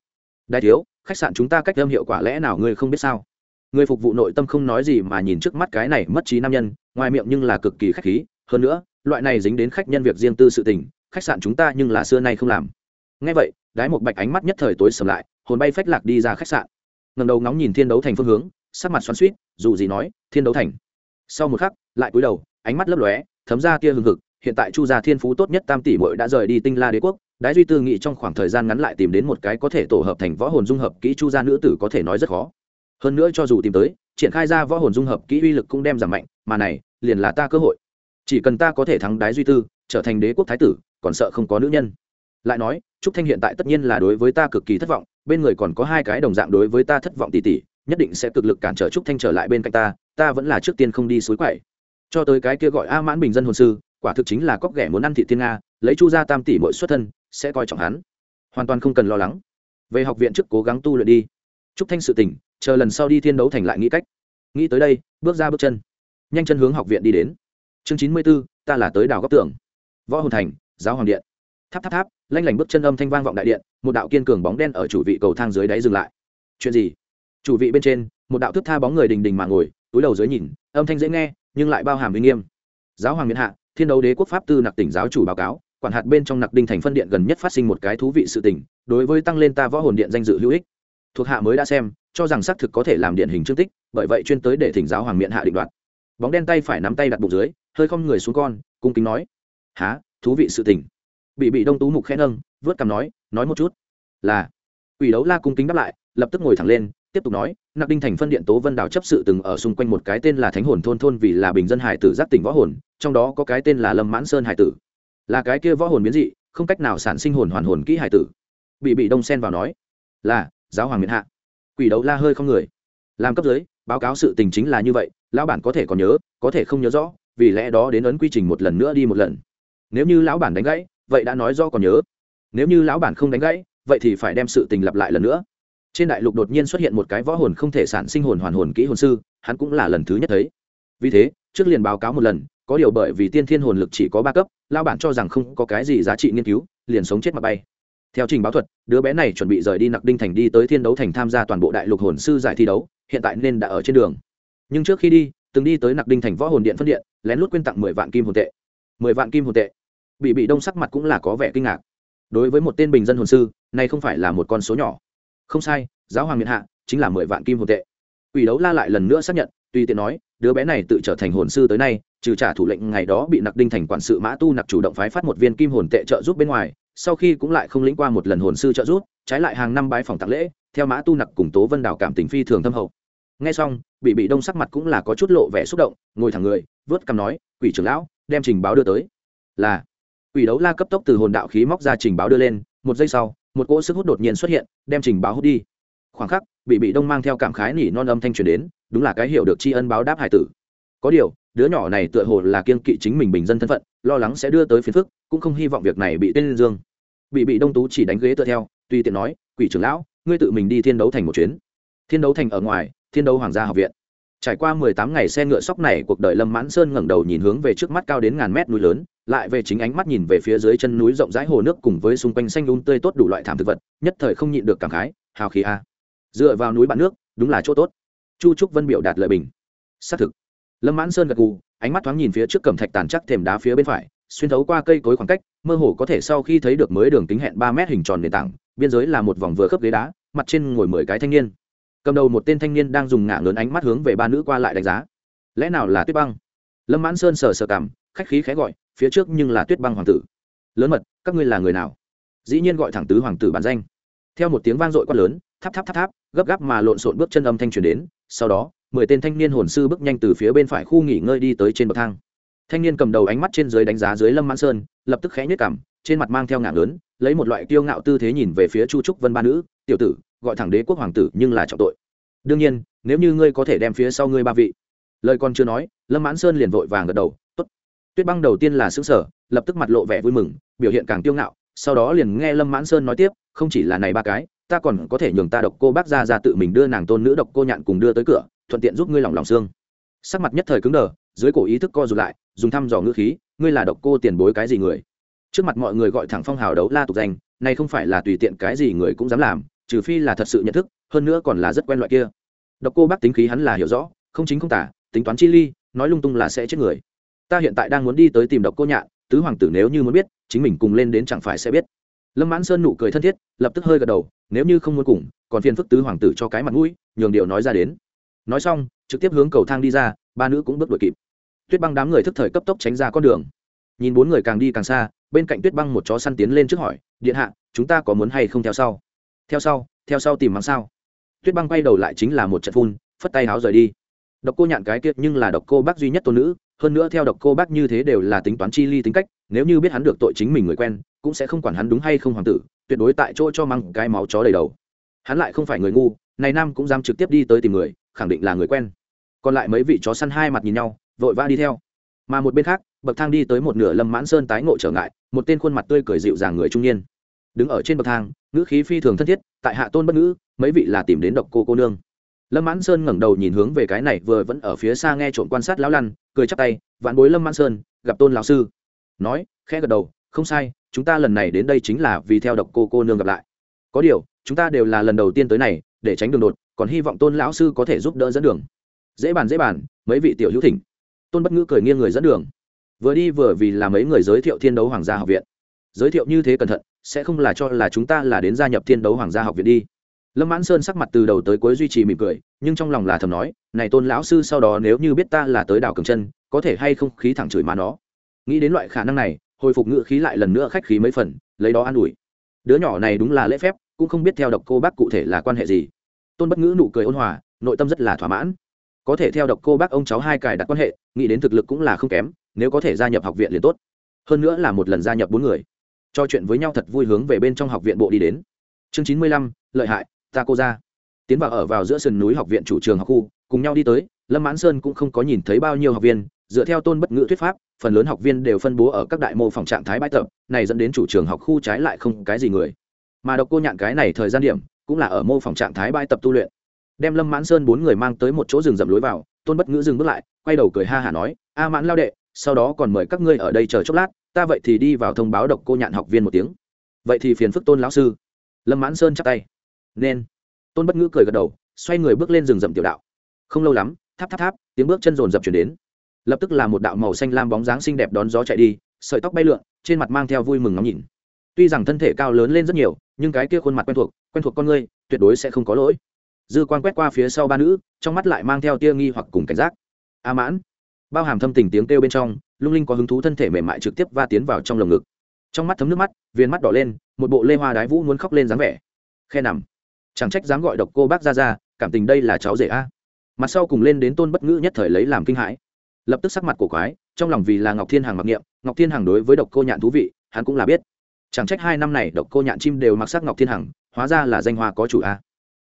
Đại thiếu, khách sạn chúng ta cách âm hiệu quả lẽ nào ngươi không biết sao? Người phục vụ nội tâm không nói gì mà nhìn trước mắt cái này mất trí nam nhân, ngoài miệng nhưng là cực kỳ khách khí. Hơn nữa, loại này dính đến khách nhân việc riêng tư sự tình, khách sạn chúng ta nhưng là xưa nay không làm. Ngay vậy, đái một bạch ánh mắt nhất thời tối sầm lại, hồn bay phách lạc đi ra khách sạn. Ngầm đầu ngóng nhìn thiên đấu thành phương hướng, sắc mặt xoắn suýt dù gì nói, thiên đấu thành. Sau một khắc, lại cúi đầu, ánh mắt lấp lóe, thấm ra tia hừng hực hiện tại chu gia thiên phú tốt nhất tam tỷ muội đã rời đi tinh la đế quốc, đái duy tư nghĩ trong khoảng thời gian ngắn lại tìm đến một cái có thể tổ hợp thành võ hồn dung hợp kỹ chu gia nữ tử có thể nói rất khó. Hơn nữa cho dù tìm tới, triển khai ra võ hồn dung hợp kỹ uy lực cũng đem giảm mạnh, mà này, liền là ta cơ hội. Chỉ cần ta có thể thắng đái duy tư, trở thành đế quốc thái tử, còn sợ không có nữ nhân. Lại nói, trúc thanh hiện tại tất nhiên là đối với ta cực kỳ thất vọng, bên người còn có hai cái đồng dạng đối với ta thất vọng tỉ tỉ, nhất định sẽ cực lực cản trở trúc thanh trở lại bên cạnh ta ta vẫn là trước tiên không đi suối quậy. Cho tới cái kia gọi a mãn bình dân hồn sư quả thực chính là cóc ghẻ muốn ăn thị thiên nga, lấy chu gia tam tỷ mỗi xuất thân, sẽ coi trọng hắn. Hoàn toàn không cần lo lắng. Về học viện trước cố gắng tu luyện đi. Trúc thanh sự tỉnh, chờ lần sau đi thiên đấu thành lại nghĩ cách. Nghĩ tới đây, bước ra bước chân. Nhanh chân hướng học viện đi đến. Chương chín mươi b ố ta là tới đảo góc tường. Võ hồn thành, giáo hoàng điện. Tháp tháp tháp, lanh lảnh bước chân âm thanh vang vọng đại điện, một đạo kiên cường bóng đen ở chủ vị cầu thang dưới đáy dừng lại. Chuyện gì? Chủ vị bên trên, một đạo thức tha bóng người đình đình mà ngồi, túi đầu dưới nhìn, âm thanh dễ nghe, nhưng lại bao hàm uy nghiêm. Giáo hoàng miền hạ thiên đấu đế quốc pháp tư nặc tỉnh giáo chủ báo cáo, quản hạt bên trong nặc đinh thành phân điện gần nhất phát sinh một cái thú vị sự tình, đối với tăng lên ta võ hồn điện danh dự hữu ích. Thuộc hạ mới đã xem, cho rằng xác thực có thể làm điện hình chương tích, bởi vậy chuyên tới để thỉnh giáo hoàng miện hạ định đoạt. Bóng đen tay phải nắm tay đặt bụng dưới, hơi không người xuống con, cung kính nói há thú vị sự tình. Bị bị đông tú mục khẽ nâng, vớt cằm nói nói một chút. Là. Ủy đấu la cung kính đáp lại, lập tức ngồi thẳng lên, tiếp tục nói nặc đinh thành phân điện tố vân đào chấp sự từng ở xung quanh một cái tên là thánh hồn thôn thôn vì là bình dân hải tử giác tỉnh võ hồn, trong đó có cái tên là lâm mãn sơn hải tử. Là cái kia võ hồn biến dị, không cách nào sản sinh hồn hoàn hồn kỹ hải tử. Bị bị đông Sen vào nói, là, giáo hoàng miền hạ. Quỷ đấu la hơi không người. Làm cấp dưới, báo cáo sự tình chính là như vậy, lão bản có thể còn nhớ, có thể không nhớ rõ, vì lẽ đó đến ấn quy trình một lần nữa đi một lần. Nếu như lão bản đánh gãy, vậy đã nói do còn nhớ. Nếu như lão bản không đánh gãy, vậy thì phải đem sự tình lặp lại lần nữa trên đại lục đột nhiên xuất hiện một cái võ hồn không thể sản sinh hồn hoàn hồn kỹ hồn sư, hắn cũng là lần thứ nhất thấy. Vì thế, trước liền báo cáo một lần, có điều bởi vì tiên thiên hồn lực chỉ có ba cấp lao bản cho rằng không có cái gì giá trị nghiên cứu, liền sống chết mà bay. Theo trình báo thuật, đứa bé này chuẩn bị rời đi nặc đinh thành đi tới thiên đấu thành tham gia toàn bộ đại lục hồn sư giải thi đấu, hiện tại nên đã ở trên đường. Nhưng trước khi đi, từng đi tới nặc đinh thành võ hồn điện phân điện, lén lút quyên tặng mười vạn kim hồn tệ. Mười vạn kim hồn tệ. Bị bị đông sắc mặt cũng là có vẻ kinh ngạc. Đối với một tên bình dân hồn sư, này không phải là một con số nhỏ không sai, giáo hoàng miền hạ chính là mười vạn kim hồn tệ. Quỷ đấu la lại lần nữa xác nhận Tuy tiện nói, đứa bé này tự trở thành hồn sư tới nay, trừ trả thủ lệnh ngày đó bị nặc đinh thành quản sự mã tu nặc chủ động phái phát một viên kim hồn tệ trợ giúp bên ngoài, sau khi cũng lại không lĩnh qua một lần hồn sư trợ giúp, trái lại hàng năm bái phòng tặng lễ, theo mã tu nặc cùng tố vân đào cảm tình phi thường thâm hậu. Nghe xong bị bị đông sắc mặt cũng là có chút lộ vẻ xúc động, ngồi thẳng người, vớt cằm nói, quỷ trưởng lão, đem trình báo đưa tới. Là, quỷ đấu la cấp tốc từ hồn đạo khí móc ra trình báo đưa lên, một giây sau một cỗ sức hút đột nhiên xuất hiện, đem trình báo hút đi. Khoảng khắc, bị bị đông mang theo cảm khái nỉ non âm thanh truyền đến, đúng là cái hiểu được tri ân báo đáp hải tử. Có điều, đứa nhỏ này tựa hồ là kiên kỵ chính mình bình dân thân phận, lo lắng sẽ đưa tới phiền phức, cũng không hy vọng việc này bị tên dương. Bị bị đông tú chỉ đánh ghế tựa theo, tùy tiện nói, quỷ trưởng lão, ngươi tự mình đi thiên đấu thành một chuyến. Thiên đấu thành ở ngoài, thiên đấu hoàng gia học viện trải qua mười tám ngày xe ngựa sóc này, cuộc đời lâm mãn sơn ngẩng đầu nhìn hướng về trước mắt cao đến ngàn mét núi lớn, lại về chính ánh mắt nhìn về phía dưới chân núi rộng rãi hồ nước cùng với xung quanh xanh lún tươi tốt đủ loại thảm thực vật, nhất thời không nhịn được cảm khái, hào khí a. Dựa vào núi bạn nước, đúng là chỗ tốt. Chu trúc vân biểu đạt lợi bình. Xác thực. Lâm mãn sơn gật gù, ánh mắt thoáng nhìn phía trước cẩm thạch tàn chắc thềm đá phía bên phải, xuyên thấu qua cây cối khoảng cách, mơ hồ có thể sau khi thấy được mới đường kính hẹn ba mét hình tròn nền tảng, biên giới là một vòng vừa khớp ghế đá, mặt trên ngồi mười cái thanh niên cầm đầu một tên thanh niên đang dùng ngả lớn ánh mắt hướng về ba nữ qua lại đánh giá. Lẽ nào là tuyết băng? Lâm mãn sơn sờ sờ cảm, khách khí khẽ gọi, phía trước nhưng là tuyết băng hoàng tử. Lớn mật, các ngươi là người nào? Dĩ nhiên gọi thẳng tứ hoàng tử bản danh. Theo một tiếng vang dội quát lớn, tháp tháp tháp tháp, gấp gáp mà lộn xộn bước chân âm thanh truyền đến, sau đó, mười tên thanh niên hồn sư bước nhanh từ phía bên phải khu nghỉ ngơi đi tới trên bậc thang. Thanh niên cầm đầu ánh mắt trên dưới đánh giá dưới lâm mãn sơn, lập tức khẽ nhếch cảm trên mặt mang theo ngạng lớn, lấy một loại kiêu ngạo tư thế nhìn về phía chu trúc vân ba nữ, tiểu tử gọi thẳng đế quốc hoàng tử nhưng là trọng tội. Đương nhiên, nếu như ngươi có thể đem phía sau ngươi ba vị. Lời còn chưa nói, lâm mãn sơn liền vội vàng gật đầu, tốt. Tuyết băng đầu tiên là xứ sở lập tức mặt lộ vẻ vui mừng, biểu hiện càng tiêu ngạo, sau đó liền nghe lâm mãn sơn nói tiếp, không chỉ là này ba cái, ta còn có thể nhường ta độc cô bác ra ra tự mình đưa nàng tôn nữ độc cô nhạn cùng đưa tới cửa, thuận tiện giúp ngươi lòng lòng xương. Sắc mặt nhất thời cứng đờ, dưới cổ ý thức co rụt lại, dùng thăm dò ngữ khí, ngươi là độc cô tiền bối cái gì người? Trước mặt mọi người gọi thẳng phong hào đấu la tục danh này không phải là tùy tiện cái gì người cũng dám làm trừ phi là thật sự nhận thức, hơn nữa còn là rất quen loại kia. Độc cô bác tính khí hắn là hiểu rõ, không chính không tả, tính toán chi ly, nói lung tung là sẽ chết người. Ta hiện tại đang muốn đi tới tìm độc cô nhạn, tứ hoàng tử nếu như muốn biết, chính mình cùng lên đến chẳng phải sẽ biết. Lâm mãn sơn nụ cười thân thiết, lập tức hơi gật đầu, nếu như không muốn cùng, còn phiền phức tứ hoàng tử cho cái mặt mũi, nhường điệu nói ra đến. Nói xong, trực tiếp hướng cầu thang đi ra, ba nữ cũng bước đuổi kịp. Tuyết băng đám người thức thời cấp tốc tránh ra con đường. Nhìn bốn người càng đi càng xa, bên cạnh tuyết băng một chó săn tiến lên trước hỏi, điện hạ, chúng ta có muốn hay không theo sau? Theo sau theo sau tìm mắng sao. Tuyết băng quay đầu lại chính là một trận phun, phất tay háo rời đi. Độc cô nhạn cái kiệt nhưng là độc cô bác duy nhất tôn nữ, hơn nữa theo độc cô bác như thế đều là tính toán chi ly tính cách, nếu như biết hắn được tội chính mình người quen, cũng sẽ không quản hắn đúng hay không hoàng tử, tuyệt đối tại chỗ cho măng cái máu chó đầy đầu. Hắn lại không phải người ngu, này nam cũng dám trực tiếp đi tới tìm người, khẳng định là người quen. Còn lại mấy vị chó săn hai mặt nhìn nhau, vội vã đi theo. Mà một bên khác, bậc thang đi tới một nửa lâm mãn sơn tái ngộ trở ngại, một tên khuôn mặt tươi cười dịu dàng người trung niên đứng ở trên bậc thang, ngữ khí phi thường thân thiết, tại hạ tôn bất ngữ, mấy vị là tìm đến độc cô cô nương. Lâm mãn sơn ngẩng đầu nhìn hướng về cái này vừa vẫn ở phía xa nghe trộm quan sát lão lăn, cười chắp tay, vạn bối lâm mãn sơn, gặp tôn lão sư. Nói, khẽ gật đầu, không sai, chúng ta lần này đến đây chính là vì theo độc cô cô nương gặp lại. Có điều, chúng ta đều là lần đầu tiên tới này, để tránh đường đột, còn hy vọng tôn lão sư có thể giúp đỡ dẫn đường. Dễ bàn dễ bàn, mấy vị tiểu hữu thỉnh. Tôn bất ngữ cười nghiêng người dẫn đường. Vừa đi vừa vì là mấy người giới thiệu thiên đấu hoàng gia học viện giới thiệu như thế cẩn thận, sẽ không là cho là chúng ta là đến gia nhập thiên đấu hoàng gia học viện đi. Lâm mãn sơn sắc mặt từ đầu tới cuối duy trì mỉm cười, nhưng trong lòng là thầm nói, này tôn lão sư sau đó nếu như biết ta là tới đảo cường chân có thể hay không khí thẳng chửi má nó? Nghĩ đến loại khả năng này, hồi phục ngựa khí lại lần nữa khách khí mấy phần, lấy đó an ủi. Đứa nhỏ này đúng là lễ phép, cũng không biết theo độc cô bác cụ thể là quan hệ gì. Tôn bất ngữ nụ cười ôn hòa, nội tâm rất là thỏa mãn. Có thể theo độc cô bác ông cháu hai cài đặt quan hệ, nghĩ đến thực lực cũng là không kém, nếu có thể gia nhập học viện liền tốt. Hơn nữa là một lần gia nhập bốn người cho chuyện với nhau thật vui hướng về bên trong học viện bộ đi đến. Chương chín mươi lăm, lợi hại, ta cô ra. Tiến vào ở vào giữa sườn núi học viện chủ trường học khu, cùng nhau đi tới, lâm mãn sơn cũng không có nhìn thấy bao nhiêu học viên, dựa theo tôn bất ngữ thuyết pháp, phần lớn học viên đều phân bố ở các đại mô phòng trạng thái bãi tập, này dẫn đến chủ trường học khu trái lại không cái gì người. Mà độc cô nhạn cái này thời gian điểm, cũng là ở mô phòng trạng thái bãi tập tu luyện. Đem lâm mãn sơn bốn người mang tới một chỗ rừng rậm lối vào, tôn bất ngữ dừng bước lại, quay đầu cười ha hả nói, a mãn lao đệ sau đó còn mời các ngươi ở đây chờ chốc lát, ta vậy thì đi vào thông báo độc cô nhạn học viên một tiếng. Vậy thì phiền phức tôn lão sư. Lâm mãn sơn chắp tay. Nên. Tôn bất ngữ cười gật đầu, xoay người bước lên rừng rậm tiểu đạo. Không lâu lắm, tháp tháp tháp, tiếng bước chân rồn rập chuyển đến. Lập tức là một đạo màu xanh lam bóng dáng xinh đẹp đón gió chạy đi, sợi tóc bay lượn, trên mặt mang theo vui mừng ngắm nhìn. Tuy rằng thân thể cao lớn lên rất nhiều, nhưng cái kia khuôn mặt quen thuộc quen thuộc con ngươi, tuyệt đối sẽ không có lỗi. Dư quan quét qua phía sau ba nữ, trong mắt lại mang theo tia nghi hoặc cùng cảnh giác. A mãn bao hàm thâm tình tiếng kêu bên trong, lung linh có hứng thú thân thể mềm mại trực tiếp va tiến vào trong lồng ngực. Trong mắt thấm nước mắt viên mắt đỏ lên, một bộ lê hoa đái vũ muốn khóc lên dáng vẻ. Khe nằm. Chẳng trách dám gọi độc cô bác ra ra cảm tình đây là cháu rể a. Mặt sau cùng lên đến tôn bất ngữ nhất thời lấy làm kinh hãi. Lập tức sắc mặt của quái, trong lòng vì là ngọc thiên hằng mặc niệm, ngọc thiên hằng đối với độc cô nhạn thú vị, hắn cũng là biết. Chẳng trách hai năm này độc cô nhạn chim đều mặc sắc ngọc thiên hằng, hóa ra là danh hoa có chủ a.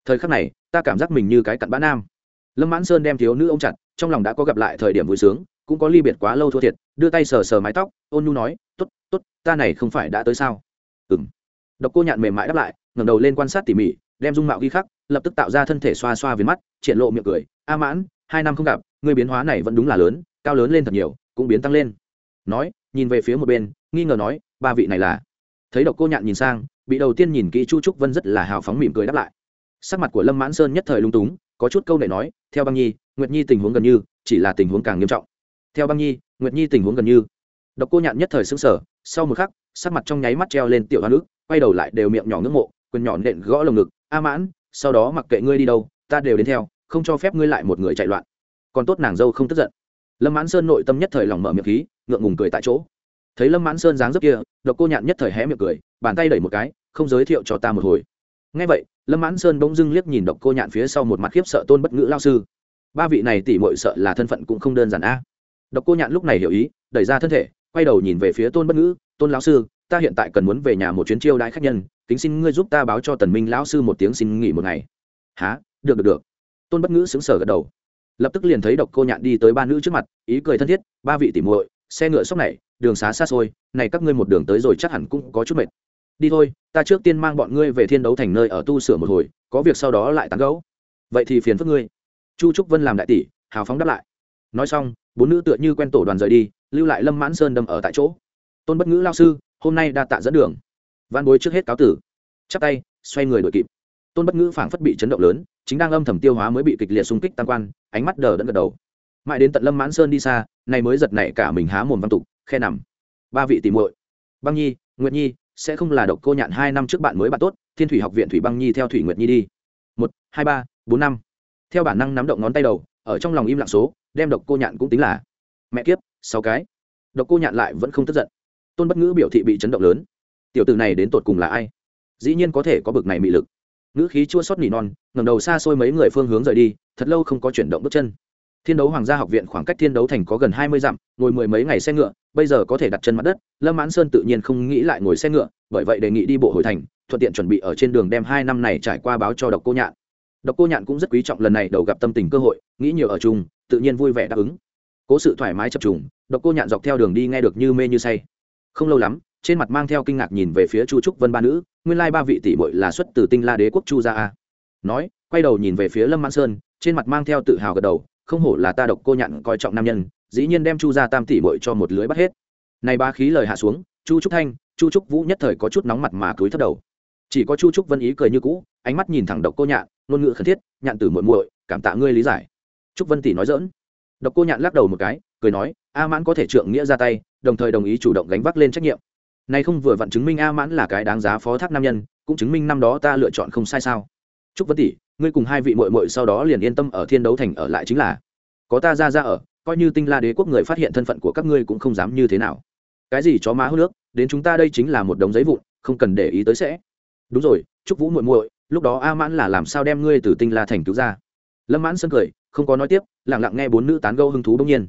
Thời khắc này, ta cảm giác mình như cái cặn bã nam. Lâm mãn sơn đem thiếu nữ ông chặt trong lòng đã có gặp lại thời điểm vui sướng, cũng có ly biệt quá lâu thua thiệt, đưa tay sờ sờ mái tóc, ôn nhu nói t ố t t ố t ta này không phải đã tới sao? Ừ m độc cô nhạn mềm mại đáp lại, ngẩng đầu lên quan sát tỉ mỉ, đem dung mạo ghi khắc, lập tức tạo ra thân thể xoa xoa viền mắt, triển lộ miệng cười, a mãn, hai năm không gặp người biến hóa này vẫn đúng là lớn, cao lớn lên thật nhiều, cũng biến tăng lên. Nói, nhìn về phía một bên, nghi ngờ nói, ba vị này là? Thấy độc cô nhạn nhìn sang, bị đầu tiên nhìn kỹ chu trúc vân rất là hào phóng mỉm cười đáp lại. Sắc mặt của lâm mãn sơn nhất thời lung túng, có chút câu này nói, theo băng nhi nguyệt nhi tình huống gần như, chỉ là tình huống càng nghiêm trọng. Theo băng nhi, nguyệt nhi tình huống gần như. Độc cô nhạn nhất thời xứng sở sau một khắc, sắc mặt trong nháy mắt treo lên tiểu hoa nước quay đầu lại đều miệng nhỏ ngưỡng mộ quyền nhỏ nện gõ lồng ngực, a mãn, sau đó mặc kệ ngươi đi đâu, ta đều đến theo, không cho phép ngươi lại một người chạy loạn. Còn tốt nàng dâu không tức giận. Lâm mãn sơn nội tâm nhất thời lòng mở miệng khí, ngượng ngùng cười tại chỗ. Thấy lâm mãn sơn dáng dấp kia, độc cô nhạn nhất thời hé miệng cười, bàn tay đẩy một cái, không giới thiệu cho ta một hồi. Ngay vậy, lâm mãn sơn bỗng dưng liếc nhìn độc cô nhạn phía sau một mặt khiếp sợ tôn bất ngữ lao sư ba vị này tỉ mội sợ là thân phận cũng không đơn giản a. Độc cô nhạn lúc này hiểu ý, đẩy ra thân thể, quay đầu nhìn về phía tôn bất ngữ, tôn lão sư, ta hiện tại cần muốn về nhà một chuyến chiêu đãi khách nhân, kính xin ngươi giúp ta báo cho tần minh lão sư một tiếng xin nghỉ một ngày. Há được được được. Tôn bất ngữ xứng sở gật đầu. Lập tức liền thấy độc cô nhạn đi tới ba nữ trước mặt, ý cười thân thiết, ba vị tỉ muội, xe ngựa sóc này, đường xá xa xôi, này các ngươi một đường tới rồi chắc hẳn cũng có chút mệt. Đi thôi, ta trước tiên mang bọn ngươi về thiên đấu thành nơi ở tu sửa một hồi, có việc sau đó lại tán gấu vậy thì phiền phức ngươi chu trúc vân làm đại tỷ, hào phóng đáp lại. Nói xong, bốn nữ tựa như quen tổ đoàn rời đi, lưu lại lâm mãn sơn đâm ở tại chỗ. Tôn bất ngữ lao sư, hôm nay đa tạ dẫn đường. Văn bối trước hết cáo tử. Chắp tay, xoay người đội kịp. Tôn bất ngữ phảng phất bị chấn động lớn, chính đang âm thầm tiêu hóa mới bị kịch liệt xung kích tam quan, ánh mắt đờ đẫn gật đầu. Mãi đến tận lâm mãn sơn đi xa này mới giật nảy cả mình há mồm văn tục, khe nằm. Ba vị tìm muội, băng nhi, nguyệt nhi, sẽ không là độc cô nhạn hai năm trước bạn mới bạn tốt, thiên thủy học viện thủy băng nhi theo thủy nguyệt nhi đi. Một, hai, ba, bốn, năm theo bản năng nắm động ngón tay đầu, ở trong lòng im lặng số, đem độc cô nhạn cũng tính là, mẹ kiếp, sáu cái. Độc cô nhạn lại vẫn không tức giận. Tôn bất ngữ biểu thị bị chấn động lớn. Tiểu từ này đến tột cùng là ai? Dĩ nhiên có thể có bực này mị lực. Ngữ khí chua xót nỉ non ngầm đầu xa xôi mấy người phương hướng rời đi, thật lâu không có chuyển động bước chân. Thiên đấu hoàng gia học viện khoảng cách thiên đấu thành có gần hai mươi dặm, ngồi mười mấy ngày xe ngựa, bây giờ có thể đặt chân mặt đất, lâm mãn sơn tự nhiên không nghĩ lại ngồi xe ngựa, bởi vậy đề nghị đi bộ hồi thành, thuận tiện chuẩn bị ở trên đường đem hai năm này trải qua báo cho độc cô nhạn độc cô nhạn cũng rất quý trọng lần này đầu gặp tâm tình cơ hội, nghĩ nhiều ở chung, tự nhiên vui vẻ đáp ứng. Cố sự thoải mái chập trùng, độc cô nhạn dọc theo đường đi nghe được như mê như say. Không lâu lắm, trên mặt mang theo kinh ngạc nhìn về phía chu trúc vân ba nữ, nguyên lai ba vị tỷ bội là xuất từ tinh la đế quốc chu gia a. Nói, quay đầu nhìn về phía lâm mãn sơn, trên mặt mang theo tự hào gật đầu, không hổ là ta độc cô nhạn coi trọng nam nhân, dĩ nhiên đem chu gia tam tỷ bội cho một lưới bắt hết. Này ba khí lời hạ xuống, chu trúc thanh, chu trúc vũ nhất thời có chút nóng mặt mà cúi thấp đầu. Chỉ có chu trúc vân ý cười như cũ, ánh mắt nhìn thẳng độc cô nhạn ngôn ngữ khẩn thiết, nhạn tử muội muội, cảm tạ ngươi lý giải. Trúc vân tỷ nói dỡn độc cô nhạn lắc đầu một cái, cười nói, a mãn có thể trượng nghĩa ra tay, đồng thời đồng ý chủ động gánh vác lên trách nhiệm. Nay không vừa vặn chứng minh a mãn là cái đáng giá phó thác nam nhân, cũng chứng minh năm đó ta lựa chọn không sai sao. Trúc vân tỷ, ngươi cùng hai vị muội muội sau đó liền yên tâm ở thiên đấu thành ở lại chính là, có ta ra ra ở, coi như tinh la đế quốc người phát hiện thân phận của các ngươi cũng không dám như thế nào. Cái gì chó má hút nước, đến chúng ta đây chính là một đống giấy vụn, không cần để ý tới sẽ. Đúng rồi chúc vũ muội muội lúc đó a mãn là làm sao đem ngươi từ tinh la thành cứu ra? Lâm mãn sơn cười, không có nói tiếp, lặng lặng nghe bốn nữ tán gâu hứng thú bỗng nhiên.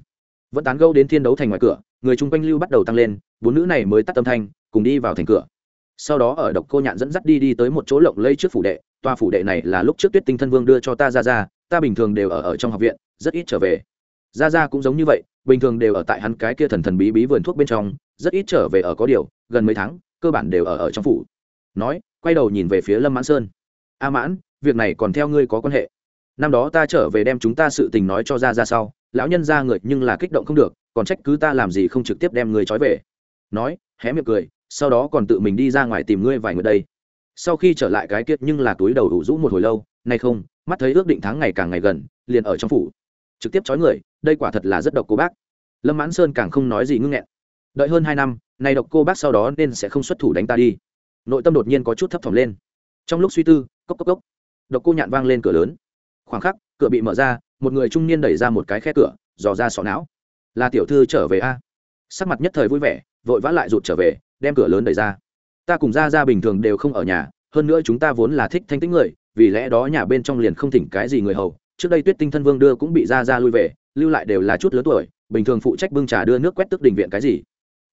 Vẫn tán gâu đến thiên đấu thành ngoài cửa, người chung quanh lưu bắt đầu tăng lên, bốn nữ này mới tắt tâm thanh, cùng đi vào thành cửa. Sau đó ở độc cô nhạn dẫn dắt đi đi tới một chỗ lộng lây trước phủ đệ, tòa phủ đệ này là lúc trước tuyết tinh thân vương đưa cho ta ra ra ta bình thường đều ở ở trong học viện, rất ít trở về. Ra ra cũng giống như vậy, bình thường đều ở tại hắn cái kia thần thần bí bí vườn thuốc bên trong, rất ít trở về ở có điều, gần mấy tháng, cơ bản đều ở ở trong phủ. Nói, quay đầu nhìn về phía lâm mãn sơn a mãn, việc này còn theo ngươi có quan hệ. Năm đó ta trở về đem chúng ta sự tình nói cho ra ra sau, lão nhân ra người nhưng là kích động không được, còn trách cứ ta làm gì không trực tiếp đem người trói về. Nói, hé miệng cười, sau đó còn tự mình đi ra ngoài tìm ngươi vài người đây. Sau khi trở lại cái kiệt nhưng là túi đầu đủ rũ một hồi lâu, nay không, mắt thấy ước định tháng ngày càng ngày gần, liền ở trong phủ. Trực tiếp trói người, đây quả thật là rất độc cô bác. Lâm mãn sơn càng không nói gì ngưng nghẹn. Đợi hơn hai năm, nay độc cô bác sau đó nên sẽ không xuất thủ đánh ta đi. Nội tâm đột nhiên có chút thấp thỏm lên trong lúc suy tư, cốc cốc cốc, độc cô nhạn vang lên cửa lớn. Khoảng khắc, cửa bị mở ra, một người trung niên đẩy ra một cái khe cửa, dò ra sọ não. Là tiểu thư trở về a? Sắc mặt nhất thời vui vẻ, vội vã lại rụt trở về, đem cửa lớn đẩy ra. Ta cùng ra ra bình thường đều không ở nhà, hơn nữa chúng ta vốn là thích thanh tĩnh người, vì lẽ đó nhà bên trong liền không thỉnh cái gì người hầu. Trước đây tuyết tinh thân vương đưa cũng bị ra ra lui về, lưu lại đều là chút lớn tuổi, bình thường phụ trách bưng trà đưa nước quét tức đình viện cái gì.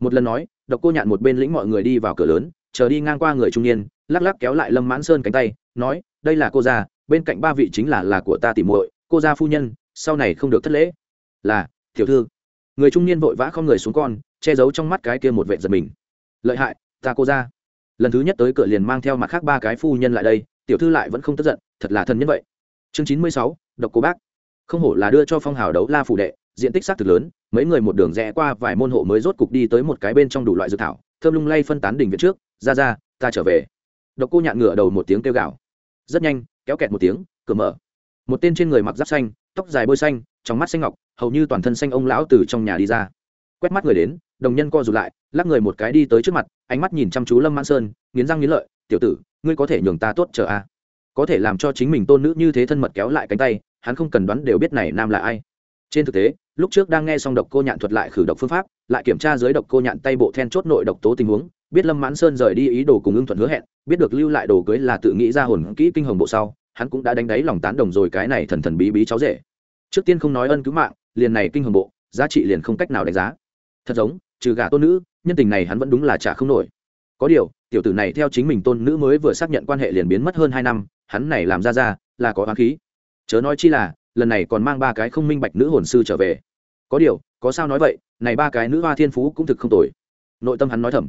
Một lần nói, độc cô nhạn một bên lĩnh mọi người đi vào cửa lớn, chờ đi ngang qua người trung niên lắc lắc kéo lại lâm mãn sơn cánh tay, nói, đây là cô gia, bên cạnh ba vị chính là là của ta tỉ muội, cô gia phu nhân, sau này không được thất lễ. Là, tiểu thư. Người trung niên vội vã không người xuống con, che giấu trong mắt cái kia một vệ giật mình. Lợi hại, ta cô gia. Lần thứ nhất tới cửa liền mang theo mặt khác ba cái phu nhân lại đây, tiểu thư lại vẫn không tức giận, thật là thân nhân vậy. Chương chín mươi sáu, độc cô bác. Không hổ là đưa cho phong hào đấu la phủ đệ, diện tích xác thực lớn, mấy người một đường rẽ qua vài môn hộ mới rốt cục đi tới một cái bên trong đủ loại dược thảo, thơm lung lay phân tán đỉnh viện trước ra ra ta trở về độc cô nhạn ngửa đầu một tiếng kêu gào. Rất nhanh, kéo kẹt một tiếng, cửa mở. Một tên trên người mặc giáp xanh, tóc dài bôi xanh, trong mắt xanh ngọc, hầu như toàn thân xanh ông lão từ trong nhà đi ra. Quét mắt người đến, đồng nhân co rụt lại, lắc người một cái đi tới trước mặt, ánh mắt nhìn chăm chú lâm mãn sơn, nghiến răng nghiến lợi, tiểu tử, ngươi có thể nhường ta tốt chờ a? À? có thể làm cho chính mình tôn nữ như thế thân mật kéo lại cánh tay, hắn không cần đoán đều biết này nam là ai. Trên thực tế, lúc trước đang nghe xong độc cô nhạn thuật lại khử độc phương pháp, lại kiểm tra dưới độc cô nhạn tay bộ then chốt nội độc tố tình huống biết lâm mãn sơn rời đi ý đồ cùng ưng thuận hứa hẹn, biết được lưu lại đồ cưới là tự nghĩ ra hồn kỹ kinh hồng bộ sau, hắn cũng đã đánh đáy lòng tán đồng rồi cái này thần thần bí bí cháu rể. Trước tiên không nói ân cứu mạng, liền này kinh hồng bộ, giá trị liền không cách nào đánh giá. Thật giống, trừ gả tôn nữ, nhân tình này hắn vẫn đúng là trả không nổi. Có điều, tiểu tử này theo chính mình tôn nữ mới vừa xác nhận quan hệ liền biến mất hơn hai năm, hắn này làm ra ra, là có hoán khí. Chớ nói chi là, lần này còn mang ba cái không minh bạch nữ hồn sư trở về. Có điều, có sao nói vậy, này ba cái nữ hoa thiên phú cũng thực không tồi. Nội tâm hắn nói thầm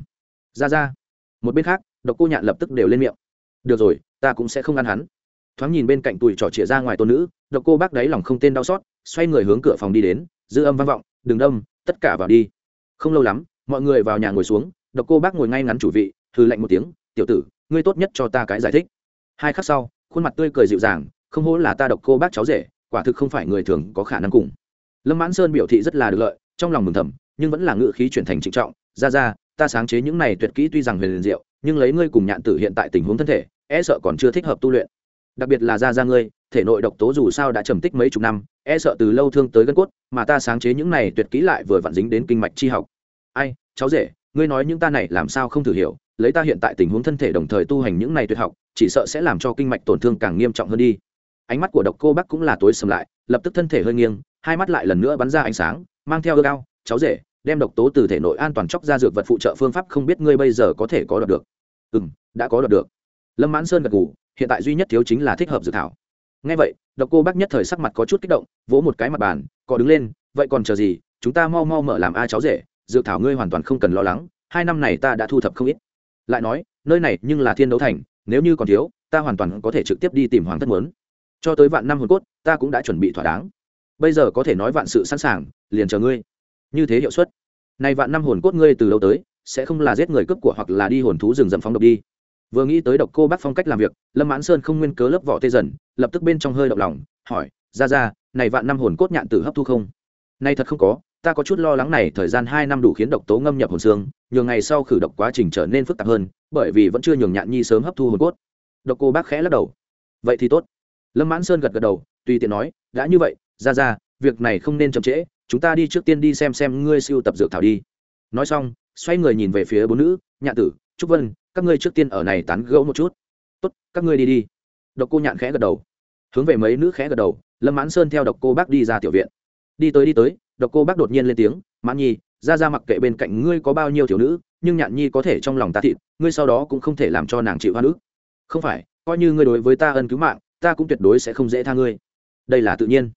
ra ra. Một bên khác, độc cô nhạn lập tức đều lên miệng. Được rồi, ta cũng sẽ không ăn hắn. Thoáng nhìn bên cạnh tùi trỏ chĩa ra ngoài tôn nữ, độc cô bác đáy lòng không tên đau xót, xoay người hướng cửa phòng đi đến, dư âm vang vọng, đừng đâm, tất cả vào đi. Không lâu lắm, mọi người vào nhà ngồi xuống, độc cô bác ngồi ngay ngắn chủ vị thư lạnh một tiếng, tiểu tử, ngươi tốt nhất cho ta cái giải thích. Hai khắc sau, khuôn mặt tươi cười dịu dàng, không hổ là ta độc cô bác cháu rể, quả thực không phải người thường có khả năng cùng. Lâm mãn sơn biểu thị rất là được lợi, trong lòng mừng thầm, nhưng vẫn là ngự khí chuyển thành trịnh trọng, ra ra ta sáng chế những này tuyệt kỹ tuy rằng huyền diệu, nhưng lấy ngươi cùng nhạn tử hiện tại tình huống thân thể e sợ còn chưa thích hợp tu luyện. Đặc biệt là ra ra ngươi, thể nội độc tố dù sao đã trầm tích mấy chục năm e sợ từ lâu thương tới gân cốt, mà ta sáng chế những này tuyệt kỹ lại vừa vặn dính đến kinh mạch chi học. Ai, cháu rể, ngươi nói những ta này làm sao không thử hiểu, lấy ta hiện tại tình huống thân thể đồng thời tu hành những này tuyệt học, chỉ sợ sẽ làm cho kinh mạch tổn thương càng nghiêm trọng hơn đi. Ánh mắt của độc cô bác cũng là tối sầm lại, lập tức thân thể hơi nghiêng, hai mắt lại lần nữa bắn ra ánh sáng, mang theo ơ cao cháu rể đem độc tố từ thể nội an toàn chóc ra dược vật phụ trợ phương pháp không biết ngươi bây giờ có thể có đoạt được. Ừ m đã có đoạt được. Lâm mãn sơn gật ngủ hiện tại duy nhất thiếu chính là thích hợp dược thảo. Ngay vậy, độc cô bác nhất thời sắc mặt có chút kích động, vỗ một cái mặt bàn, cọ đứng lên, vậy còn chờ gì? Chúng ta mau mau mở làm a cháu rể, dược thảo ngươi hoàn toàn không cần lo lắng, hai năm này ta đã thu thập không ít. Lại nói, nơi này nhưng là thiên đấu thành, nếu như còn thiếu, ta hoàn toàn có thể trực tiếp đi tìm hoàng thất muốn. Cho tới vạn năm hồn cốt, ta cũng đã chuẩn bị thỏa đáng. Bây giờ có thể nói vạn sự sẵn sàng, liền chờ ngươi như thế hiệu suất. Này vạn năm hồn cốt ngươi từ lâu tới, sẽ không là giết người cướp của hoặc là đi hồn thú rừng dậm phóng độc đi. Vừa nghĩ tới độc cô bác phong cách làm việc, lâm mãn sơn không nguyên cớ lớp vỏ tê dần, lập tức bên trong hơi động lòng, hỏi, ra ra, này vạn năm hồn cốt nhạn tử hấp thu không? Nay thật không có, ta có chút lo lắng này thời gian hai năm đủ khiến độc tố ngâm nhập hồn xương nhường ngày sau khử độc quá trình trở nên phức tạp hơn, bởi vì vẫn chưa nhường nhạn nhi sớm hấp thu hồn cốt. Độc cô bác khẽ lắc đầu. Vậy thì tốt. Lâm mãn sơn gật gật đầu, tùy tiện nói, đã như vậy, ra ra, việc này không nên chậm trễ chúng ta đi trước tiên đi xem xem ngươi siêu tập dược thảo đi. Nói xong, xoay người nhìn về phía bốn nữ, nhạn tử, trúc vân, các ngươi trước tiên ở này tán gẫu một chút. Tốt, các ngươi đi đi. Độc cô nhạn khẽ gật đầu. Hướng về mấy nữ khẽ gật đầu, lâm mãn sơn theo độc cô bác đi ra tiểu viện. Đi tới đi tới, độc cô bác đột nhiên lên tiếng, mãn nhi, ra ra mặc kệ bên cạnh ngươi có bao nhiêu thiếu nữ, nhưng nhạn nhi có thể trong lòng ta thịt, ngươi sau đó cũng không thể làm cho nàng chịu hoa nữ không phải, coi như ngươi đối với ta ân cứu mạng, ta cũng tuyệt đối sẽ không dễ tha ngươi. Đây là tự nhiên.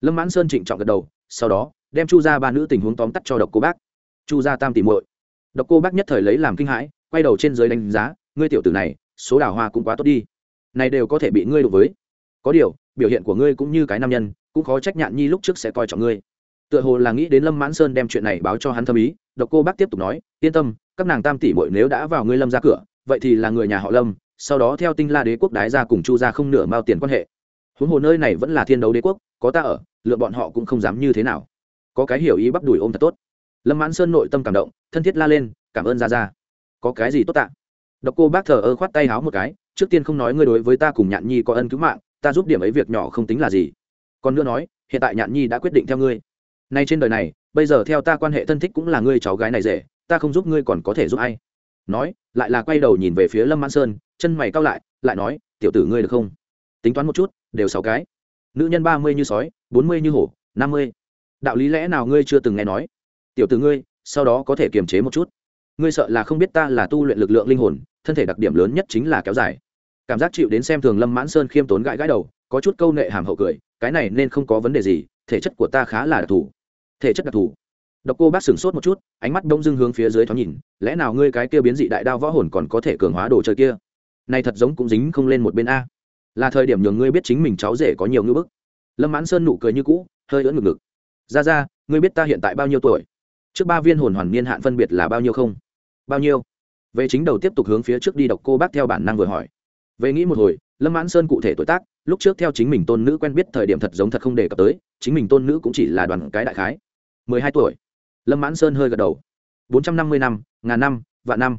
Lâm mãn sơn trịnh trọng gật đầu sau đó, đem chu ra ba nữ tình huống tóm tắt cho độc cô bác. Chu ra tam tìm muội. Độc cô bác nhất thời lấy làm kinh hãi, quay đầu trên giới đánh giá, ngươi tiểu tử này, số đào hoa cũng quá tốt đi. Này đều có thể bị ngươi đụng với. Có điều, biểu hiện của ngươi cũng như cái nam nhân, cũng khó trách nhạn nhi lúc trước sẽ coi trọng ngươi. Tựa hồ là nghĩ đến lâm mãn sơn đem chuyện này báo cho hắn thâm ý, độc cô bác tiếp tục nói, yên tâm, các nàng tam tỷ muội nếu đã vào ngươi lâm ra cửa, vậy thì là người nhà họ lâm, sau đó theo tinh la đế quốc đái ra cùng chu ra không nửa mao tiền quan hệ. Huống hồ nơi này vẫn là thiên đấu đế quốc, có ta ở lượng bọn họ cũng không dám như thế nào. Có cái hiểu ý bắp đùi ôm thật tốt. Lâm mãn sơn nội tâm cảm động thân thiết la lên cảm ơn ra ra có cái gì tốt tạ? Độc cô bác thờ ơ khoát tay háo một cái trước tiên không nói ngươi đối với ta cùng nhạn nhi có ân cứu mạng ta giúp điểm ấy việc nhỏ không tính là gì. Còn nữa nói hiện tại nhạn nhi đã quyết định theo ngươi. Nay trên đời này bây giờ theo ta quan hệ thân thích cũng là ngươi cháu gái này dễ, ta không giúp ngươi còn có thể giúp ai? Nói lại là quay đầu nhìn về phía lâm mãn sơn chân mày cao lại lại nói tiểu tử ngươi được không? Tính toán một chút đều sáu cái nữ nhân ba mươi như sói, bốn mươi như hổ, năm mươi. Đạo lý lẽ nào ngươi chưa từng nghe nói? Tiểu tử ngươi, sau đó có thể kiềm chế một chút. Ngươi sợ là không biết ta là tu luyện lực lượng linh hồn, thân thể đặc điểm lớn nhất chính là kéo dài. Cảm giác chịu đến xem thường lâm mãn sơn khiêm tốn gãi gãi đầu, có chút câu nệ hàm hậu cười, cái này nên không có vấn đề gì, thể chất của ta khá là đặc thù. Thể chất đặc thù. Độc cô bác sửng sốt một chút, ánh mắt đông dưng hướng phía dưới thoáng nhìn, lẽ nào ngươi cái kia biến dị đại đao võ hồn còn có thể cường hóa đồ chơi kia? Này thật giống cũng dính không lên một bên a là thời điểm nhường ngươi biết chính mình cháu rể có nhiều ngưỡng bức. Lâm mãn sơn nụ cười như cũ, hơi ưỡn ngực ngực. Ra ra ngươi biết ta hiện tại bao nhiêu tuổi? Trước ba viên hồn hoàn niên hạn phân biệt là bao nhiêu không? Bao nhiêu? Về chính đầu tiếp tục hướng phía trước đi đọc cô bác theo bản năng vừa hỏi. Về nghĩ một hồi, lâm mãn sơn cụ thể tuổi tác, lúc trước theo chính mình tôn nữ quen biết thời điểm thật giống thật không đề cập tới, chính mình tôn nữ cũng chỉ là đoàn cái đại khái. Mười hai tuổi. Lâm mãn sơn hơi gật đầu. Bốn trăm năm mươi năm, ngàn năm, vạn năm.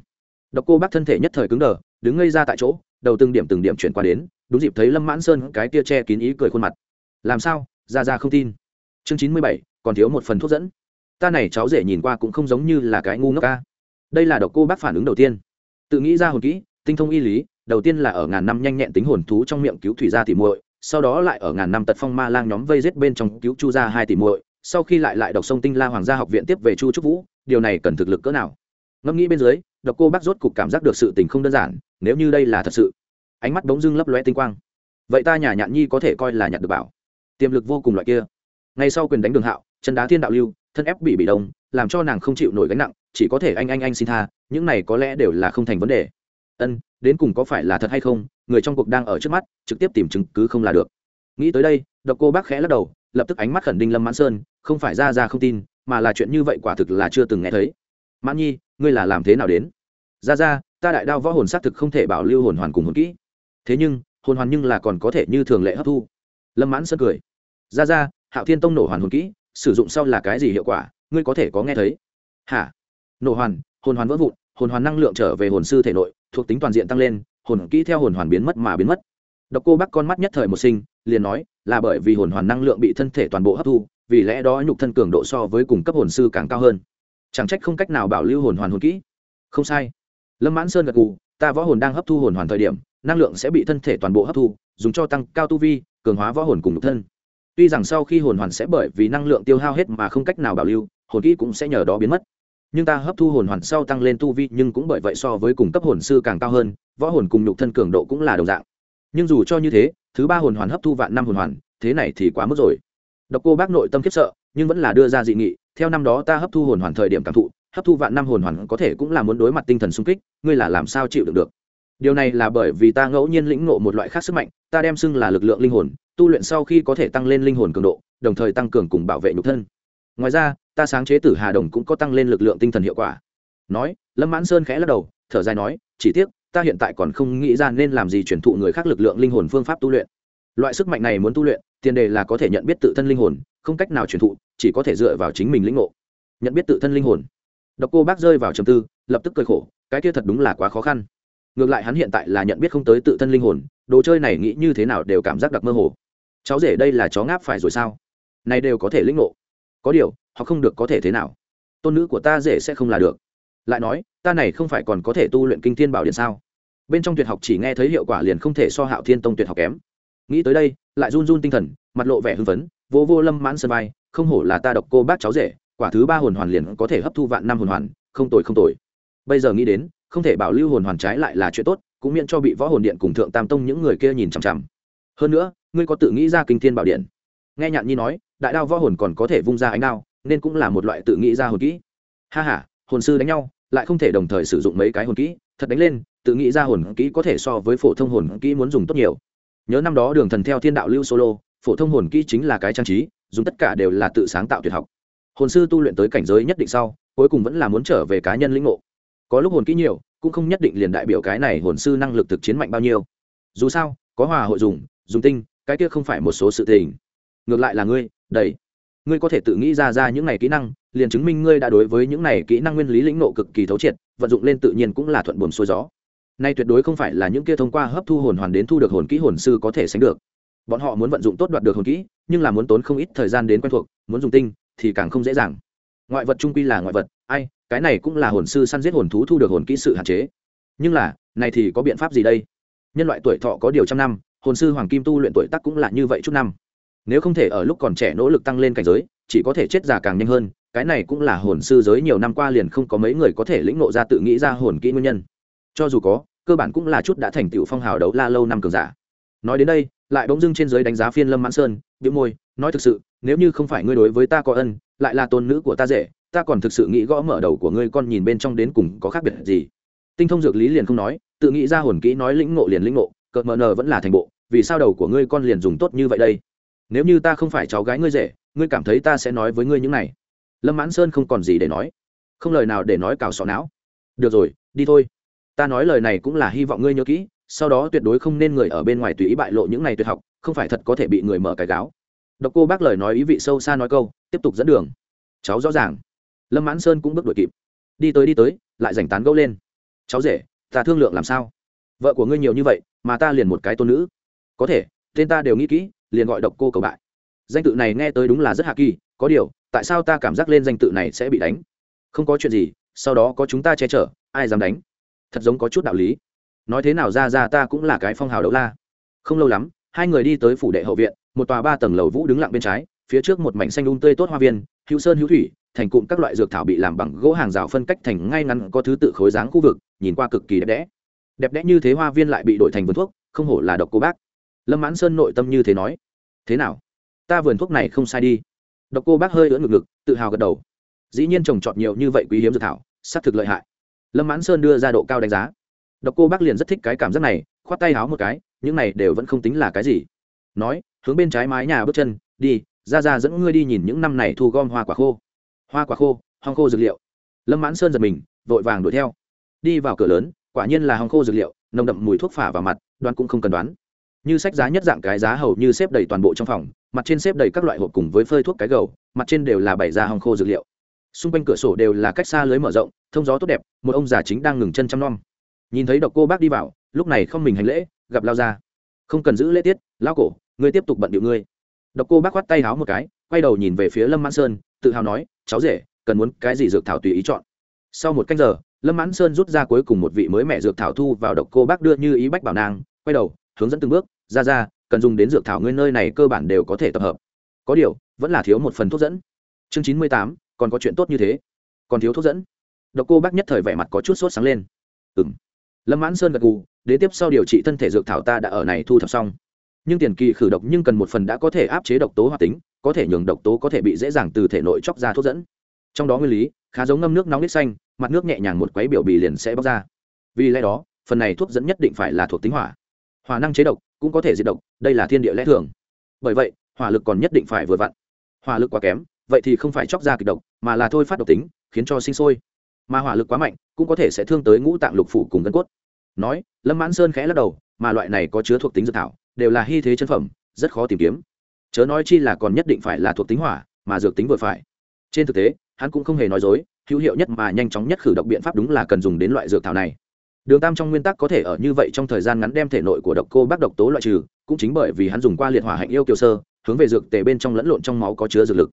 Đọc cô bác thân thể nhất thời cứng đờ, đứng ngây ra tại chỗ, đầu từng điểm từng điểm chuyển qua đến đúng dịp thấy lâm mãn sơn cái tia che kín ý cười khuôn mặt. Làm sao? Ra ra không tin. Chương chín mươi bảy, còn thiếu một phần thuốc dẫn. Ta này cháu rể nhìn qua cũng không giống như là cái ngu ngốc ca. Đây là độc cô bác phản ứng đầu tiên. Tự nghĩ ra hồn kỹ, tinh thông y lý, đầu tiên là ở ngàn năm nhanh nhẹn tính hồn thú trong miệng cứu thủy gia tỉ muội, sau đó lại ở ngàn năm tật phong ma lang nhóm vây giết bên trong cứu chu gia hai tỷ muội, sau khi lại lại đọc sông tinh la hoàng gia học viện tiếp về chu trúc vũ, điều này cần thực lực cỡ nào? Ngẫm nghĩ bên dưới, độc cô bác rốt cục cảm giác được sự tình không đơn giản, nếu như đây là thật sự ánh mắt bỗng dưng lấp loe tinh quang. Vậy ta nhà nhạn nhi có thể coi là nhặt được bảo. Tiềm lực vô cùng loại kia. Ngay sau quyền đánh đường hạo, chân đá thiên đạo lưu, thân ép bị bị đông, làm cho nàng không chịu nổi gánh nặng, chỉ có thể anh anh anh xin tha, những này có lẽ đều là không thành vấn đề. Ân, đến cùng có phải là thật hay không, người trong cuộc đang ở trước mắt, trực tiếp tìm chứng cứ không là được. Nghĩ tới đây, độc cô bác khẽ lắc đầu, lập tức ánh mắt khẩn đinh lâm mãn sơn, không phải ra ra không tin, mà là chuyện như vậy quả thực là chưa từng nghe thấy. Mãn nhi, ngươi là làm thế nào đến? Ra ra, ta đại đao võ hồn xác thực không thể bảo lưu hồn hoàn cùng hồn kỹ thế nhưng, hồn hoàn nhưng là còn có thể như thường lệ hấp thu. Lâm mãn sơn cười. Ra ra, hạo thiên tông nổ hoàn hồn kỹ, sử dụng sau là cái gì hiệu quả, ngươi có thể có nghe thấy. Hả? Nổ hoàn, hồn hoàn vỡ vụn, hồn hoàn năng lượng trở về hồn sư thể nội, thuộc tính toàn diện tăng lên, hồn kỹ theo hồn hoàn biến mất mà biến mất. Độc cô bác con mắt nhất thời một sinh, liền nói, là bởi vì hồn hoàn năng lượng bị thân thể toàn bộ hấp thu, vì lẽ đó nhục thân cường độ so với cùng cấp hồn sư càng cao hơn. Chẳng trách không cách nào bảo lưu hồn hoàn hồn kỹ. Không sai. Lâm mãn sơn gật gù, ta võ hồn đang hấp thu hồn hoàn thời điểm năng lượng sẽ bị thân thể toàn bộ hấp thu, dùng cho tăng cao tu vi, cường hóa võ hồn cùng nhục thân. Tuy rằng sau khi hồn hoàn sẽ bởi vì năng lượng tiêu hao hết mà không cách nào bảo lưu, hồn kỹ cũng sẽ nhờ đó biến mất. Nhưng ta hấp thu hồn hoàn sau tăng lên tu vi nhưng cũng bởi vậy so với cùng cấp hồn sư càng cao hơn, võ hồn cùng nhục thân cường độ cũng là đồng dạng. Nhưng dù cho như thế, thứ ba hồn hoàn hấp thu vạn năm hồn hoàn, thế này thì quá mức rồi. Độc cô bác nội tâm khiếp sợ, nhưng vẫn là đưa ra dị nghị, theo năm đó ta hấp thu hồn hoàn thời điểm cảm thụ, hấp thu vạn năm hồn hoàn có thể cũng là muốn đối mặt tinh thần sung kích, ngươi là làm sao chịu được được? Điều này là bởi vì ta ngẫu nhiên lĩnh ngộ một loại khác sức mạnh, ta đem xưng là lực lượng linh hồn, tu luyện sau khi có thể tăng lên linh hồn cường độ, đồng thời tăng cường cùng bảo vệ nhục thân. Ngoài ra, ta sáng chế tử hà đồng cũng có tăng lên lực lượng tinh thần hiệu quả. Nói, lâm mãn sơn khẽ lắc đầu, thở dài nói, chỉ tiếc, ta hiện tại còn không nghĩ ra nên làm gì truyền thụ người khác lực lượng linh hồn phương pháp tu luyện. Loại sức mạnh này muốn tu luyện, tiền đề là có thể nhận biết tự thân linh hồn, không cách nào truyền thụ, chỉ có thể dựa vào chính mình lĩnh ngộ. Nhận biết tự thân linh hồn. Độc cô bác rơi vào trầm tư, lập tức cười khổ, cái kia thật đúng là quá khó khăn ngược lại hắn hiện tại là nhận biết không tới tự thân linh hồn, đồ chơi này nghĩ như thế nào đều cảm giác đặc mơ hồ. Cháu rể đây là chó ngáp phải rồi sao? Này đều có thể lĩnh ngộ. Có điều, họ không được có thể thế nào. Tôn nữ của ta rể sẽ không là được. Lại nói, ta này không phải còn có thể tu luyện kinh thiên bảo điện sao? Bên trong tuyệt học chỉ nghe thấy hiệu quả liền không thể so hạo thiên tông tuyệt học kém. Nghĩ tới đây, lại run run tinh thần, mặt lộ vẻ hưng phấn, vô vô lâm mãn sân vai, không hổ là ta độc cô bác cháu rể, quả thứ ba hồn hoàn liền có thể hấp thu vạn năm hồn hoàn, không tồi không tồi. Bây giờ nghĩ đến không thể bảo lưu hồn hoàn trái lại là chuyện tốt, cũng miễn cho bị võ hồn điện cùng thượng tam tông những người kia nhìn chằm chằm. Hơn nữa, ngươi có tự nghĩ ra kinh thiên bảo điện. Nghe nhạn nhi nói, đại đao võ hồn còn có thể vung ra ánh đao, nên cũng là một loại tự nghĩ ra hồn kỹ. Ha h a hồn sư đánh nhau, lại không thể đồng thời sử dụng mấy cái hồn kỹ, thật đánh lên, tự nghĩ ra hồn kỹ có thể so với phổ thông hồn kỹ muốn dùng tốt nhiều. Nhớ năm đó đường thần theo thiên đạo lưu solo, phổ thông hồn kỹ chính là cái trang trí, dùng tất cả đều là tự sáng tạo tuyệt học. Hồn sư tu luyện tới cảnh giới nhất định sau, cuối cùng vẫn là muốn trở về cá nhân lĩnh ngộ có lúc hồn kỹ nhiều, cũng không nhất định liền đại biểu cái này hồn sư năng lực thực chiến mạnh bao nhiêu. Dù sao, có hòa hội dùng dùng tinh, cái kia không phải một số sự tình. Ngược lại là ngươi, đầy. Ngươi có thể tự nghĩ ra ra những này kỹ năng, liền chứng minh ngươi đã đối với những này kỹ năng nguyên lý lĩnh nộ cực kỳ thấu triệt, vận dụng lên tự nhiên cũng là thuận buồm xuôi gió. Nay tuyệt đối không phải là những kia thông qua hấp thu hồn hoàn đến thu được hồn kỹ hồn sư có thể sánh được. Bọn họ muốn vận dụng tốt đoạt được hồn kỹ, nhưng là muốn tốn không ít thời gian đến quen thuộc, muốn dùng tinh thì càng không dễ dàng. Ngoại vật trung quy là ngoại vật, ai cái này cũng là hồn sư săn giết hồn thú thu được hồn kỹ sự hạn chế. Nhưng là, này thì có biện pháp gì đây? Nhân loại tuổi thọ có điều trăm năm, hồn sư hoàng kim tu luyện tuổi tác cũng là như vậy chút năm. Nếu không thể ở lúc còn trẻ nỗ lực tăng lên cảnh giới, chỉ có thể chết già càng nhanh hơn, cái này cũng là hồn sư giới nhiều năm qua liền không có mấy người có thể lĩnh nộ ra tự nghĩ ra hồn kỹ nguyên nhân. Cho dù có, cơ bản cũng là chút đã thành tựu phong hào đấu la lâu năm cường giả. Nói đến đây, lại bỗng dưng trên giới đánh giá phiên lâm mãn sơn biểu môi, nói thực sự, nếu như không phải ngươi đối với ta có ân, lại là tôn nữ của ta dễ ta còn thực sự nghĩ gõ mở đầu của ngươi con nhìn bên trong đến cùng có khác biệt gì. Tinh thông dược lý liền không nói, tự nghĩ ra hồn kỹ nói lĩnh ngộ liền lĩnh ngộ, cợt mờ nờ vẫn là thành bộ, vì sao đầu của ngươi con liền dùng tốt như vậy đây? Nếu như ta không phải cháu gái ngươi rể, ngươi cảm thấy ta sẽ nói với ngươi những này. Lâm mãn sơn không còn gì để nói, không lời nào để nói cào sọ não. Được rồi, đi thôi. Ta nói lời này cũng là hy vọng ngươi nhớ kỹ, sau đó tuyệt đối không nên người ở bên ngoài tùy ý bại lộ những này tuyệt học, không phải thật có thể bị người mở cái gáo. Độc cô bác lời nói ý vị sâu xa nói câu, tiếp tục dẫn đường. Cháu rõ ràng lâm mãn sơn cũng bước đuổi kịp. Đi tới đi tới, lại giành tán gẫu lên. Cháu rể, ta thương lượng làm sao? Vợ của ngươi nhiều như vậy, mà ta liền một cái tôn nữ. Có thể, tên ta đều nghĩ kỹ, liền gọi độc cô cầu bại. Danh tự này nghe tới đúng là rất hạ kỳ, có điều, tại sao ta cảm giác lên danh tự này sẽ bị đánh? Không có chuyện gì, sau đó có chúng ta che chở, ai dám đánh? Thật giống có chút đạo lý. Nói thế nào ra ra ta cũng là cái phong hào đấu la. Không lâu lắm, hai người đi tới phủ đệ hậu viện, một tòa ba tầng lầu vũ đứng lặng bên trái, phía trước một mảnh xanh đun um tươi tốt hoa viên, hữu sơn hữu thủy thành cụm các loại dược thảo bị làm bằng gỗ hàng rào phân cách thành ngay ngắn có thứ tự khối dáng khu vực, nhìn qua cực kỳ đẹp đẽ. Đẹp đẽ như thế hoa viên lại bị đổi thành vườn thuốc, không hổ là độc cô bác. Lâm mãn sơn nội tâm như thế nói. Thế nào? Ta vườn thuốc này không sai đi. Độc cô bác hơi ưỡn ngực ngực, tự hào gật đầu. Dĩ nhiên trồng trọt nhiều như vậy quý hiếm dược thảo, xác thực lợi hại. Lâm mãn sơn đưa ra độ cao đánh giá. Độc cô bác liền rất thích cái cảm giác này, khoát tay háo một cái, những này đều vẫn không tính là cái gì. Nói, hướng bên trái mái nhà bước chân, đi, ra ra dẫn ngươi đi nhìn những năm này thu gom hoa quả khô hoa quả khô, hong khô dược liệu. Lâm mãn sơn giật mình, vội vàng đuổi theo. Đi vào cửa lớn, quả nhiên là hong khô dược liệu, nồng đậm mùi thuốc phả vào mặt đoan cũng không cần đoán. Như sách giá nhất dạng cái giá hầu như xếp đầy toàn bộ trong phòng, mặt trên xếp đầy các loại hộp cùng với phơi thuốc cái gầu, mặt trên đều là bảy da hong khô dược liệu. Xung quanh cửa sổ đều là cách xa lưới mở rộng, thông gió tốt đẹp, một ông già chính đang ngừng chân chăm nom. Nhìn thấy độc cô bác đi vào, lúc này không mình hành lễ, gặp lao ra. Không cần giữ lễ tiết, lao cổ, ngươi tiếp tục bận điệu ngươi. Độc cô bác khoát tay háo một cái, quay đầu nhìn về phía lâm mãn sơn tự hào nói, cháu rể, cần muốn cái gì dược thảo tùy ý chọn. Sau một canh giờ, lâm mãn sơn rút ra cuối cùng một vị mới mẹ dược thảo thu vào độc cô bác đưa như ý bách bảo nàng, quay đầu, hướng dẫn từng bước, ra ra, cần dùng đến dược thảo ngươi nơi này cơ bản đều có thể tập hợp. Có điều, vẫn là thiếu một phần thuốc dẫn. Chương chín mươi tám, còn có chuyện tốt như thế. Còn thiếu thuốc dẫn. Độc cô bác nhất thời vẻ mặt có chút sốt sáng lên. Ừ m lâm mãn sơn gật gù đến tiếp sau điều trị thân thể dược thảo ta đã ở này thu thập xong. Nhưng tiền kỳ khử độc nhưng cần một phần đã có thể áp chế độc tố hoạt tính có thể nhường độc tố có thể bị dễ dàng từ thể nội chóc ra thuốc dẫn. Trong đó nguyên lý, khá giống ngâm nước nóng nít xanh, mặt nước nhẹ nhàng một quấy biểu bì liền sẽ bóc ra. Vì lẽ đó, phần này thuốc dẫn nhất định phải là thuộc tính hỏa. Hỏa năng chế độc cũng có thể diệt độc, đây là thiên địa lẽ thường. Bởi vậy, hỏa lực còn nhất định phải vừa vặn. Hỏa lực quá kém, vậy thì không phải chóc ra kịch độc, mà là thôi phát độc tính, khiến cho sinh sôi. Mà hỏa lực quá mạnh, cũng có thể sẽ thương tới ngũ tạng lục phủ cùng gân cốt. Nói, lâm mãn sơn khẽ lắc đầu, mà loại này có chứa thuộc tính dược thảo, đều là hy thế chân phẩm, rất khó tìm kiếm chớ nói chi là còn nhất định phải là thuộc tính hỏa, mà dược tính vừa phải. Trên thực tế, hắn cũng không hề nói dối, hữu hiệu nhất mà nhanh chóng nhất khử độc biện pháp đúng là cần dùng đến loại dược thảo này. Đường tam trong nguyên tắc có thể ở như vậy trong thời gian ngắn đem thể nội của độc cô bác độc tố loại trừ, cũng chính bởi vì hắn dùng qua liệt hỏa hạnh yêu kiều sơ, hướng về dược tề bên trong lẫn lộn trong máu có chứa dược lực.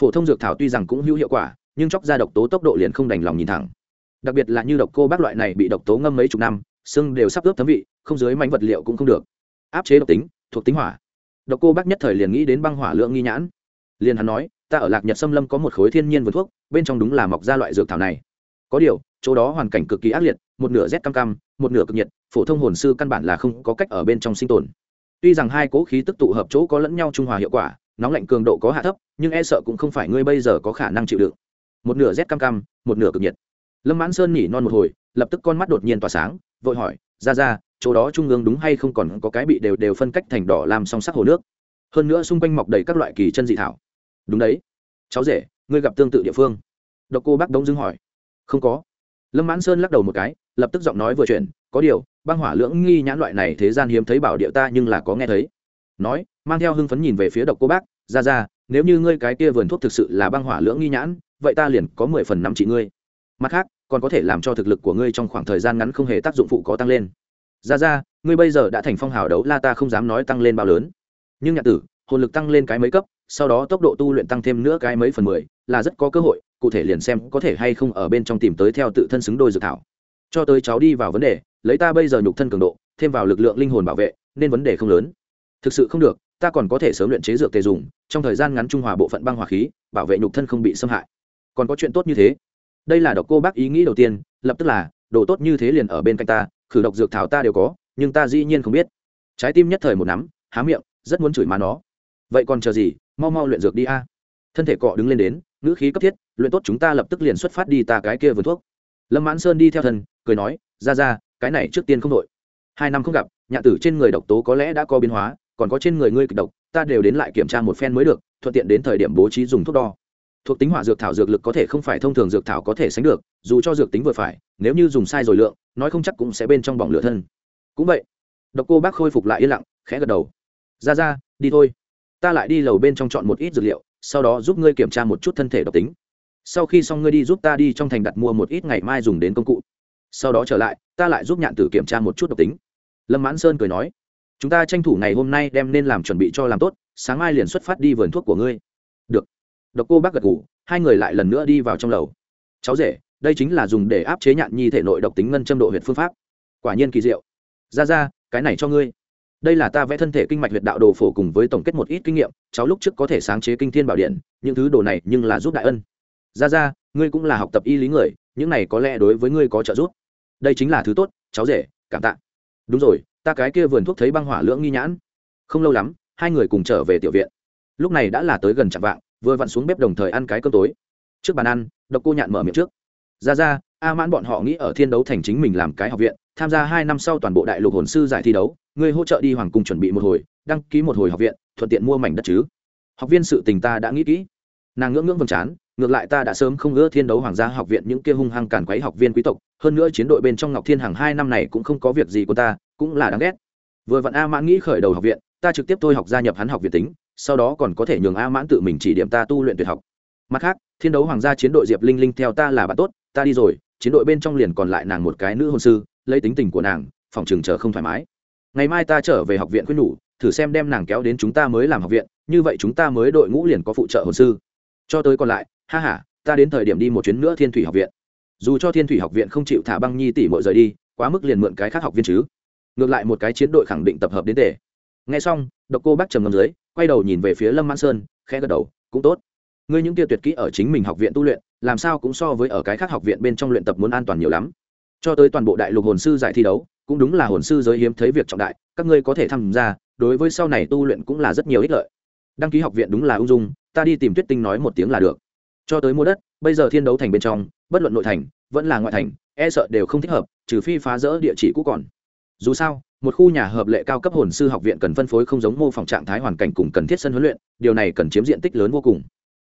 Phổ thông dược thảo tuy rằng cũng hữu hiệu quả, nhưng chóc ra độc tố tốc độ liền không đành lòng nhìn thẳng. Đặc biệt là như độc cô bác loại này bị độc tố ngâm mấy chục năm, xương đều sắp ướp thấm vị, không dưới mảnh vật liệu cũng không được. Áp chế độc tính, thuộc tính hỏa độc cô bác nhất thời liền nghĩ đến băng hỏa lượng nghi nhãn. Liền hắn nói, ta ở lạc nhật sâm lâm có một khối thiên nhiên vườn thuốc, bên trong đúng là mọc ra loại dược thảo này. Có điều, chỗ đó hoàn cảnh cực kỳ ác liệt, một nửa rét cam cam, một nửa cực nhiệt, phổ thông hồn sư căn bản là không có cách ở bên trong sinh tồn. Tuy rằng hai cố khí tức tụ hợp chỗ có lẫn nhau trung hòa hiệu quả, nóng lạnh cường độ có hạ thấp, nhưng e sợ cũng không phải ngươi bây giờ có khả năng chịu đựng. Một nửa rét cam cam, một nửa cực nhiệt. Lâm mãn sơn nhỉ non một hồi, lập tức con mắt đột nhiên tỏa sáng, vội hỏi gia gia chỗ đó trung ương đúng hay không còn có cái bị đều đều phân cách thành đỏ làm song sắc hồ nước. Hơn nữa xung quanh mọc đầy các loại kỳ chân dị thảo. Đúng đấy. Cháu rể, ngươi gặp tương tự địa phương. Độc cô bác đông dưng hỏi. Không có. Lâm mãn sơn lắc đầu một cái, lập tức giọng nói vừa chuyển, có điều, băng hỏa lưỡng nghi nhãn loại này thế gian hiếm thấy bảo địa ta nhưng là có nghe thấy. Nói, mang theo hưng phấn nhìn về phía độc cô bác, ra ra, nếu như ngươi cái kia vườn thuốc thực sự là băng hỏa lưỡng nghi nhãn, vậy ta liền có mười phần năm trị ngươi. Mặt khác, còn có thể làm cho thực lực của ngươi trong khoảng thời gian ngắn không hề tác dụng phụ có tăng lên ra ra, ngươi bây giờ đã thành phong hào đấu la ta không dám nói tăng lên bao lớn. Nhưng nhạc tử, hồn lực tăng lên cái mấy cấp, sau đó tốc độ tu luyện tăng thêm nữa cái mấy phần mười, là rất có cơ hội, cụ thể liền xem có thể hay không ở bên trong tìm tới theo tự thân xứng đôi dược thảo. Cho tới cháu đi vào vấn đề, lấy ta bây giờ nhục thân cường độ, thêm vào lực lượng linh hồn bảo vệ, nên vấn đề không lớn. Thực sự không được, ta còn có thể sớm luyện chế dược tề dùng, trong thời gian ngắn trung hòa bộ phận băng hỏa khí, bảo vệ nhục thân không bị xâm hại. Còn có chuyện tốt như thế. Đây là độc cô bác ý nghĩ đầu tiên, lập tức là đồ tốt như thế liền ở bên cạnh ta, khử độc dược thảo ta đều có, nhưng ta dĩ nhiên không biết. Trái tim nhất thời một nắm, há miệng, rất muốn chửi má nó. Vậy còn chờ gì, mau mau luyện dược đi a. Thân thể cọ đứng lên đến, ngữ khí cấp thiết, luyện tốt chúng ta lập tức liền xuất phát đi ta cái kia vườn thuốc. Lâm mãn sơn đi theo thân cười nói, ra ra, cái này trước tiên không đội hai năm không gặp, nhạ tử trên người độc tố có lẽ đã có biến hóa, còn có trên người ngươi kịch độc, ta đều đến lại kiểm tra một phen mới được, thuận tiện đến thời điểm bố trí dùng thuốc đo thuộc tính hỏa dược thảo dược lực có thể không phải thông thường dược thảo có thể sánh được, dù cho dược tính vừa phải, nếu như dùng sai rồi lượng, nói không chắc cũng sẽ bên trong bỏng lửa thân. Cũng vậy, độc cô bác khôi phục lại yên lặng, khẽ gật đầu. Ra ra, đi thôi. Ta lại đi lầu bên trong chọn một ít dược liệu, sau đó giúp ngươi kiểm tra một chút thân thể độc tính. Sau khi xong ngươi đi giúp ta đi trong thành đặt mua một ít ngày mai dùng đến công cụ. Sau đó trở lại, ta lại giúp nhạn tử kiểm tra một chút độc tính. Lâm mãn sơn cười nói, chúng ta tranh thủ ngày hôm nay đem nên làm chuẩn bị cho làm tốt, sáng mai liền xuất phát đi vườn thuốc của ngươi độc cô bác gật ngủ hai người lại lần nữa đi vào trong lầu. Cháu rể, đây chính là dùng để áp chế nhạn nhi thể nội độc tính ngân châm độ huyện phương pháp. Quả nhiên kỳ diệu. Ra ra, cái này cho ngươi. Đây là ta vẽ thân thể kinh mạch huyệt đạo đồ phổ cùng với tổng kết một ít kinh nghiệm, cháu lúc trước có thể sáng chế kinh thiên bảo điện, những thứ đồ này nhưng là giúp đại ân. Ra ra, ngươi cũng là học tập y lý người, những này có lẽ đối với ngươi có trợ giúp. Đây chính là thứ tốt, cháu rể, cảm tạ. Đúng rồi, ta cái kia vườn thuốc thấy băng hỏa lưỡng nghi nhãn. Không lâu lắm, hai người cùng trở về tiểu viện. Lúc này đã là tới gần chạm vạng vừa vặn xuống bếp đồng thời ăn cái cơm tối. Trước bàn ăn, độc cô nhạn mở miệng trước. Ra ra, a mãn bọn họ nghĩ ở thiên đấu thành chính mình làm cái học viện, tham gia hai năm sau toàn bộ đại lục hồn sư giải thi đấu ngươi hỗ trợ đi hoàng cung chuẩn bị một hồi, đăng ký một hồi học viện, thuận tiện mua mảnh đất chứ. Học viên sự tình ta đã nghĩ kỹ. Nàng ngưỡng ngưỡng vầng trán, ngược lại ta đã sớm không ưa thiên đấu hoàng gia học viện những kia hung hăng càn quấy học viên quý tộc, hơn nữa chiến đội bên trong ngọc thiên hàng hai năm này cũng không có việc gì của ta, cũng là đáng ghét. Vừa vặn a mãn nghĩ khởi đầu học viện, ta trực tiếp thôi học gia nhập hắn học viện tính sau đó còn có thể nhường a mãn tự mình chỉ điểm ta tu luyện tuyệt học. Mặt khác, thiên đấu hoàng gia chiến đội diệp linh linh theo ta là bạn tốt, ta đi rồi, chiến đội bên trong liền còn lại nàng một cái nữ hôn sư, lấy tính tình của nàng, phòng trường chờ không thoải mái. Ngày mai ta trở về học viện khuyên nhủ, thử xem đem nàng kéo đến chúng ta mới làm học viện, như vậy chúng ta mới đội ngũ liền có phụ trợ hồn sư. Cho tới còn lại, ha h a ta đến thời điểm đi một chuyến nữa thiên thủy học viện. Dù cho thiên thủy học viện không chịu thả băng nhi tỷ mọi rời đi, quá mức liền mượn cái khác học viên chứ. Ngược lại một cái chiến đội khẳng định tập hợp đến tề. Nghe xong, độc cô bác trầm ngâm dưới quay đầu nhìn về phía lâm mãn sơn, khẽ gật đầu, cũng tốt. Ngươi những kia tuyệt kỹ ở chính mình học viện tu luyện, làm sao cũng so với ở cái khác học viện bên trong luyện tập muốn an toàn nhiều lắm. Cho tới toàn bộ đại lục hồn sư giải thi đấu, cũng đúng là hồn sư giới hiếm thấy việc trọng đại, các ngươi có thể tham gia, đối với sau này tu luyện cũng là rất nhiều ích lợi. Đăng ký học viện đúng là ung dung, ta đi tìm tuyết tinh nói một tiếng là được. Cho tới mua đất, bây giờ thiên đấu thành bên trong, bất luận nội thành, vẫn là ngoại thành e sợ đều không thích hợp, trừ phi phá rỡ địa chỉ cũ còn. Dù sao một khu nhà hợp lệ cao cấp hồn sư học viện cần phân phối không giống mô phỏng trạng thái hoàn cảnh cùng cần thiết sân huấn luyện, điều này cần chiếm diện tích lớn vô cùng.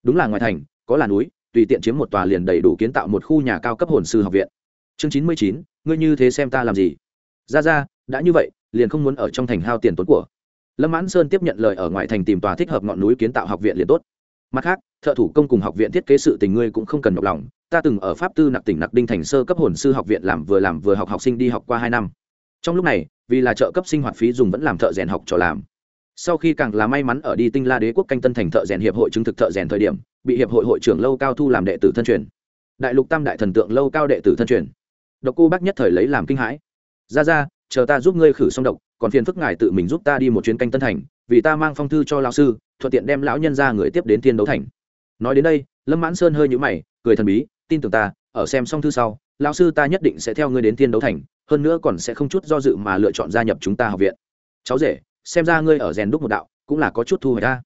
Đúng là ngoại thành, có là núi, tùy tiện chiếm một tòa liền đầy đủ kiến tạo một khu nhà cao cấp hồn sư học viện. Chương chín mươi chín, ngươi như thế xem ta làm gì? Ra ra, đã như vậy, liền không muốn ở trong thành hao tiền tốn của. Lâm mãn sơn tiếp nhận lời ở ngoại thành tìm tòa thích hợp ngọn núi kiến tạo học viện liền tốt. Mặt khác, thợ thủ công cùng học viện thiết kế sự tình ngươi cũng không cần nhọc lòng, ta từng ở pháp tư nặc tỉnh nặc đinh thành sơ cấp hồn sư học viện làm vừa làm vừa học học sinh đi học qua hai năm. Trong lúc này vì là trợ cấp sinh hoạt phí dùng vẫn làm thợ rèn học trò làm. Sau khi càng là may mắn ở đi tinh la đế quốc canh tân thành thợ rèn hiệp hội chứng thực thợ rèn thời điểm, bị hiệp hội hội trưởng lâu cao thu làm đệ tử thân truyền. Đại lục tam đại thần tượng lâu cao đệ tử thân truyền. Độc cô bác nhất thời lấy làm kinh hãi. Ra ra chờ ta giúp ngươi khử xong độc, còn phiền phức ngài tự mình giúp ta đi một chuyến canh tân thành, vì ta mang phong thư cho lão sư, thuận tiện đem lão nhân ra người tiếp đến thiên đấu thành. Nói đến đây, lâm mãn sơn hơi nhũ mày, cười thần bí, tin tưởng ta, ở xem xong thư sau lão sư ta nhất định sẽ theo ngươi đến thiên đấu thành, hơn nữa còn sẽ không chút do dự mà lựa chọn gia nhập chúng ta học viện. Cháu rể, xem ra ngươi ở rèn đúc một đạo, cũng là có chút thu hồi ta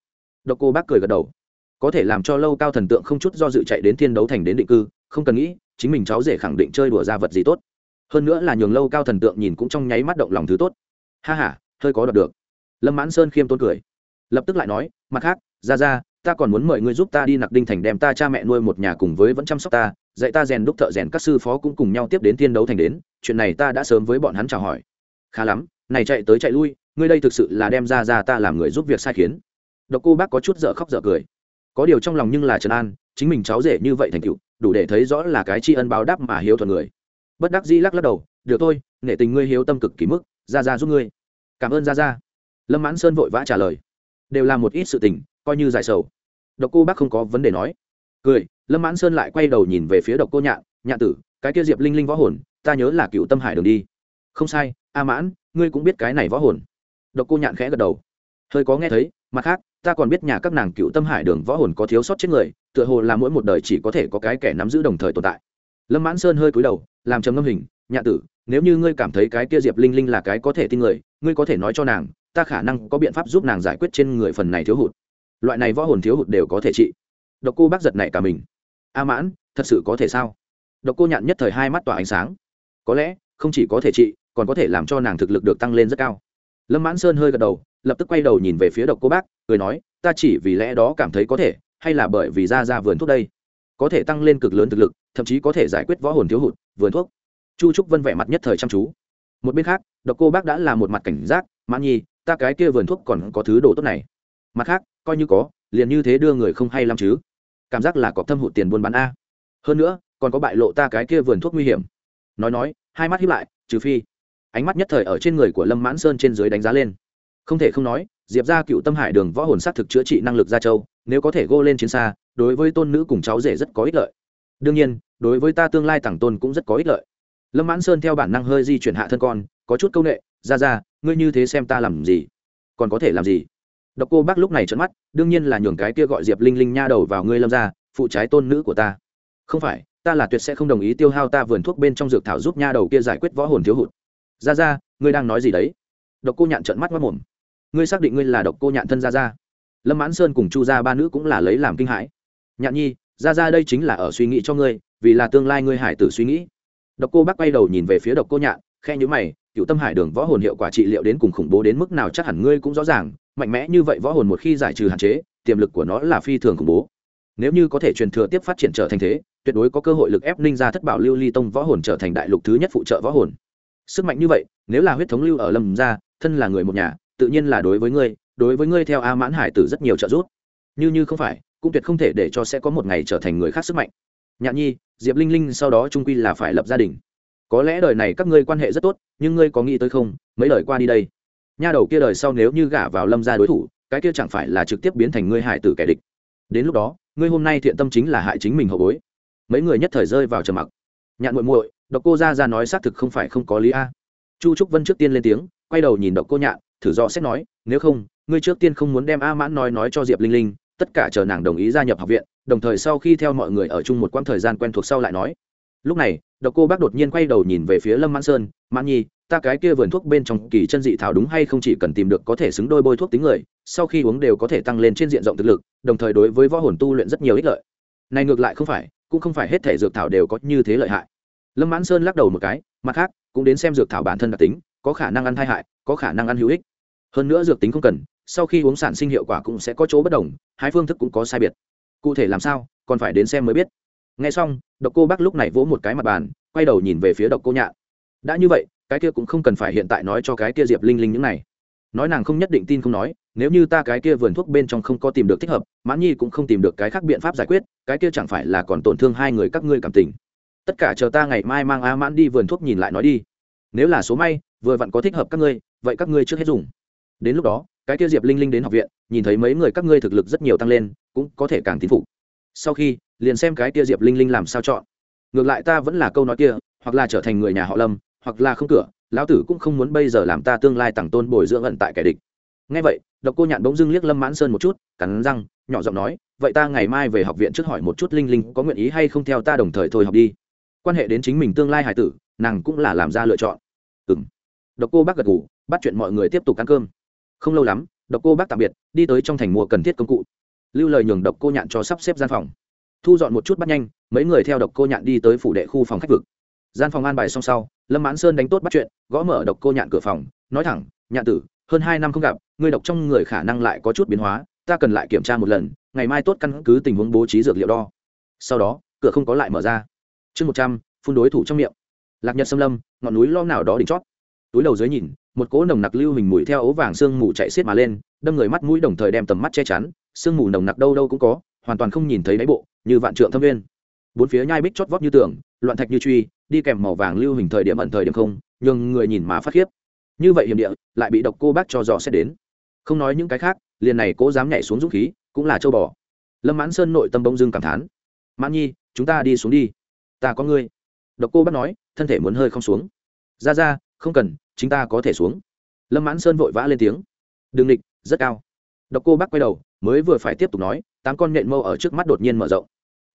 độc cô bác cười gật đầu. Có thể làm cho lâu cao thần tượng không chút do dự chạy đến thiên đấu thành đến định cư, không cần nghĩ, chính mình cháu rể khẳng định chơi đùa ra vật gì tốt. Hơn nữa là nhường lâu cao thần tượng nhìn cũng trong nháy mắt động lòng thứ tốt. Ha h a hơi có đọc được. Lâm mãn sơn khiêm tốn cười. Lập tức lại nói, mặt khác ra ra ta còn muốn mời ngươi giúp ta đi nặc đinh thành đem ta cha mẹ nuôi một nhà cùng với vẫn chăm sóc ta dạy ta rèn đúc thợ rèn các sư phó cũng cùng nhau tiếp đến thiên đấu thành đến, chuyện này ta đã sớm với bọn hắn chào hỏi. Khá lắm, này chạy tới chạy lui, ngươi đây thực sự là đem ra ra ta làm người giúp việc sai khiến. Độc cô bác có chút dở khóc dở cười. Có điều trong lòng nhưng là trần an, chính mình cháu rể như vậy thành cựu đủ để thấy rõ là cái tri ân báo đáp mà hiếu thuận người. Bất đắc dĩ lắc lắc đầu, được thôi, nể tình ngươi hiếu tâm cực kỳ mức, ra ra giúp ngươi. Cảm ơn ra ra. Lâm mãn sơn vội vã trả lời. Đều là một ít sự tình, coi như giải sầu. Độc cô bác không có vấn đề nói cười, lâm mãn sơn lại quay đầu nhìn về phía độc cô nhạn nhạn tử, cái kia diệp linh linh võ hồn, ta nhớ là cựu tâm hải đường đi. Không sai, a mãn, ngươi cũng biết cái này võ hồn. Độc cô nhạn khẽ gật đầu. Hơi có nghe thấy, mặt khác, ta còn biết nhà các nàng cựu tâm hải đường võ hồn có thiếu sót chết người, tựa hồ là mỗi một đời chỉ có thể có cái kẻ nắm giữ đồng thời tồn tại. Lâm mãn sơn hơi cúi đầu, làm trầm ngâm hình, nhạn tử, nếu như ngươi cảm thấy cái kia diệp linh linh là cái có thể tin người, ngươi có thể nói cho nàng, ta khả năng có biện pháp giúp nàng giải quyết trên người phần này thiếu hụt. Loại này võ hồn thiếu hụt đều có thể trị độc cô bác giật này cả mình. A mãn, thật sự có thể sao? Độc cô nhạn nhất thời hai mắt tỏa ánh sáng. Có lẽ, không chỉ có thể trị, còn có thể làm cho nàng thực lực được tăng lên rất cao. Lâm mãn sơn hơi gật đầu, lập tức quay đầu nhìn về phía độc cô bác, cười nói, ta chỉ vì lẽ đó cảm thấy có thể, hay là bởi vì ra ra vườn thuốc đây? Có thể tăng lên cực lớn thực lực, thậm chí có thể giải quyết võ hồn thiếu hụt, vườn thuốc. Chu trúc vân vẻ mặt nhất thời chăm chú. Một bên khác, độc cô bác đã là một mặt cảnh giác, mãn nhi, ta cái kia vườn thuốc còn có thứ đồ tốt này. Mặt khác, coi như có, liền như thế đưa người không hay lắm chứ cảm giác là có thâm hụt tiền buôn bán a. Hơn nữa, còn có bại lộ ta cái kia vườn thuốc nguy hiểm. Nói nói, hai mắt hiếp lại, trừ phi. Ánh mắt nhất thời ở trên người của lâm mãn sơn trên dưới đánh giá lên. Không thể không nói, diệp ra cựu tâm hải đường võ hồn s á t thực chữa trị năng lực gia châu, nếu có thể gô lên chiến xa, đối với tôn nữ cùng cháu rể rất có ích lợi. Đương nhiên, đối với ta tương lai tặng tôn cũng rất có ích lợi. Lâm mãn sơn theo bản năng hơi di chuyển hạ thân con, có chút c â u n ệ ra ra ngươi như thế xem ta làm gì? Còn có thể làm gì? Độc cô bác lúc này trợn mắt, đương nhiên là nhường cái kia gọi diệp linh linh nha đầu vào ngươi lâm ra, phụ trái tôn nữ của ta. Không phải, ta là tuyệt sẽ không đồng ý tiêu hao ta vườn thuốc bên trong dược thảo giúp nha đầu kia giải quyết võ hồn thiếu hụt. Gia gia, ngươi đang nói gì đấy? Độc cô nhạn trợn mắt quát mồm ngươi xác định ngươi là độc cô nhạn thân gia gia? Lâm mãn sơn cùng chu gia ba nữ cũng là lấy làm kinh hãi. Nhạn nhi, gia gia đây chính là ở suy nghĩ cho ngươi, vì là tương lai ngươi hải tử suy nghĩ. Độc cô bác quay đầu nhìn về phía độc cô nhạn khe nhữ mày, cựu tâm hải đường võ hồn hiệu quả trị liệu đến cùng khủng bố đến mức nào chắc hẳn ngươi cũng rõ ràng, mạnh mẽ như vậy võ hồn một khi giải trừ hạn chế, tiềm lực của nó là phi thường khủng bố. Nếu như có thể truyền thừa tiếp phát triển trở thành thế, tuyệt đối có cơ hội lực ép ninh ra thất bảo lưu ly tông võ hồn trở thành đại lục thứ nhất phụ trợ võ hồn. Sức mạnh như vậy, nếu là huyết thống lưu ở lâm gia, thân là người một nhà, tự nhiên là đối với ngươi, đối với ngươi theo a mãn hải tử rất nhiều trợ giúp. Như như không phải, cũng tuyệt không thể để cho sẽ có một ngày trở thành người khác sức mạnh. Nhạn nhi, diệp linh linh sau đó trung quy là phải lập gia đình có lẽ đời này các ngươi quan hệ rất tốt, nhưng ngươi có nghĩ tới không? Mấy đời qua đi đây. Nha đầu kia đời sau nếu như gả vào lâm gia đối thủ, cái kia chẳng phải là trực tiếp biến thành ngươi hại tử kẻ địch. Đến lúc đó, ngươi hôm nay thiện tâm chính là hại chính mình hậu bối. Mấy người nhất thời rơi vào trầm mặc. Nhạn muội muội, độc cô ra ra nói xác thực không phải không có lý a. Chu trúc vân trước tiên lên tiếng, quay đầu nhìn độc cô nhạn, thử do xét nói, nếu không, ngươi trước tiên không muốn đem a mãn nói nói cho diệp linh linh, tất cả chờ nàng đồng ý gia nhập học viện, đồng thời sau khi theo mọi người ở chung một quãng thời gian quen thuộc sau lại nói. Lúc này độc cô bác đột nhiên quay đầu nhìn về phía lâm mãn sơn, mãn nhi, ta cái kia vườn thuốc bên trong kỳ chân dị thảo đúng hay không chỉ cần tìm được có thể xứng đôi bôi thuốc tính người, sau khi uống đều có thể tăng lên trên diện rộng thực lực, đồng thời đối với võ hồn tu luyện rất nhiều ích lợi. Này ngược lại không phải, cũng không phải hết thể dược thảo đều có như thế lợi hại. Lâm mãn sơn lắc đầu một cái, mặt khác, cũng đến xem dược thảo bản thân đặc tính, có khả năng ăn thai hại, có khả năng ăn hữu ích. Hơn nữa dược tính không cần, sau khi uống sản sinh hiệu quả cũng sẽ có chỗ bất đồng, hai phương thức cũng có sai biệt. Cụ thể làm sao, còn phải đến xem mới biết nghe xong, độc cô bác lúc này vỗ một cái mặt bàn, quay đầu nhìn về phía độc cô nhạn. Đã như vậy, cái kia cũng không cần phải hiện tại nói cho cái kia diệp linh linh những này. Nói nàng không nhất định tin không nói, nếu như ta cái kia vườn thuốc bên trong không có tìm được thích hợp, mãn nhi cũng không tìm được cái khác biện pháp giải quyết, cái kia chẳng phải là còn tổn thương hai người các ngươi cảm tình. Tất cả chờ ta ngày mai mang a mãn đi vườn thuốc nhìn lại nói đi. Nếu là số may, vừa vặn có thích hợp các ngươi, vậy các ngươi trước hết dùng. Đến lúc đó, cái kia diệp linh linh đến học viện, nhìn thấy mấy người các ngươi thực lực rất nhiều tăng lên, cũng có thể càng tín phục. Sau khi liền xem cái kia diệp linh linh làm sao chọn. Ngược lại ta vẫn là câu nói kia, hoặc là trở thành người nhà họ lâm, hoặc là không cửa, lão tử cũng không muốn bây giờ làm ta tương lai tặng tôn bồi dưỡng ẩn tại kẻ địch. Ngay vậy, độc cô nhạn bỗng dưng liếc lâm mãn sơn một chút, cắn răng, nhỏ giọng nói, vậy ta ngày mai về học viện trước hỏi một chút linh linh có nguyện ý hay không theo ta đồng thời thôi học đi. Quan hệ đến chính mình tương lai hải tử, nàng cũng là làm ra lựa chọn. Ừ m độc cô bác gật ngủ bắt chuyện mọi người tiếp tục ăn cơm. Không lâu lắm, độc cô bác tạm biệt, đi tới trong thành mua cần thiết công cụ. Lưu lời nhường độc cô nhạn cho sắp xếp gian phòng thu dọn một chút bắt nhanh, mấy người theo độc cô nhạn đi tới phủ đệ khu phòng khách vực. Gian phòng an bài xong sau, lâm mãn sơn đánh tốt bắt chuyện, gõ mở độc cô nhạn cửa phòng, nói thẳng, nhạn tử, hơn hai năm không gặp người độc trong người khả năng lại có chút biến hóa, ta cần lại kiểm tra một lần, ngày mai tốt căn cứ tình huống bố trí dược liệu đo. Sau đó, cửa không có lại mở ra. Chương một trăm, phun đối thủ trong miệng. Lạc nhật xâm lâm, ngọn núi lo nào đó đỉnh chót. Túi đầu dưới nhìn, một cỗ nồng nặc lưu hình mùi theo ấu vàng sương mù chạy xiết mà lên, đâm người mắt mũi đồng thời đem tầm mắt che chắn, sương mù nồng nặc đâu đâu cũng có, hoàn toàn không nhìn thấy đáy bộ như vạn trượng thâm viên. Bốn phía nhai bích chót vót như tường, loạn thạch như truy, đi kèm màu vàng lưu hình thời điểm ẩn thời điểm không nhưng người nhìn mà phát khiếp. Như vậy hiểm địa, lại bị độc cô bác cho dò xét đến. Không nói những cái khác, liền này cố dám nhảy xuống dũng khí, cũng là châu bò. Lâm mãn sơn nội tâm bông dưng cảm thán. Mãn nhi, chúng ta đi xuống đi. Ta có ngươi. Độc cô bác nói, thân thể muốn hơi không xuống. Ra ra, không cần chúng ta có thể xuống. Lâm mãn sơn vội vã lên tiếng. Đừng địch, rất cao. Độc cô bác quay đầu, mới vừa phải tiếp tục nói, tám con nhện mâu ở trước mắt đột nhiên mở rộng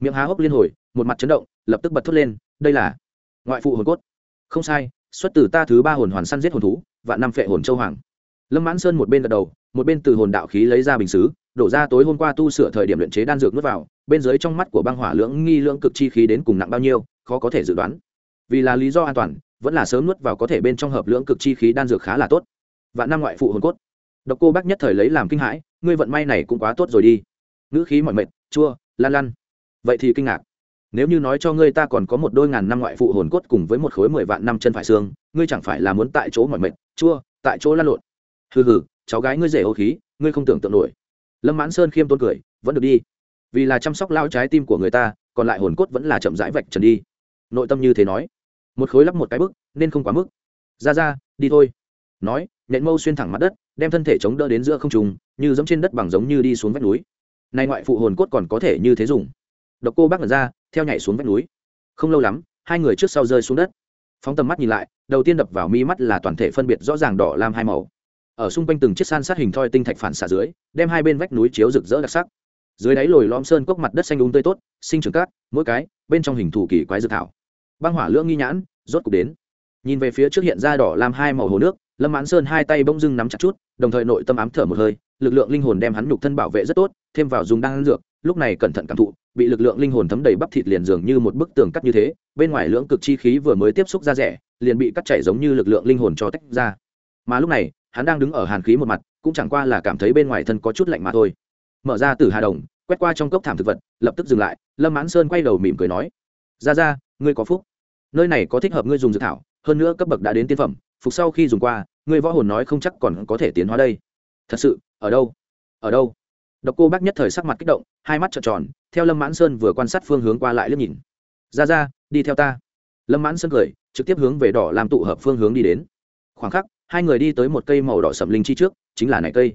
miệng há hốc liên hồi, một mặt chấn động, lập tức bật thốt lên, đây là ngoại phụ hồn cốt. Không sai, xuất từ ta thứ ba hồn hoàn săn giết hồn thú và năm phệ hồn châu hoàng. Lâm mãn sơn một bên gật đầu, một bên từ hồn đạo khí lấy ra bình xứ, đổ ra tối hôm qua tu sửa thời điểm luyện chế đan dược nuốt vào, bên dưới trong mắt của băng hỏa lưỡng nghi lưỡng cực chi khí đến cùng nặng bao nhiêu, khó có thể dự đoán. Vì là lý do an toàn, vẫn là sớm nuốt vào có thể bên trong hợp lưỡng cực chi khí đan dược khá là tốt. Và năm ngoại phụ hồn cốt. Độc cô bác nhất thời lấy làm kinh hãi, ngươi vận may này cũng quá tốt rồi đi. Ngữ khí mọi mệt, chua, lan lan vậy thì kinh ngạc. Nếu như nói cho ngươi ta còn có một đôi ngàn năm ngoại phụ hồn cốt cùng với một khối mười vạn năm chân phải xương, ngươi chẳng phải là muốn tại chỗ mọi mệt, chua, tại chỗ lăn lộn. Hừ hừ, cháu gái ngươi rể ô khí, ngươi không tưởng tượng nổi. Lâm mãn sơn khiêm tôn cười, vẫn được đi. Vì là chăm sóc lao trái tim của người ta, còn lại hồn cốt vẫn là chậm rãi vạch trần đi. Nội tâm như thế nói. Một khối lắp một cái bức, nên không quá mức. Ra ra, đi thôi. Nói, nhện mâu xuyên thẳng mặt đất, đem thân thể chống đỡ đến giữa không trùng như giống trên đất bằng giống như đi xuống vách núi. Nay ngoại phụ hồn cốt còn có thể như thế dùng độc cô bác ngẩn ra, theo nhảy xuống vách núi. Không lâu lắm, hai người trước sau rơi xuống đất. Phóng tầm mắt nhìn lại, đầu tiên đập vào mi mắt là toàn thể phân biệt rõ ràng đỏ lam hai màu. Ở xung quanh từng chiếc san sát hình thoi tinh thạch phản xạ dưới, đem hai bên vách núi chiếu rực rỡ đặc sắc. Dưới đáy lồi lõm sơn cốc mặt đất xanh đúng tươi tốt, sinh trưởng cát, mỗi cái, bên trong hình thủ kỳ quái dược thảo. Băng hỏa lưỡng nghi nhãn, rốt cục đến. Nhìn về phía trước hiện ra đỏ lam hai màu hồ nước, lâm mãn sơn hai tay bông dưng nắm chặt chút, đồng thời nội tâm ám thở một hơi, lực lượng linh hồn đem hắn nhục thân bảo vệ rất tốt, thêm vào dùng đan dược lúc này cẩn thận cảm thụ, bị lực lượng linh hồn thấm đầy bắp thịt liền dường như một bức tường cắt như thế, bên ngoài lưỡng cực chi khí vừa mới tiếp xúc ra rẻ, liền bị cắt chảy giống như lực lượng linh hồn cho tách ra. Mà lúc này, hắn đang đứng ở hàn khí một mặt, cũng chẳng qua là cảm thấy bên ngoài thân có chút lạnh mà thôi. Mở ra từ hà đồng, quét qua trong cốc thảm thực vật, lập tức dừng lại, lâm mãn sơn quay đầu mỉm cười nói, ra ra, ngươi có phúc. Nơi này có thích hợp ngươi dùng dược thảo, hơn nữa cấp bậc đã đến tiên phẩm, phục sau khi dùng qua, ngươi võ hồn nói không chắc còn có thể tiến hóa đây. Thật sự, ở đâu? Ở đâu? Độc cô bác nhất thời sắc mặt kích động, hai mắt trợn tròn, theo lâm mãn sơn vừa quan sát phương hướng qua lại liếc nhìn. Ra ra, đi theo ta. Lâm mãn sơn cười, trực tiếp hướng về đỏ làm tụ hợp phương hướng đi đến. Khoảng khắc, hai người đi tới một cây màu đỏ sẫm linh chi trước, chính là này cây.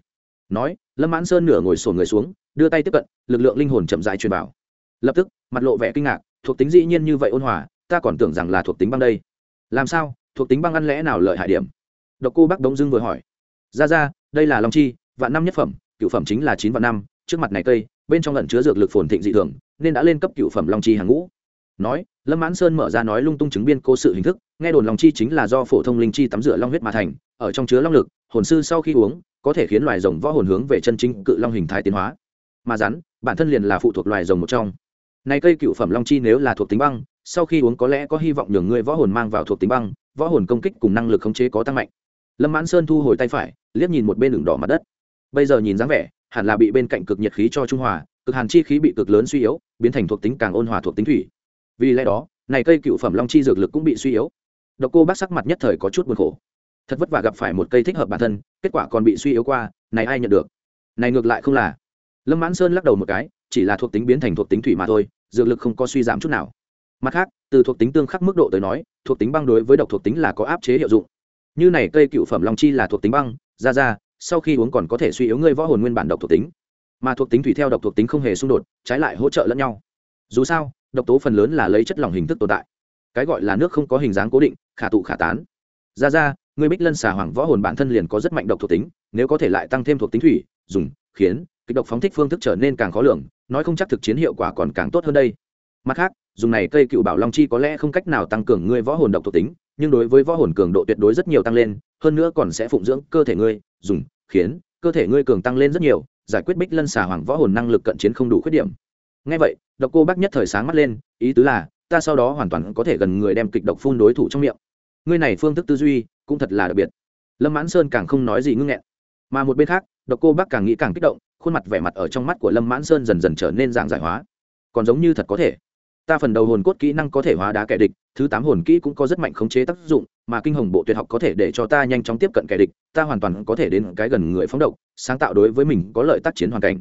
Nói, lâm mãn sơn nửa ngồi xổm người xuống, đưa tay tiếp cận, lực lượng linh hồn chậm rãi truyền vào. Lập tức, mặt lộ vẻ kinh ngạc, thuộc tính dĩ nhiên như vậy ôn hòa, ta còn tưởng rằng là thuộc tính băng đây. Làm sao, thuộc tính băng ăn lẽ nào lợi hại điểm? Độc cô bác đống dưng vừa hỏi. Ra ra, đây là long chi, vạn năm nhất phẩm cựu phẩm chính là chín vạn năm, trước mặt này cây, bên trong lẩn chứa dược lực phồn thịnh dị thường, nên đã lên cấp cựu phẩm long chi hàng ngũ. Nói, lâm mãn sơn mở ra nói lung tung chứng biên cố sự hình thức, nghe đồn long chi chính là do phổ thông linh chi tắm rửa long huyết mà thành, ở trong chứa long lực, hồn sư sau khi uống, có thể khiến loài rồng võ hồn hướng về chân chính cự long hình thái tiến hóa. Mà rắn, bản thân liền là phụ thuộc loài rồng một trong. Này cây cựu phẩm long chi nếu là thuộc tính băng, sau khi uống có lẽ có hy vọng nhường người võ hồn mang vào thuộc tính băng, võ hồn công kích cùng năng lực khống chế có tăng mạnh. Lâm mãn sơn thu hồi tay phải, liếc nhìn một bên đường đỏ mặt đất bây giờ nhìn dáng vẻ, hẳn là bị bên cạnh cực nhiệt khí cho trung hòa, cực hàn chi khí bị cực lớn suy yếu, biến thành thuộc tính càng ôn hòa thuộc tính thủy. Vì lẽ đó, này cây cựu phẩm long chi dược lực cũng bị suy yếu. Độc cô bác sắc mặt nhất thời có chút buồn khổ. Thật vất vả gặp phải một cây thích hợp bản thân, kết quả còn bị suy yếu qua, này ai nhận được? Này ngược lại không là. Lâm mãn sơn lắc đầu một cái, chỉ là thuộc tính biến thành thuộc tính thủy mà thôi, dược lực không có suy giảm chút nào. Mặt khác, từ thuộc tính tương khắc mức độ tới nói, thuộc tính băng đối với độc thuộc tính là có áp chế hiệu dụng. Như này cây cựu phẩm long chi là thuộc tính băng, ra ra sau khi uống còn có thể suy yếu ngươi võ hồn nguyên bản độc thuộc tính. Mà thuộc tính thủy theo độc thuộc tính không hề xung đột, trái lại hỗ trợ lẫn nhau. Dù sao, độc tố phần lớn là lấy chất lỏng hình thức tồn tại. Cái gọi là nước không có hình dáng cố định, khả tụ khả tán. Ra ra, ngươi bích lân xà hoàng võ hồn bản thân liền có rất mạnh độc thuộc tính, nếu có thể lại tăng thêm thuộc tính thủy, dùng, khiến kịch độc phóng thích phương thức trở nên càng khó lường, nói không chắc thực chiến hiệu quả còn càng tốt hơn đây. Mặt khác, dùng này cây cựu bảo long chi có lẽ không cách nào tăng cường ngươi võ hồn độc thuộc tính nhưng đối với võ hồn cường độ tuyệt đối rất nhiều tăng lên, hơn nữa còn sẽ phụng dưỡng cơ thể ngươi, dùng, khiến, cơ thể ngươi cường tăng lên rất nhiều, giải quyết bích lân xà hoàng võ hồn năng lực cận chiến không đủ khuyết điểm. Ngay vậy, độc cô bác nhất thời sáng mắt lên, ý tứ là, ta sau đó hoàn toàn có thể gần người đem kịch độc phun đối thủ trong miệng. Ngươi này phương thức tư duy, cũng thật là đặc biệt. Lâm mãn sơn càng không nói gì ngưng nghẹn. Mà một bên khác, độc cô bác càng nghĩ càng kích động, khuôn mặt vẻ mặt ở trong mắt của lâm mãn sơn dần dần trở nên dạng giải hóa. Còn giống như thật có thể ta phần đầu hồn cốt kỹ năng có thể hóa đá kẻ địch, thứ tám hồn kỹ cũng có rất mạnh khống chế tác dụng, mà kinh hồng bộ tuyệt học có thể để cho ta nhanh chóng tiếp cận kẻ địch, ta hoàn toàn có thể đến cái gần người phóng động sáng tạo đối với mình có lợi tác chiến hoàn cảnh.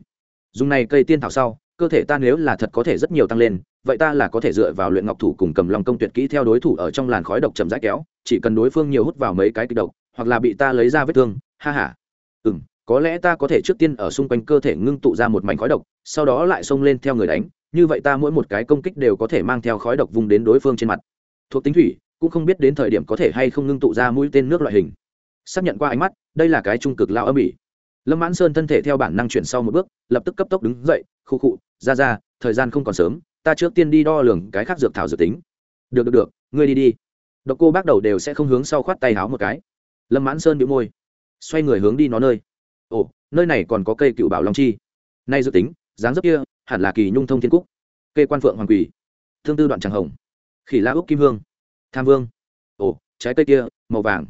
Dùng này cây tiên thảo sau, cơ thể ta nếu là thật có thể rất nhiều tăng lên, vậy ta là có thể dựa vào luyện ngọc thủ cùng cầm lòng công tuyệt kỹ theo đối thủ ở trong làn khói độc chậm rãi kéo, chỉ cần đối phương nhiều hút vào mấy cái kịch độc, hoặc là bị ta lấy ra vết thương, ha ha. Ừ m có lẽ ta có thể trước tiên ở xung quanh cơ thể ngưng tụ ra một mảnh khói độc, sau đó lại xông lên theo người đánh như vậy ta mỗi một cái công kích đều có thể mang theo khói độc vùng đến đối phương trên mặt. Thuộc tính thủy, cũng không biết đến thời điểm có thể hay không ngưng tụ ra mũi tên nước loại hình. Xác nhận qua ánh mắt, đây là cái trung cực lao âm ỉ. Lâm mãn sơn thân thể theo bản năng chuyển sau một bước, lập tức cấp tốc đứng dậy khu khụ, ra ra, thời gian không còn sớm, ta trước tiên đi đo lường cái khác dược thảo dược tính. Được được được, ngươi đi đi. Độc cô bác đầu đều sẽ không hướng sau khoát tay háo một cái. Lâm mãn sơn bị môi, xoay người hướng đi nó nơi. Ồ, nơi này còn có cây cựu bảo long chi. Nay dự tính, dáng dấp kia hẳn là kỳ nhung thông thiên cúc, kê quan phượng hoàng quỳ, thương tư đoạn tràng hồng, khỉ la úc kim hương, tham vương, ồ, trái cây kia, màu vàng,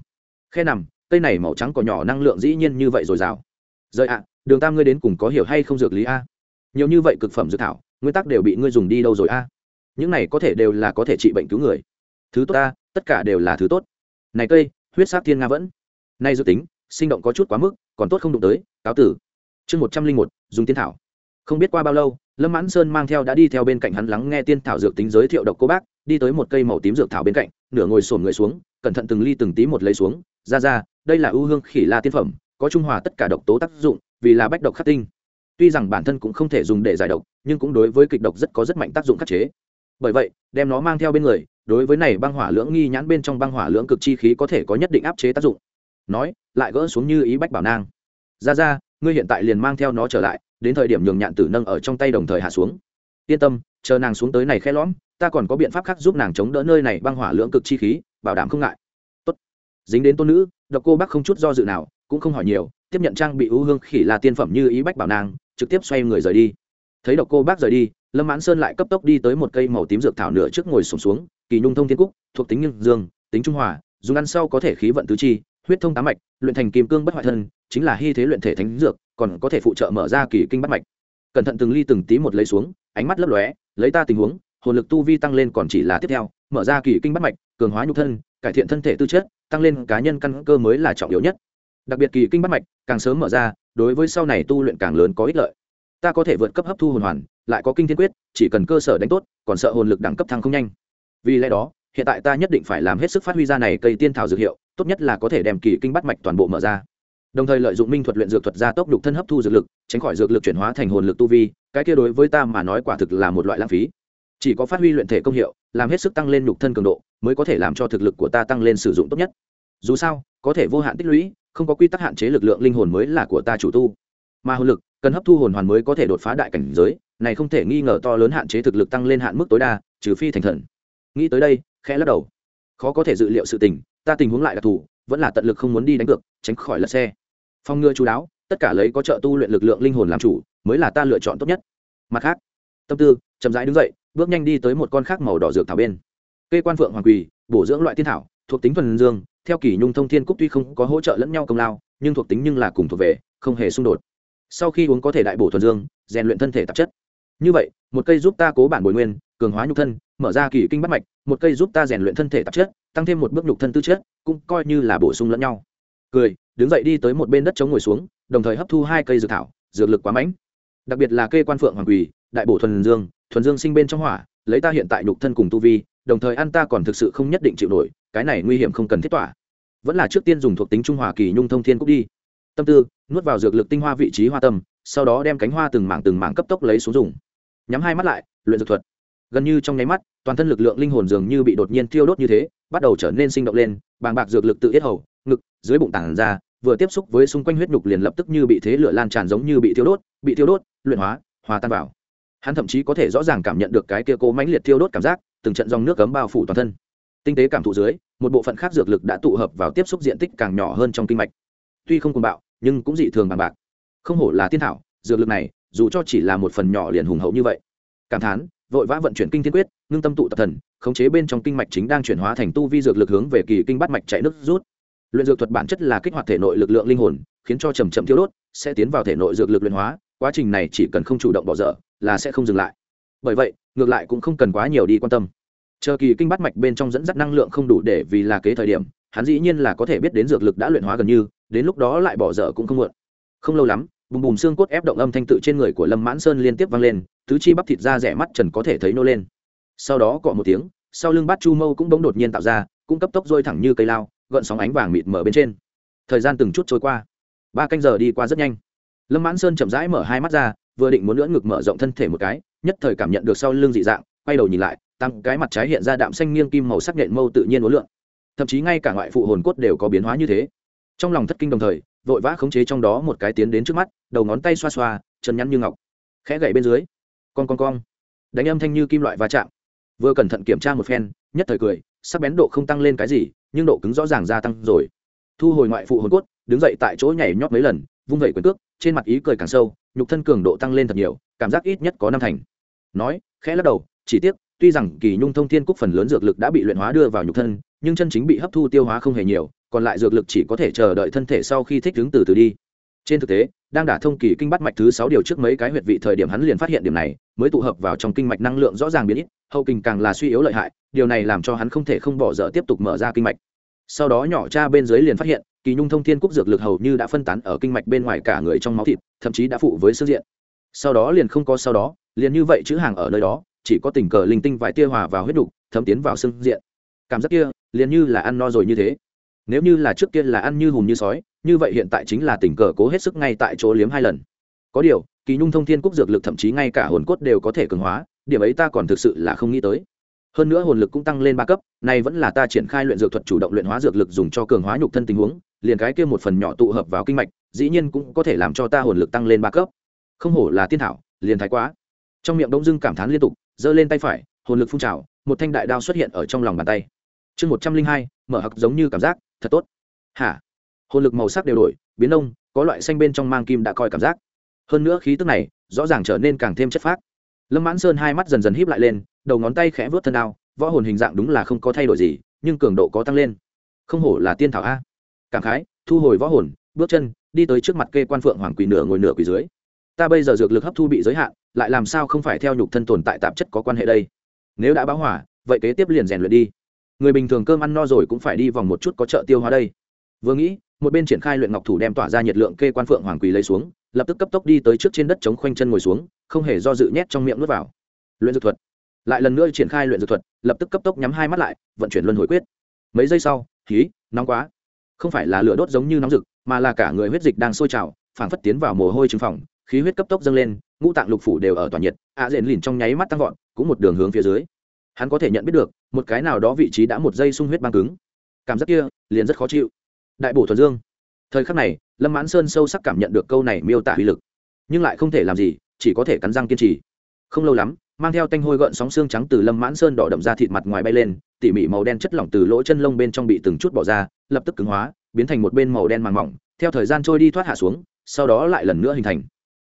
khe nằm, cây này màu trắng có nhỏ năng lượng dĩ nhiên như vậy rồi rào rời ạ, đường tam ngươi đến cùng có hiểu hay không dược lý a? Nhiều như vậy cực phẩm dược thảo, nguyên tắc đều bị ngươi dùng đi đâu rồi a? Những này có thể đều là có thể trị bệnh cứu người. Thứ tốt ta, tất cả đều là thứ tốt. Này cây, huyết sát thiên nga vẫn. Nay dự tính, sinh động có chút quá mức, còn tốt không đụng tới, cáo tử. Chương một trăm linh một, dùng tiên thảo không biết qua bao lâu, lâm mãn sơn mang theo đã đi theo bên cạnh hắn lắng nghe tiên thảo dược tính giới thiệu độc cô bác, đi tới một cây màu tím dược thảo bên cạnh, nửa ngồi sổm người xuống, cẩn thận từng ly từng tí một lấy xuống. Ra ra, đây là ưu hương khỉ la tiên phẩm, có trung hòa tất cả độc tố tác dụng, vì là bách độc khắc tinh. Tuy rằng bản thân cũng không thể dùng để giải độc, nhưng cũng đối với kịch độc rất có rất mạnh tác dụng khắc chế. Bởi vậy, đem nó mang theo bên người, đối với này băng hỏa lưỡng nghi nhãn bên trong băng hỏa lưỡng cực chi khí có thể có nhất định áp chế tác dụng. Nói, lại gỡ xuống như ý bách bảo nang. Ra ra, ngươi hiện tại liền mang theo nó trở lại đến thời điểm nhường nhạn tử nâng ở trong tay đồng thời hạ xuống. Yên tâm chờ nàng xuống tới này khe lõm ta còn có biện pháp khác giúp nàng chống đỡ nơi này băng hỏa lưỡng cực chi khí bảo đảm không ngại. Tốt. Dính đến tôn nữ độc cô bác không chút do dự nào cũng không hỏi nhiều tiếp nhận trang bị ưu hương khỉ là tiên phẩm như ý bách bảo nàng trực tiếp xoay người rời đi. Thấy độc cô bác rời đi lâm mãn sơn lại cấp tốc đi tới một cây màu tím dược thảo nửa trước ngồi sùng xuống, xuống kỳ nhung thông thiên cúc thuộc tính dương tính trung hòa dùng ăn sau có thể khí vận tứ chi huyết thông tám mạch luyện thành kim cương bất hoại thân chính là hy thế luyện thể thánh dược còn có thể phụ trợ mở ra kỳ kinh bắt mạch. Cẩn thận từng ly từng tí một lấy xuống, ánh mắt lấp lóe, lấy ta tình huống, hồn lực tu vi tăng lên còn chỉ là tiếp theo, mở ra kỳ kinh bắt mạch, cường hóa nhục thân, cải thiện thân thể tư chất, tăng lên cá nhân căn cơ mới là trọng yếu nhất. Đặc biệt kỳ kinh bắt mạch, càng sớm mở ra, đối với sau này tu luyện càng lớn có ích lợi. Ta có thể vượt cấp hấp thu hồn hoàn, lại có kinh thiên quyết, chỉ cần cơ sở đánh tốt, còn sợ hồn lực đẳng cấp thăng không nhanh. Vì lẽ đó, hiện tại ta nhất định phải làm hết sức phát huy ra này cây tiên thảo dược hiệu, tốt nhất là có thể đem kỳ kinh bắt mạch toàn bộ mở ra đồng thời lợi dụng minh thuật luyện dược thuật gia tốc đục thân hấp thu dược lực, tránh khỏi dược lực chuyển hóa thành hồn lực tu vi, cái kia đối với ta mà nói quả thực là một loại lãng phí. Chỉ có phát huy luyện thể công hiệu, làm hết sức tăng lên nhục thân cường độ, mới có thể làm cho thực lực của ta tăng lên sử dụng tốt nhất. Dù sao, có thể vô hạn tích lũy, không có quy tắc hạn chế lực lượng linh hồn mới là của ta chủ tu. Mà hồn lực, cần hấp thu hồn hoàn mới có thể đột phá đại cảnh giới, này không thể nghi ngờ to lớn hạn chế thực lực tăng lên hạn mức tối đa, trừ phi thành thần. Nghĩ tới đây, khẽ lắc đầu. Khó có thể dự liệu sự tình, ta tình huống lại đặc thù vẫn là tận lực không muốn đi đánh cược, tránh khỏi lật xe phong ngừa chú đáo, tất cả lấy có trợ tu luyện lực lượng linh hồn làm chủ, mới là ta lựa chọn tốt nhất. Mặt khác, tâm tư, chậm rãi đứng dậy, bước nhanh đi tới một con khác màu đỏ dược thảo bên. Cây quan phượng hoàng quỳ, bổ dưỡng loại tiên thảo, thuộc tính thuần dương, theo kỷ nhung thông thiên cúc tuy không có hỗ trợ lẫn nhau công lao, nhưng thuộc tính nhưng là cùng thuộc về, không hề xung đột. Sau khi uống có thể đại bổ thuần dương, rèn luyện thân thể tạp chất. Như vậy, một cây giúp ta cố bản bồi nguyên, cường hóa nhục thân, mở ra kỳ kinh bắt mạch, một cây giúp ta rèn luyện thân thể tạp chất, tăng thêm một bước nhục thân tư chất, cũng coi như là bổ sung lẫn nhau cười, đứng dậy đi tới một bên đất chống ngồi xuống, đồng thời hấp thu hai cây dược thảo, dược lực quá mãnh. Đặc biệt là cây quan phượng hoàng quỳ, đại bổ thuần dương thuần dương sinh bên trong hỏa, lấy ta hiện tại nhục thân cùng tu vi, đồng thời ăn ta còn thực sự không nhất định chịu nổi, cái này nguy hiểm không cần thiết tỏa. Vẫn là trước tiên dùng thuộc tính trung hòa kỳ nhung thông thiên cúc đi. Tâm tư, nuốt vào dược lực tinh hoa vị trí hoa tâm, sau đó đem cánh hoa từng mảng từng mảng cấp tốc lấy xuống dùng. Nhắm hai mắt lại, luyện dược thuật. Gần như trong nháy mắt, toàn thân lực lượng linh hồn dường như bị đột nhiên thiêu đốt như thế, bắt đầu trở nên sinh động lên, bàng bạc dược lực tự yết hầu dưới bụng tảng ra, vừa tiếp xúc với xung quanh huyết nhục liền lập tức như bị thế lửa lan tràn giống như bị thiêu đốt, bị thiêu đốt, luyện hóa, hòa tan vào. Hắn thậm chí có thể rõ ràng cảm nhận được cái kia cố mãnh liệt thiêu đốt cảm giác, từng trận dòng nước cấm bao phủ toàn thân. Tinh tế cảm thụ dưới, một bộ phận khác dược lực đã tụ hợp vào tiếp xúc diện tích càng nhỏ hơn trong kinh mạch. Tuy không cùng bạo, nhưng cũng dị thường bằng bạc. Không hổ là tiên thảo, dược lực này, dù cho chỉ là một phần nhỏ liền hùng hậu như vậy. Cảm thán, vội vã vận chuyển kinh thiên quyết, ngưng tâm tụ tập thần, khống chế bên trong kinh mạch chính đang chuyển hóa thành tu vi dược lực hướng về kỳ kinh bắt mạch chạy nước rút luyện dược thuật bản chất là kích hoạt thể nội lực lượng linh hồn, khiến cho chầm chậm thiếu đốt, sẽ tiến vào thể nội dược lực luyện hóa, quá trình này chỉ cần không chủ động bỏ dở, là sẽ không dừng lại. Bởi vậy, ngược lại cũng không cần quá nhiều đi quan tâm. Chờ kỳ kinh bắt mạch bên trong dẫn dắt năng lượng không đủ để vì là kế thời điểm, hắn dĩ nhiên là có thể biết đến dược lực đã luyện hóa gần như, đến lúc đó lại bỏ dở cũng không muộn. Không lâu lắm bùm bùm xương cốt ép động âm thanh tự trên người của lâm mãn sơn liên tiếp vang lên, tứ chi bắp thịt ra rẻ mắt trần có thể thấy nô lên. Sau đó cọ một tiếng, sau lưng bát chu mâu cũng bỗng đột nhiên tạo ra, cũng cấp tốc dôi thẳng như cây lao gợn sóng ánh vàng mịt mở bên trên. Thời gian từng chút trôi qua. Ba canh giờ đi qua rất nhanh. Lâm mãn sơn chậm rãi mở hai mắt ra, vừa định muốn lưỡn ngực mở rộng thân thể một cái, nhất thời cảm nhận được sau lưng dị dạng, quay đầu nhìn lại, tăng cái mặt trái hiện ra đạm xanh nghiêng kim màu sắc nhện mâu tự nhiên uốn lượn. Thậm chí ngay cả ngoại phụ hồn cốt đều có biến hóa như thế. Trong lòng thất kinh đồng thời, vội vã khống chế trong đó một cái tiến đến trước mắt, đầu ngón tay xoa xoa, chân nhăn như ngọc. Khẽ gậy bên dưới. Con con con đánh âm thanh như kim loại va chạm. Vừa cẩn thận kiểm tra một phen, nhất thời cười sắc bén độ không tăng lên cái gì, nhưng độ cứng rõ ràng gia tăng rồi. Thu hồi ngoại phụ hồn cốt, đứng dậy tại chỗ nhảy nhót mấy lần, vung vẩy quyền cước, trên mặt ý cười càng sâu, nhục thân cường độ tăng lên thật nhiều, cảm giác ít nhất có năm thành. Nói, khẽ lắc đầu, chỉ tiếc, tuy rằng kỳ nhung thông thiên cúc phần lớn dược lực đã bị luyện hóa đưa vào nhục thân, nhưng chân chính bị hấp thu tiêu hóa không hề nhiều, còn lại dược lực chỉ có thể chờ đợi thân thể sau khi thích ứng từ từ đi trên thực tế, đang đả thông kỳ kinh bắt mạch thứ sáu điều trước mấy cái huyệt vị thời điểm hắn liền phát hiện điểm này, mới tụ hợp vào trong kinh mạch năng lượng rõ ràng biến ít, hậu kinh càng là suy yếu lợi hại, điều này làm cho hắn không thể không bỏ dở tiếp tục mở ra kinh mạch. Sau đó nhỏ cha bên dưới liền phát hiện, kỳ nhung thông thiên cúc dược lực hầu như đã phân tán ở kinh mạch bên ngoài cả người trong máu thịt, thậm chí đã phụ với sức diện. Sau đó liền không có sau đó, liền như vậy chữ hàng ở nơi đó, chỉ có tình cờ linh tinh vài tia hòa vào huyết đục, thấm tiến vào xương diện. Cảm giác kia, liền như là ăn no rồi như thế. Nếu như là trước kia là ăn như hùm như sói như vậy hiện tại chính là tình cờ cố hết sức ngay tại chỗ liếm hai lần. Có điều, kỳ nhung thông thiên cúc dược lực thậm chí ngay cả hồn cốt đều có thể cường hóa, điểm ấy ta còn thực sự là không nghĩ tới. Hơn nữa hồn lực cũng tăng lên ba cấp này vẫn là ta triển khai luyện dược thuật chủ động luyện hóa dược lực dùng cho cường hóa nhục thân tình huống, liền cái kia một phần nhỏ tụ hợp vào kinh mạch, dĩ nhiên cũng có thể làm cho ta hồn lực tăng lên ba cấp. Không hổ là tiên thảo, liền thái quá. Trong miệng đông dưng cảm thán liên tục, giơ lên tay phải, hồn lực phun trào, một thanh đại đao xuất hiện ở trong lòng bàn tay. Chương một trăm linh hai, mở hặc giống như cảm giác, thật tốt. Hả? Hồn lực màu sắc đều đổi, biến đông có loại xanh bên trong mang kim đã coi cảm giác. Hơn nữa khí tức này, rõ ràng trở nên càng thêm chất phác. Lâm mãn sơn hai mắt dần dần híp lại lên, đầu ngón tay khẽ vớt thân đao, võ hồn hình dạng đúng là không có thay đổi gì, nhưng cường độ có tăng lên. Không hổ là tiên thảo a. Cảm khái, thu hồi võ hồn, bước chân, đi tới trước mặt kê quan phượng hoàng quỳ nửa ngồi nửa quỳ dưới. Ta bây giờ dược lực hấp thu bị giới hạn, lại làm sao không phải theo nhục thân tồn tại tạp chất có quan hệ đây? Nếu đã báo hỏa, vậy kế tiếp liền rèn luyện đi. Người bình thường cơm ăn no rồi cũng phải đi vòng một chút có chợ tiêu hóa đây. Vừa nghĩ một bên triển khai luyện ngọc thủ đem tỏa ra nhiệt lượng kê quan phượng hoàng quỳ lấy xuống, lập tức cấp tốc đi tới trước trên đất chống khoanh chân ngồi xuống, không hề do dự nhét trong miệng nuốt vào. Luyện dược thuật. Lại lần nữa triển khai luyện dược thuật, lập tức cấp tốc nhắm hai mắt lại, vận chuyển luân hồi quyết. Mấy giây sau, khí, nóng quá. Không phải là lửa đốt giống như nóng rực, mà là cả người huyết dịch đang sôi trào, phảng phất tiến vào mồ hôi trừng phòng khí huyết cấp tốc dâng lên, ngũ tạng lục phủ đều ở tỏa nhiệt, ạ à diện lìn trong nháy mắt tăng vọt, cũng một đường hướng phía dưới. Hắn có thể nhận biết được, một cái nào đó vị trí đã một giây sung huyết băng cứng. Cảm giác kia, liền rất khó chịu đại bổ thuần dương. Thời khắc này, lâm mãn sơn sâu sắc cảm nhận được câu này miêu tả uy lực, nhưng lại không thể làm gì, chỉ có thể cắn răng kiên trì. Không lâu lắm, mang theo tanh hôi gợn sóng xương trắng từ lâm mãn sơn đỏ đậm ra thịt mặt ngoài bay lên, tỉ mỉ màu đen chất lỏng từ lỗ chân lông bên trong bị từng chút bỏ ra, lập tức cứng hóa, biến thành một bên màu đen màng mỏng, theo thời gian trôi đi thoát hạ xuống, sau đó lại lần nữa hình thành.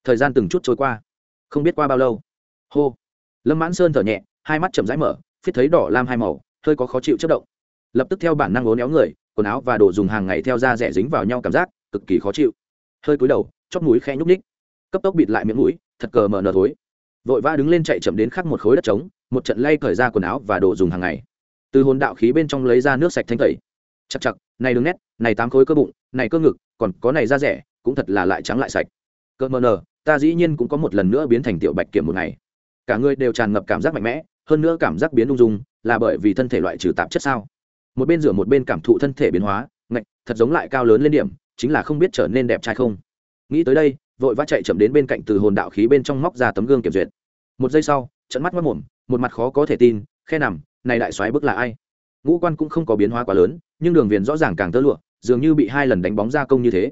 Thời gian từng chút trôi qua, không biết qua bao lâu. Hô. Lâm mãn sơn thở nhẹ, hai mắt chậm rãi mở phiết thấy đỏ lam hai màu, hơi có khó chịu chất động. Lập tức theo bản năng lố néo người quần áo và đồ dùng hàng ngày theo da rẻ dính vào nhau cảm giác, cực kỳ khó chịu. Hơi cúi đầu chót mũi khe nhúc ních cấp tốc bịt lại miệng mũi, thật cờ mờ nờ thối. Vội vã đứng lên chạy chậm đến khắc một khối đất trống, một trận lay cởi ra quần áo và đồ dùng hàng ngày. Từ hồn đạo khí bên trong lấy ra nước sạch thanh tẩy. Chặt chặt, này đường nét, này tám khối cơ bụng, này cơ ngực, còn có này da rẻ, cũng thật là lại trắng lại sạch. Cơ mờ nờ ta dĩ nhiên cũng có một lần nữa biến thành tiểu bạch kiểm một ngày. Cả người đều tràn ngập cảm giác mạnh mẽ, hơn nữa cảm giác biến ung dung, là bởi vì thân thể loại trừ tạp chất sao? Một bên rửa một bên cảm thụ thân thể biến hóa, ngạch, thật giống lại cao lớn lên điểm, chính là không biết trở nên đẹp trai không. Nghĩ tới đây, vội vã chạy chậm đến bên cạnh từ hồn đạo khí bên trong móc ra tấm gương kiểm duyệt. Một giây sau, trận mắt mất mồm, một mặt khó có thể tin, khe nằm, này đại xoáy bức là ai? Ngũ quan cũng không có biến hóa quá lớn, nhưng đường viền rõ ràng càng tơ lụa, dường như bị hai lần đánh bóng gia công như thế.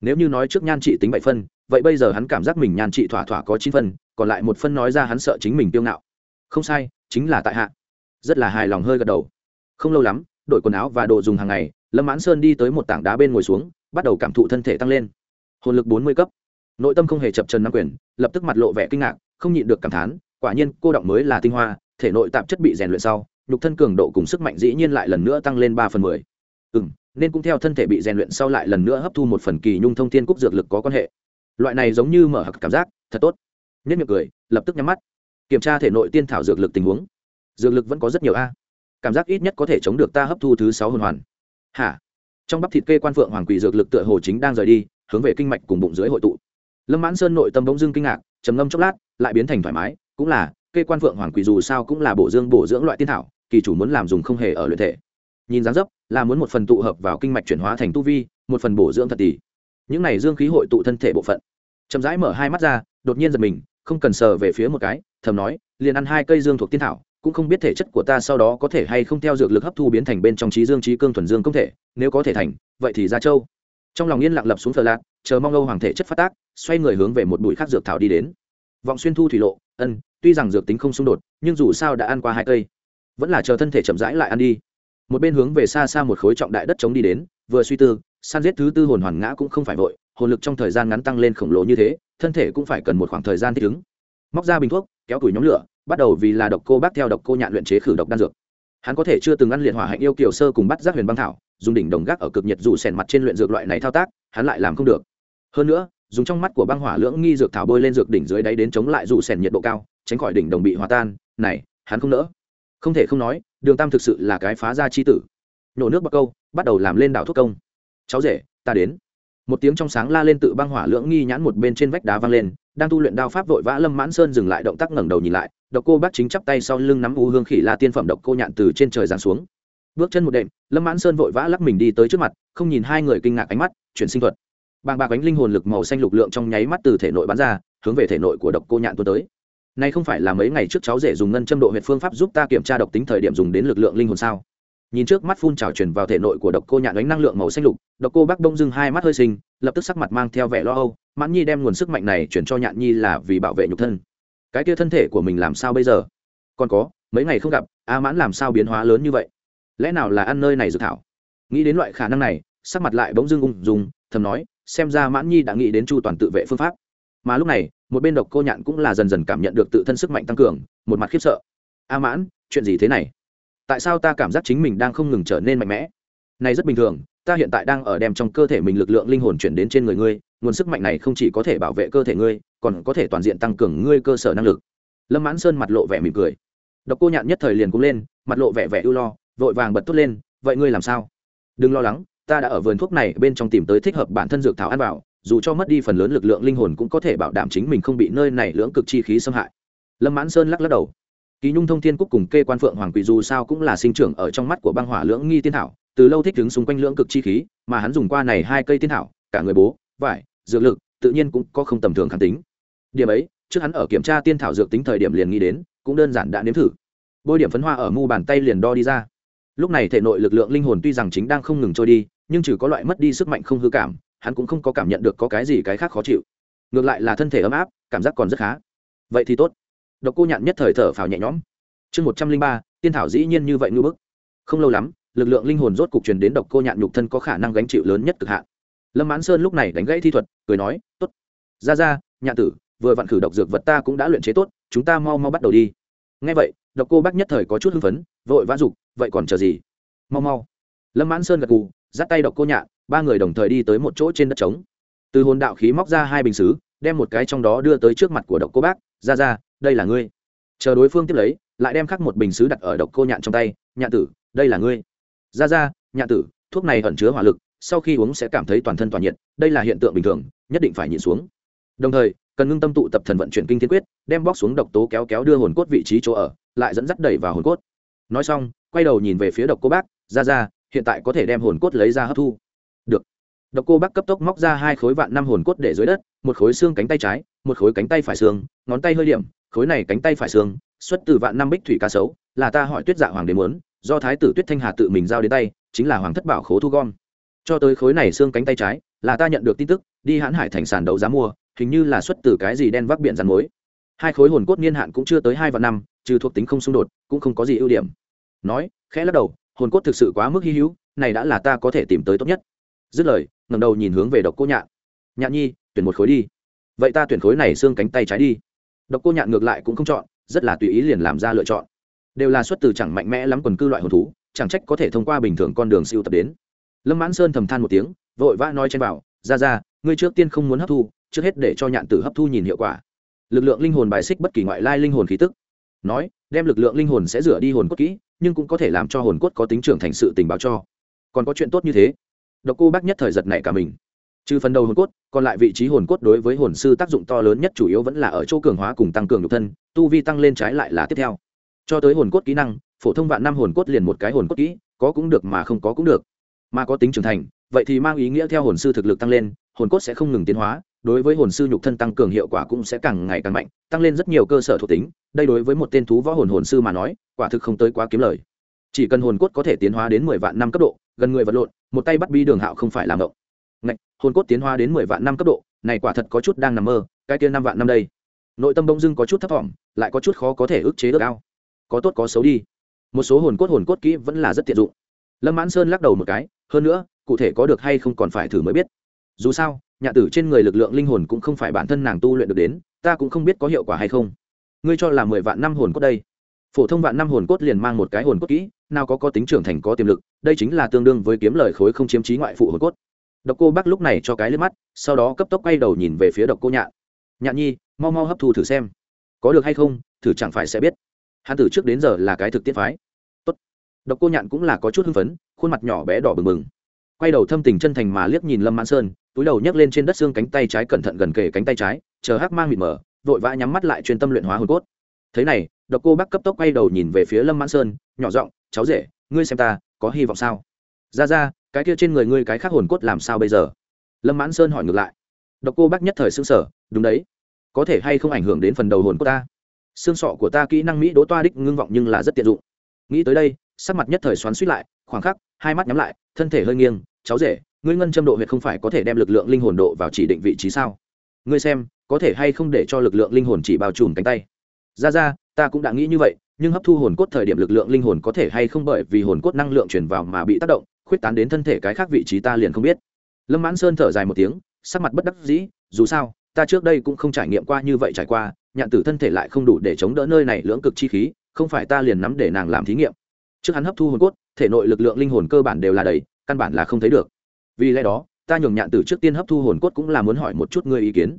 Nếu như nói trước nhan trị tính bảy phân, vậy bây giờ hắn cảm giác mình nhan trị thỏa thỏa có chín phân, còn lại một phân nói ra hắn sợ chính mình tiêu ngạo. Không sai, chính là tại hạ. Rất là hài lòng hơi gật đầu. Không lâu lắm đổi quần áo và đồ dùng hàng ngày, lâm mãn sơn đi tới một tảng đá bên ngồi xuống, bắt đầu cảm thụ thân thể tăng lên. Hồn lực bốn mươi cấp. Nội tâm không hề chập trần nắm quyền, lập tức mặt lộ vẻ kinh ngạc, không nhịn được cảm thán, quả nhiên cô động mới là tinh hoa, thể nội tạp chất bị rèn luyện sau, nhục thân cường độ cùng sức mạnh dĩ nhiên lại lần nữa tăng lên ba phần mười. Ừ m nên cũng theo thân thể bị rèn luyện sau lại lần nữa hấp thu một phần kỳ nhung thông thiên cúc dược lực có quan hệ. Loại này giống như mở hặc cảm giác, thật tốt. Nhất miệng cười, lập tức nhắm mắt, kiểm tra thể nội tiên thảo dược lực tình huống. Dược lực vẫn có rất nhiều a cảm giác ít nhất có thể chống được ta hấp thu thứ sáu hồn hoàn. Hả? Trong bắp thịt kê quan phượng hoàng quỷ dược lực tựa hồ chính đang rời đi, hướng về kinh mạch cùng bụng dưới hội tụ. Lâm mãn sơn nội tâm bỗng dưng kinh ngạc, trầm ngâm chốc lát, lại biến thành thoải mái, cũng là, kê quan phượng hoàng quỷ dù sao cũng là bổ dương bổ dưỡng loại tiên thảo, kỳ chủ muốn làm dùng không hề ở luyện thể. Nhìn dáng dấp, là muốn một phần tụ hợp vào kinh mạch chuyển hóa thành tu vi, một phần bổ dưỡng thật tỷ những này dương khí hội tụ thân thể bộ phận. Chậm rãi mở hai mắt ra, đột nhiên giật mình, không cần sờ về phía một cái, thầm nói, liền ăn hai cây dương thuộc tiên thảo cũng không biết thể chất của ta sau đó có thể hay không theo dược lực hấp thu biến thành bên trong trí dương, trí cương thuần dương công thể, nếu có thể thành, vậy thì ra châu. Trong lòng yên lặng lập xuống phờ lạc, chờ mong âu hoàng thể chất phát tác, xoay người hướng về một bụi khác dược thảo đi đến. Vọng xuyên thu thủy lộ, ân, tuy rằng dược tính không xung đột, nhưng dù sao đã ăn qua hai cây, vẫn là chờ thân thể chậm rãi lại ăn đi. Một bên hướng về xa xa một khối trọng đại đất chống đi đến, vừa suy tư, san giết thứ tư hồn hoàn ngã cũng không phải vội, hồn lực trong thời gian ngắn tăng lên khổng lồ như thế, thân thể cũng phải cần một khoảng thời gian thích ứng. Móc ra bình thuốc, kéo củi nhóm lửa bắt đầu vì là độc cô bác theo độc cô nhạn luyện chế khử độc đan dược. Hắn có thể chưa từng ăn liệt hỏa hạnh yêu kiểu sơ cùng bắt giác huyền băng thảo, dùng đỉnh đồng gác ở cực nhiệt dù sèn mặt trên luyện dược loại này thao tác, hắn lại làm không được. Hơn nữa, dùng trong mắt của băng hỏa lưỡng nghi dược thảo bôi lên dược đỉnh dưới đáy đến chống lại dù sèn nhiệt độ cao, tránh khỏi đỉnh đồng bị hòa tan, này, hắn không nỡ. Không thể không nói, đường tam thực sự là cái phá ra chi tử. Nổ nước bắc câu, bắt đầu làm lên đảo thuốc công. Cháu rể, ta đến một tiếng trong sáng la lên tự băng hỏa lưỡng nghi nhãn một bên trên vách đá vang lên, đang tu luyện đao pháp vội vã lâm mãn sơn dừng lại động tác ngẩng đầu nhìn lại, độc cô bác chính chắp tay sau lưng nắm u hương khỉ la tiên phẩm độc cô nhạn từ trên trời giáng xuống. Bước chân một đệm, lâm mãn sơn vội vã lắc mình đi tới trước mặt, không nhìn hai người kinh ngạc ánh mắt, chuyển sinh thuật. Bàng bạc ánh linh hồn lực màu xanh lục lượng trong nháy mắt từ thể nội bắn ra, hướng về thể nội của độc cô nhạn tuôn tới. Nay không phải là mấy ngày trước cháu rể dùng ngân châm độ huyệt phương pháp giúp ta kiểm tra độc tính thời điểm dùng đến lực lượng linh hồn sao? Nhìn trước mắt phun trào truyền vào thể nội của độc cô nhạn đánh năng lượng màu xanh lục, độc cô bác đông dưng hai mắt hơi sinh, lập tức sắc mặt mang theo vẻ lo âu, mãn nhi đem nguồn sức mạnh này chuyển cho nhạn nhi là vì bảo vệ nhục thân. Cái kia thân thể của mình làm sao bây giờ? Còn có, mấy ngày không gặp, a mãn làm sao biến hóa lớn như vậy? Lẽ nào là ăn nơi này dự thảo? Nghĩ đến loại khả năng này, sắc mặt lại bỗng dưng ung dùng thầm nói, xem ra mãn nhi đã nghĩ đến chu toàn tự vệ phương pháp. Mà lúc này, một bên độc cô nhạn cũng là dần dần cảm nhận được tự thân sức mạnh tăng cường, một mặt khiếp sợ. A mãn, chuyện gì thế này? Tại sao ta cảm giác chính mình đang không ngừng trở nên mạnh mẽ? Này rất bình thường, ta hiện tại đang ở đem trong cơ thể mình lực lượng linh hồn chuyển đến trên người ngươi, nguồn sức mạnh này không chỉ có thể bảo vệ cơ thể ngươi, còn có thể toàn diện tăng cường ngươi cơ sở năng lực. Lâm mãn sơn mặt lộ vẻ mỉm cười. Độc cô nhạn nhất thời liền cũng lên, mặt lộ vẻ vẻ ưu lo, vội vàng bật tốt lên, vậy ngươi làm sao? Đừng lo lắng, ta đã ở vườn thuốc này bên trong tìm tới thích hợp bản thân dược thảo ăn vào, dù cho mất đi phần lớn lực lượng linh hồn cũng có thể bảo đảm chính mình không bị nơi này lưỡng cực chi khí xâm hại. Lâm mãn sơn lắc lắc đầu kỳ nhung thông thiên cúc cùng kê quan phượng hoàng quỷ dù sao cũng là sinh trưởng ở trong mắt của băng hỏa lưỡng nghi tiên thảo, từ lâu thích ứng xung quanh lưỡng cực chi khí, mà hắn dùng qua này hai cây tiên thảo, cả người bố, vải, dược lực, tự nhiên cũng có không tầm thường kháng tính. Điểm ấy, trước hắn ở kiểm tra tiên thảo dược tính thời điểm liền nghĩ đến, cũng đơn giản đã nếm thử. Bôi điểm phấn hoa ở mu bàn tay liền đo đi ra. Lúc này thể nội lực lượng linh hồn tuy rằng chính đang không ngừng trôi đi, nhưng trừ có loại mất đi sức mạnh không hư cảm, hắn cũng không có cảm nhận được có cái gì cái khác khó chịu. Ngược lại là thân thể ấm áp, cảm giác còn rất khá. Vậy thì tốt độc cô nhạn nhất thời thở phào nhẹ nhõm. Chương một trăm linh ba, tiên thảo dĩ nhiên như vậy ngư bức. Không lâu lắm, lực lượng linh hồn rốt cục truyền đến độc cô nhạn nhục thân có khả năng gánh chịu lớn nhất cực hạn. Lâm mãn sơn lúc này đánh gãy thi thuật, cười nói, tốt. Ra ra, nhạn tử, vừa vặn khử độc dược vật ta cũng đã luyện chế tốt, chúng ta mau mau bắt đầu đi. Ngay vậy, độc cô bác nhất thời có chút hưng phấn, vội vã dục, vậy còn chờ gì? Mau mau. Lâm mãn sơn gật gù dắt tay độc cô nhạn, ba người đồng thời đi tới một chỗ trên đất trống. Từ hồn đạo khí móc ra hai bình xứ, đem một cái trong đó đưa tới trước mặt của độc cô bác, ra ra đây là ngươi. Chờ đối phương tiếp lấy, lại đem khắc một bình xứ đặt ở độc cô nhạn trong tay, nhạn tử, đây là ngươi. Ra ra, nhạn tử, thuốc này ẩn chứa hỏa lực, sau khi uống sẽ cảm thấy toàn thân toàn nhiệt, đây là hiện tượng bình thường, nhất định phải nhịn xuống. Đồng thời, cần ngưng tâm tụ tập thần vận chuyển kinh thiên quyết, đem bóc xuống độc tố kéo kéo đưa hồn cốt vị trí chỗ ở, lại dẫn dắt đẩy vào hồn cốt. Nói xong, quay đầu nhìn về phía độc cô bác, ra ra, hiện tại có thể đem hồn cốt lấy ra hấp thu. Được. Độc cô bác cấp tốc móc ra hai khối vạn năm hồn cốt để dưới đất, một khối xương cánh tay trái, một khối cánh tay phải xương, ngón tay hơi điểm khối này cánh tay phải xương, xuất từ vạn năm bích thủy cá sấu, là ta hỏi tuyết dạ hoàng đế muốn, do thái tử tuyết thanh hà tự mình giao đến tay, chính là hoàng thất bảo khố thu gom. Cho tới khối này xương cánh tay trái, là ta nhận được tin tức, đi hãn hải thành sản đấu giá mua, hình như là xuất từ cái gì đen vác biển rắn mối hai khối hồn cốt niên hạn cũng chưa tới hai vạn năm, trừ thuộc tính không xung đột, cũng không có gì ưu điểm. Nói, khẽ lắc đầu, hồn cốt thực sự quá mức hy hữu, này đã là ta có thể tìm tới tốt nhất. Dứt lời ngầm đầu nhìn hướng về độc cô nhạn. Nhạn nhi, tuyển một khối đi. Vậy ta tuyển khối này xương cánh tay trái đi độc cô nhạn ngược lại cũng không chọn, rất là tùy ý liền làm ra lựa chọn. Đều là xuất từ chẳng mạnh mẽ lắm quần cư loại hồn thú, chẳng trách có thể thông qua bình thường con đường siêu tập đến. Lâm mãn sơn thầm than một tiếng, vội vã nói trên bảo, ra ra, ngươi trước tiên không muốn hấp thu, trước hết để cho nhạn tử hấp thu nhìn hiệu quả. Lực lượng linh hồn bài xích bất kỳ ngoại lai linh hồn khí tức. Nói, đem lực lượng linh hồn sẽ rửa đi hồn cốt kỹ, nhưng cũng có thể làm cho hồn cốt có tính trưởng thành sự tình báo cho. Còn có chuyện tốt như thế. Độc cô bác nhất thời giật này cả mình trừ phần đầu hồn cốt, còn lại vị trí hồn cốt đối với hồn sư tác dụng to lớn nhất chủ yếu vẫn là ở chỗ cường hóa cùng tăng cường nhục thân, tu vi tăng lên trái lại là tiếp theo. Cho tới hồn cốt kỹ năng, phổ thông vạn năm hồn cốt liền một cái hồn cốt kỹ, có cũng được mà không có cũng được. Mà có tính trưởng thành, vậy thì mang ý nghĩa theo hồn sư thực lực tăng lên, hồn cốt sẽ không ngừng tiến hóa, đối với hồn sư nhục thân tăng cường hiệu quả cũng sẽ càng ngày càng mạnh, tăng lên rất nhiều cơ sở thuộc tính, đây đối với một tên thú võ hồn hồn sư mà nói, quả thực không tới quá kiếm lời. Chỉ cần hồn cốt có thể tiến hóa đến mười vạn năm cấp độ, gần người vật lộn, một tay bắt bi đường hạo không phải làm động ngạch, hồn cốt tiến hóa đến mười vạn năm cấp độ, này quả thật có chút đang nằm mơ, cái kia năm vạn năm đây. Nội tâm bông dưng có chút thấp thỏm, lại có chút khó có thể ức chế được ao. Có tốt có xấu đi. Một số hồn cốt hồn cốt kỹ vẫn là rất tiện dụng. Lâm mãn sơn lắc đầu một cái, hơn nữa, cụ thể có được hay không còn phải thử mới biết. Dù sao, nhạ tử trên người lực lượng linh hồn cũng không phải bản thân nàng tu luyện được đến, ta cũng không biết có hiệu quả hay không. Ngươi cho là mười vạn năm hồn cốt đây. Phổ thông vạn năm hồn cốt liền mang một cái hồn cốt kỹ, nào có có tính trưởng thành có tiềm lực, đây chính là tương đương với kiếm lời khối không chiếm trí ngoại phụ hồn cốt độc cô bác lúc này cho cái lên mắt, sau đó cấp tốc quay đầu nhìn về phía độc cô nhạn. Nhạn nhi, mau mau hấp thu thử xem. Có được hay không, thử chẳng phải sẽ biết. Hắn từ trước đến giờ là cái thực tiễn phái. Tốt. độc cô nhạn cũng là có chút hưng phấn, khuôn mặt nhỏ bé đỏ bừng bừng. Quay đầu thâm tình chân thành mà liếc nhìn lâm mãn sơn, túi đầu nhấc lên trên đất xương cánh tay trái cẩn thận gần kề cánh tay trái, chờ hắc mang mịt mờ, vội vã nhắm mắt lại chuyên tâm luyện hóa hồn cốt. Thế này, độc cô bác cấp tốc quay đầu nhìn về phía lâm mãn sơn, nhỏ giọng, cháu rể, ngươi xem ta, có hy vọng sao? Ra ra cái kia trên người ngươi cái khác hồn cốt làm sao bây giờ? Lâm mãn sơn hỏi ngược lại. Độc cô bác nhất thời xương sở đúng đấy. Có thể hay không ảnh hưởng đến phần đầu hồn cốt ta? Xương sọ của ta kỹ năng mỹ đỗ toa đích ngưng vọng nhưng là rất tiện dụng. Nghĩ tới đây, sắc mặt nhất thời xoắn suýt lại, khoảng khắc, hai mắt nhắm lại, thân thể hơi nghiêng, cháu rể, ngươi ngân châm độ huyệt không phải có thể đem lực lượng linh hồn độ vào chỉ định vị trí sao? Ngươi xem, có thể hay không để cho lực lượng linh hồn chỉ bao trùm cánh tay? Ra ra, ta cũng đã nghĩ như vậy, nhưng hấp thu hồn cốt thời điểm lực lượng linh hồn có thể hay không bởi vì hồn cốt năng lượng chuyển vào mà bị tác động khuyết tán đến thân thể cái khác vị trí ta liền không biết. Lâm mãn sơn thở dài một tiếng, sắc mặt bất đắc dĩ, dù sao, ta trước đây cũng không trải nghiệm qua như vậy trải qua, nhạn tử thân thể lại không đủ để chống đỡ nơi này lưỡng cực chi khí, không phải ta liền nắm để nàng làm thí nghiệm. Trước hắn hấp thu hồn cốt, thể nội lực lượng linh hồn cơ bản đều là đầy, căn bản là không thấy được. Vì lẽ đó, ta nhường nhạn tử trước tiên hấp thu hồn cốt cũng là muốn hỏi một chút ngươi ý kiến.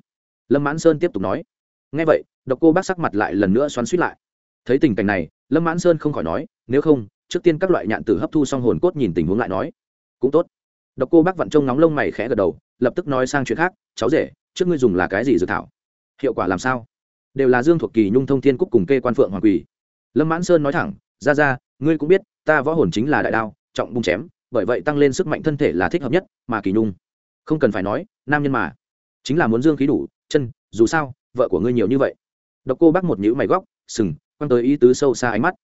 Lâm mãn sơn tiếp tục nói. Ngay vậy, độc cô bác sắc mặt lại lần nữa xoắn suýt lại. Thấy tình cảnh này, lâm mãn sơn không khỏi nói, nếu không trước tiên các loại nhạn tử hấp thu xong hồn cốt nhìn tình huống lại nói, cũng tốt. Độc cô bác vặn trông nóng lông mày khẽ gật đầu, lập tức nói sang chuyện khác, cháu rể, trước ngươi dùng là cái gì dự thảo? Hiệu quả làm sao? Đều là dương thuộc kỳ nhung thông thiên cúc cùng kê quan phượng hoàng quỳ. Lâm mãn sơn nói thẳng, ra ra, ngươi cũng biết, ta võ hồn chính là đại đao, trọng bung chém, bởi vậy tăng lên sức mạnh thân thể là thích hợp nhất, mà kỳ nhung, không cần phải nói, nam nhân mà, chính là muốn dương khí đủ, chân, dù sao, vợ của ngươi nhiều như vậy. Độc cô bác một nhữ mày góc, sừng quan tới ý tứ sâu xa ánh mắt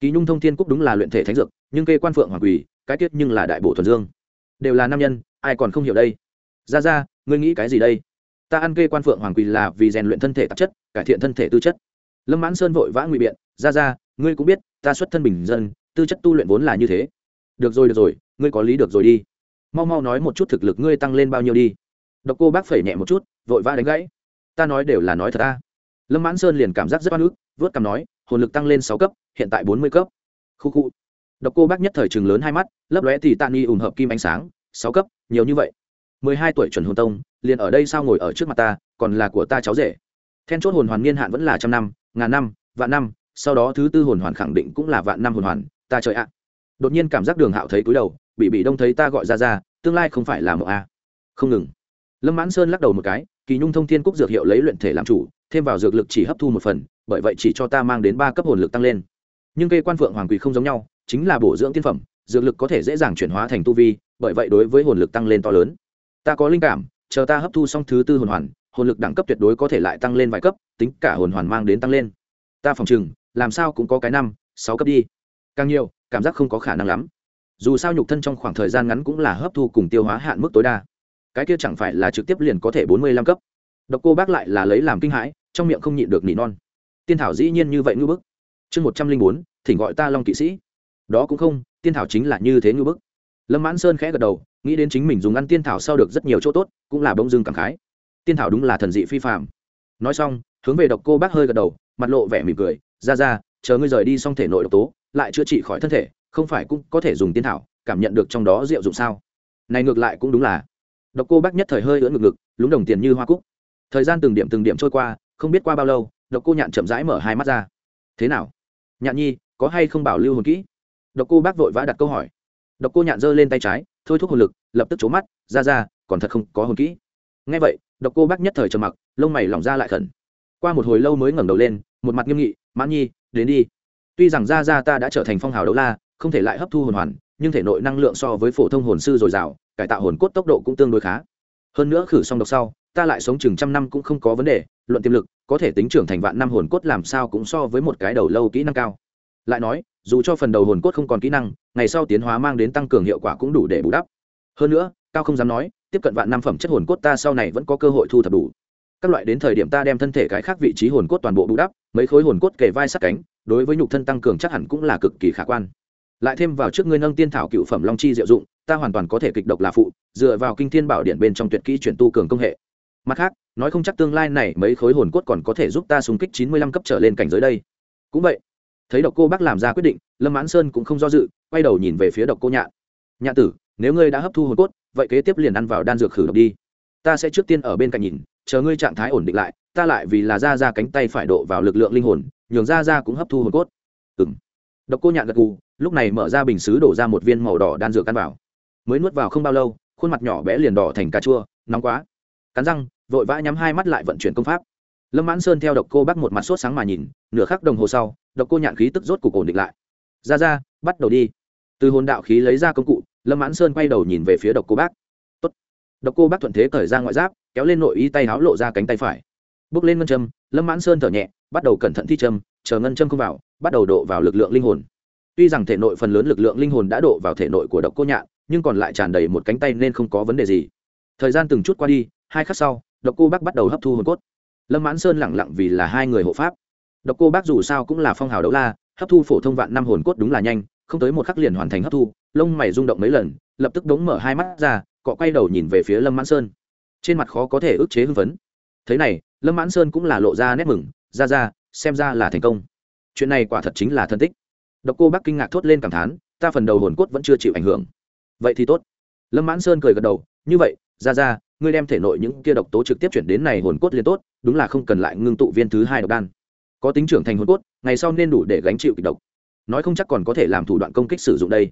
kỳ nhung thông thiên cúc đúng là luyện thể thánh dược, nhưng kê quan phượng hoàng quỳ, cái tiết nhưng là đại bổ thuần dương. Đều là nam nhân, ai còn không hiểu đây? Ra ra, ngươi nghĩ cái gì đây? Ta ăn kê quan phượng hoàng quỳ là vì rèn luyện thân thể tạp chất, cải thiện thân thể tư chất. Lâm mãn sơn vội vã ngụy biện, ra ra, ngươi cũng biết, ta xuất thân bình dân, tư chất tu luyện vốn là như thế. Được rồi được rồi, ngươi có lý được rồi đi. Mau mau nói một chút thực lực ngươi tăng lên bao nhiêu đi. Độc cô bác phẩy nhẹ một chút, vội vã đánh gãy. Ta nói đều là nói thật ta. Lâm mãn sơn liền cảm giác rất oan ức vớt cằm nói, hồn lực tăng lên sáu cấp, hiện tại bốn mươi cấp. Khu khu. Độc cô bác nhất thời trường lớn hai mắt, lấp lóe thì tạ nghi ủng hợp kim ánh sáng, sáu cấp, nhiều như vậy. mười hai tuổi chuẩn hồn tông, liền ở đây sao ngồi ở trước mặt ta, còn là của ta cháu rể. Then chốt hồn hoàn niên hạn vẫn là trăm năm, ngàn năm, vạn năm, sau đó thứ tư hồn hoàn khẳng định cũng là vạn năm hồn hoàn, ta trời ạ. Đột nhiên cảm giác đường hạo thấy cúi đầu, bị bị đông thấy ta gọi ra ra, tương lai không phải là một a. Không ngừng. Lâm mãn sơn lắc đầu một cái, kỳ nhung thông thiên cúc dược hiệu lấy luyện thể làm chủ, thêm vào dược lực chỉ hấp thu một phần bởi vậy chỉ cho ta mang đến ba cấp hồn lực tăng lên. Nhưng cây quan phượng hoàng quỳ không giống nhau, chính là bổ dưỡng tiên phẩm, dược lực có thể dễ dàng chuyển hóa thành tu vi, bởi vậy đối với hồn lực tăng lên to lớn. Ta có linh cảm, chờ ta hấp thu xong thứ tư hồn hoàn, hồn lực đẳng cấp tuyệt đối có thể lại tăng lên vài cấp, tính cả hồn hoàn mang đến tăng lên. Ta phòng chừng làm sao cũng có cái năm, sáu cấp đi. Càng nhiều, cảm giác không có khả năng lắm. Dù sao nhục thân trong khoảng thời gian ngắn cũng là hấp thu cùng tiêu hóa hạn mức tối đa. Cái kia chẳng phải là trực tiếp liền có thể bốn mươi lăm cấp. Độc cô bác lại là lấy làm kinh hãi, trong miệng không nhịn được nỉ non tiên thảo dĩ nhiên như vậy ngư bức. Chương một trăm linh bốn, thỉnh gọi ta long kỵ sĩ. Đó cũng không, tiên thảo chính là như thế ngư bức. Lâm mãn sơn khẽ gật đầu, nghĩ đến chính mình dùng ăn tiên thảo sau được rất nhiều chỗ tốt, cũng là bông dưng cảm khái. Tiên thảo đúng là thần dị phi phạm nói xong, hướng về độc cô bác hơi gật đầu, mặt lộ vẻ mỉm cười, ra ra, chờ ngươi rời đi xong thể nội độc tố, lại chữa trị khỏi thân thể, không phải cũng có thể dùng tiên thảo, cảm nhận được trong đó diệu dụng sao? Này ngược lại cũng đúng là. Độc cô bác nhất thời hơi ưỡn ngực ngực, lúng đồng tiền như hoa cúc. Thời gian từng điểm từng điểm trôi qua, không biết qua bao lâu độc cô nhạn chậm rãi mở hai mắt ra. Thế nào? Nhạn nhi, có hay không bảo lưu hồn kỹ? Độc cô bác vội vã đặt câu hỏi. Độc cô nhạn giơ lên tay trái, thôi thúc hồn lực, lập tức trố mắt, ra ra, còn thật không có hồn kỹ. Ngay vậy, độc cô bác nhất thời trầm mặc, lông mày lỏng ra lại khẩn. Qua một hồi lâu mới ngẩng đầu lên, một mặt nghiêm nghị, mãn nhi, đến đi. Tuy rằng ra ra ta đã trở thành phong hào đấu la, không thể lại hấp thu hồn hoàn, nhưng thể nội năng lượng so với phổ thông hồn sư dồi dào, cải tạo hồn cốt tốc độ cũng tương đối khá. Hơn nữa khử xong độc sau, ta lại sống chừng trăm năm cũng không có vấn đề, luận tiềm lực có thể tính trưởng thành vạn năm hồn cốt làm sao cũng so với một cái đầu lâu kỹ năng cao. Lại nói, dù cho phần đầu hồn cốt không còn kỹ năng, ngày sau tiến hóa mang đến tăng cường hiệu quả cũng đủ để bù đắp. Hơn nữa, cao không dám nói, tiếp cận vạn năm phẩm chất hồn cốt ta sau này vẫn có cơ hội thu thập đủ. Các loại đến thời điểm ta đem thân thể cái khác vị trí hồn cốt toàn bộ bù đắp, mấy khối hồn cốt kề vai sát cánh, đối với nhục thân tăng cường chắc hẳn cũng là cực kỳ khả quan. Lại thêm vào trước ngươi nâng tiên thảo cựu phẩm long chi diệu dụng, ta hoàn toàn có thể kịch độc là phụ, dựa vào kinh thiên bảo điện bên trong tuyệt kỹ chuyển tu cường công hệ mặt khác, nói không chắc tương lai này mấy khối hồn cốt còn có thể giúp ta xung kích chín mươi lăm cấp trở lên cảnh giới đây. Cũng vậy, thấy độc cô bác làm ra quyết định, lâm mãn sơn cũng không do dự, quay đầu nhìn về phía độc cô nhạn nhạn tử, nếu ngươi đã hấp thu hồn cốt, vậy kế tiếp liền ăn vào đan dược khử độc đi. Ta sẽ trước tiên ở bên cạnh nhìn, chờ ngươi trạng thái ổn định lại, ta lại vì là ra ra cánh tay phải độ vào lực lượng linh hồn, nhường ra ra cũng hấp thu hồn cốt. Ừng độc cô nhạn gật gù, lúc này mở ra bình xứ đổ ra một viên màu đỏ đan dược ăn vào. Mới nuốt vào không bao lâu, khuôn mặt nhỏ bé liền đỏ thành cà chua, nóng quá. Cắn răng vội vã nhắm hai mắt lại vận chuyển công pháp. Lâm mãn sơn theo độc cô bác một mặt sốt sáng mà nhìn, nửa khắc đồng hồ sau, độc cô nhạn khí tức rốt cục ổn định lại. Ra ra, bắt đầu đi. Từ hồn đạo khí lấy ra công cụ, lâm mãn sơn quay đầu nhìn về phía độc cô bác. Tốt. độc cô bác thuận thế cởi ra ngoại giáp, kéo lên nội y tay háo lộ ra cánh tay phải. Bước lên ngân châm, lâm mãn sơn thở nhẹ, bắt đầu cẩn thận thi châm, chờ ngân châm không vào, bắt đầu độ vào lực lượng linh hồn. Tuy rằng thể nội phần lớn lực lượng linh hồn đã độ vào thể nội của độc cô nhạn, nhưng còn lại tràn đầy một cánh tay nên không có vấn đề gì. Thời gian từng chút qua đi, hai khắc sau độc cô bác bắt đầu hấp thu hồn cốt. Lâm mãn sơn lẳng lặng vì là hai người hộ pháp. Độc cô bác dù sao cũng là phong hào đấu la, hấp thu phổ thông vạn năm hồn cốt đúng là nhanh, không tới một khắc liền hoàn thành hấp thu, lông mày rung động mấy lần, lập tức đống mở hai mắt ra, cọ quay đầu nhìn về phía lâm mãn sơn. Trên mặt khó có thể ức chế hưng phấn. Thế này, lâm mãn sơn cũng là lộ ra nét mừng, ra ra, xem ra là thành công. Chuyện này quả thật chính là thân tích. Độc cô bác kinh ngạc thốt lên cảm thán, ta phần đầu hồn cốt vẫn chưa chịu ảnh hưởng. Vậy thì tốt. Lâm mãn sơn cười gật đầu, như vậy, ra ra ngươi đem thể nội những kia độc tố trực tiếp chuyển đến này hồn cốt liền tốt, đúng là không cần lại ngưng tụ viên thứ hai độc đan. Có tính trưởng thành hồn cốt, ngày sau nên đủ để gánh chịu kịch độc. Nói không chắc còn có thể làm thủ đoạn công kích sử dụng đây.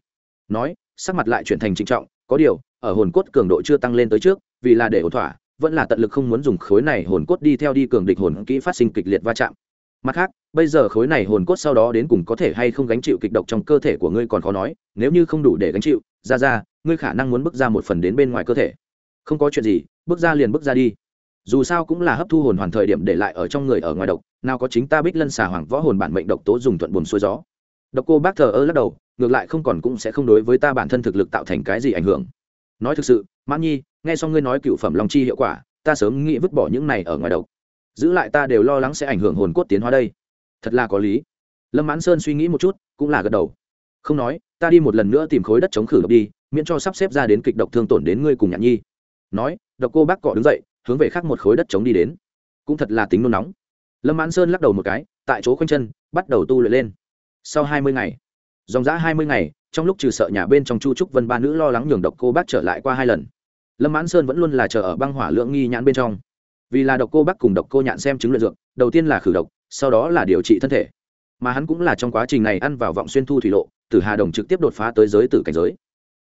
Nói, sắc mặt lại chuyển thành trịnh trọng, có điều, ở hồn cốt cường độ chưa tăng lên tới trước, vì là để ổn thỏa, vẫn là tận lực không muốn dùng khối này hồn cốt đi theo đi cường địch hồn kỹ phát sinh kịch liệt va chạm. Mặt khác, bây giờ khối này hồn cốt sau đó đến cùng có thể hay không gánh chịu kịch độc trong cơ thể của ngươi còn khó nói, nếu như không đủ để gánh chịu, ra ra, ngươi khả năng muốn bước ra một phần đến bên ngoài cơ thể không có chuyện gì, bước ra liền bước ra đi. Dù sao cũng là hấp thu hồn hoàn thời điểm để lại ở trong người ở ngoài độc, nào có chính ta bích lân xà hoàng võ hồn bản mệnh độc tố dùng thuận buồn xuôi gió. Độc cô bác thờ ơ lắc đầu, ngược lại không còn cũng sẽ không đối với ta bản thân thực lực tạo thành cái gì ảnh hưởng. Nói thực sự, mãn nhi, nghe xong ngươi nói cựu phẩm long chi hiệu quả, ta sớm nghĩ vứt bỏ những này ở ngoài độc. Giữ lại ta đều lo lắng sẽ ảnh hưởng hồn cốt tiến hóa đây. Thật là có lý. Lâm mãn sơn suy nghĩ một chút, cũng là gật đầu. Không nói, ta đi một lần nữa tìm khối đất chống khử độc đi, miễn cho sắp xếp ra đến kịch độc thương tổn đến ngươi cùng nhạn nhi nói, độc cô bác cọ đứng dậy, hướng về khác một khối đất trống đi đến. Cũng thật là tính nôn nóng. Lâm mãn sơn lắc đầu một cái, tại chỗ khoanh chân, bắt đầu tu luyện lên. Sau hai mươi ngày, dòng giã hai mươi ngày, trong lúc trừ sợ nhà bên trong chu trúc vân ba nữ lo lắng nhường độc cô bác trở lại qua hai lần, lâm mãn sơn vẫn luôn là chờ ở băng hỏa lượng nghi nhãn bên trong. Vì là độc cô bác cùng độc cô nhạn xem chứng luyện dược, đầu tiên là khử độc, sau đó là điều trị thân thể. Mà hắn cũng là trong quá trình này ăn vào vọng xuyên thu thủy lộ, từ hà đồng trực tiếp đột phá tới giới tử cảnh giới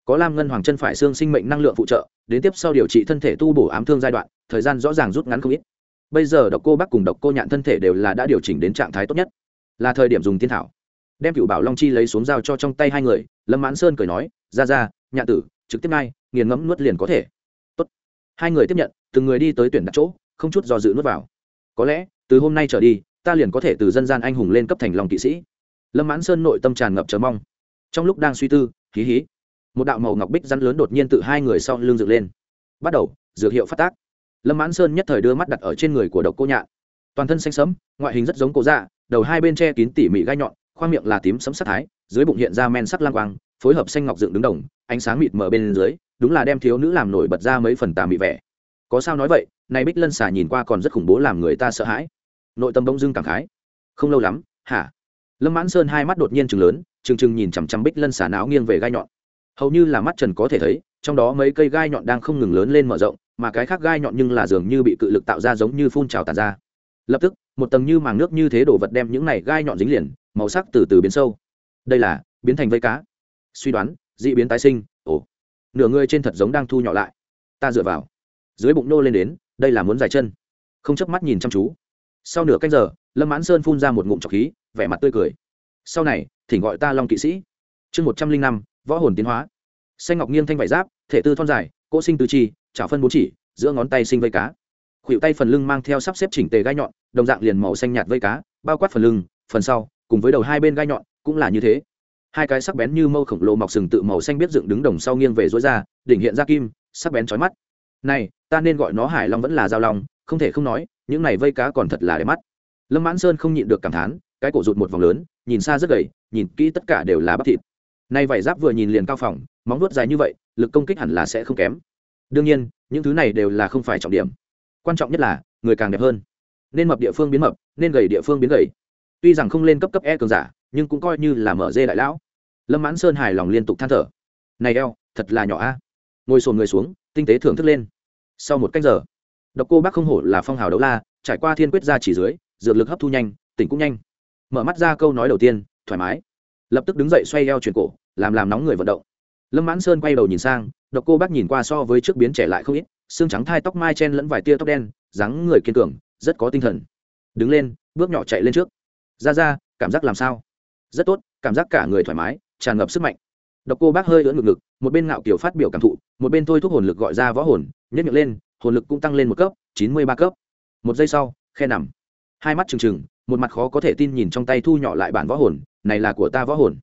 có lam ngân hoàng chân phải xương sinh mệnh năng lượng phụ trợ, đến tiếp sau điều trị thân thể tu bổ ám thương giai đoạn, thời gian rõ ràng rút ngắn không ít. Bây giờ độc cô bắc cùng độc cô nhạn thân thể đều là đã điều chỉnh đến trạng thái tốt nhất. Là thời điểm dùng tiên thảo. Đem cựu bảo long chi lấy xuống dao cho trong tay hai người, lâm mãn sơn cười nói, ra ra, nhạn tử, trực tiếp ngay, nghiền ngẫm nuốt liền có thể. Tốt. hai người tiếp nhận, từng người đi tới tuyển đặt chỗ, không chút do dự nuốt vào. Có lẽ, từ hôm nay trở đi, ta liền có thể từ dân gian anh hùng lên cấp thành lòng kỵ sĩ. Lâm mãn sơn nội tâm tràn ngập chờ mong. Trong lúc đang suy tư, hí hí một đạo màu ngọc bích rắn lớn đột nhiên tự hai người sau lưng dựng lên. Bắt đầu, dược hiệu phát tác. Lâm mãn sơn nhất thời đưa mắt đặt ở trên người của độc cô nhạn. Toàn thân xanh sẫm, ngoại hình rất giống cổ dạ đầu hai bên che kín tỉ mỉ gai nhọn, khoang miệng là tím sẫm sắc thái, dưới bụng hiện ra men sắc lang quang, phối hợp xanh ngọc dựng đứng đồng, ánh sáng mịt mờ bên dưới, đúng là đem thiếu nữ làm nổi bật ra mấy phần tà mị vẻ. Có sao nói vậy Nay bích lân xà nhìn qua còn rất khủng bố làm người ta sợ hãi. Nội tâm đông dưng cảm khái. Không lâu lắm, hả? Lâm mãn sơn hai mắt đột nhiên chừng lớn chừng chừng nhìn chằm chằm bích lân xà náo nghiêng về gai nhọn hầu như là mắt trần có thể thấy, trong đó mấy cây gai nhọn đang không ngừng lớn lên mở rộng, mà cái khác gai nhọn nhưng là dường như bị cự lực tạo ra giống như phun trào tàn ra. Lập tức, một tầng như màng nước như thế đổ vật đem những này gai nhọn dính liền, màu sắc từ từ biến sâu. Đây là, biến thành vây cá. Suy đoán, dị biến tái sinh, ồ. Nửa người trên thật giống đang thu nhỏ lại. Ta dựa vào. Dưới bụng nô lên đến, đây là muốn dài chân. Không chớp mắt nhìn chăm chú. Sau nửa canh giờ, lâm mãn sơn phun ra một ngụm trọc khí, vẻ mặt tươi cười. Sau này, thỉnh gọi ta long kỵ sĩ. Chương một trăm linh năm võ hồn tiến hóa. Xanh ngọc nghiêng thanh vải giáp, thể tư thon dài, cỗ sinh tứ chi, chảo phân bốn chỉ, giữa ngón tay sinh vây cá. Khuỷu tay phần lưng mang theo sắp xếp chỉnh tề gai nhọn, đồng dạng liền màu xanh nhạt vây cá, bao quát phần lưng, phần sau, cùng với đầu hai bên gai nhọn, cũng là như thế. Hai cái sắc bén như mâu khổng lồ mọc sừng tự màu xanh biết dựng đứng đồng sau nghiêng về dối ra, đỉnh hiện ra kim, sắc bén trói mắt. Này, ta nên gọi nó hải long vẫn là giao long, không thể không nói, những này vây cá còn thật là đẹp mắt. Lâm mãn sơn không nhịn được cảm thán, cái cổ rụt một vòng lớn, nhìn xa rất gầy, nhìn kỹ tất cả đều là bắp thịt nay vải giáp vừa nhìn liền cao phòng móng vuốt dài như vậy, lực công kích hẳn là sẽ không kém. Đương nhiên, những thứ này đều là không phải trọng điểm. Quan trọng nhất là, người càng đẹp hơn. Nên mập địa phương biến mập, nên gầy địa phương biến gầy. Tuy rằng không lên cấp cấp e cường giả, nhưng cũng coi như là mở dê đại lão. Lâm mãn sơn hài lòng liên tục than thở. Này eo, thật là nhỏ a. Ngồi sồn người xuống, tinh tế thưởng thức lên. Sau một cách giờ, độc cô bác không hổ là phong hào đấu la, trải qua thiên quyết ra chỉ dưới, dược lực hấp thu nhanh, tỉnh cũng nhanh. Mở mắt ra câu nói đầu tiên, thoải mái lập tức đứng dậy xoay eo chuyển cổ, làm làm nóng người vận động. Lâm mãn sơn quay đầu nhìn sang, độc cô bác nhìn qua so với trước biến trẻ lại không ít, xương trắng thai tóc mai chen lẫn vài tia tóc đen, dáng người kiên cường, rất có tinh thần. Đứng lên, bước nhỏ chạy lên trước. Ra ra, cảm giác làm sao? Rất tốt, cảm giác cả người thoải mái, tràn ngập sức mạnh. Độc cô bác hơi ưỡn ngực ngực, một bên ngạo kiểu phát biểu cảm thụ, một bên thôi thúc hồn lực gọi ra võ hồn nhất miệng lên, hồn lực cũng tăng lên một cấp, chín mươi ba cấp. Một giây sau, khe nằm. Hai mắt trừng trừng một mặt khó có thể tin nhìn trong tay thu nhỏ lại bản võ hồn, này là của ta võ hồn.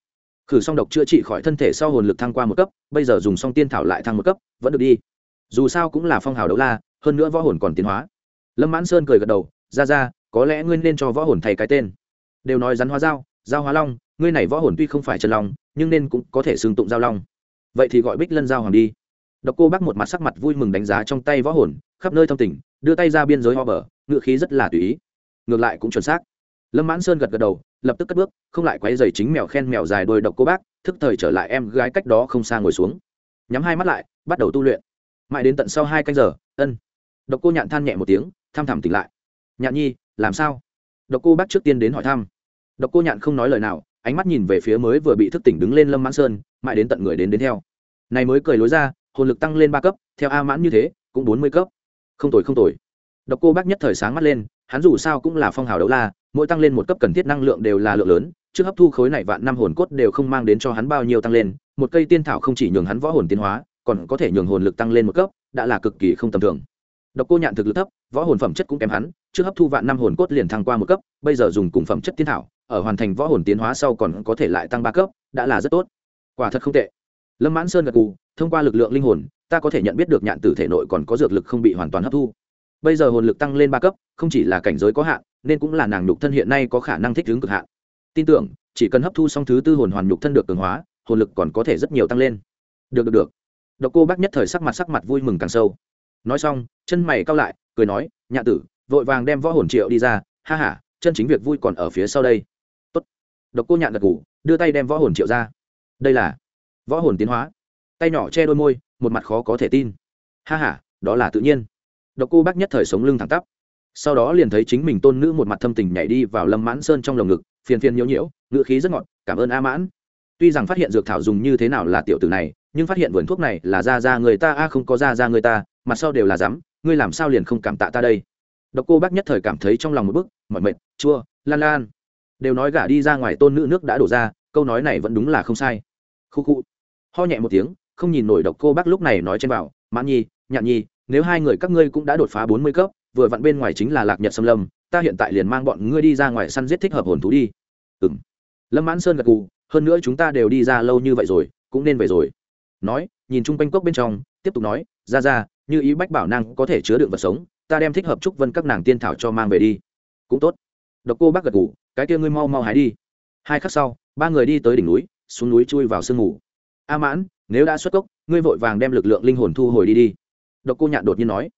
Khử xong độc chữa trị khỏi thân thể sau hồn lực thăng qua một cấp, bây giờ dùng song tiên thảo lại thăng một cấp, vẫn được đi. Dù sao cũng là phong hào đấu la, hơn nữa võ hồn còn tiến hóa. Lâm mãn sơn cười gật đầu, ra ra, có lẽ ngươi nên cho võ hồn thay cái tên. Đều nói rắn hóa dao dao hóa long, ngươi này võ hồn tuy không phải chân long, nhưng nên cũng có thể xương tụng giao long. Vậy thì gọi bích lân giao hoàng đi. Độc cô bác một mặt sắc mặt vui mừng đánh giá trong tay võ hồn, khắp nơi thông tình, đưa tay ra biên giới ho bờ ngựa khí rất là tùy ý. Ngược lại cũng chuẩn xác lâm mãn sơn gật gật đầu, lập tức cất bước, không lại quấy dày chính mèo khen mèo dài đôi độc cô bác, thức thời trở lại em gái cách đó không xa ngồi xuống. Nhắm hai mắt lại, bắt đầu tu luyện. Mãi đến tận sau hai canh giờ, ân. Độc cô nhạn than nhẹ một tiếng, thăm thẳm tỉnh lại. Nhạn nhi, làm sao? Độc cô bác trước tiên đến hỏi thăm. Độc cô nhạn không nói lời nào, ánh mắt nhìn về phía mới vừa bị thức tỉnh đứng lên lâm mãn sơn, mãi đến tận người đến đến theo. Này mới cười lối ra, hồn lực tăng lên ba cấp, theo a mãn như thế, cũng bốn mươi cấp. Không tồi không tồi. Độc cô bác nhất thời sáng mắt lên hắn dù sao cũng là phong hào đấu la, mỗi tăng lên một cấp cần thiết năng lượng đều là lượng lớn, trước hấp thu khối này vạn năm hồn cốt đều không mang đến cho hắn bao nhiêu tăng lên, một cây tiên thảo không chỉ nhường hắn võ hồn tiến hóa, còn có thể nhường hồn lực tăng lên một cấp, đã là cực kỳ không tầm thường. Độc cô nhạn thực lực thấp, võ hồn phẩm chất cũng kém hắn, trước hấp thu vạn năm hồn cốt liền thăng qua một cấp, bây giờ dùng cùng phẩm chất tiên thảo, ở hoàn thành võ hồn tiến hóa sau còn có thể lại tăng ba cấp, đã là rất tốt. Quả thật không tệ. Lâm mãn sơn gật cù thông qua lực lượng linh hồn, ta có thể nhận biết được nhạn tử thể nội còn có dược lực không bị hoàn toàn hấp thu bây giờ hồn lực tăng lên ba cấp, không chỉ là cảnh giới có hạn, nên cũng là nàng nhục thân hiện nay có khả năng thích ứng cực hạn. Tin tưởng, chỉ cần hấp thu xong thứ tư hồn hoàn nhục thân được cường hóa, hồn lực còn có thể rất nhiều tăng lên. Được được được. Độc cô bác nhất thời sắc mặt sắc mặt vui mừng càng sâu. Nói xong, chân mày cao lại, cười nói nhạ tử, vội vàng đem võ hồn triệu đi ra, ha h a chân chính việc vui còn ở phía sau đây. Tốt. độc cô nhạn gật ngủ đưa tay đem võ hồn triệu ra. Đây là võ hồn tiến hóa. Tay nhỏ che đôi môi, một mặt khó có thể tin. Ha h a đó là tự nhiên độc cô bác nhất thời sống lưng thẳng tắp. Sau đó liền thấy chính mình tôn nữ một mặt thâm tình nhảy đi vào lâm mãn sơn trong lồng ngực, phiền phiền nhiễu nhiễu, ngữ khí rất ngọt, cảm ơn a mãn. Tuy rằng phát hiện dược thảo dùng như thế nào là tiểu tử này, nhưng phát hiện vườn thuốc này là ra ra người ta, a không có ra ra người ta, mặt sau đều là dám ngươi làm sao liền không cảm tạ ta đây? Độc cô bác nhất thời cảm thấy trong lòng một bức mọi mệt, chua, lan lan. Đều nói gả đi ra ngoài tôn nữ nước đã đổ ra, câu nói này vẫn đúng là không sai. Khu khu. Ho nhẹ một tiếng, không nhìn nổi độc cô bác lúc này nói trên bảo, mãn nhi, nhạn nhi nếu hai người các ngươi cũng đã đột phá bốn mươi cấp vừa vặn bên ngoài chính là lạc nhật xâm lâm ta hiện tại liền mang bọn ngươi đi ra ngoài săn giết thích hợp hồn thú đi. Ừ m lâm mãn sơn gật gù, hơn nữa chúng ta đều đi ra lâu như vậy rồi cũng nên về rồi. Nói nhìn chung quanh cốc bên trong tiếp tục nói ra ra như ý bách bảo năng có thể chứa đựng vật sống ta đem thích hợp trúc vân các nàng tiên thảo cho mang về đi. Cũng tốt. Độc cô bác gật ngủ cái kia ngươi mau mau hái đi. Hai khắc sau ba người đi tới đỉnh núi xuống núi chui vào sương ngủ a mãn nếu đã xuất cốc ngươi vội vàng đem lực lượng linh hồn thu hồi đi đi độc cô nhạn đột nhiên nói